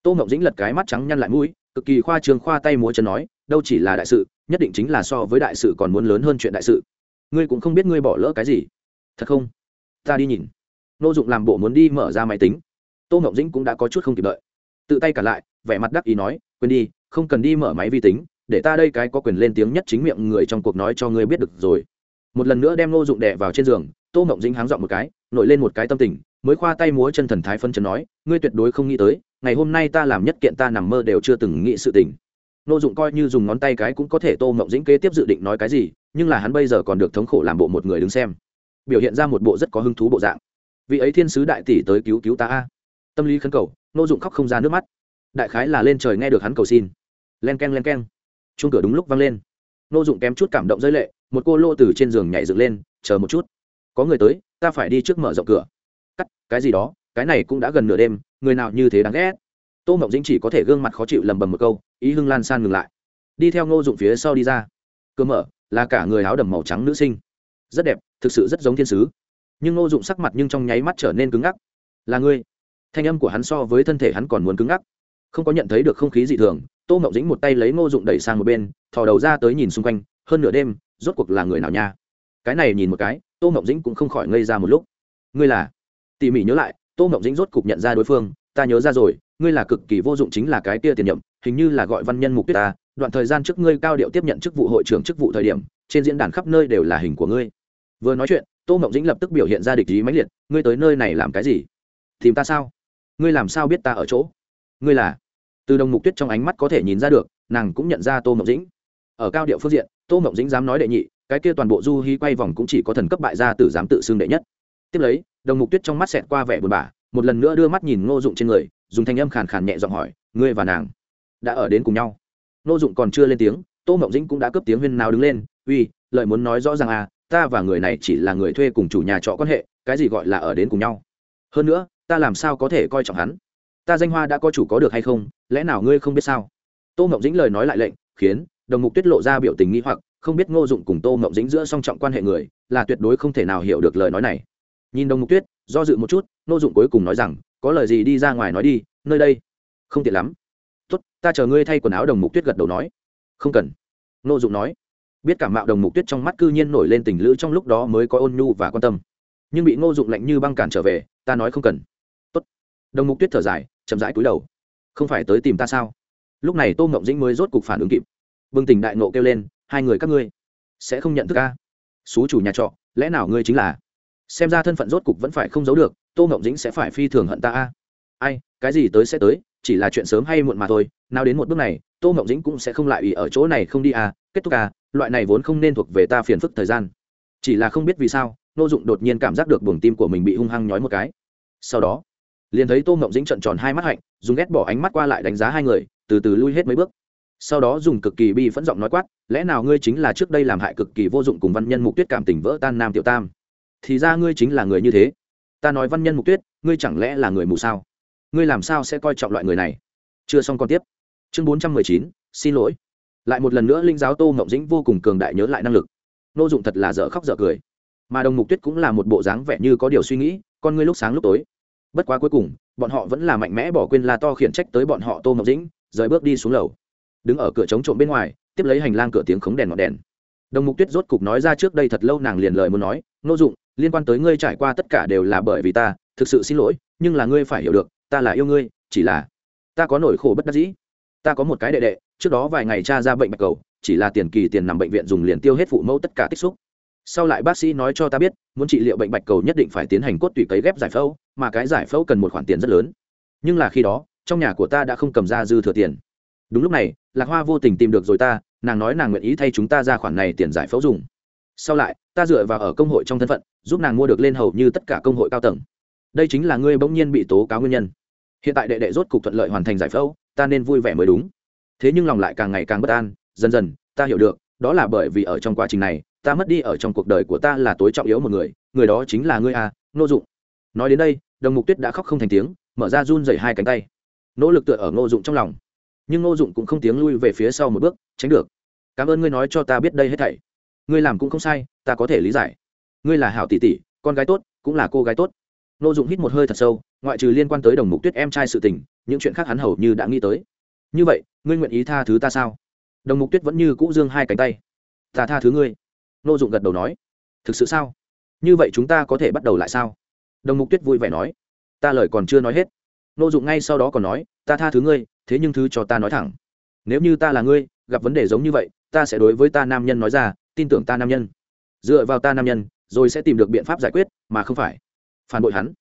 tô ngộng dĩnh lật cái mắt trắng nhăn lại mũi, cực kỳ khoa trường khoa tay múa chân nói, đâu chỉ là đại sự, nhất định chính là so với đại sự còn muốn lớn hơn chuyện đại sự. Ngươi cũng không biết ngươi bỏ lỡ cái gì. Thật không? Ta đi nhìn. Nô dụng làm bộ muốn đi mở ra máy tính. Tô ngọc dĩnh cũng đã có chút không kịp đợi. Tự tay cả lại, vẻ mặt đắc ý nói, quên đi, không cần đi mở máy vi tính, để ta đây cái có quyền lên tiếng nhất chính miệng người trong cuộc nói cho ngươi biết được rồi một lần nữa đem nô dụng đè vào trên giường, tô mộng dĩnh háng dọn một cái, nổi lên một cái tâm tình, mới khoa tay múa chân thần thái phân chân nói, ngươi tuyệt đối không nghĩ tới, ngày hôm nay ta làm nhất kiện ta nằm mơ đều chưa từng nghĩ sự tình. Nô dụng coi như dùng ngón tay cái cũng có thể tô mộng dĩnh kế tiếp dự định nói cái gì, nhưng là hắn bây giờ còn được thống khổ làm bộ một người đứng xem. Biểu hiện ra một bộ rất có hứng thú bộ dạng. Vị ấy thiên sứ đại tỷ tới cứu cứu ta a. Tâm lý khấn cầu nô dụng khóc không ra nước mắt. Đại khái là lên trời nghe được hắn cầu xin. Len k e n len k e n chung cửa đúng lúc vang lên. Nô dụng kém chút cảm động giới lệ một cô lô từ trên giường nhảy dựng lên, chờ một chút, có người tới, ta phải đi trước mở rộng cửa. Cắt, cái gì đó, cái này cũng đã gần nửa đêm, người nào như thế đáng ghét? Tô mộng dĩnh chỉ có thể gương mặt khó chịu lầm bầm một câu, ý hưng lan san ngừng lại. Đi theo ngô dụng phía sau đi ra. Cơ mở, là cả người áo đầm màu trắng nữ sinh. Rất đẹp, thực sự rất giống thiên sứ. Nhưng ngô dụng sắc mặt nhưng trong nháy mắt trở nên cứng ngắc. Là ngươi? Thanh âm của hắn so với thân thể hắn còn muốn cứng ngắc. Không có nhận thấy được không khí dị thường, tô mộng dĩnh một tay lấy ngô dụng đẩy sang một bên, thò đầu ra tới nhìn xung quanh. Hơn nửa đêm rốt cuộc là người nào nha? Cái này nhìn một cái, tô mộng dĩnh cũng không khỏi ngây ra một lúc. Ngươi là? Tỉ mỉ nhớ lại, tô mộng dĩnh rốt cục nhận ra đối phương, ta nhớ ra rồi, ngươi là cực kỳ vô dụng chính là cái tia tiền nhậm, hình như là gọi văn nhân mục tuyết ta, đoạn thời gian trước ngươi cao điệu tiếp nhận chức vụ hội trưởng chức vụ thời điểm, trên diễn đàn khắp nơi đều là hình của ngươi. Vừa nói chuyện, tô mộng dĩnh lập tức biểu hiện ra địch ý mãnh liệt, ngươi tới nơi này làm cái gì? Tìm ta sao? Ngươi làm sao biết ta ở chỗ? Ngươi là? Từ đồng mục tuyết trong ánh mắt có thể nhìn ra được, nàng cũng nhận ra tô mộng dĩnh. Ở cao điệu phương diện tô mộng dĩnh dám nói đệ nhị, cái kia toàn bộ du hy quay vòng cũng chỉ có thần cấp bại gia tử dám tự xưng đệ nhất. Tiếp lấy, đồng mục tuyết trong mắt xẹt qua vẻ buồn bã, một lần nữa đưa mắt nhìn ngô dụng trên người, dùng thanh âm khàn khàn nhẹ giọng hỏi, ngươi và nàng đã ở đến cùng nhau? Ngô dụng còn chưa lên tiếng, tô mộng dĩnh cũng đã cướp tiếng huyên nào đứng lên, uy lợi muốn nói rõ ràng à ta và người này chỉ là người thuê cùng chủ nhà trọ quan hệ, cái gì gọi là ở đến cùng nhau? Hơn nữa, ta làm sao có thể coi trọng hắn? Ta danh hoa đã có chủ có được hay không, lẽ nào ngươi không biết sao? Tô mộng dĩnh lời nói lại lệnh, khiến đồng mục tuyết lộ ra biểu tình nghi hoặc, không biết ngô dụng cùng tô mộng dĩnh giữa song trọng quan hệ người, là tuyệt đối không thể nào hiểu được lời nói này. Nhìn đồng mục tuyết, do dự một chút, ngô dụng cuối cùng nói rằng, có lời gì đi ra ngoài nói đi, nơi đây. Không tiện lắm. Tốt, ta chờ ngươi thay quần áo. Đồng mục tuyết gật đầu nói. Không cần. Ngô dụng nói. Biết cảm mạo đồng mục tuyết trong mắt cư nhiên nổi lên tình lữ trong lúc đó mới có ôn nhu và quan tâm. Nhưng bị ngô dụng lạnh như băng cản trở về, ta nói không cần. Tốt. Đồng mục tuyết thở dài, chậm rãi cúi đầu. Không phải tới tìm ta sao? Lúc này tô mộng dĩnh mới rốt cục phản ứng kịp bừng tỉnh đại nộ kêu lên, hai người các ngươi sẽ không nhận thức ca xú chủ nhà trọ, lẽ nào ngươi chính là? Xem ra thân phận rốt cục vẫn phải không giấu được, tô ngộng dĩnh sẽ phải phi thường hận ta a. Ai, cái gì tới sẽ tới, chỉ là chuyện sớm hay muộn mà thôi, nào đến một bước này, tô ngộng dĩnh cũng sẽ không lại ủy ở chỗ này không đi à kết thúc à loại này vốn không nên thuộc về ta phiền phức thời gian. Chỉ là không biết vì sao nô dụng đột nhiên cảm giác được buồng tim của mình bị hung hăng nhói một cái. Sau đó, liền thấy tô ngộng dĩnh trận tròn hai mắt hạnh, dùng ghét bỏ ánh mắt qua lại đánh giá hai người, từ từ lui hết mấy bước sau đó dùng cực kỳ bi phẫn giọng nói quát, lẽ nào ngươi chính là trước đây làm hại cực kỳ vô dụng cùng văn nhân mục tuyết cảm tình vỡ tan nam tiểu tam? Thì ra ngươi chính là người như thế. Ta nói văn nhân mục tuyết, ngươi chẳng lẽ là người mù sao? Ngươi làm sao sẽ coi trọng loại người này? Chưa xong còn tiếp. Chương bốn trăm mười chín, xin lỗi. Lại một lần nữa linh giáo tô ngộng dĩnh vô cùng cường đại nhớ lại năng lực. Nô dụng thật là dở khóc dở cười. Mà đồng mục tuyết cũng là một bộ dáng vẻ như có điều suy nghĩ, con ngươi lúc sáng lúc tối. Bất quá cuối cùng, bọn họ vẫn là mạnh mẽ bỏ quên là to khiển trách tới bọn họ tô ngộng dĩnh, rời bước đi xuống lầu đứng ở cửa chống trộm bên ngoài, tiếp lấy hành lang cửa tiếng khống đèn ngọn đèn. Đồng mục tuyết rốt cục nói ra trước đây thật lâu nàng liền lời muốn nói nô dụng, liên quan tới ngươi trải qua tất cả đều là bởi vì ta, thực sự xin lỗi, nhưng là ngươi phải hiểu được, ta là yêu ngươi, chỉ là ta có nỗi khổ bất đắc dĩ. Ta có một cái đệ đệ, trước đó vài ngày cha ra bệnh bạch cầu, chỉ là tiền kỳ tiền nằm bệnh viện dùng liền tiêu hết phụ mẫu tất cả tích xúc. Sau lại bác sĩ nói cho ta biết, muốn trị liệu bệnh bạch cầu nhất định phải tiến hành cốt tủy cấy ghép giải phẫu, mà cái giải phẫu cần một khoản tiền rất lớn. Nhưng là khi đó, trong nhà của ta đã không cầm ra dư thừa tiền đúng lúc này, lạc hoa vô tình tìm được rồi ta, nàng nói nàng nguyện ý thay chúng ta ra khoản này tiền giải phẫu dùng. Sau lại, ta dựa vào ở công hội trong thân phận, giúp nàng mua được lên hầu như tất cả công hội cao tầng. Đây chính là ngươi bỗng nhiên bị tố cáo nguyên nhân. Hiện tại đệ đệ rốt cục thuận lợi hoàn thành giải phẫu, ta nên vui vẻ mới đúng. Thế nhưng lòng lại càng ngày càng bất an, dần dần, ta hiểu được, đó là bởi vì ở trong quá trình này, ta mất đi ở trong cuộc đời của ta là tối trọng yếu một người người đó chính là ngươi à ngô dụng. Nói đến đây, đồng mục tuyết đã khóc không thành tiếng, mở ra run dày hai cánh tay. Nỗ lực tựa ở ngô dụng trong lòng nhưng ngô dụng cũng không tiếng lui về phía sau một bước, tránh được. Cảm ơn ngươi nói cho ta biết đây hết thảy. Ngươi làm cũng không sai, ta có thể lý giải. Ngươi là hảo tỷ tỷ, con gái tốt, cũng là cô gái tốt. Ngô dụng hít một hơi thật sâu, ngoại trừ liên quan tới đồng mục tuyết em trai sự tình, những chuyện khác hắn hầu như đã nghĩ tới. Như vậy, ngươi nguyện ý tha thứ ta sao? Đồng mục tuyết vẫn như cũ dương hai cánh tay. Ta tha thứ ngươi. Ngô dụng gật đầu nói. Thực sự sao? Như vậy chúng ta có thể bắt đầu lại sao? Đồng mục tuyết vui vẻ nói. Ta lời còn chưa nói hết. Ngô dụng ngay sau đó còn nói. Ta tha thứ ngươi thế nhưng thứ cho ta nói thẳng. Nếu như ta là ngươi, gặp vấn đề giống như vậy, ta sẽ đối với ta nam nhân nói ra, tin tưởng ta nam nhân. Dựa vào ta nam nhân, rồi sẽ tìm được biện pháp giải quyết, mà không phải. Phản bội hắn.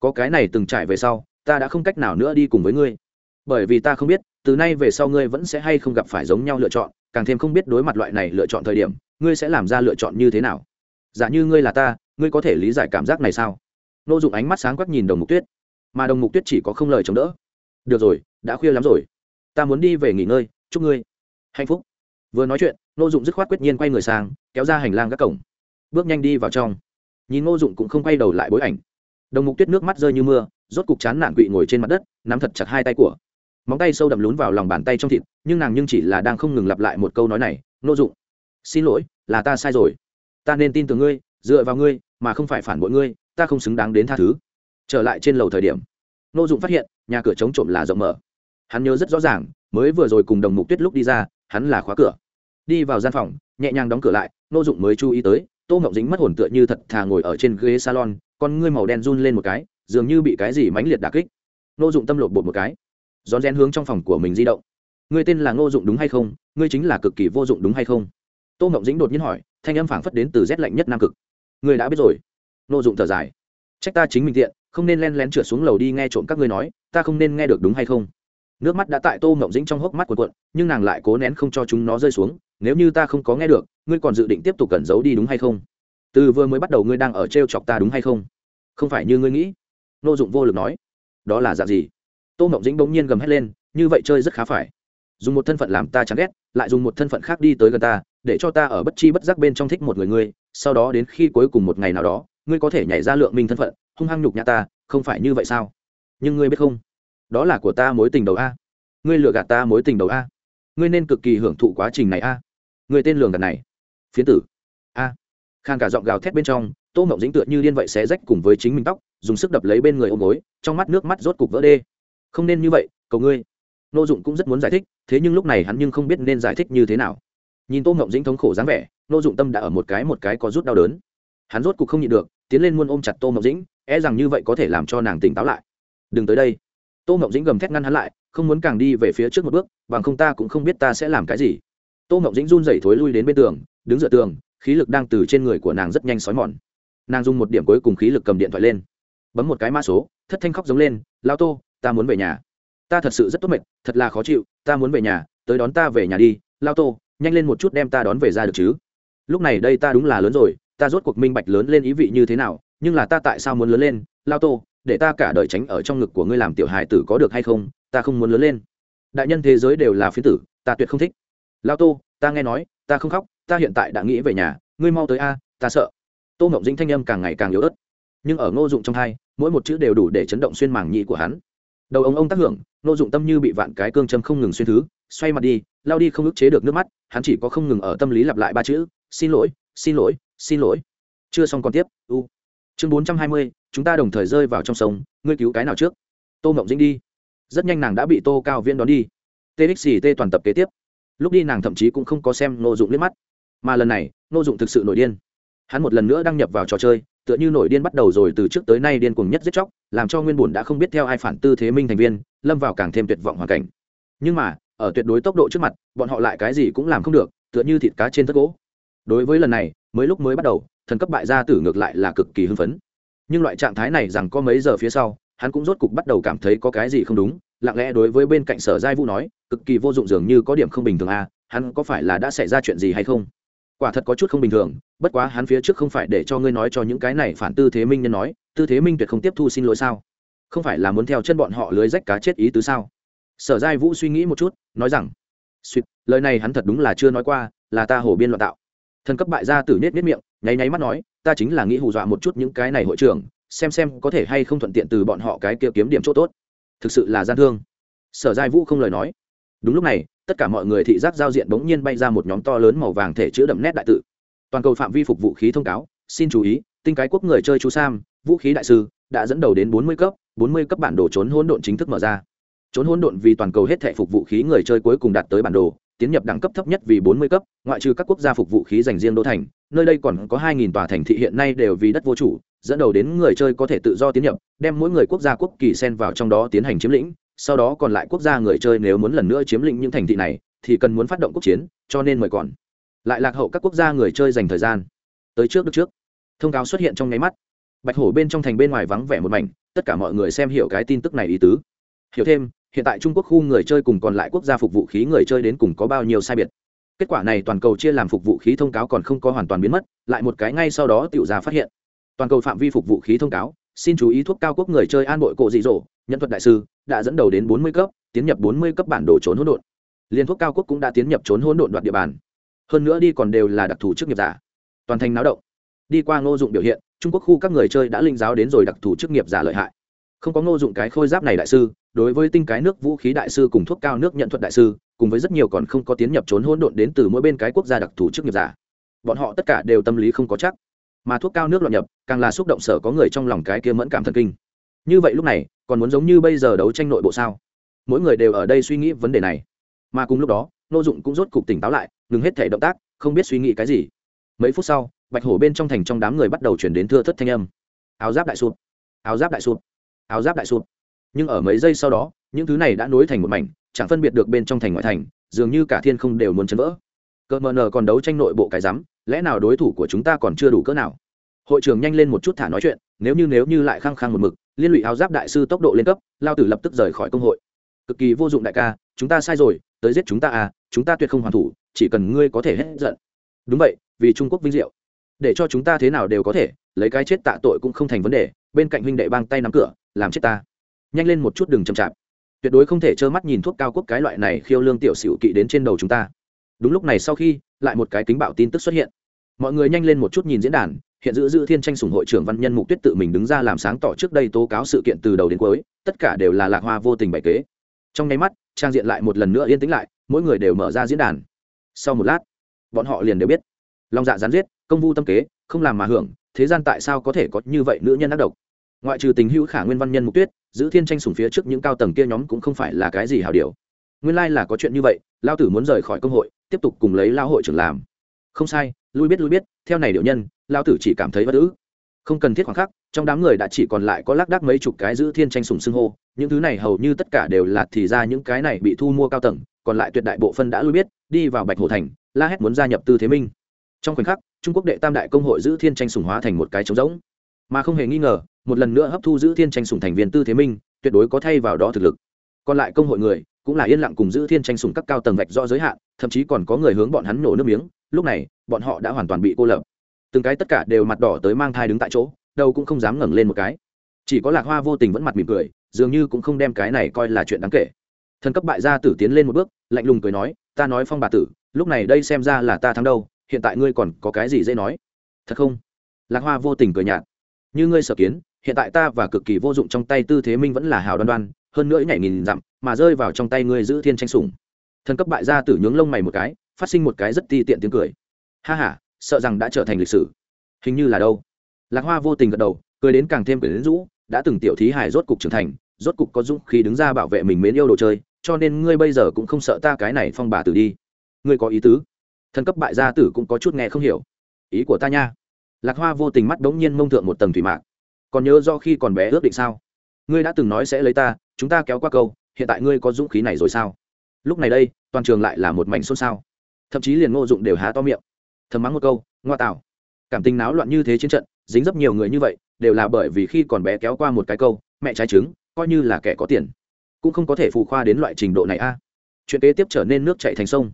Có cái này từng trải về sau, ta đã không cách nào nữa đi cùng với ngươi. Bởi vì ta không biết, từ nay về sau ngươi vẫn sẽ hay không gặp phải giống nhau lựa chọn, càng thêm không biết đối mặt loại này lựa chọn thời điểm, ngươi sẽ làm ra lựa chọn như thế nào. Giả như ngươi là ta, ngươi có thể lý giải cảm giác này sao? Nô dụng ánh mắt sáng quắc nhìn đồng mục tuyết. Mà đồng mục tuyết chỉ có không lời chống đỡ được rồi, đã khuya lắm rồi. Ta muốn đi về nghỉ ngơi, chúc ngươi hạnh phúc. Vừa nói chuyện, Ngô dụng dứt khoát quyết nhiên quay người sang, kéo ra hành lang các cổng. Bước nhanh đi vào trong. Nhìn Ngô dụng cũng không quay đầu lại bối ảnh. Đồng mục tuyết nước mắt rơi như mưa, rốt cục chán nản quỵ ngồi trên mặt đất, nắm thật chặt hai tay của. Móng tay sâu đậm lún vào lòng bàn tay trong thịt, nhưng nàng nhưng chỉ là đang không ngừng lặp lại một câu nói này, Ngô dụng, xin lỗi, là ta sai rồi. Ta nên tin tưởng ngươi, dựa vào ngươi, mà không phải phản bội ngươi, ta không xứng đáng đến tha thứ. Trở lại trên lầu thời điểm nô dụng phát hiện, nhà cửa chống trộm là rộng mở. Hắn nhớ rất rõ ràng, mới vừa rồi cùng đồng mục tuyết lúc đi ra, hắn là khóa cửa. Đi vào gian phòng, nhẹ nhàng đóng cửa lại nô dụng mới chú ý tới, tô Ngộng dính mất hồn tựa như thật thà ngồi ở trên ghế salon, con ngươi màu đen run lên một cái, dường như bị cái gì mãnh liệt đà kích. Nô dụng tâm lột bột một cái. Rón rén hướng trong phòng của mình di động. Ngươi tên là ngô dụng đúng hay không? Ngươi chính là cực kỳ vô dụng đúng hay không? Tô ngộng dĩnh đột nhiên hỏi, thanh âm phảng phất đến từ rét lạnh nhất nam cực. Ngươi đã biết rồi. Ngô dụng thở dài. Trách ta chính mình tiện không nên len lén trượt xuống lầu đi nghe trộm các ngươi nói, ta không nên nghe được đúng hay không? Nước mắt đã tại tô mộng dĩnh trong hốc mắt cuộn cuộn, nhưng nàng lại cố nén không cho chúng nó rơi xuống, nếu như ta không có nghe được, ngươi còn dự định tiếp tục cẩn giấu đi đúng hay không? Từ vừa mới bắt đầu ngươi đang ở t r e o chọc ta đúng hay không? Không phải như ngươi nghĩ. N ô dụng vô lực nói. Đó là dạng gì? Tô mộng dĩnh bỗng nhiên gầm hét lên, như vậy chơi rất khá phải. Dùng một thân phận làm ta chán ghét, lại dùng một thân phận khác đi tới gần ta, để cho ta ở bất chi bất giác bên trong thích một người ngươi, sau đó đến khi cuối cùng một ngày nào đó ngươi có thể nhảy ra lượng minh thân phận, hung hăng nhục nhã ta, không phải như vậy sao? Nhưng ngươi biết không? Đó là của ta mối tình đầu a. Ngươi lừa gạt ta mối tình đầu a. Ngươi nên cực kỳ hưởng thụ quá trình này a. Người tên lường gạt này. Phiến tử. A. Khang cả giọng gào thét bên trong, tô mộng dính tựa như điên vậy xé rách cùng với chính mình tóc, dùng sức đập lấy bên người ôm gối, trong mắt nước mắt rốt cục vỡ đê. Không nên như vậy, cầu ngươi. Nô dụng cũng rất muốn giải thích, thế nhưng lúc này hắn nhưng không biết nên giải thích như thế nào. Nhìn tô mộng dính thống khổ dáng vẻ, nô dụng tâm đã ở một cái một cái có rút đau đớn. Hắn rốt cục không nhịn được tiến lên muôn ôm chặt tô mộng dĩnh e rằng như vậy có thể làm cho nàng tỉnh táo lại. Đừng tới đây. Tô mộng dĩnh gầm thét ngăn hắn lại, không muốn càng đi về phía trước một bước, bằng không ta cũng không biết ta sẽ làm cái gì. Tô mộng dĩnh run rẩy thối lui đến bên tường, đứng dựa tường, khí lực đang từ trên người của nàng rất nhanh xói mòn. Nàng dùng một điểm cuối cùng khí lực cầm điện thoại lên. Bấm một cái mã số, thất thanh khóc giống lên lao tô, ta muốn về nhà. Ta thật sự rất tốt mệt, thật là khó chịu, ta muốn về nhà, tới đón ta về nhà đi. Lao tô, nhanh lên một chút đem ta đón về ra được chứ? Lúc này đây ta đúng là lớn rồi ta rốt cuộc minh bạch lớn lên ý vị như thế nào, nhưng là ta tại sao muốn lớn lên? Lao tô, để ta cả đời tránh ở trong ngực của ngươi làm tiểu hài tử có được hay không? Ta không muốn lớn lên. Đại nhân thế giới đều là phiến tử, ta tuyệt không thích. Lao tô, ta nghe nói, ta không khóc, ta hiện tại đã nghĩ về nhà, ngươi mau tới a, ta sợ. Tô ngộng dĩnh thanh âm càng ngày càng yếu ớt. Nhưng ở ngô dụng trong hai mỗi một chữ đều đủ để chấn động xuyên màng nhị của hắn. Đầu ông ông tác hưởng, ngô dụng tâm như bị vạn cái cương châm không ngừng xuyên thứ, xoay mặt đi, lao đi không ức chế được nước mắt, hắn chỉ có không ngừng ở tâm lý lặp lại ba chữ, xin lỗi xin lỗi xin lỗi. Chưa xong còn tiếp, u. Chương bốn trăm hai mươi, chúng ta đồng thời rơi vào trong sông, ngươi cứu cái nào trước? Tô mộng dĩnh đi. Rất nhanh nàng đã bị tô cao viễn đón đi. Txt toàn tập kế tiếp. Lúc đi nàng thậm chí cũng không có xem nô dụng liếc mắt. Mà lần này nô dụng thực sự nổi điên. Hắn một lần nữa đăng nhập vào trò chơi, tựa như nổi điên bắt đầu rồi từ trước tới nay điên cuồng nhất giết chóc, làm cho nguyên bùn đã không biết theo ai phản tư thế minh thành viên, lâm vào càng thêm tuyệt vọng hoàn cảnh. Nhưng mà, ở tuyệt đối tốc độ trước mặt, bọn họ lại cái gì cũng làm không được, tựa như thịt cá trên tất gỗ đối với lần này, mới lúc mới bắt đầu, thần cấp bại gia tử ngược lại là cực kỳ hưng phấn. Nhưng loại trạng thái này rằng có mấy giờ phía sau, hắn cũng rốt cục bắt đầu cảm thấy có cái gì không đúng, lặng lẽ đối với bên cạnh sở giai vũ nói, cực kỳ vô dụng dường như có điểm không bình thường à hắn có phải là đã xảy ra chuyện gì hay không? Quả thật có chút không bình thường, bất quá hắn phía trước không phải để cho ngươi nói cho những cái này phản tư thế minh nhân nói, tư thế minh tuyệt không tiếp thu xin lỗi sao? Không phải là muốn theo chân bọn họ lưới rách cá chết ý tứ sao? Sở giai vũ suy nghĩ một chút, nói rằng suýt lời này hắn thật đúng là chưa nói qua, là ta hổ biên loạn tạo thần cấp bại gia tử nết nết miệng, nháy nháy mắt nói, ta chính là nghĩ hù dọa một chút những cái này hội trưởng, xem xem có thể hay không thuận tiện từ bọn họ cái kia kiếm điểm chỗ tốt. Thực sự là gian thương. Sở giai vũ không lời nói. Đúng lúc này, tất cả mọi người thị giác giao diện bỗng nhiên bay ra một nhóm to lớn màu vàng thể chữ đậm nét đại tự. Toàn cầu phạm vi phục vũ khí thông cáo, xin chú ý, tinh cái quốc người chơi chú sam, vũ khí đại sư, đã dẫn đầu đến bốn mươi cấp, bốn mươi cấp bản đồ trốn hỗn độn chính thức mở ra. Trốn hỗn độn vì toàn cầu hết thể phục vũ khí người chơi cuối cùng đạt tới bản đồ tiến nhập đẳng cấp thấp nhất vì bốn mươi cấp, ngoại trừ các quốc gia phục vụ khí dành riêng đô thành, nơi đây còn có hai nghìn tòa thành thị hiện nay đều vì đất vô chủ, dẫn đầu đến người chơi có thể tự do tiến nhập, đem mỗi người quốc gia quốc kỳ xen vào trong đó tiến hành chiếm lĩnh, sau đó còn lại quốc gia người chơi nếu muốn lần nữa chiếm lĩnh những thành thị này, thì cần muốn phát động quốc chiến, cho nên mời còn. Lại lạc hậu các quốc gia người chơi dành thời gian. Tới trước được trước. Thông cáo xuất hiện trong nháy mắt. Bạch hổ bên trong thành bên ngoài vắng vẻ một mảnh, tất cả mọi người xem hiểu cái tin tức này ý tứ. Hiểu thêm hiện tại trung quốc khu người chơi cùng còn lại quốc gia phục vụ khí người chơi đến cùng có bao nhiêu sai biệt. Kết quả này toàn cầu chia làm phục vụ khí thông cáo còn không có hoàn toàn biến mất, lại một cái ngay sau đó tiểu ra phát hiện. Toàn cầu phạm vi phục vụ khí thông cáo, xin chú ý thuốc cao quốc người chơi an bội cộ dị dỗ nhân thuật đại sư, đã dẫn đầu đến bốn mươi cấp, tiến nhập bốn mươi cấp bản đồ trốn hỗn độn. Liên thuốc cao quốc cũng đã tiến nhập trốn hỗn độn đoạt địa bàn. Hơn nữa đi còn đều là đặc thù chức nghiệp giả. Toàn thành náo động. Đi qua ngô dụng biểu hiện, trung quốc khu các người chơi đã linh giáo đến rồi đặc thù chức nghiệp giả lợi hại. Không có ngô dụng cái khôi giáp này đại sư đối với tinh cái nước vũ khí đại sư cùng thuốc cao nước nhận thuật đại sư, cùng với rất nhiều còn không có tiến nhập trốn hỗn độn đến từ mỗi bên cái quốc gia đặc thù chức nghiệp giả. Bọn họ tất cả đều tâm lý không có chắc. Mà thuốc cao nước loạn nhập, càng là xúc động sở có người trong lòng cái kia mẫn cảm thần kinh. Như vậy lúc này, còn muốn giống như bây giờ đấu tranh nội bộ sao? Mỗi người đều ở đây suy nghĩ vấn đề này. Mà cùng lúc đó, nô dụng cũng rốt cục tỉnh táo lại, ngừng hết thể động tác, không biết suy nghĩ cái gì. Mấy phút sau, bạch hổ bên trong thành trong đám người bắt đầu chuyển đến thưa thất thanh âm. Áo giáp đại sụp, áo giáp đại sụp, áo giáp đại sụp nhưng ở mấy giây sau đó, những thứ này đã nối thành một mảnh, chẳng phân biệt được bên trong thành ngoại thành, dường như cả thiên không đều muốn chấn vỡ. Cờ mờ nờ còn đấu tranh nội bộ cái rắm, lẽ nào đối thủ của chúng ta còn chưa đủ cỡ nào? Hội trưởng nhanh lên một chút thả nói chuyện, nếu như nếu như lại khăng khăng một mực, liên lụy áo giáp đại sư tốc độ lên cấp, lao tử lập tức rời khỏi công hội. Cực kỳ vô dụng đại ca, chúng ta sai rồi, tới giết chúng ta à chúng ta tuyệt không hoàn thủ, chỉ cần ngươi có thể hết giận. Đúng vậy, vì trung quốc vinh diệu. Để cho chúng ta thế nào đều có thể, lấy cái chết tạ tội cũng không thành vấn đề, bên cạnh huynh đệ bang tay nắm cửa, làm chết ta nhanh lên một chút đừng chậm chạp. Tuyệt đối không thể trơ mắt nhìn thuốc cao quốc cái loại này khiêu lương tiểu xịu kỵ đến trên đầu chúng ta. Đúng lúc này sau khi, lại một cái kính bạo tin tức xuất hiện. Mọi người nhanh lên một chút nhìn diễn đàn, hiện giữ giữ thiên tranh sủng hội trưởng văn nhân mục tuyết tự mình đứng ra làm sáng tỏ trước đây tố cáo sự kiện từ đầu đến cuối, tất cả đều là lạc hoa vô tình bày kế. Trong nháy mắt, trang diện lại một lần nữa yên tĩnh lại, mỗi người đều mở ra diễn đàn. Sau một lát, bọn họ liền đều biết. Lòng dạ gián giết, công vu tâm kế, không làm mà hưởng, thế gian tại sao có thể có như vậy nữ nhân ác độc? Ngoại trừ tình hữu khả nguyên văn nhân mục tuyết, giữ thiên tranh sủng phía trước những cao tầng kia nhóm cũng không phải là cái gì hào điều. Nguyên lai là có chuyện như vậy lao tử muốn rời khỏi công hội, tiếp tục cùng lấy lao hội trưởng làm. Không sai, lui biết lui biết, theo này điệu nhân lao tử chỉ cảm thấy bất ứ không cần thiết khoảng khắc, trong đám người đã chỉ còn lại có lác đác mấy chục cái giữ thiên tranh sùng xưng hô, những thứ này hầu như tất cả đều là thì ra những cái này bị thu mua cao tầng, còn lại tuyệt đại bộ phân đã lui biết, đi vào bạch hồ thành, la hét muốn gia nhập tư thế minh. Trong khoảnh khắc, trung quốc đệ tam đại công hội giữ thiên tranh sùng hóa thành một cái trống rỗng. Mà không hề nghi ngờ một lần nữa hấp thu giữ thiên tranh sủng thành viên tư thế minh, tuyệt đối có thay vào đó thực lực. Còn lại công hội người, cũng là yên lặng cùng giữ thiên tranh sủng các cao tầng vạch rõ giới hạn, thậm chí còn có người hướng bọn hắn nổ nước miếng, lúc này, bọn họ đã hoàn toàn bị cô lập. Từng cái tất cả đều mặt đỏ tới mang thai đứng tại chỗ đâu cũng không dám ngẩng lên một cái. Chỉ có lạc hoa vô tình vẫn mặt mỉm cười, dường như cũng không đem cái này coi là chuyện đáng kể. Thần cấp bại gia tử tiến lên một bước, lạnh lùng cười nói, ta nói phong bà tử, lúc này đây xem ra là ta thắng đâu, hiện tại ngươi còn có cái gì dễ nói? Thật không? Lạc hoa vô tình cười nhạt. Như ngươi sở kiến hiện tại ta và cực kỳ vô dụng trong tay tư thế minh vẫn là hào đoan đoan, hơn nữa nhảy nghìn dặm mà rơi vào trong tay ngươi giữ thiên tranh sủng. Thần cấp bại gia tử nhướng lông mày một cái, phát sinh một cái rất ti tiện tiếng cười. Ha ha, sợ rằng đã trở thành lịch sử. Hình như là đâu? Lạc hoa vô tình gật đầu, cười đến càng thêm quyển rũ, đã từng tiểu thí hải rốt cục trưởng thành, rốt cục có dũng khi đứng ra bảo vệ mình mến yêu đồ chơi, cho nên ngươi bây giờ cũng không sợ ta cái này phong bà tử đi. Ngươi có ý tứ? Thần cấp bại gia tử cũng có chút nghe không hiểu. Ý của ta nha. Lạc hoa vô tình mắt đ ố n g nhiên mông thượng một tầng thủy mạc còn nhớ do khi còn bé ước định sao? Ngươi đã từng nói sẽ lấy ta, chúng ta kéo qua câu, hiện tại ngươi có dũng khí này rồi sao? Lúc này đây, toàn trường lại là một mảnh xôn xao. Thậm chí liền ngô dụng đều há to miệng. Thầm mắng một câu, ngoa tạo cảm tình náo loạn như thế chiến trận, dính rất nhiều người như vậy, đều là bởi vì khi còn bé kéo qua một cái câu, mẹ trái trứng, coi như là kẻ có tiền, cũng không có thể phụ khoa đến loại trình độ này a. Chuyện kế tiếp trở nên nước chạy thành sông.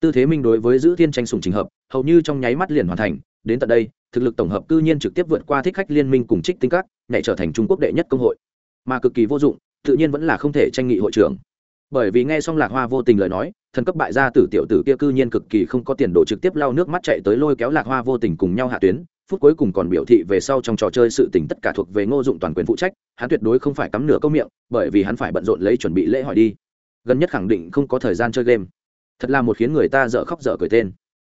Tư thế minh đối với giữ thiên tranh sùng trình hợp, hầu như trong nháy mắt liền hoàn thành, đến tận đây thực lực tổng hợp cư nhiên trực tiếp vượt qua thích khách liên minh cùng trích tinh các, nhảy trở thành trung quốc đệ nhất công hội. Mà cực kỳ vô dụng, tự nhiên vẫn là không thể tranh nghị hội trưởng. Bởi vì nghe xong lạc hoa vô tình lời nói, thần cấp bại gia tử tiểu tử kia cư nhiên cực kỳ không có tiền đồ trực tiếp lau nước mắt chạy tới lôi kéo lạc hoa vô tình cùng nhau hạ tuyến, phút cuối cùng còn biểu thị về sau trong trò chơi sự tình tất cả thuộc về ngô dụng toàn quyền phụ trách, hắn tuyệt đối không phải cắm nửa câu miệng, bởi vì hắn phải bận rộn lấy chuẩn bị lễ hỏi đi. Gần nhất khẳng định không có thời gian chơi game. Thật là một khiến người ta dở khóc dở cười tên.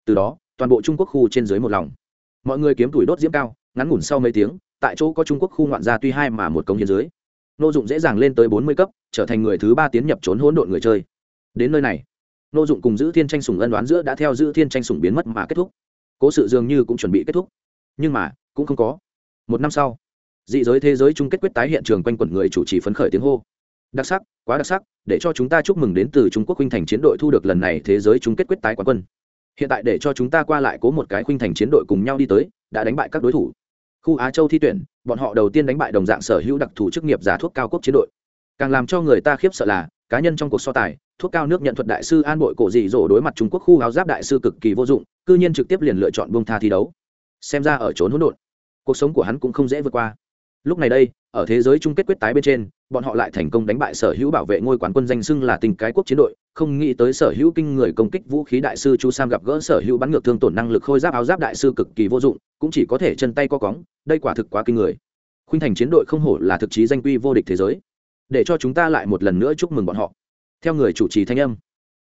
Từ đó, toàn bộ trung quốc khu trên dưới một lòng mọi người kiếm tuổi đốt diễm cao, ngắn ngủn sau mấy tiếng, tại chỗ có trung quốc khu ngoạn gia tuy hai mà một công hiến dưới. Nô dụng dễ dàng lên tới bốn mươi cấp, trở thành người thứ ba tiến nhập trốn hỗn độn người chơi. Đến nơi này, nô dụng cùng giữ thiên tranh sùng ân đoán giữa đã theo giữ thiên tranh sùng biến mất mà kết thúc. Cố sự dường như cũng chuẩn bị kết thúc. Nhưng mà, cũng không có. Một năm sau, dị giới thế giới chung kết quyết tái hiện trường quanh quẩn người chủ trì phấn khởi tiếng hô. Đặc sắc, quá đặc sắc, để cho chúng ta chúc mừng đến từ trung quốc Huynh thành chiến đội thu được lần này thế giới chung kết quyết tái quán quân hiện tại để cho chúng ta qua lại cố một cái khuynh thành chiến đội cùng nhau đi tới, đã đánh bại các đối thủ. Khu á châu thi tuyển, bọn họ đầu tiên đánh bại đồng dạng sở hữu đặc thù chức nghiệp giả thuốc cao quốc chiến đội. Càng làm cho người ta khiếp sợ là, cá nhân trong cuộc so tài, thuốc cao nước nhận thuật đại sư an bội cổ dị dỗ đối mặt trung quốc khu áo giáp đại sư cực kỳ vô dụng, cư nhiên trực tiếp liền lựa chọn bông tha thi đấu. Xem ra ở trốn hỗn độn, cuộc sống của hắn cũng không dễ vượt qua. Lúc này đây, ở thế giới chung kết quyết tái bên trên bọn họ lại thành công đánh bại sở hữu bảo vệ ngôi quán quân danh xưng là tình cái quốc chiến đội, không nghĩ tới sở hữu kinh người công kích vũ khí đại sư chu sam gặp gỡ sở hữu bắn ngược thương tổn năng lực khôi giáp áo giáp đại sư cực kỳ vô dụng, cũng chỉ có thể chân tay co cóng, đây quả thực quá kinh người. Khuynh thành chiến đội không hổ là thực chí danh quy vô địch thế giới. Để cho chúng ta lại một lần nữa chúc mừng bọn họ. Theo người chủ trì thanh âm,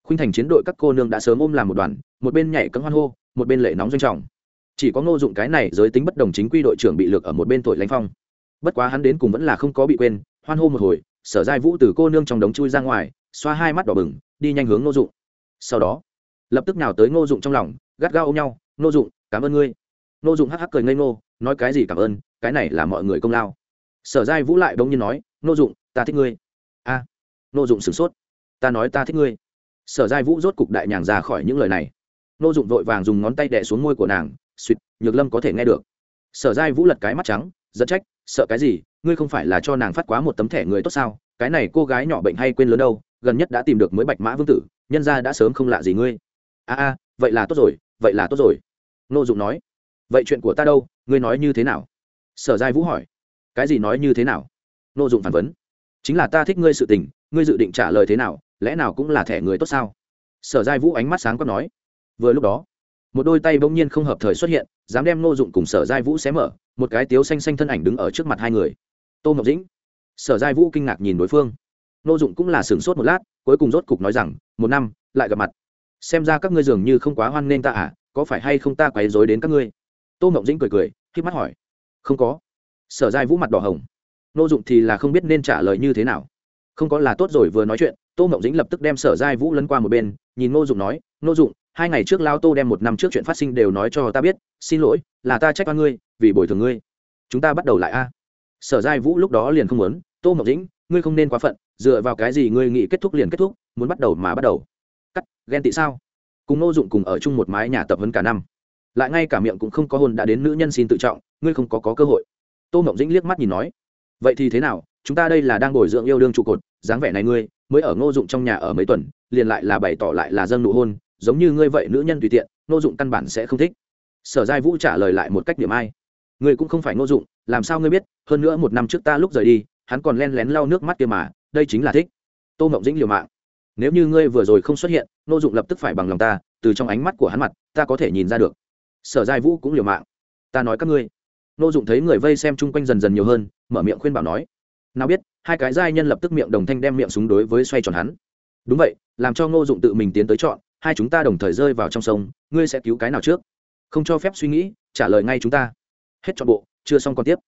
khuynh thành chiến đội các cô nương đã sớm ôm làm một đoàn, một bên nhảy cấm hoan hô, một bên lệ nóng doanh trọng. Chỉ có ngô dụng cái này giới tính bất đồng chính quy đội trưởng bị lược ở một bên tội lãnh phong. Bất quá hắn đến cùng vẫn là không có bị quên hoan hô một hồi sở giai vũ từ cô nương trong đống chui ra ngoài xoa hai mắt đỏ bừng đi nhanh hướng ngô dụng. Sau đó lập tức nào tới ngô dụng trong lòng gắt gao ôm nhau ngô dụng cảm ơn ngươi. Ngô dụng hắc hắc cười ngây ngô nói cái gì cảm ơn cái này là mọi người công lao. Sở giai vũ lại bỗng nhiên nói ngô dụng ta thích ngươi. A. À, ngô dụng sửng sốt ta nói ta thích ngươi. Sở giai vũ rốt cục đại nhàng ra khỏi những lời này. Ngô dụng vội vàng dùng ngón tay đẻ xuống môi của nàng suýt nhược lâm có thể nghe được. Sở giai vũ lật cái mắt trắng giật trách sợ cái gì? Ngươi không phải là cho nàng phát quá một tấm thẻ người tốt sao? Cái này cô gái nhỏ bệnh hay quên lớn đâu, gần nhất đã tìm được mới bạch mã vương tử, nhân ra đã sớm không lạ gì ngươi. A a, vậy là tốt rồi, vậy là tốt rồi. Nô dụng nói. Vậy chuyện của ta đâu? Ngươi nói như thế nào? Sở giai vũ hỏi. Cái gì nói như thế nào? Nô dụng phản vấn. Chính là ta thích ngươi sự tình, ngươi dự định trả lời thế nào, lẽ nào cũng là thẻ người tốt sao? Sở giai vũ ánh mắt sáng có nói. Vừa lúc đó, một đôi tay bỗng nhiên không hợp thời xuất hiện, dám đem nô dụng cùng sở giai vũ xé mở, một cái tiếu xanh xanh thân ảnh đứng ở trước mặt hai người tô ngọc dĩnh. Sở giai vũ kinh ngạc nhìn đối phương. Nô dụng cũng là sửng sốt một lát, cuối cùng rốt cục nói rằng, một năm, lại gặp mặt. Xem ra các ngươi dường như không quá hoan nghênh ta à có phải hay không ta quấy dối đến các ngươi? Tô ngọc dĩnh cười cười khi mắt hỏi. Không có. Sở giai vũ mặt đỏ hồng. Nô dụng thì là không biết nên trả lời như thế nào. Không có là tốt rồi vừa nói chuyện, tô ngọc dĩnh lập tức đem sở giai vũ lấn qua một bên, nhìn Nô dụng nói, Nô dụng, hai ngày trước lao tô đem một năm trước chuyện phát sinh đều nói cho ta biết, xin lỗi, là ta trách ba ngươi, vì bồi thường ngươi. Chúng ta bắt đầu lại a sở giai vũ lúc đó liền không muốn tô ngọc dĩnh ngươi không nên quá phận dựa vào cái gì ngươi nghĩ kết thúc liền kết thúc muốn bắt đầu mà bắt đầu. Cắt ghen tị sao? Cùng ngô dụng cùng ở chung một mái nhà tập huấn cả năm. Lại ngay cả miệng cũng không có hôn đã đến nữ nhân xin tự trọng ngươi không có, có cơ hội. Tô ngọc dĩnh liếc mắt nhìn nói vậy thì thế nào? Chúng ta đây là đang bồi dưỡng yêu đương trụ cột dáng vẻ này ngươi mới ở ngô dụng trong nhà ở mấy tuần liền lại là bày tỏ lại là dâng nụ hôn giống như ngươi vậy nữ nhân tùy tiện ngô dụng căn bản sẽ không thích. Sở giai vũ trả lời lại một cách điểm ai ngươi cũng không phải ngô dụng, làm sao ngươi biết, hơn nữa một năm trước ta lúc rời đi, hắn còn len lén lau nước mắt kia mà, đây chính là thích. Tô mộng dĩnh liều mạng. Nếu như ngươi vừa rồi không xuất hiện, ngô dụng lập tức phải bằng lòng ta, từ trong ánh mắt của hắn mặt, ta có thể nhìn ra được. Sở giai vũ cũng liều mạng. Ta nói các ngươi. Ngô dụng thấy người vây xem chung quanh dần dần nhiều hơn, mở miệng khuyên bảo nói. Nào biết, hai cái giai nhân lập tức miệng đồng thanh đem miệng súng đối với xoay tròn hắn. Đúng vậy, làm cho ngô dụng tự mình tiến tới chọn, hai chúng ta đồng thời rơi vào trong sông, ngươi sẽ cứu cái nào trước? Không cho phép suy nghĩ, trả lời ngay chúng ta hết chọn bộ chưa xong còn tiếp.